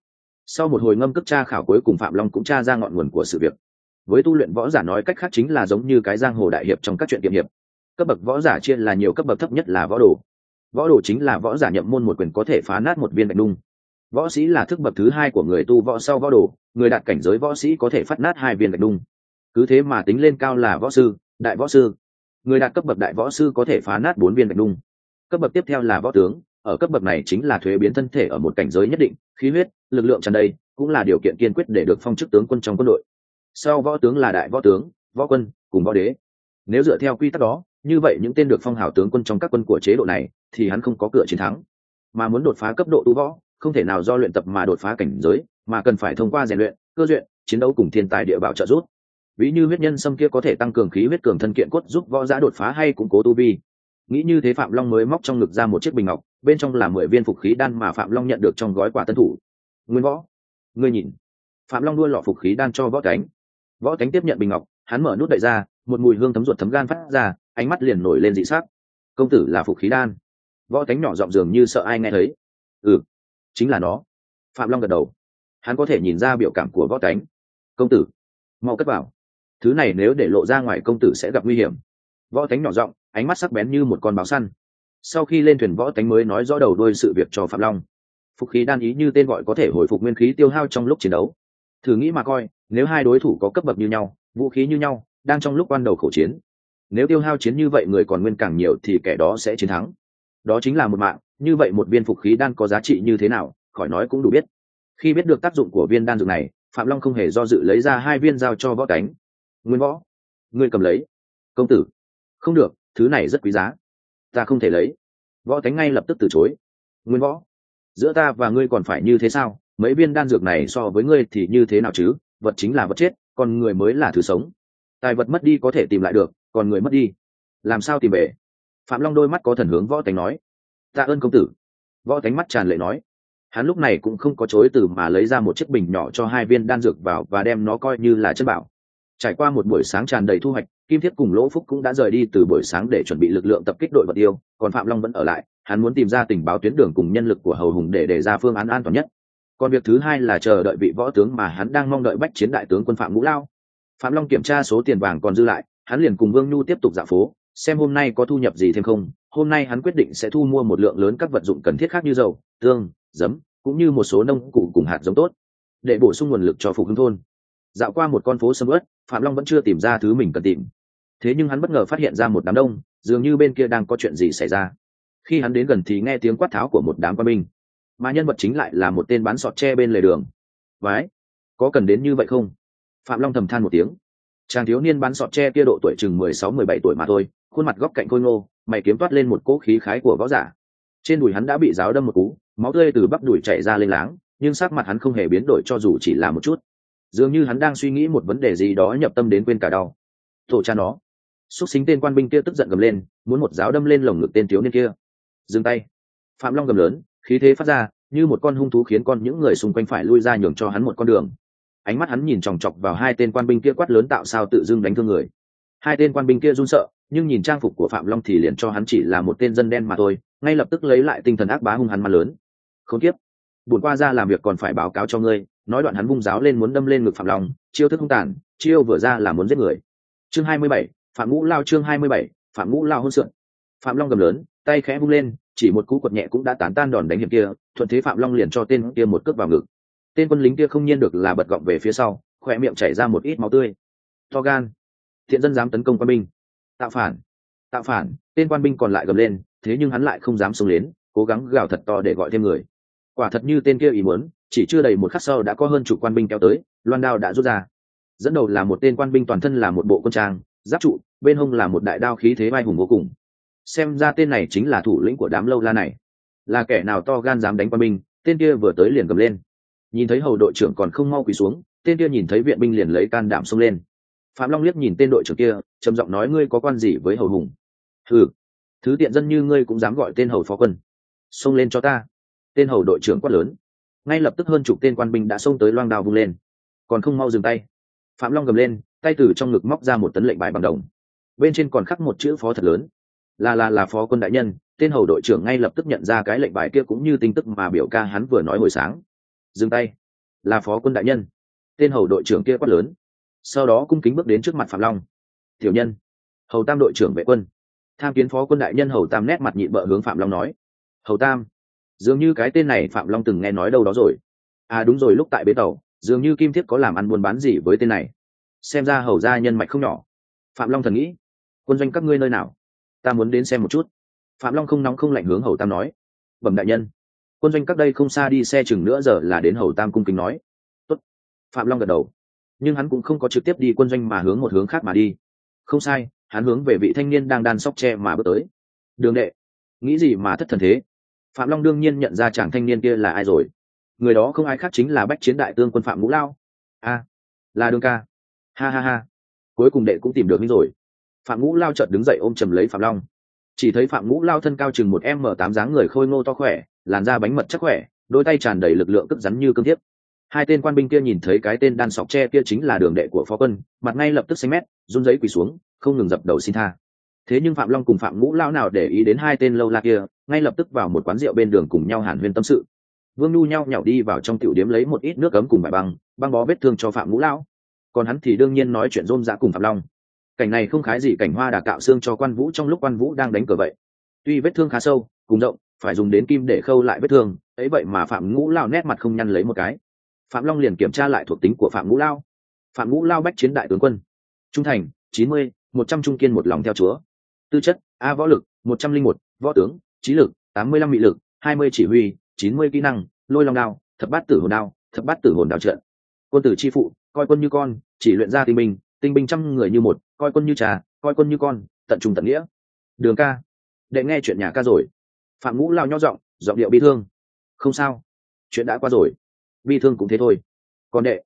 sau một hồi ngâm cước tra khảo cuối cùng phạm long cũng tra ra ngọn nguồn của sự việc. Với tu luyện võ giả nói cách khác chính là giống như cái giang hồ đại hiệp trong các chuyện tiệm hiệp. Cấp bậc võ giả chia là nhiều, cấp bậc thấp nhất là võ đồ. Võ đồ chính là võ giả nhậm môn một quyền có thể phá nát một viên bạch nung võ sĩ là thức bậc thứ hai của người tu võ sau võ đồ, người đạt cảnh giới võ sĩ có thể phát nát hai viên bạch nung cứ thế mà tính lên cao là võ sư, đại võ sư. Người đạt cấp bậc đại võ sư có thể phá nát bốn viên bạch nung cấp bậc tiếp theo là võ tướng, ở cấp bậc này chính là thuế biến thân thể ở một cảnh giới nhất định, khí huyết lực lượng tràn đầy, cũng là điều kiện kiên quyết để được phong chức tướng quân trong quân đội. Sau võ tướng là đại võ tướng, võ quân, cùng võ đế. Nếu dựa theo quy tắc đó, như vậy những tên được phong hào tướng quân trong các quân của chế độ này, thì hắn không có cửa chiến thắng. Mà muốn đột phá cấp độ tu võ, không thể nào do luyện tập mà đột phá cảnh giới, mà cần phải thông qua rèn luyện, cơ duyện, chiến đấu cùng thiên tài địa bảo trợ giúp. Ví như huyết nhân xâm kia có thể tăng cường khí huyết cường thân kiện cốt giúp võ giả đột phá hay củng cố tu vi. Nghĩ như thế phạm long mới móc trong ngực ra một chiếc bình ngọc, bên trong là mười viên phục khí đan mà phạm long nhận được trong gói quà tân thủ nguyên võ, ngươi nhìn. Phạm long đua lọ phục khí đan cho võ cánh võ cánh tiếp nhận bình ngọc, hắn mở nút đậy ra, một mùi hương thấm ruột thấm gan phát ra, ánh mắt liền nổi lên dị sắc. Công tử là phục khí đan. Võ cánh nhỏ giọng dường như sợ ai nghe thấy. Ừ chính là nó. Phạm long gật đầu. Hắn có thể nhìn ra biểu cảm của võ cánh công tử, mau cất vào. Thứ này nếu để lộ ra ngoài công tử sẽ gặp nguy hiểm. Võ cánh nhỏ giọng, ánh mắt sắc bén như một con báo săn. Sau khi lên thuyền, võ cánh mới nói rõ đầu đuôi sự việc cho phạm long phục khí đan ý như tên gọi có thể hồi phục nguyên khí tiêu hao trong lúc chiến đấu. Thử nghĩ mà coi, nếu hai đối thủ có cấp bậc như nhau, vũ khí như nhau, đang trong lúc ban đầu khẩu chiến, nếu tiêu hao chiến như vậy người còn nguyên càng nhiều thì kẻ đó sẽ chiến thắng. Đó chính là một mạng, như vậy một viên phục khí đan có giá trị như thế nào, khỏi nói cũng đủ biết. Khi biết được tác dụng của viên đan dược này, phạm long không hề do dự lấy ra hai viên giao cho võ cánh. Nguyên võ, ngươi cầm lấy. Công tử, không được, thứ này rất quý giá. Ta không thể lấy. Võ cánh ngay lập tức từ chối. Nguyên võ giữa ta và ngươi còn phải như thế sao? Mấy viên đan dược này so với ngươi thì như thế nào chứ? Vật chính là vật chết còn người mới là thứ sống. Tài vật mất đi có thể tìm lại được còn người mất đi. Làm sao tìm về phạm long đôi mắt có thần hướng võ tánh nói. Tạ ơn công tử. Võ tánh mắt tràn lệ nói. Hắn lúc này cũng không có chối từ mà lấy ra một chiếc bình nhỏ cho hai viên đan dược vào và đem nó coi như là chân bảo. Trải qua một buổi sáng tràn đầy thu hoạch kim thiết cùng lỗ phúc cũng đã rời đi từ buổi sáng để chuẩn bị lực lượng tập kích đội vật yêu, còn phạm long vẫn ở lại, hắn muốn tìm ra tình báo tuyến đường cùng nhân lực của hầu hùng để đề ra phương án an toàn nhất. Còn việc thứ hai là chờ đợi vị võ tướng mà hắn đang mong đợi bách chiến đại tướng quân phạm ngũ lao. Phạm long kiểm tra số tiền vàng còn dư lại, hắn liền cùng vương nhu tiếp tục dạo phố, xem hôm nay có thu nhập gì thêm không. Hôm nay hắn quyết định sẽ thu mua một lượng lớn các vật dụng cần thiết khác như dầu, tương, giấm, cũng như một số nông cụ cùng hạt giống tốt, để bổ sung nguồn lực cho phục hưng thôn dạo qua một con phố sầm ớt phạm long vẫn chưa tìm ra thứ mình cần tìm. Thế nhưng hắn bất ngờ phát hiện ra một đám đông, dường như bên kia đang có chuyện gì xảy ra. Khi hắn đến gần thì nghe tiếng quát tháo của một đám quân binh. Mà nhân vật chính lại là một tên bán sọt tre bên lề đường. Vái có cần đến như vậy không? Phạm long thầm than một tiếng. Chàng thiếu niên bán sọt tre kia độ tuổi chừng mười sáu, mười bảy tuổi mà thôi, khuôn mặt góc cạnh khôi ngô, mày kiếm toát lên một cỗ khí khái của võ giả. Trên đùi hắn đã bị giáo đâm một cú, máu tươi từ bắp đùi chảy ra lên láng, nhưng sắc mặt hắn không hề biến đổi cho dù chỉ là một chút dường như hắn đang suy nghĩ một vấn đề gì đó nhập tâm đến quên cả đau. Tổ cha nó. Xúc xính tên quan binh kia tức giận gầm lên, muốn một giáo đâm lên lồng ngực tên thiếu niên kia. Dừng tay. Phạm long gầm lớn, khí thế phát ra, như một con hung thú khiến con những người xung quanh phải lui ra nhường cho hắn một con đường. Ánh mắt hắn nhìn chòng chọc vào hai tên quan binh kia quát lớn tạo sao tự dưng đánh thương người. Hai tên quan binh kia run sợ, nhưng nhìn trang phục của phạm long thì liền cho hắn chỉ là một tên dân đen mà thôi, ngay lập tức lấy lại tinh thần ác bá hung hắn mà lớn. Không tiếp buồn qua ra làm việc còn phải báo cáo cho ngươi, nói đoạn hắn vung giáo lên muốn đâm lên ngực phạm long, chiêu thức hung tàn, chiêu vừa ra là muốn giết người. Chương hai mươi bảy, phạm ngũ lao chương hai mươi bảy, phạm ngũ lao hôn sượn phạm long gầm lớn, tay khẽ vung lên, chỉ một cú quật nhẹ cũng đã tán tan đòn đánh hiểm kia, thuận thế phạm long liền cho tên kia một cước vào ngực. Tên quân lính kia không nhiên được là bật gọng về phía sau khỏe miệng chảy ra một ít máu tươi. To gan. Thiện dân dám tấn công quan binh. Tạo phản. Tạo phản, tên quan binh còn lại gầm lên, thế nhưng hắn lại không dám xông đến, cố gắng gào thật to để gọi thêm người quả thật như tên kia ý muốn, chỉ chưa đầy một khắc sau đã có hơn chục quan binh kéo tới, loan đao đã rút ra. Dẫn đầu là một tên quan binh toàn thân là một bộ quân trang, giáp trụ, bên hông là một đại đao khí thế vai hùng vô cùng. Xem ra tên này chính là thủ lĩnh của đám lâu la này. Là kẻ nào to gan dám đánh quan binh, tên kia vừa tới liền cầm lên. Nhìn thấy hầu đội trưởng còn không mau quỳ xuống, tên kia nhìn thấy viện binh liền lấy can đảm xông lên. Phạm long liếc nhìn tên đội trưởng kia, trầm giọng nói, ngươi có quan gì với hầu hùng? Ừ thứ tiện dân như ngươi cũng dám gọi tên hầu phó quân. Xông lên cho ta tên hầu đội trưởng quát lớn. Ngay lập tức hơn chục tên quan binh đã xông tới loang đao vung lên. Còn không mau dừng tay. Phạm long gầm lên, tay từ trong ngực móc ra một tấn lệnh bài bằng đồng. Bên trên còn khắc một chữ phó thật lớn. Là là là phó quân đại nhân, tên hầu đội trưởng ngay lập tức nhận ra cái lệnh bài kia cũng như tin tức mà biểu ca hắn vừa nói hồi sáng. Dừng tay. Là phó quân đại nhân. Tên hầu đội trưởng kia quát lớn. Sau đó cung kính bước đến trước mặt phạm long. Tiểu nhân. Hầu tam đội trưởng vệ quân. Tham kiến phó quân đại nhân, hầu tam nét mặt nhị bợ hướng phạm long nói. Hầu tam dường như cái tên này phạm long từng nghe nói đâu đó rồi. À đúng rồi, lúc tại bến tàu, dường như kim thiết có làm ăn buôn bán gì với tên này. Xem ra hầu ra nhân mạch không nhỏ. Phạm long thần nghĩ, quân doanh các ngươi nơi nào? Ta muốn đến xem một chút. Phạm long không nóng không lạnh hướng hầu tam nói, bẩm đại nhân, quân doanh các đây không xa đi, xe chừng nữa giờ là đến hầu tam cung kính nói. Tốt. phạm long gật đầu, nhưng hắn cũng không có trực tiếp đi quân doanh mà hướng một hướng khác mà đi. Không sai, hắn hướng về vị thanh niên đang đan sóc tre mà bước tới. Đường đệ, nghĩ gì mà thất thần thế? Phạm long đương nhiên nhận ra chàng thanh niên kia là ai rồi. Người đó không ai khác chính là bách chiến đại tương quân phạm ngũ lao. A, là đường ca. Ha ha ha. Cuối cùng đệ cũng tìm được minh rồi. Phạm ngũ lao chợt đứng dậy ôm chầm lấy phạm long. Chỉ thấy phạm ngũ lao thân cao chừng một m tám dáng người khôi ngô to khỏe, làn da bánh mật chắc khỏe, đôi tay tràn đầy lực lượng cất rắn như cương thiếp. Hai tên quan binh kia nhìn thấy cái tên đan sọc tre kia chính là đường đệ của phó quân, mặt ngay lập tức xanh mét, run giấy quỳ xuống, không ngừng dập đầu xin tha. Thế nhưng phạm long cùng phạm ngũ lao nào để ý đến hai tên lâu la kia ngay lập tức vào một quán rượu bên đường cùng nhau hàn huyên tâm sự. Vương nhu nhau nhảo đi vào trong tiểu điếm lấy một ít nước cấm cùng bài băng băng bó vết thương cho phạm ngũ lão. Còn hắn thì đương nhiên nói chuyện rôm rã cùng phạm long. Cảnh này không khái gì cảnh hoa đà cạo xương cho quan vũ trong lúc quan vũ đang đánh cờ vậy. Tuy vết thương khá sâu, cùng rộng, phải dùng đến kim để khâu lại vết thương, ấy vậy mà phạm ngũ lao nét mặt không nhăn lấy một cái. Phạm long liền kiểm tra lại thuộc tính của phạm ngũ lao phạm ngũ lao bách chiến đại tướng quân. Trung thành, chín mươi, một trăm trung kiên một lòng theo chúa. Tư chất, a võ lực, một trăm linh một, võ tướng trí lực, tám mươi lăm mị lực, hai mươi chỉ huy, chín mươi kỹ năng, lôi long đao, thập bát tử hồn đao, thập bát tử hồn đao trận quân tử chi phụ, coi quân như con, chỉ luyện ra tinh binh tinh binh trăm người như một, coi quân như trà, coi quân như con, tận trung tận nghĩa. Đường ca, đệ nghe chuyện nhà ca rồi. Phạm ngũ lao nho giọng giọng điệu bi thương. Không sao, chuyện đã qua rồi. Bi thương cũng thế thôi. Còn đệ,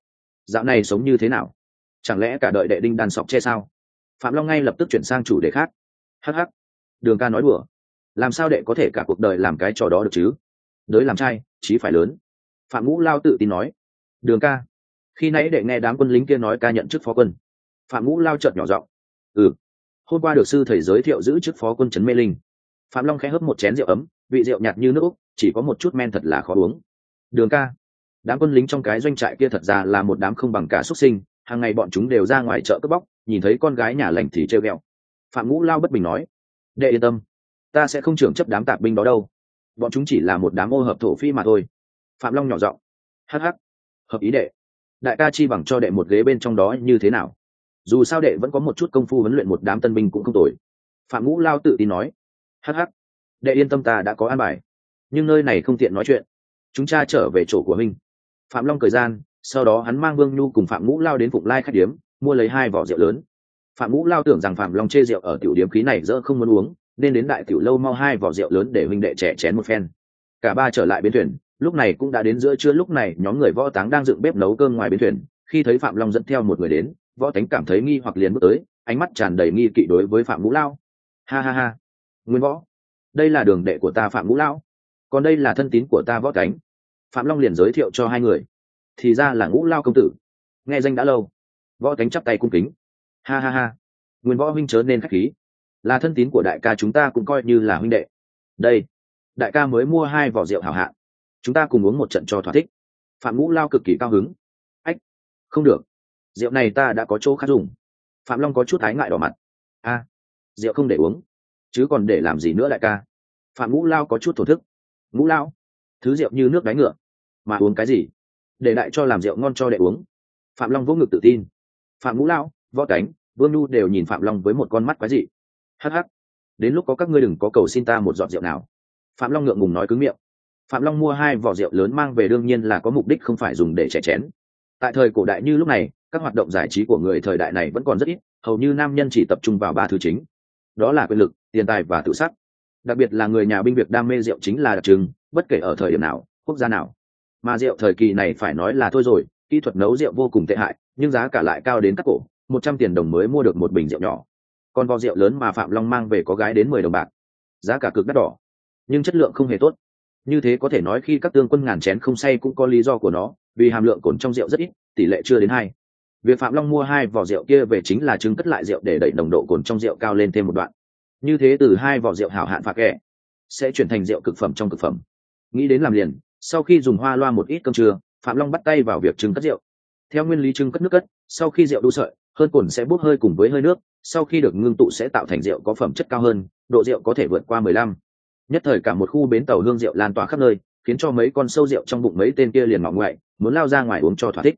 dạo này sống như thế nào? Chẳng lẽ cả đợi đệ đinh đàn sọc che sao? Phạm long ngay lập tức chuyển sang chủ đề khác. Hh đường ca nói đùa làm sao đệ có thể cả cuộc đời làm cái trò đó được chứ? Đới làm trai, chí phải lớn. Phạm ngũ lao tự tin nói. Đường ca. Khi nãy đệ nghe đám quân lính kia nói ca nhận chức phó quân, phạm ngũ lao chợt nhỏ giọng. Ừ. Hôm qua được sư thầy giới thiệu giữ chức phó quân trấn mê linh. Phạm long khẽ hớp một chén rượu ấm, vị rượu nhạt như nước úc, chỉ có một chút men thật là khó uống. Đường ca. Đám quân lính trong cái doanh trại kia thật ra là một đám không bằng cả xuất sinh, hàng ngày bọn chúng đều ra ngoài chợ cướp bóc, nhìn thấy con gái nhà lành thì trêu ghẹo. Phạm ngũ lao bất bình nói. Đệ yên tâm ta sẽ không trưởng chấp đám tạp binh đó đâu. Bọn chúng chỉ là một đám ô hợp thổ phi mà thôi. Phạm long nhỏ giọng. Hh hợp ý đệ. Đại ca chi bằng cho đệ một ghế bên trong đó như thế nào? Dù sao đệ vẫn có một chút công phu huấn luyện một đám tân binh cũng không tồi. Phạm ngũ lao tự tin nói. Hh đệ yên tâm ta đã có an bài. Nhưng nơi này không tiện nói chuyện. Chúng cha trở về chỗ của mình phạm long thời gian, sau đó hắn mang vương nhu cùng phạm ngũ lao đến phụng lai khách điếm, mua lấy hai vỏ rượu lớn. Phạm ngũ lao tưởng rằng phạm long chê rượu ở tiểu điếm khí này dỡ không muốn uống nên đến đại tiểu lâu mau hai vỏ rượu lớn để huynh đệ trẻ chén một phen. Cả ba trở lại bến thuyền, lúc này cũng đã đến giữa trưa, lúc này nhóm người võ táng đang dựng bếp nấu cơm ngoài bến thuyền. Khi thấy phạm long dẫn theo một người đến, võ tánh cảm thấy nghi hoặc liền bước tới, ánh mắt tràn đầy nghi kỵ đối với phạm ngũ lao. Ha ha ha, nguyên võ, đây là đường đệ của ta phạm ngũ lão còn đây là thân tín của ta võ cánh phạm long liền giới thiệu cho hai người. Thì ra là ngũ lao công tử. Nghe danh đã lâu, võ cánh chắp tay cung kính. Ha ha ha, nguyên võ huynh chớ nên khách khí là thân tín của đại ca chúng ta cũng coi như là huynh đệ. Đây, đại ca mới mua hai vỏ rượu hảo hạn chúng ta cùng uống một trận cho thỏa thích. Phạm ngũ lao cực kỳ cao hứng. Ách, không được. Rượu này ta đã có chỗ khác dùng. Phạm long có chút thái ngại đỏ mặt. A, rượu không để uống, chứ còn để làm gì nữa đại ca? Phạm ngũ lao có chút thổ thức. Ngũ lao, thứ rượu như nước đáy ngựa, mà uống cái gì? Để đại cho làm rượu ngon cho đệ uống. Phạm long vỗ ngực tự tin. Phạm ngũ lao, võ cánh, vương nhu đều nhìn phạm long với một con mắt quái dị hh đến lúc có các ngươi đừng có cầu xin ta một giọt rượu nào. Phạm long ngượng ngùng nói cứng miệng. Phạm long mua hai vỏ rượu lớn mang về đương nhiên là có mục đích không phải dùng để chè chén. Tại thời cổ đại như lúc này, các hoạt động giải trí của người thời đại này vẫn còn rất ít, hầu như nam nhân chỉ tập trung vào ba thứ chính. Đó là quyền lực, tiền tài và tự sắc đặc biệt là người nhà binh việc đam mê rượu chính là đặc trưng, bất kể ở thời điểm nào, quốc gia nào. Mà rượu thời kỳ này phải nói là thôi rồi, kỹ thuật nấu rượu vô cùng tệ hại, nhưng giá cả lại cao đến các cổ, một trăm tiền đồng mới mua được một bình rượu nhỏ con vò rượu lớn mà phạm long mang về có gái đến mười đồng bạc. Giá cả cực đắt đỏ. Nhưng chất lượng không hề tốt. Như thế có thể nói khi các tương quân ngàn chén không say cũng có lý do của nó, vì hàm lượng cồn trong rượu rất ít, tỷ lệ chưa đến hai. Việc phạm long mua hai vỏ rượu kia về chính là chứng cất lại rượu để đẩy nồng độ cồn trong rượu cao lên thêm một đoạn. Như thế từ hai vỏ rượu hảo hạn phạt kẻ, sẽ chuyển thành rượu cực phẩm trong cực phẩm. Nghĩ đến làm liền, sau khi dùng hoa loa một ít cơm trưa, phạm long bắt tay vào việc trưng cất rượu. Theo nguyên lý trưng cất nước cất, sau khi rượu đu sợi, hơn cồn sẽ bốc hơi cùng với hơi nước sau khi được ngưng tụ sẽ tạo thành rượu có phẩm chất cao hơn, độ rượu có thể vượt qua mười lăm. Nhất thời cả một khu bến tàu hương rượu lan tỏa khắp nơi, khiến cho mấy con sâu rượu trong bụng mấy tên kia liền mỏng ngoại, muốn lao ra ngoài uống cho thỏa thích.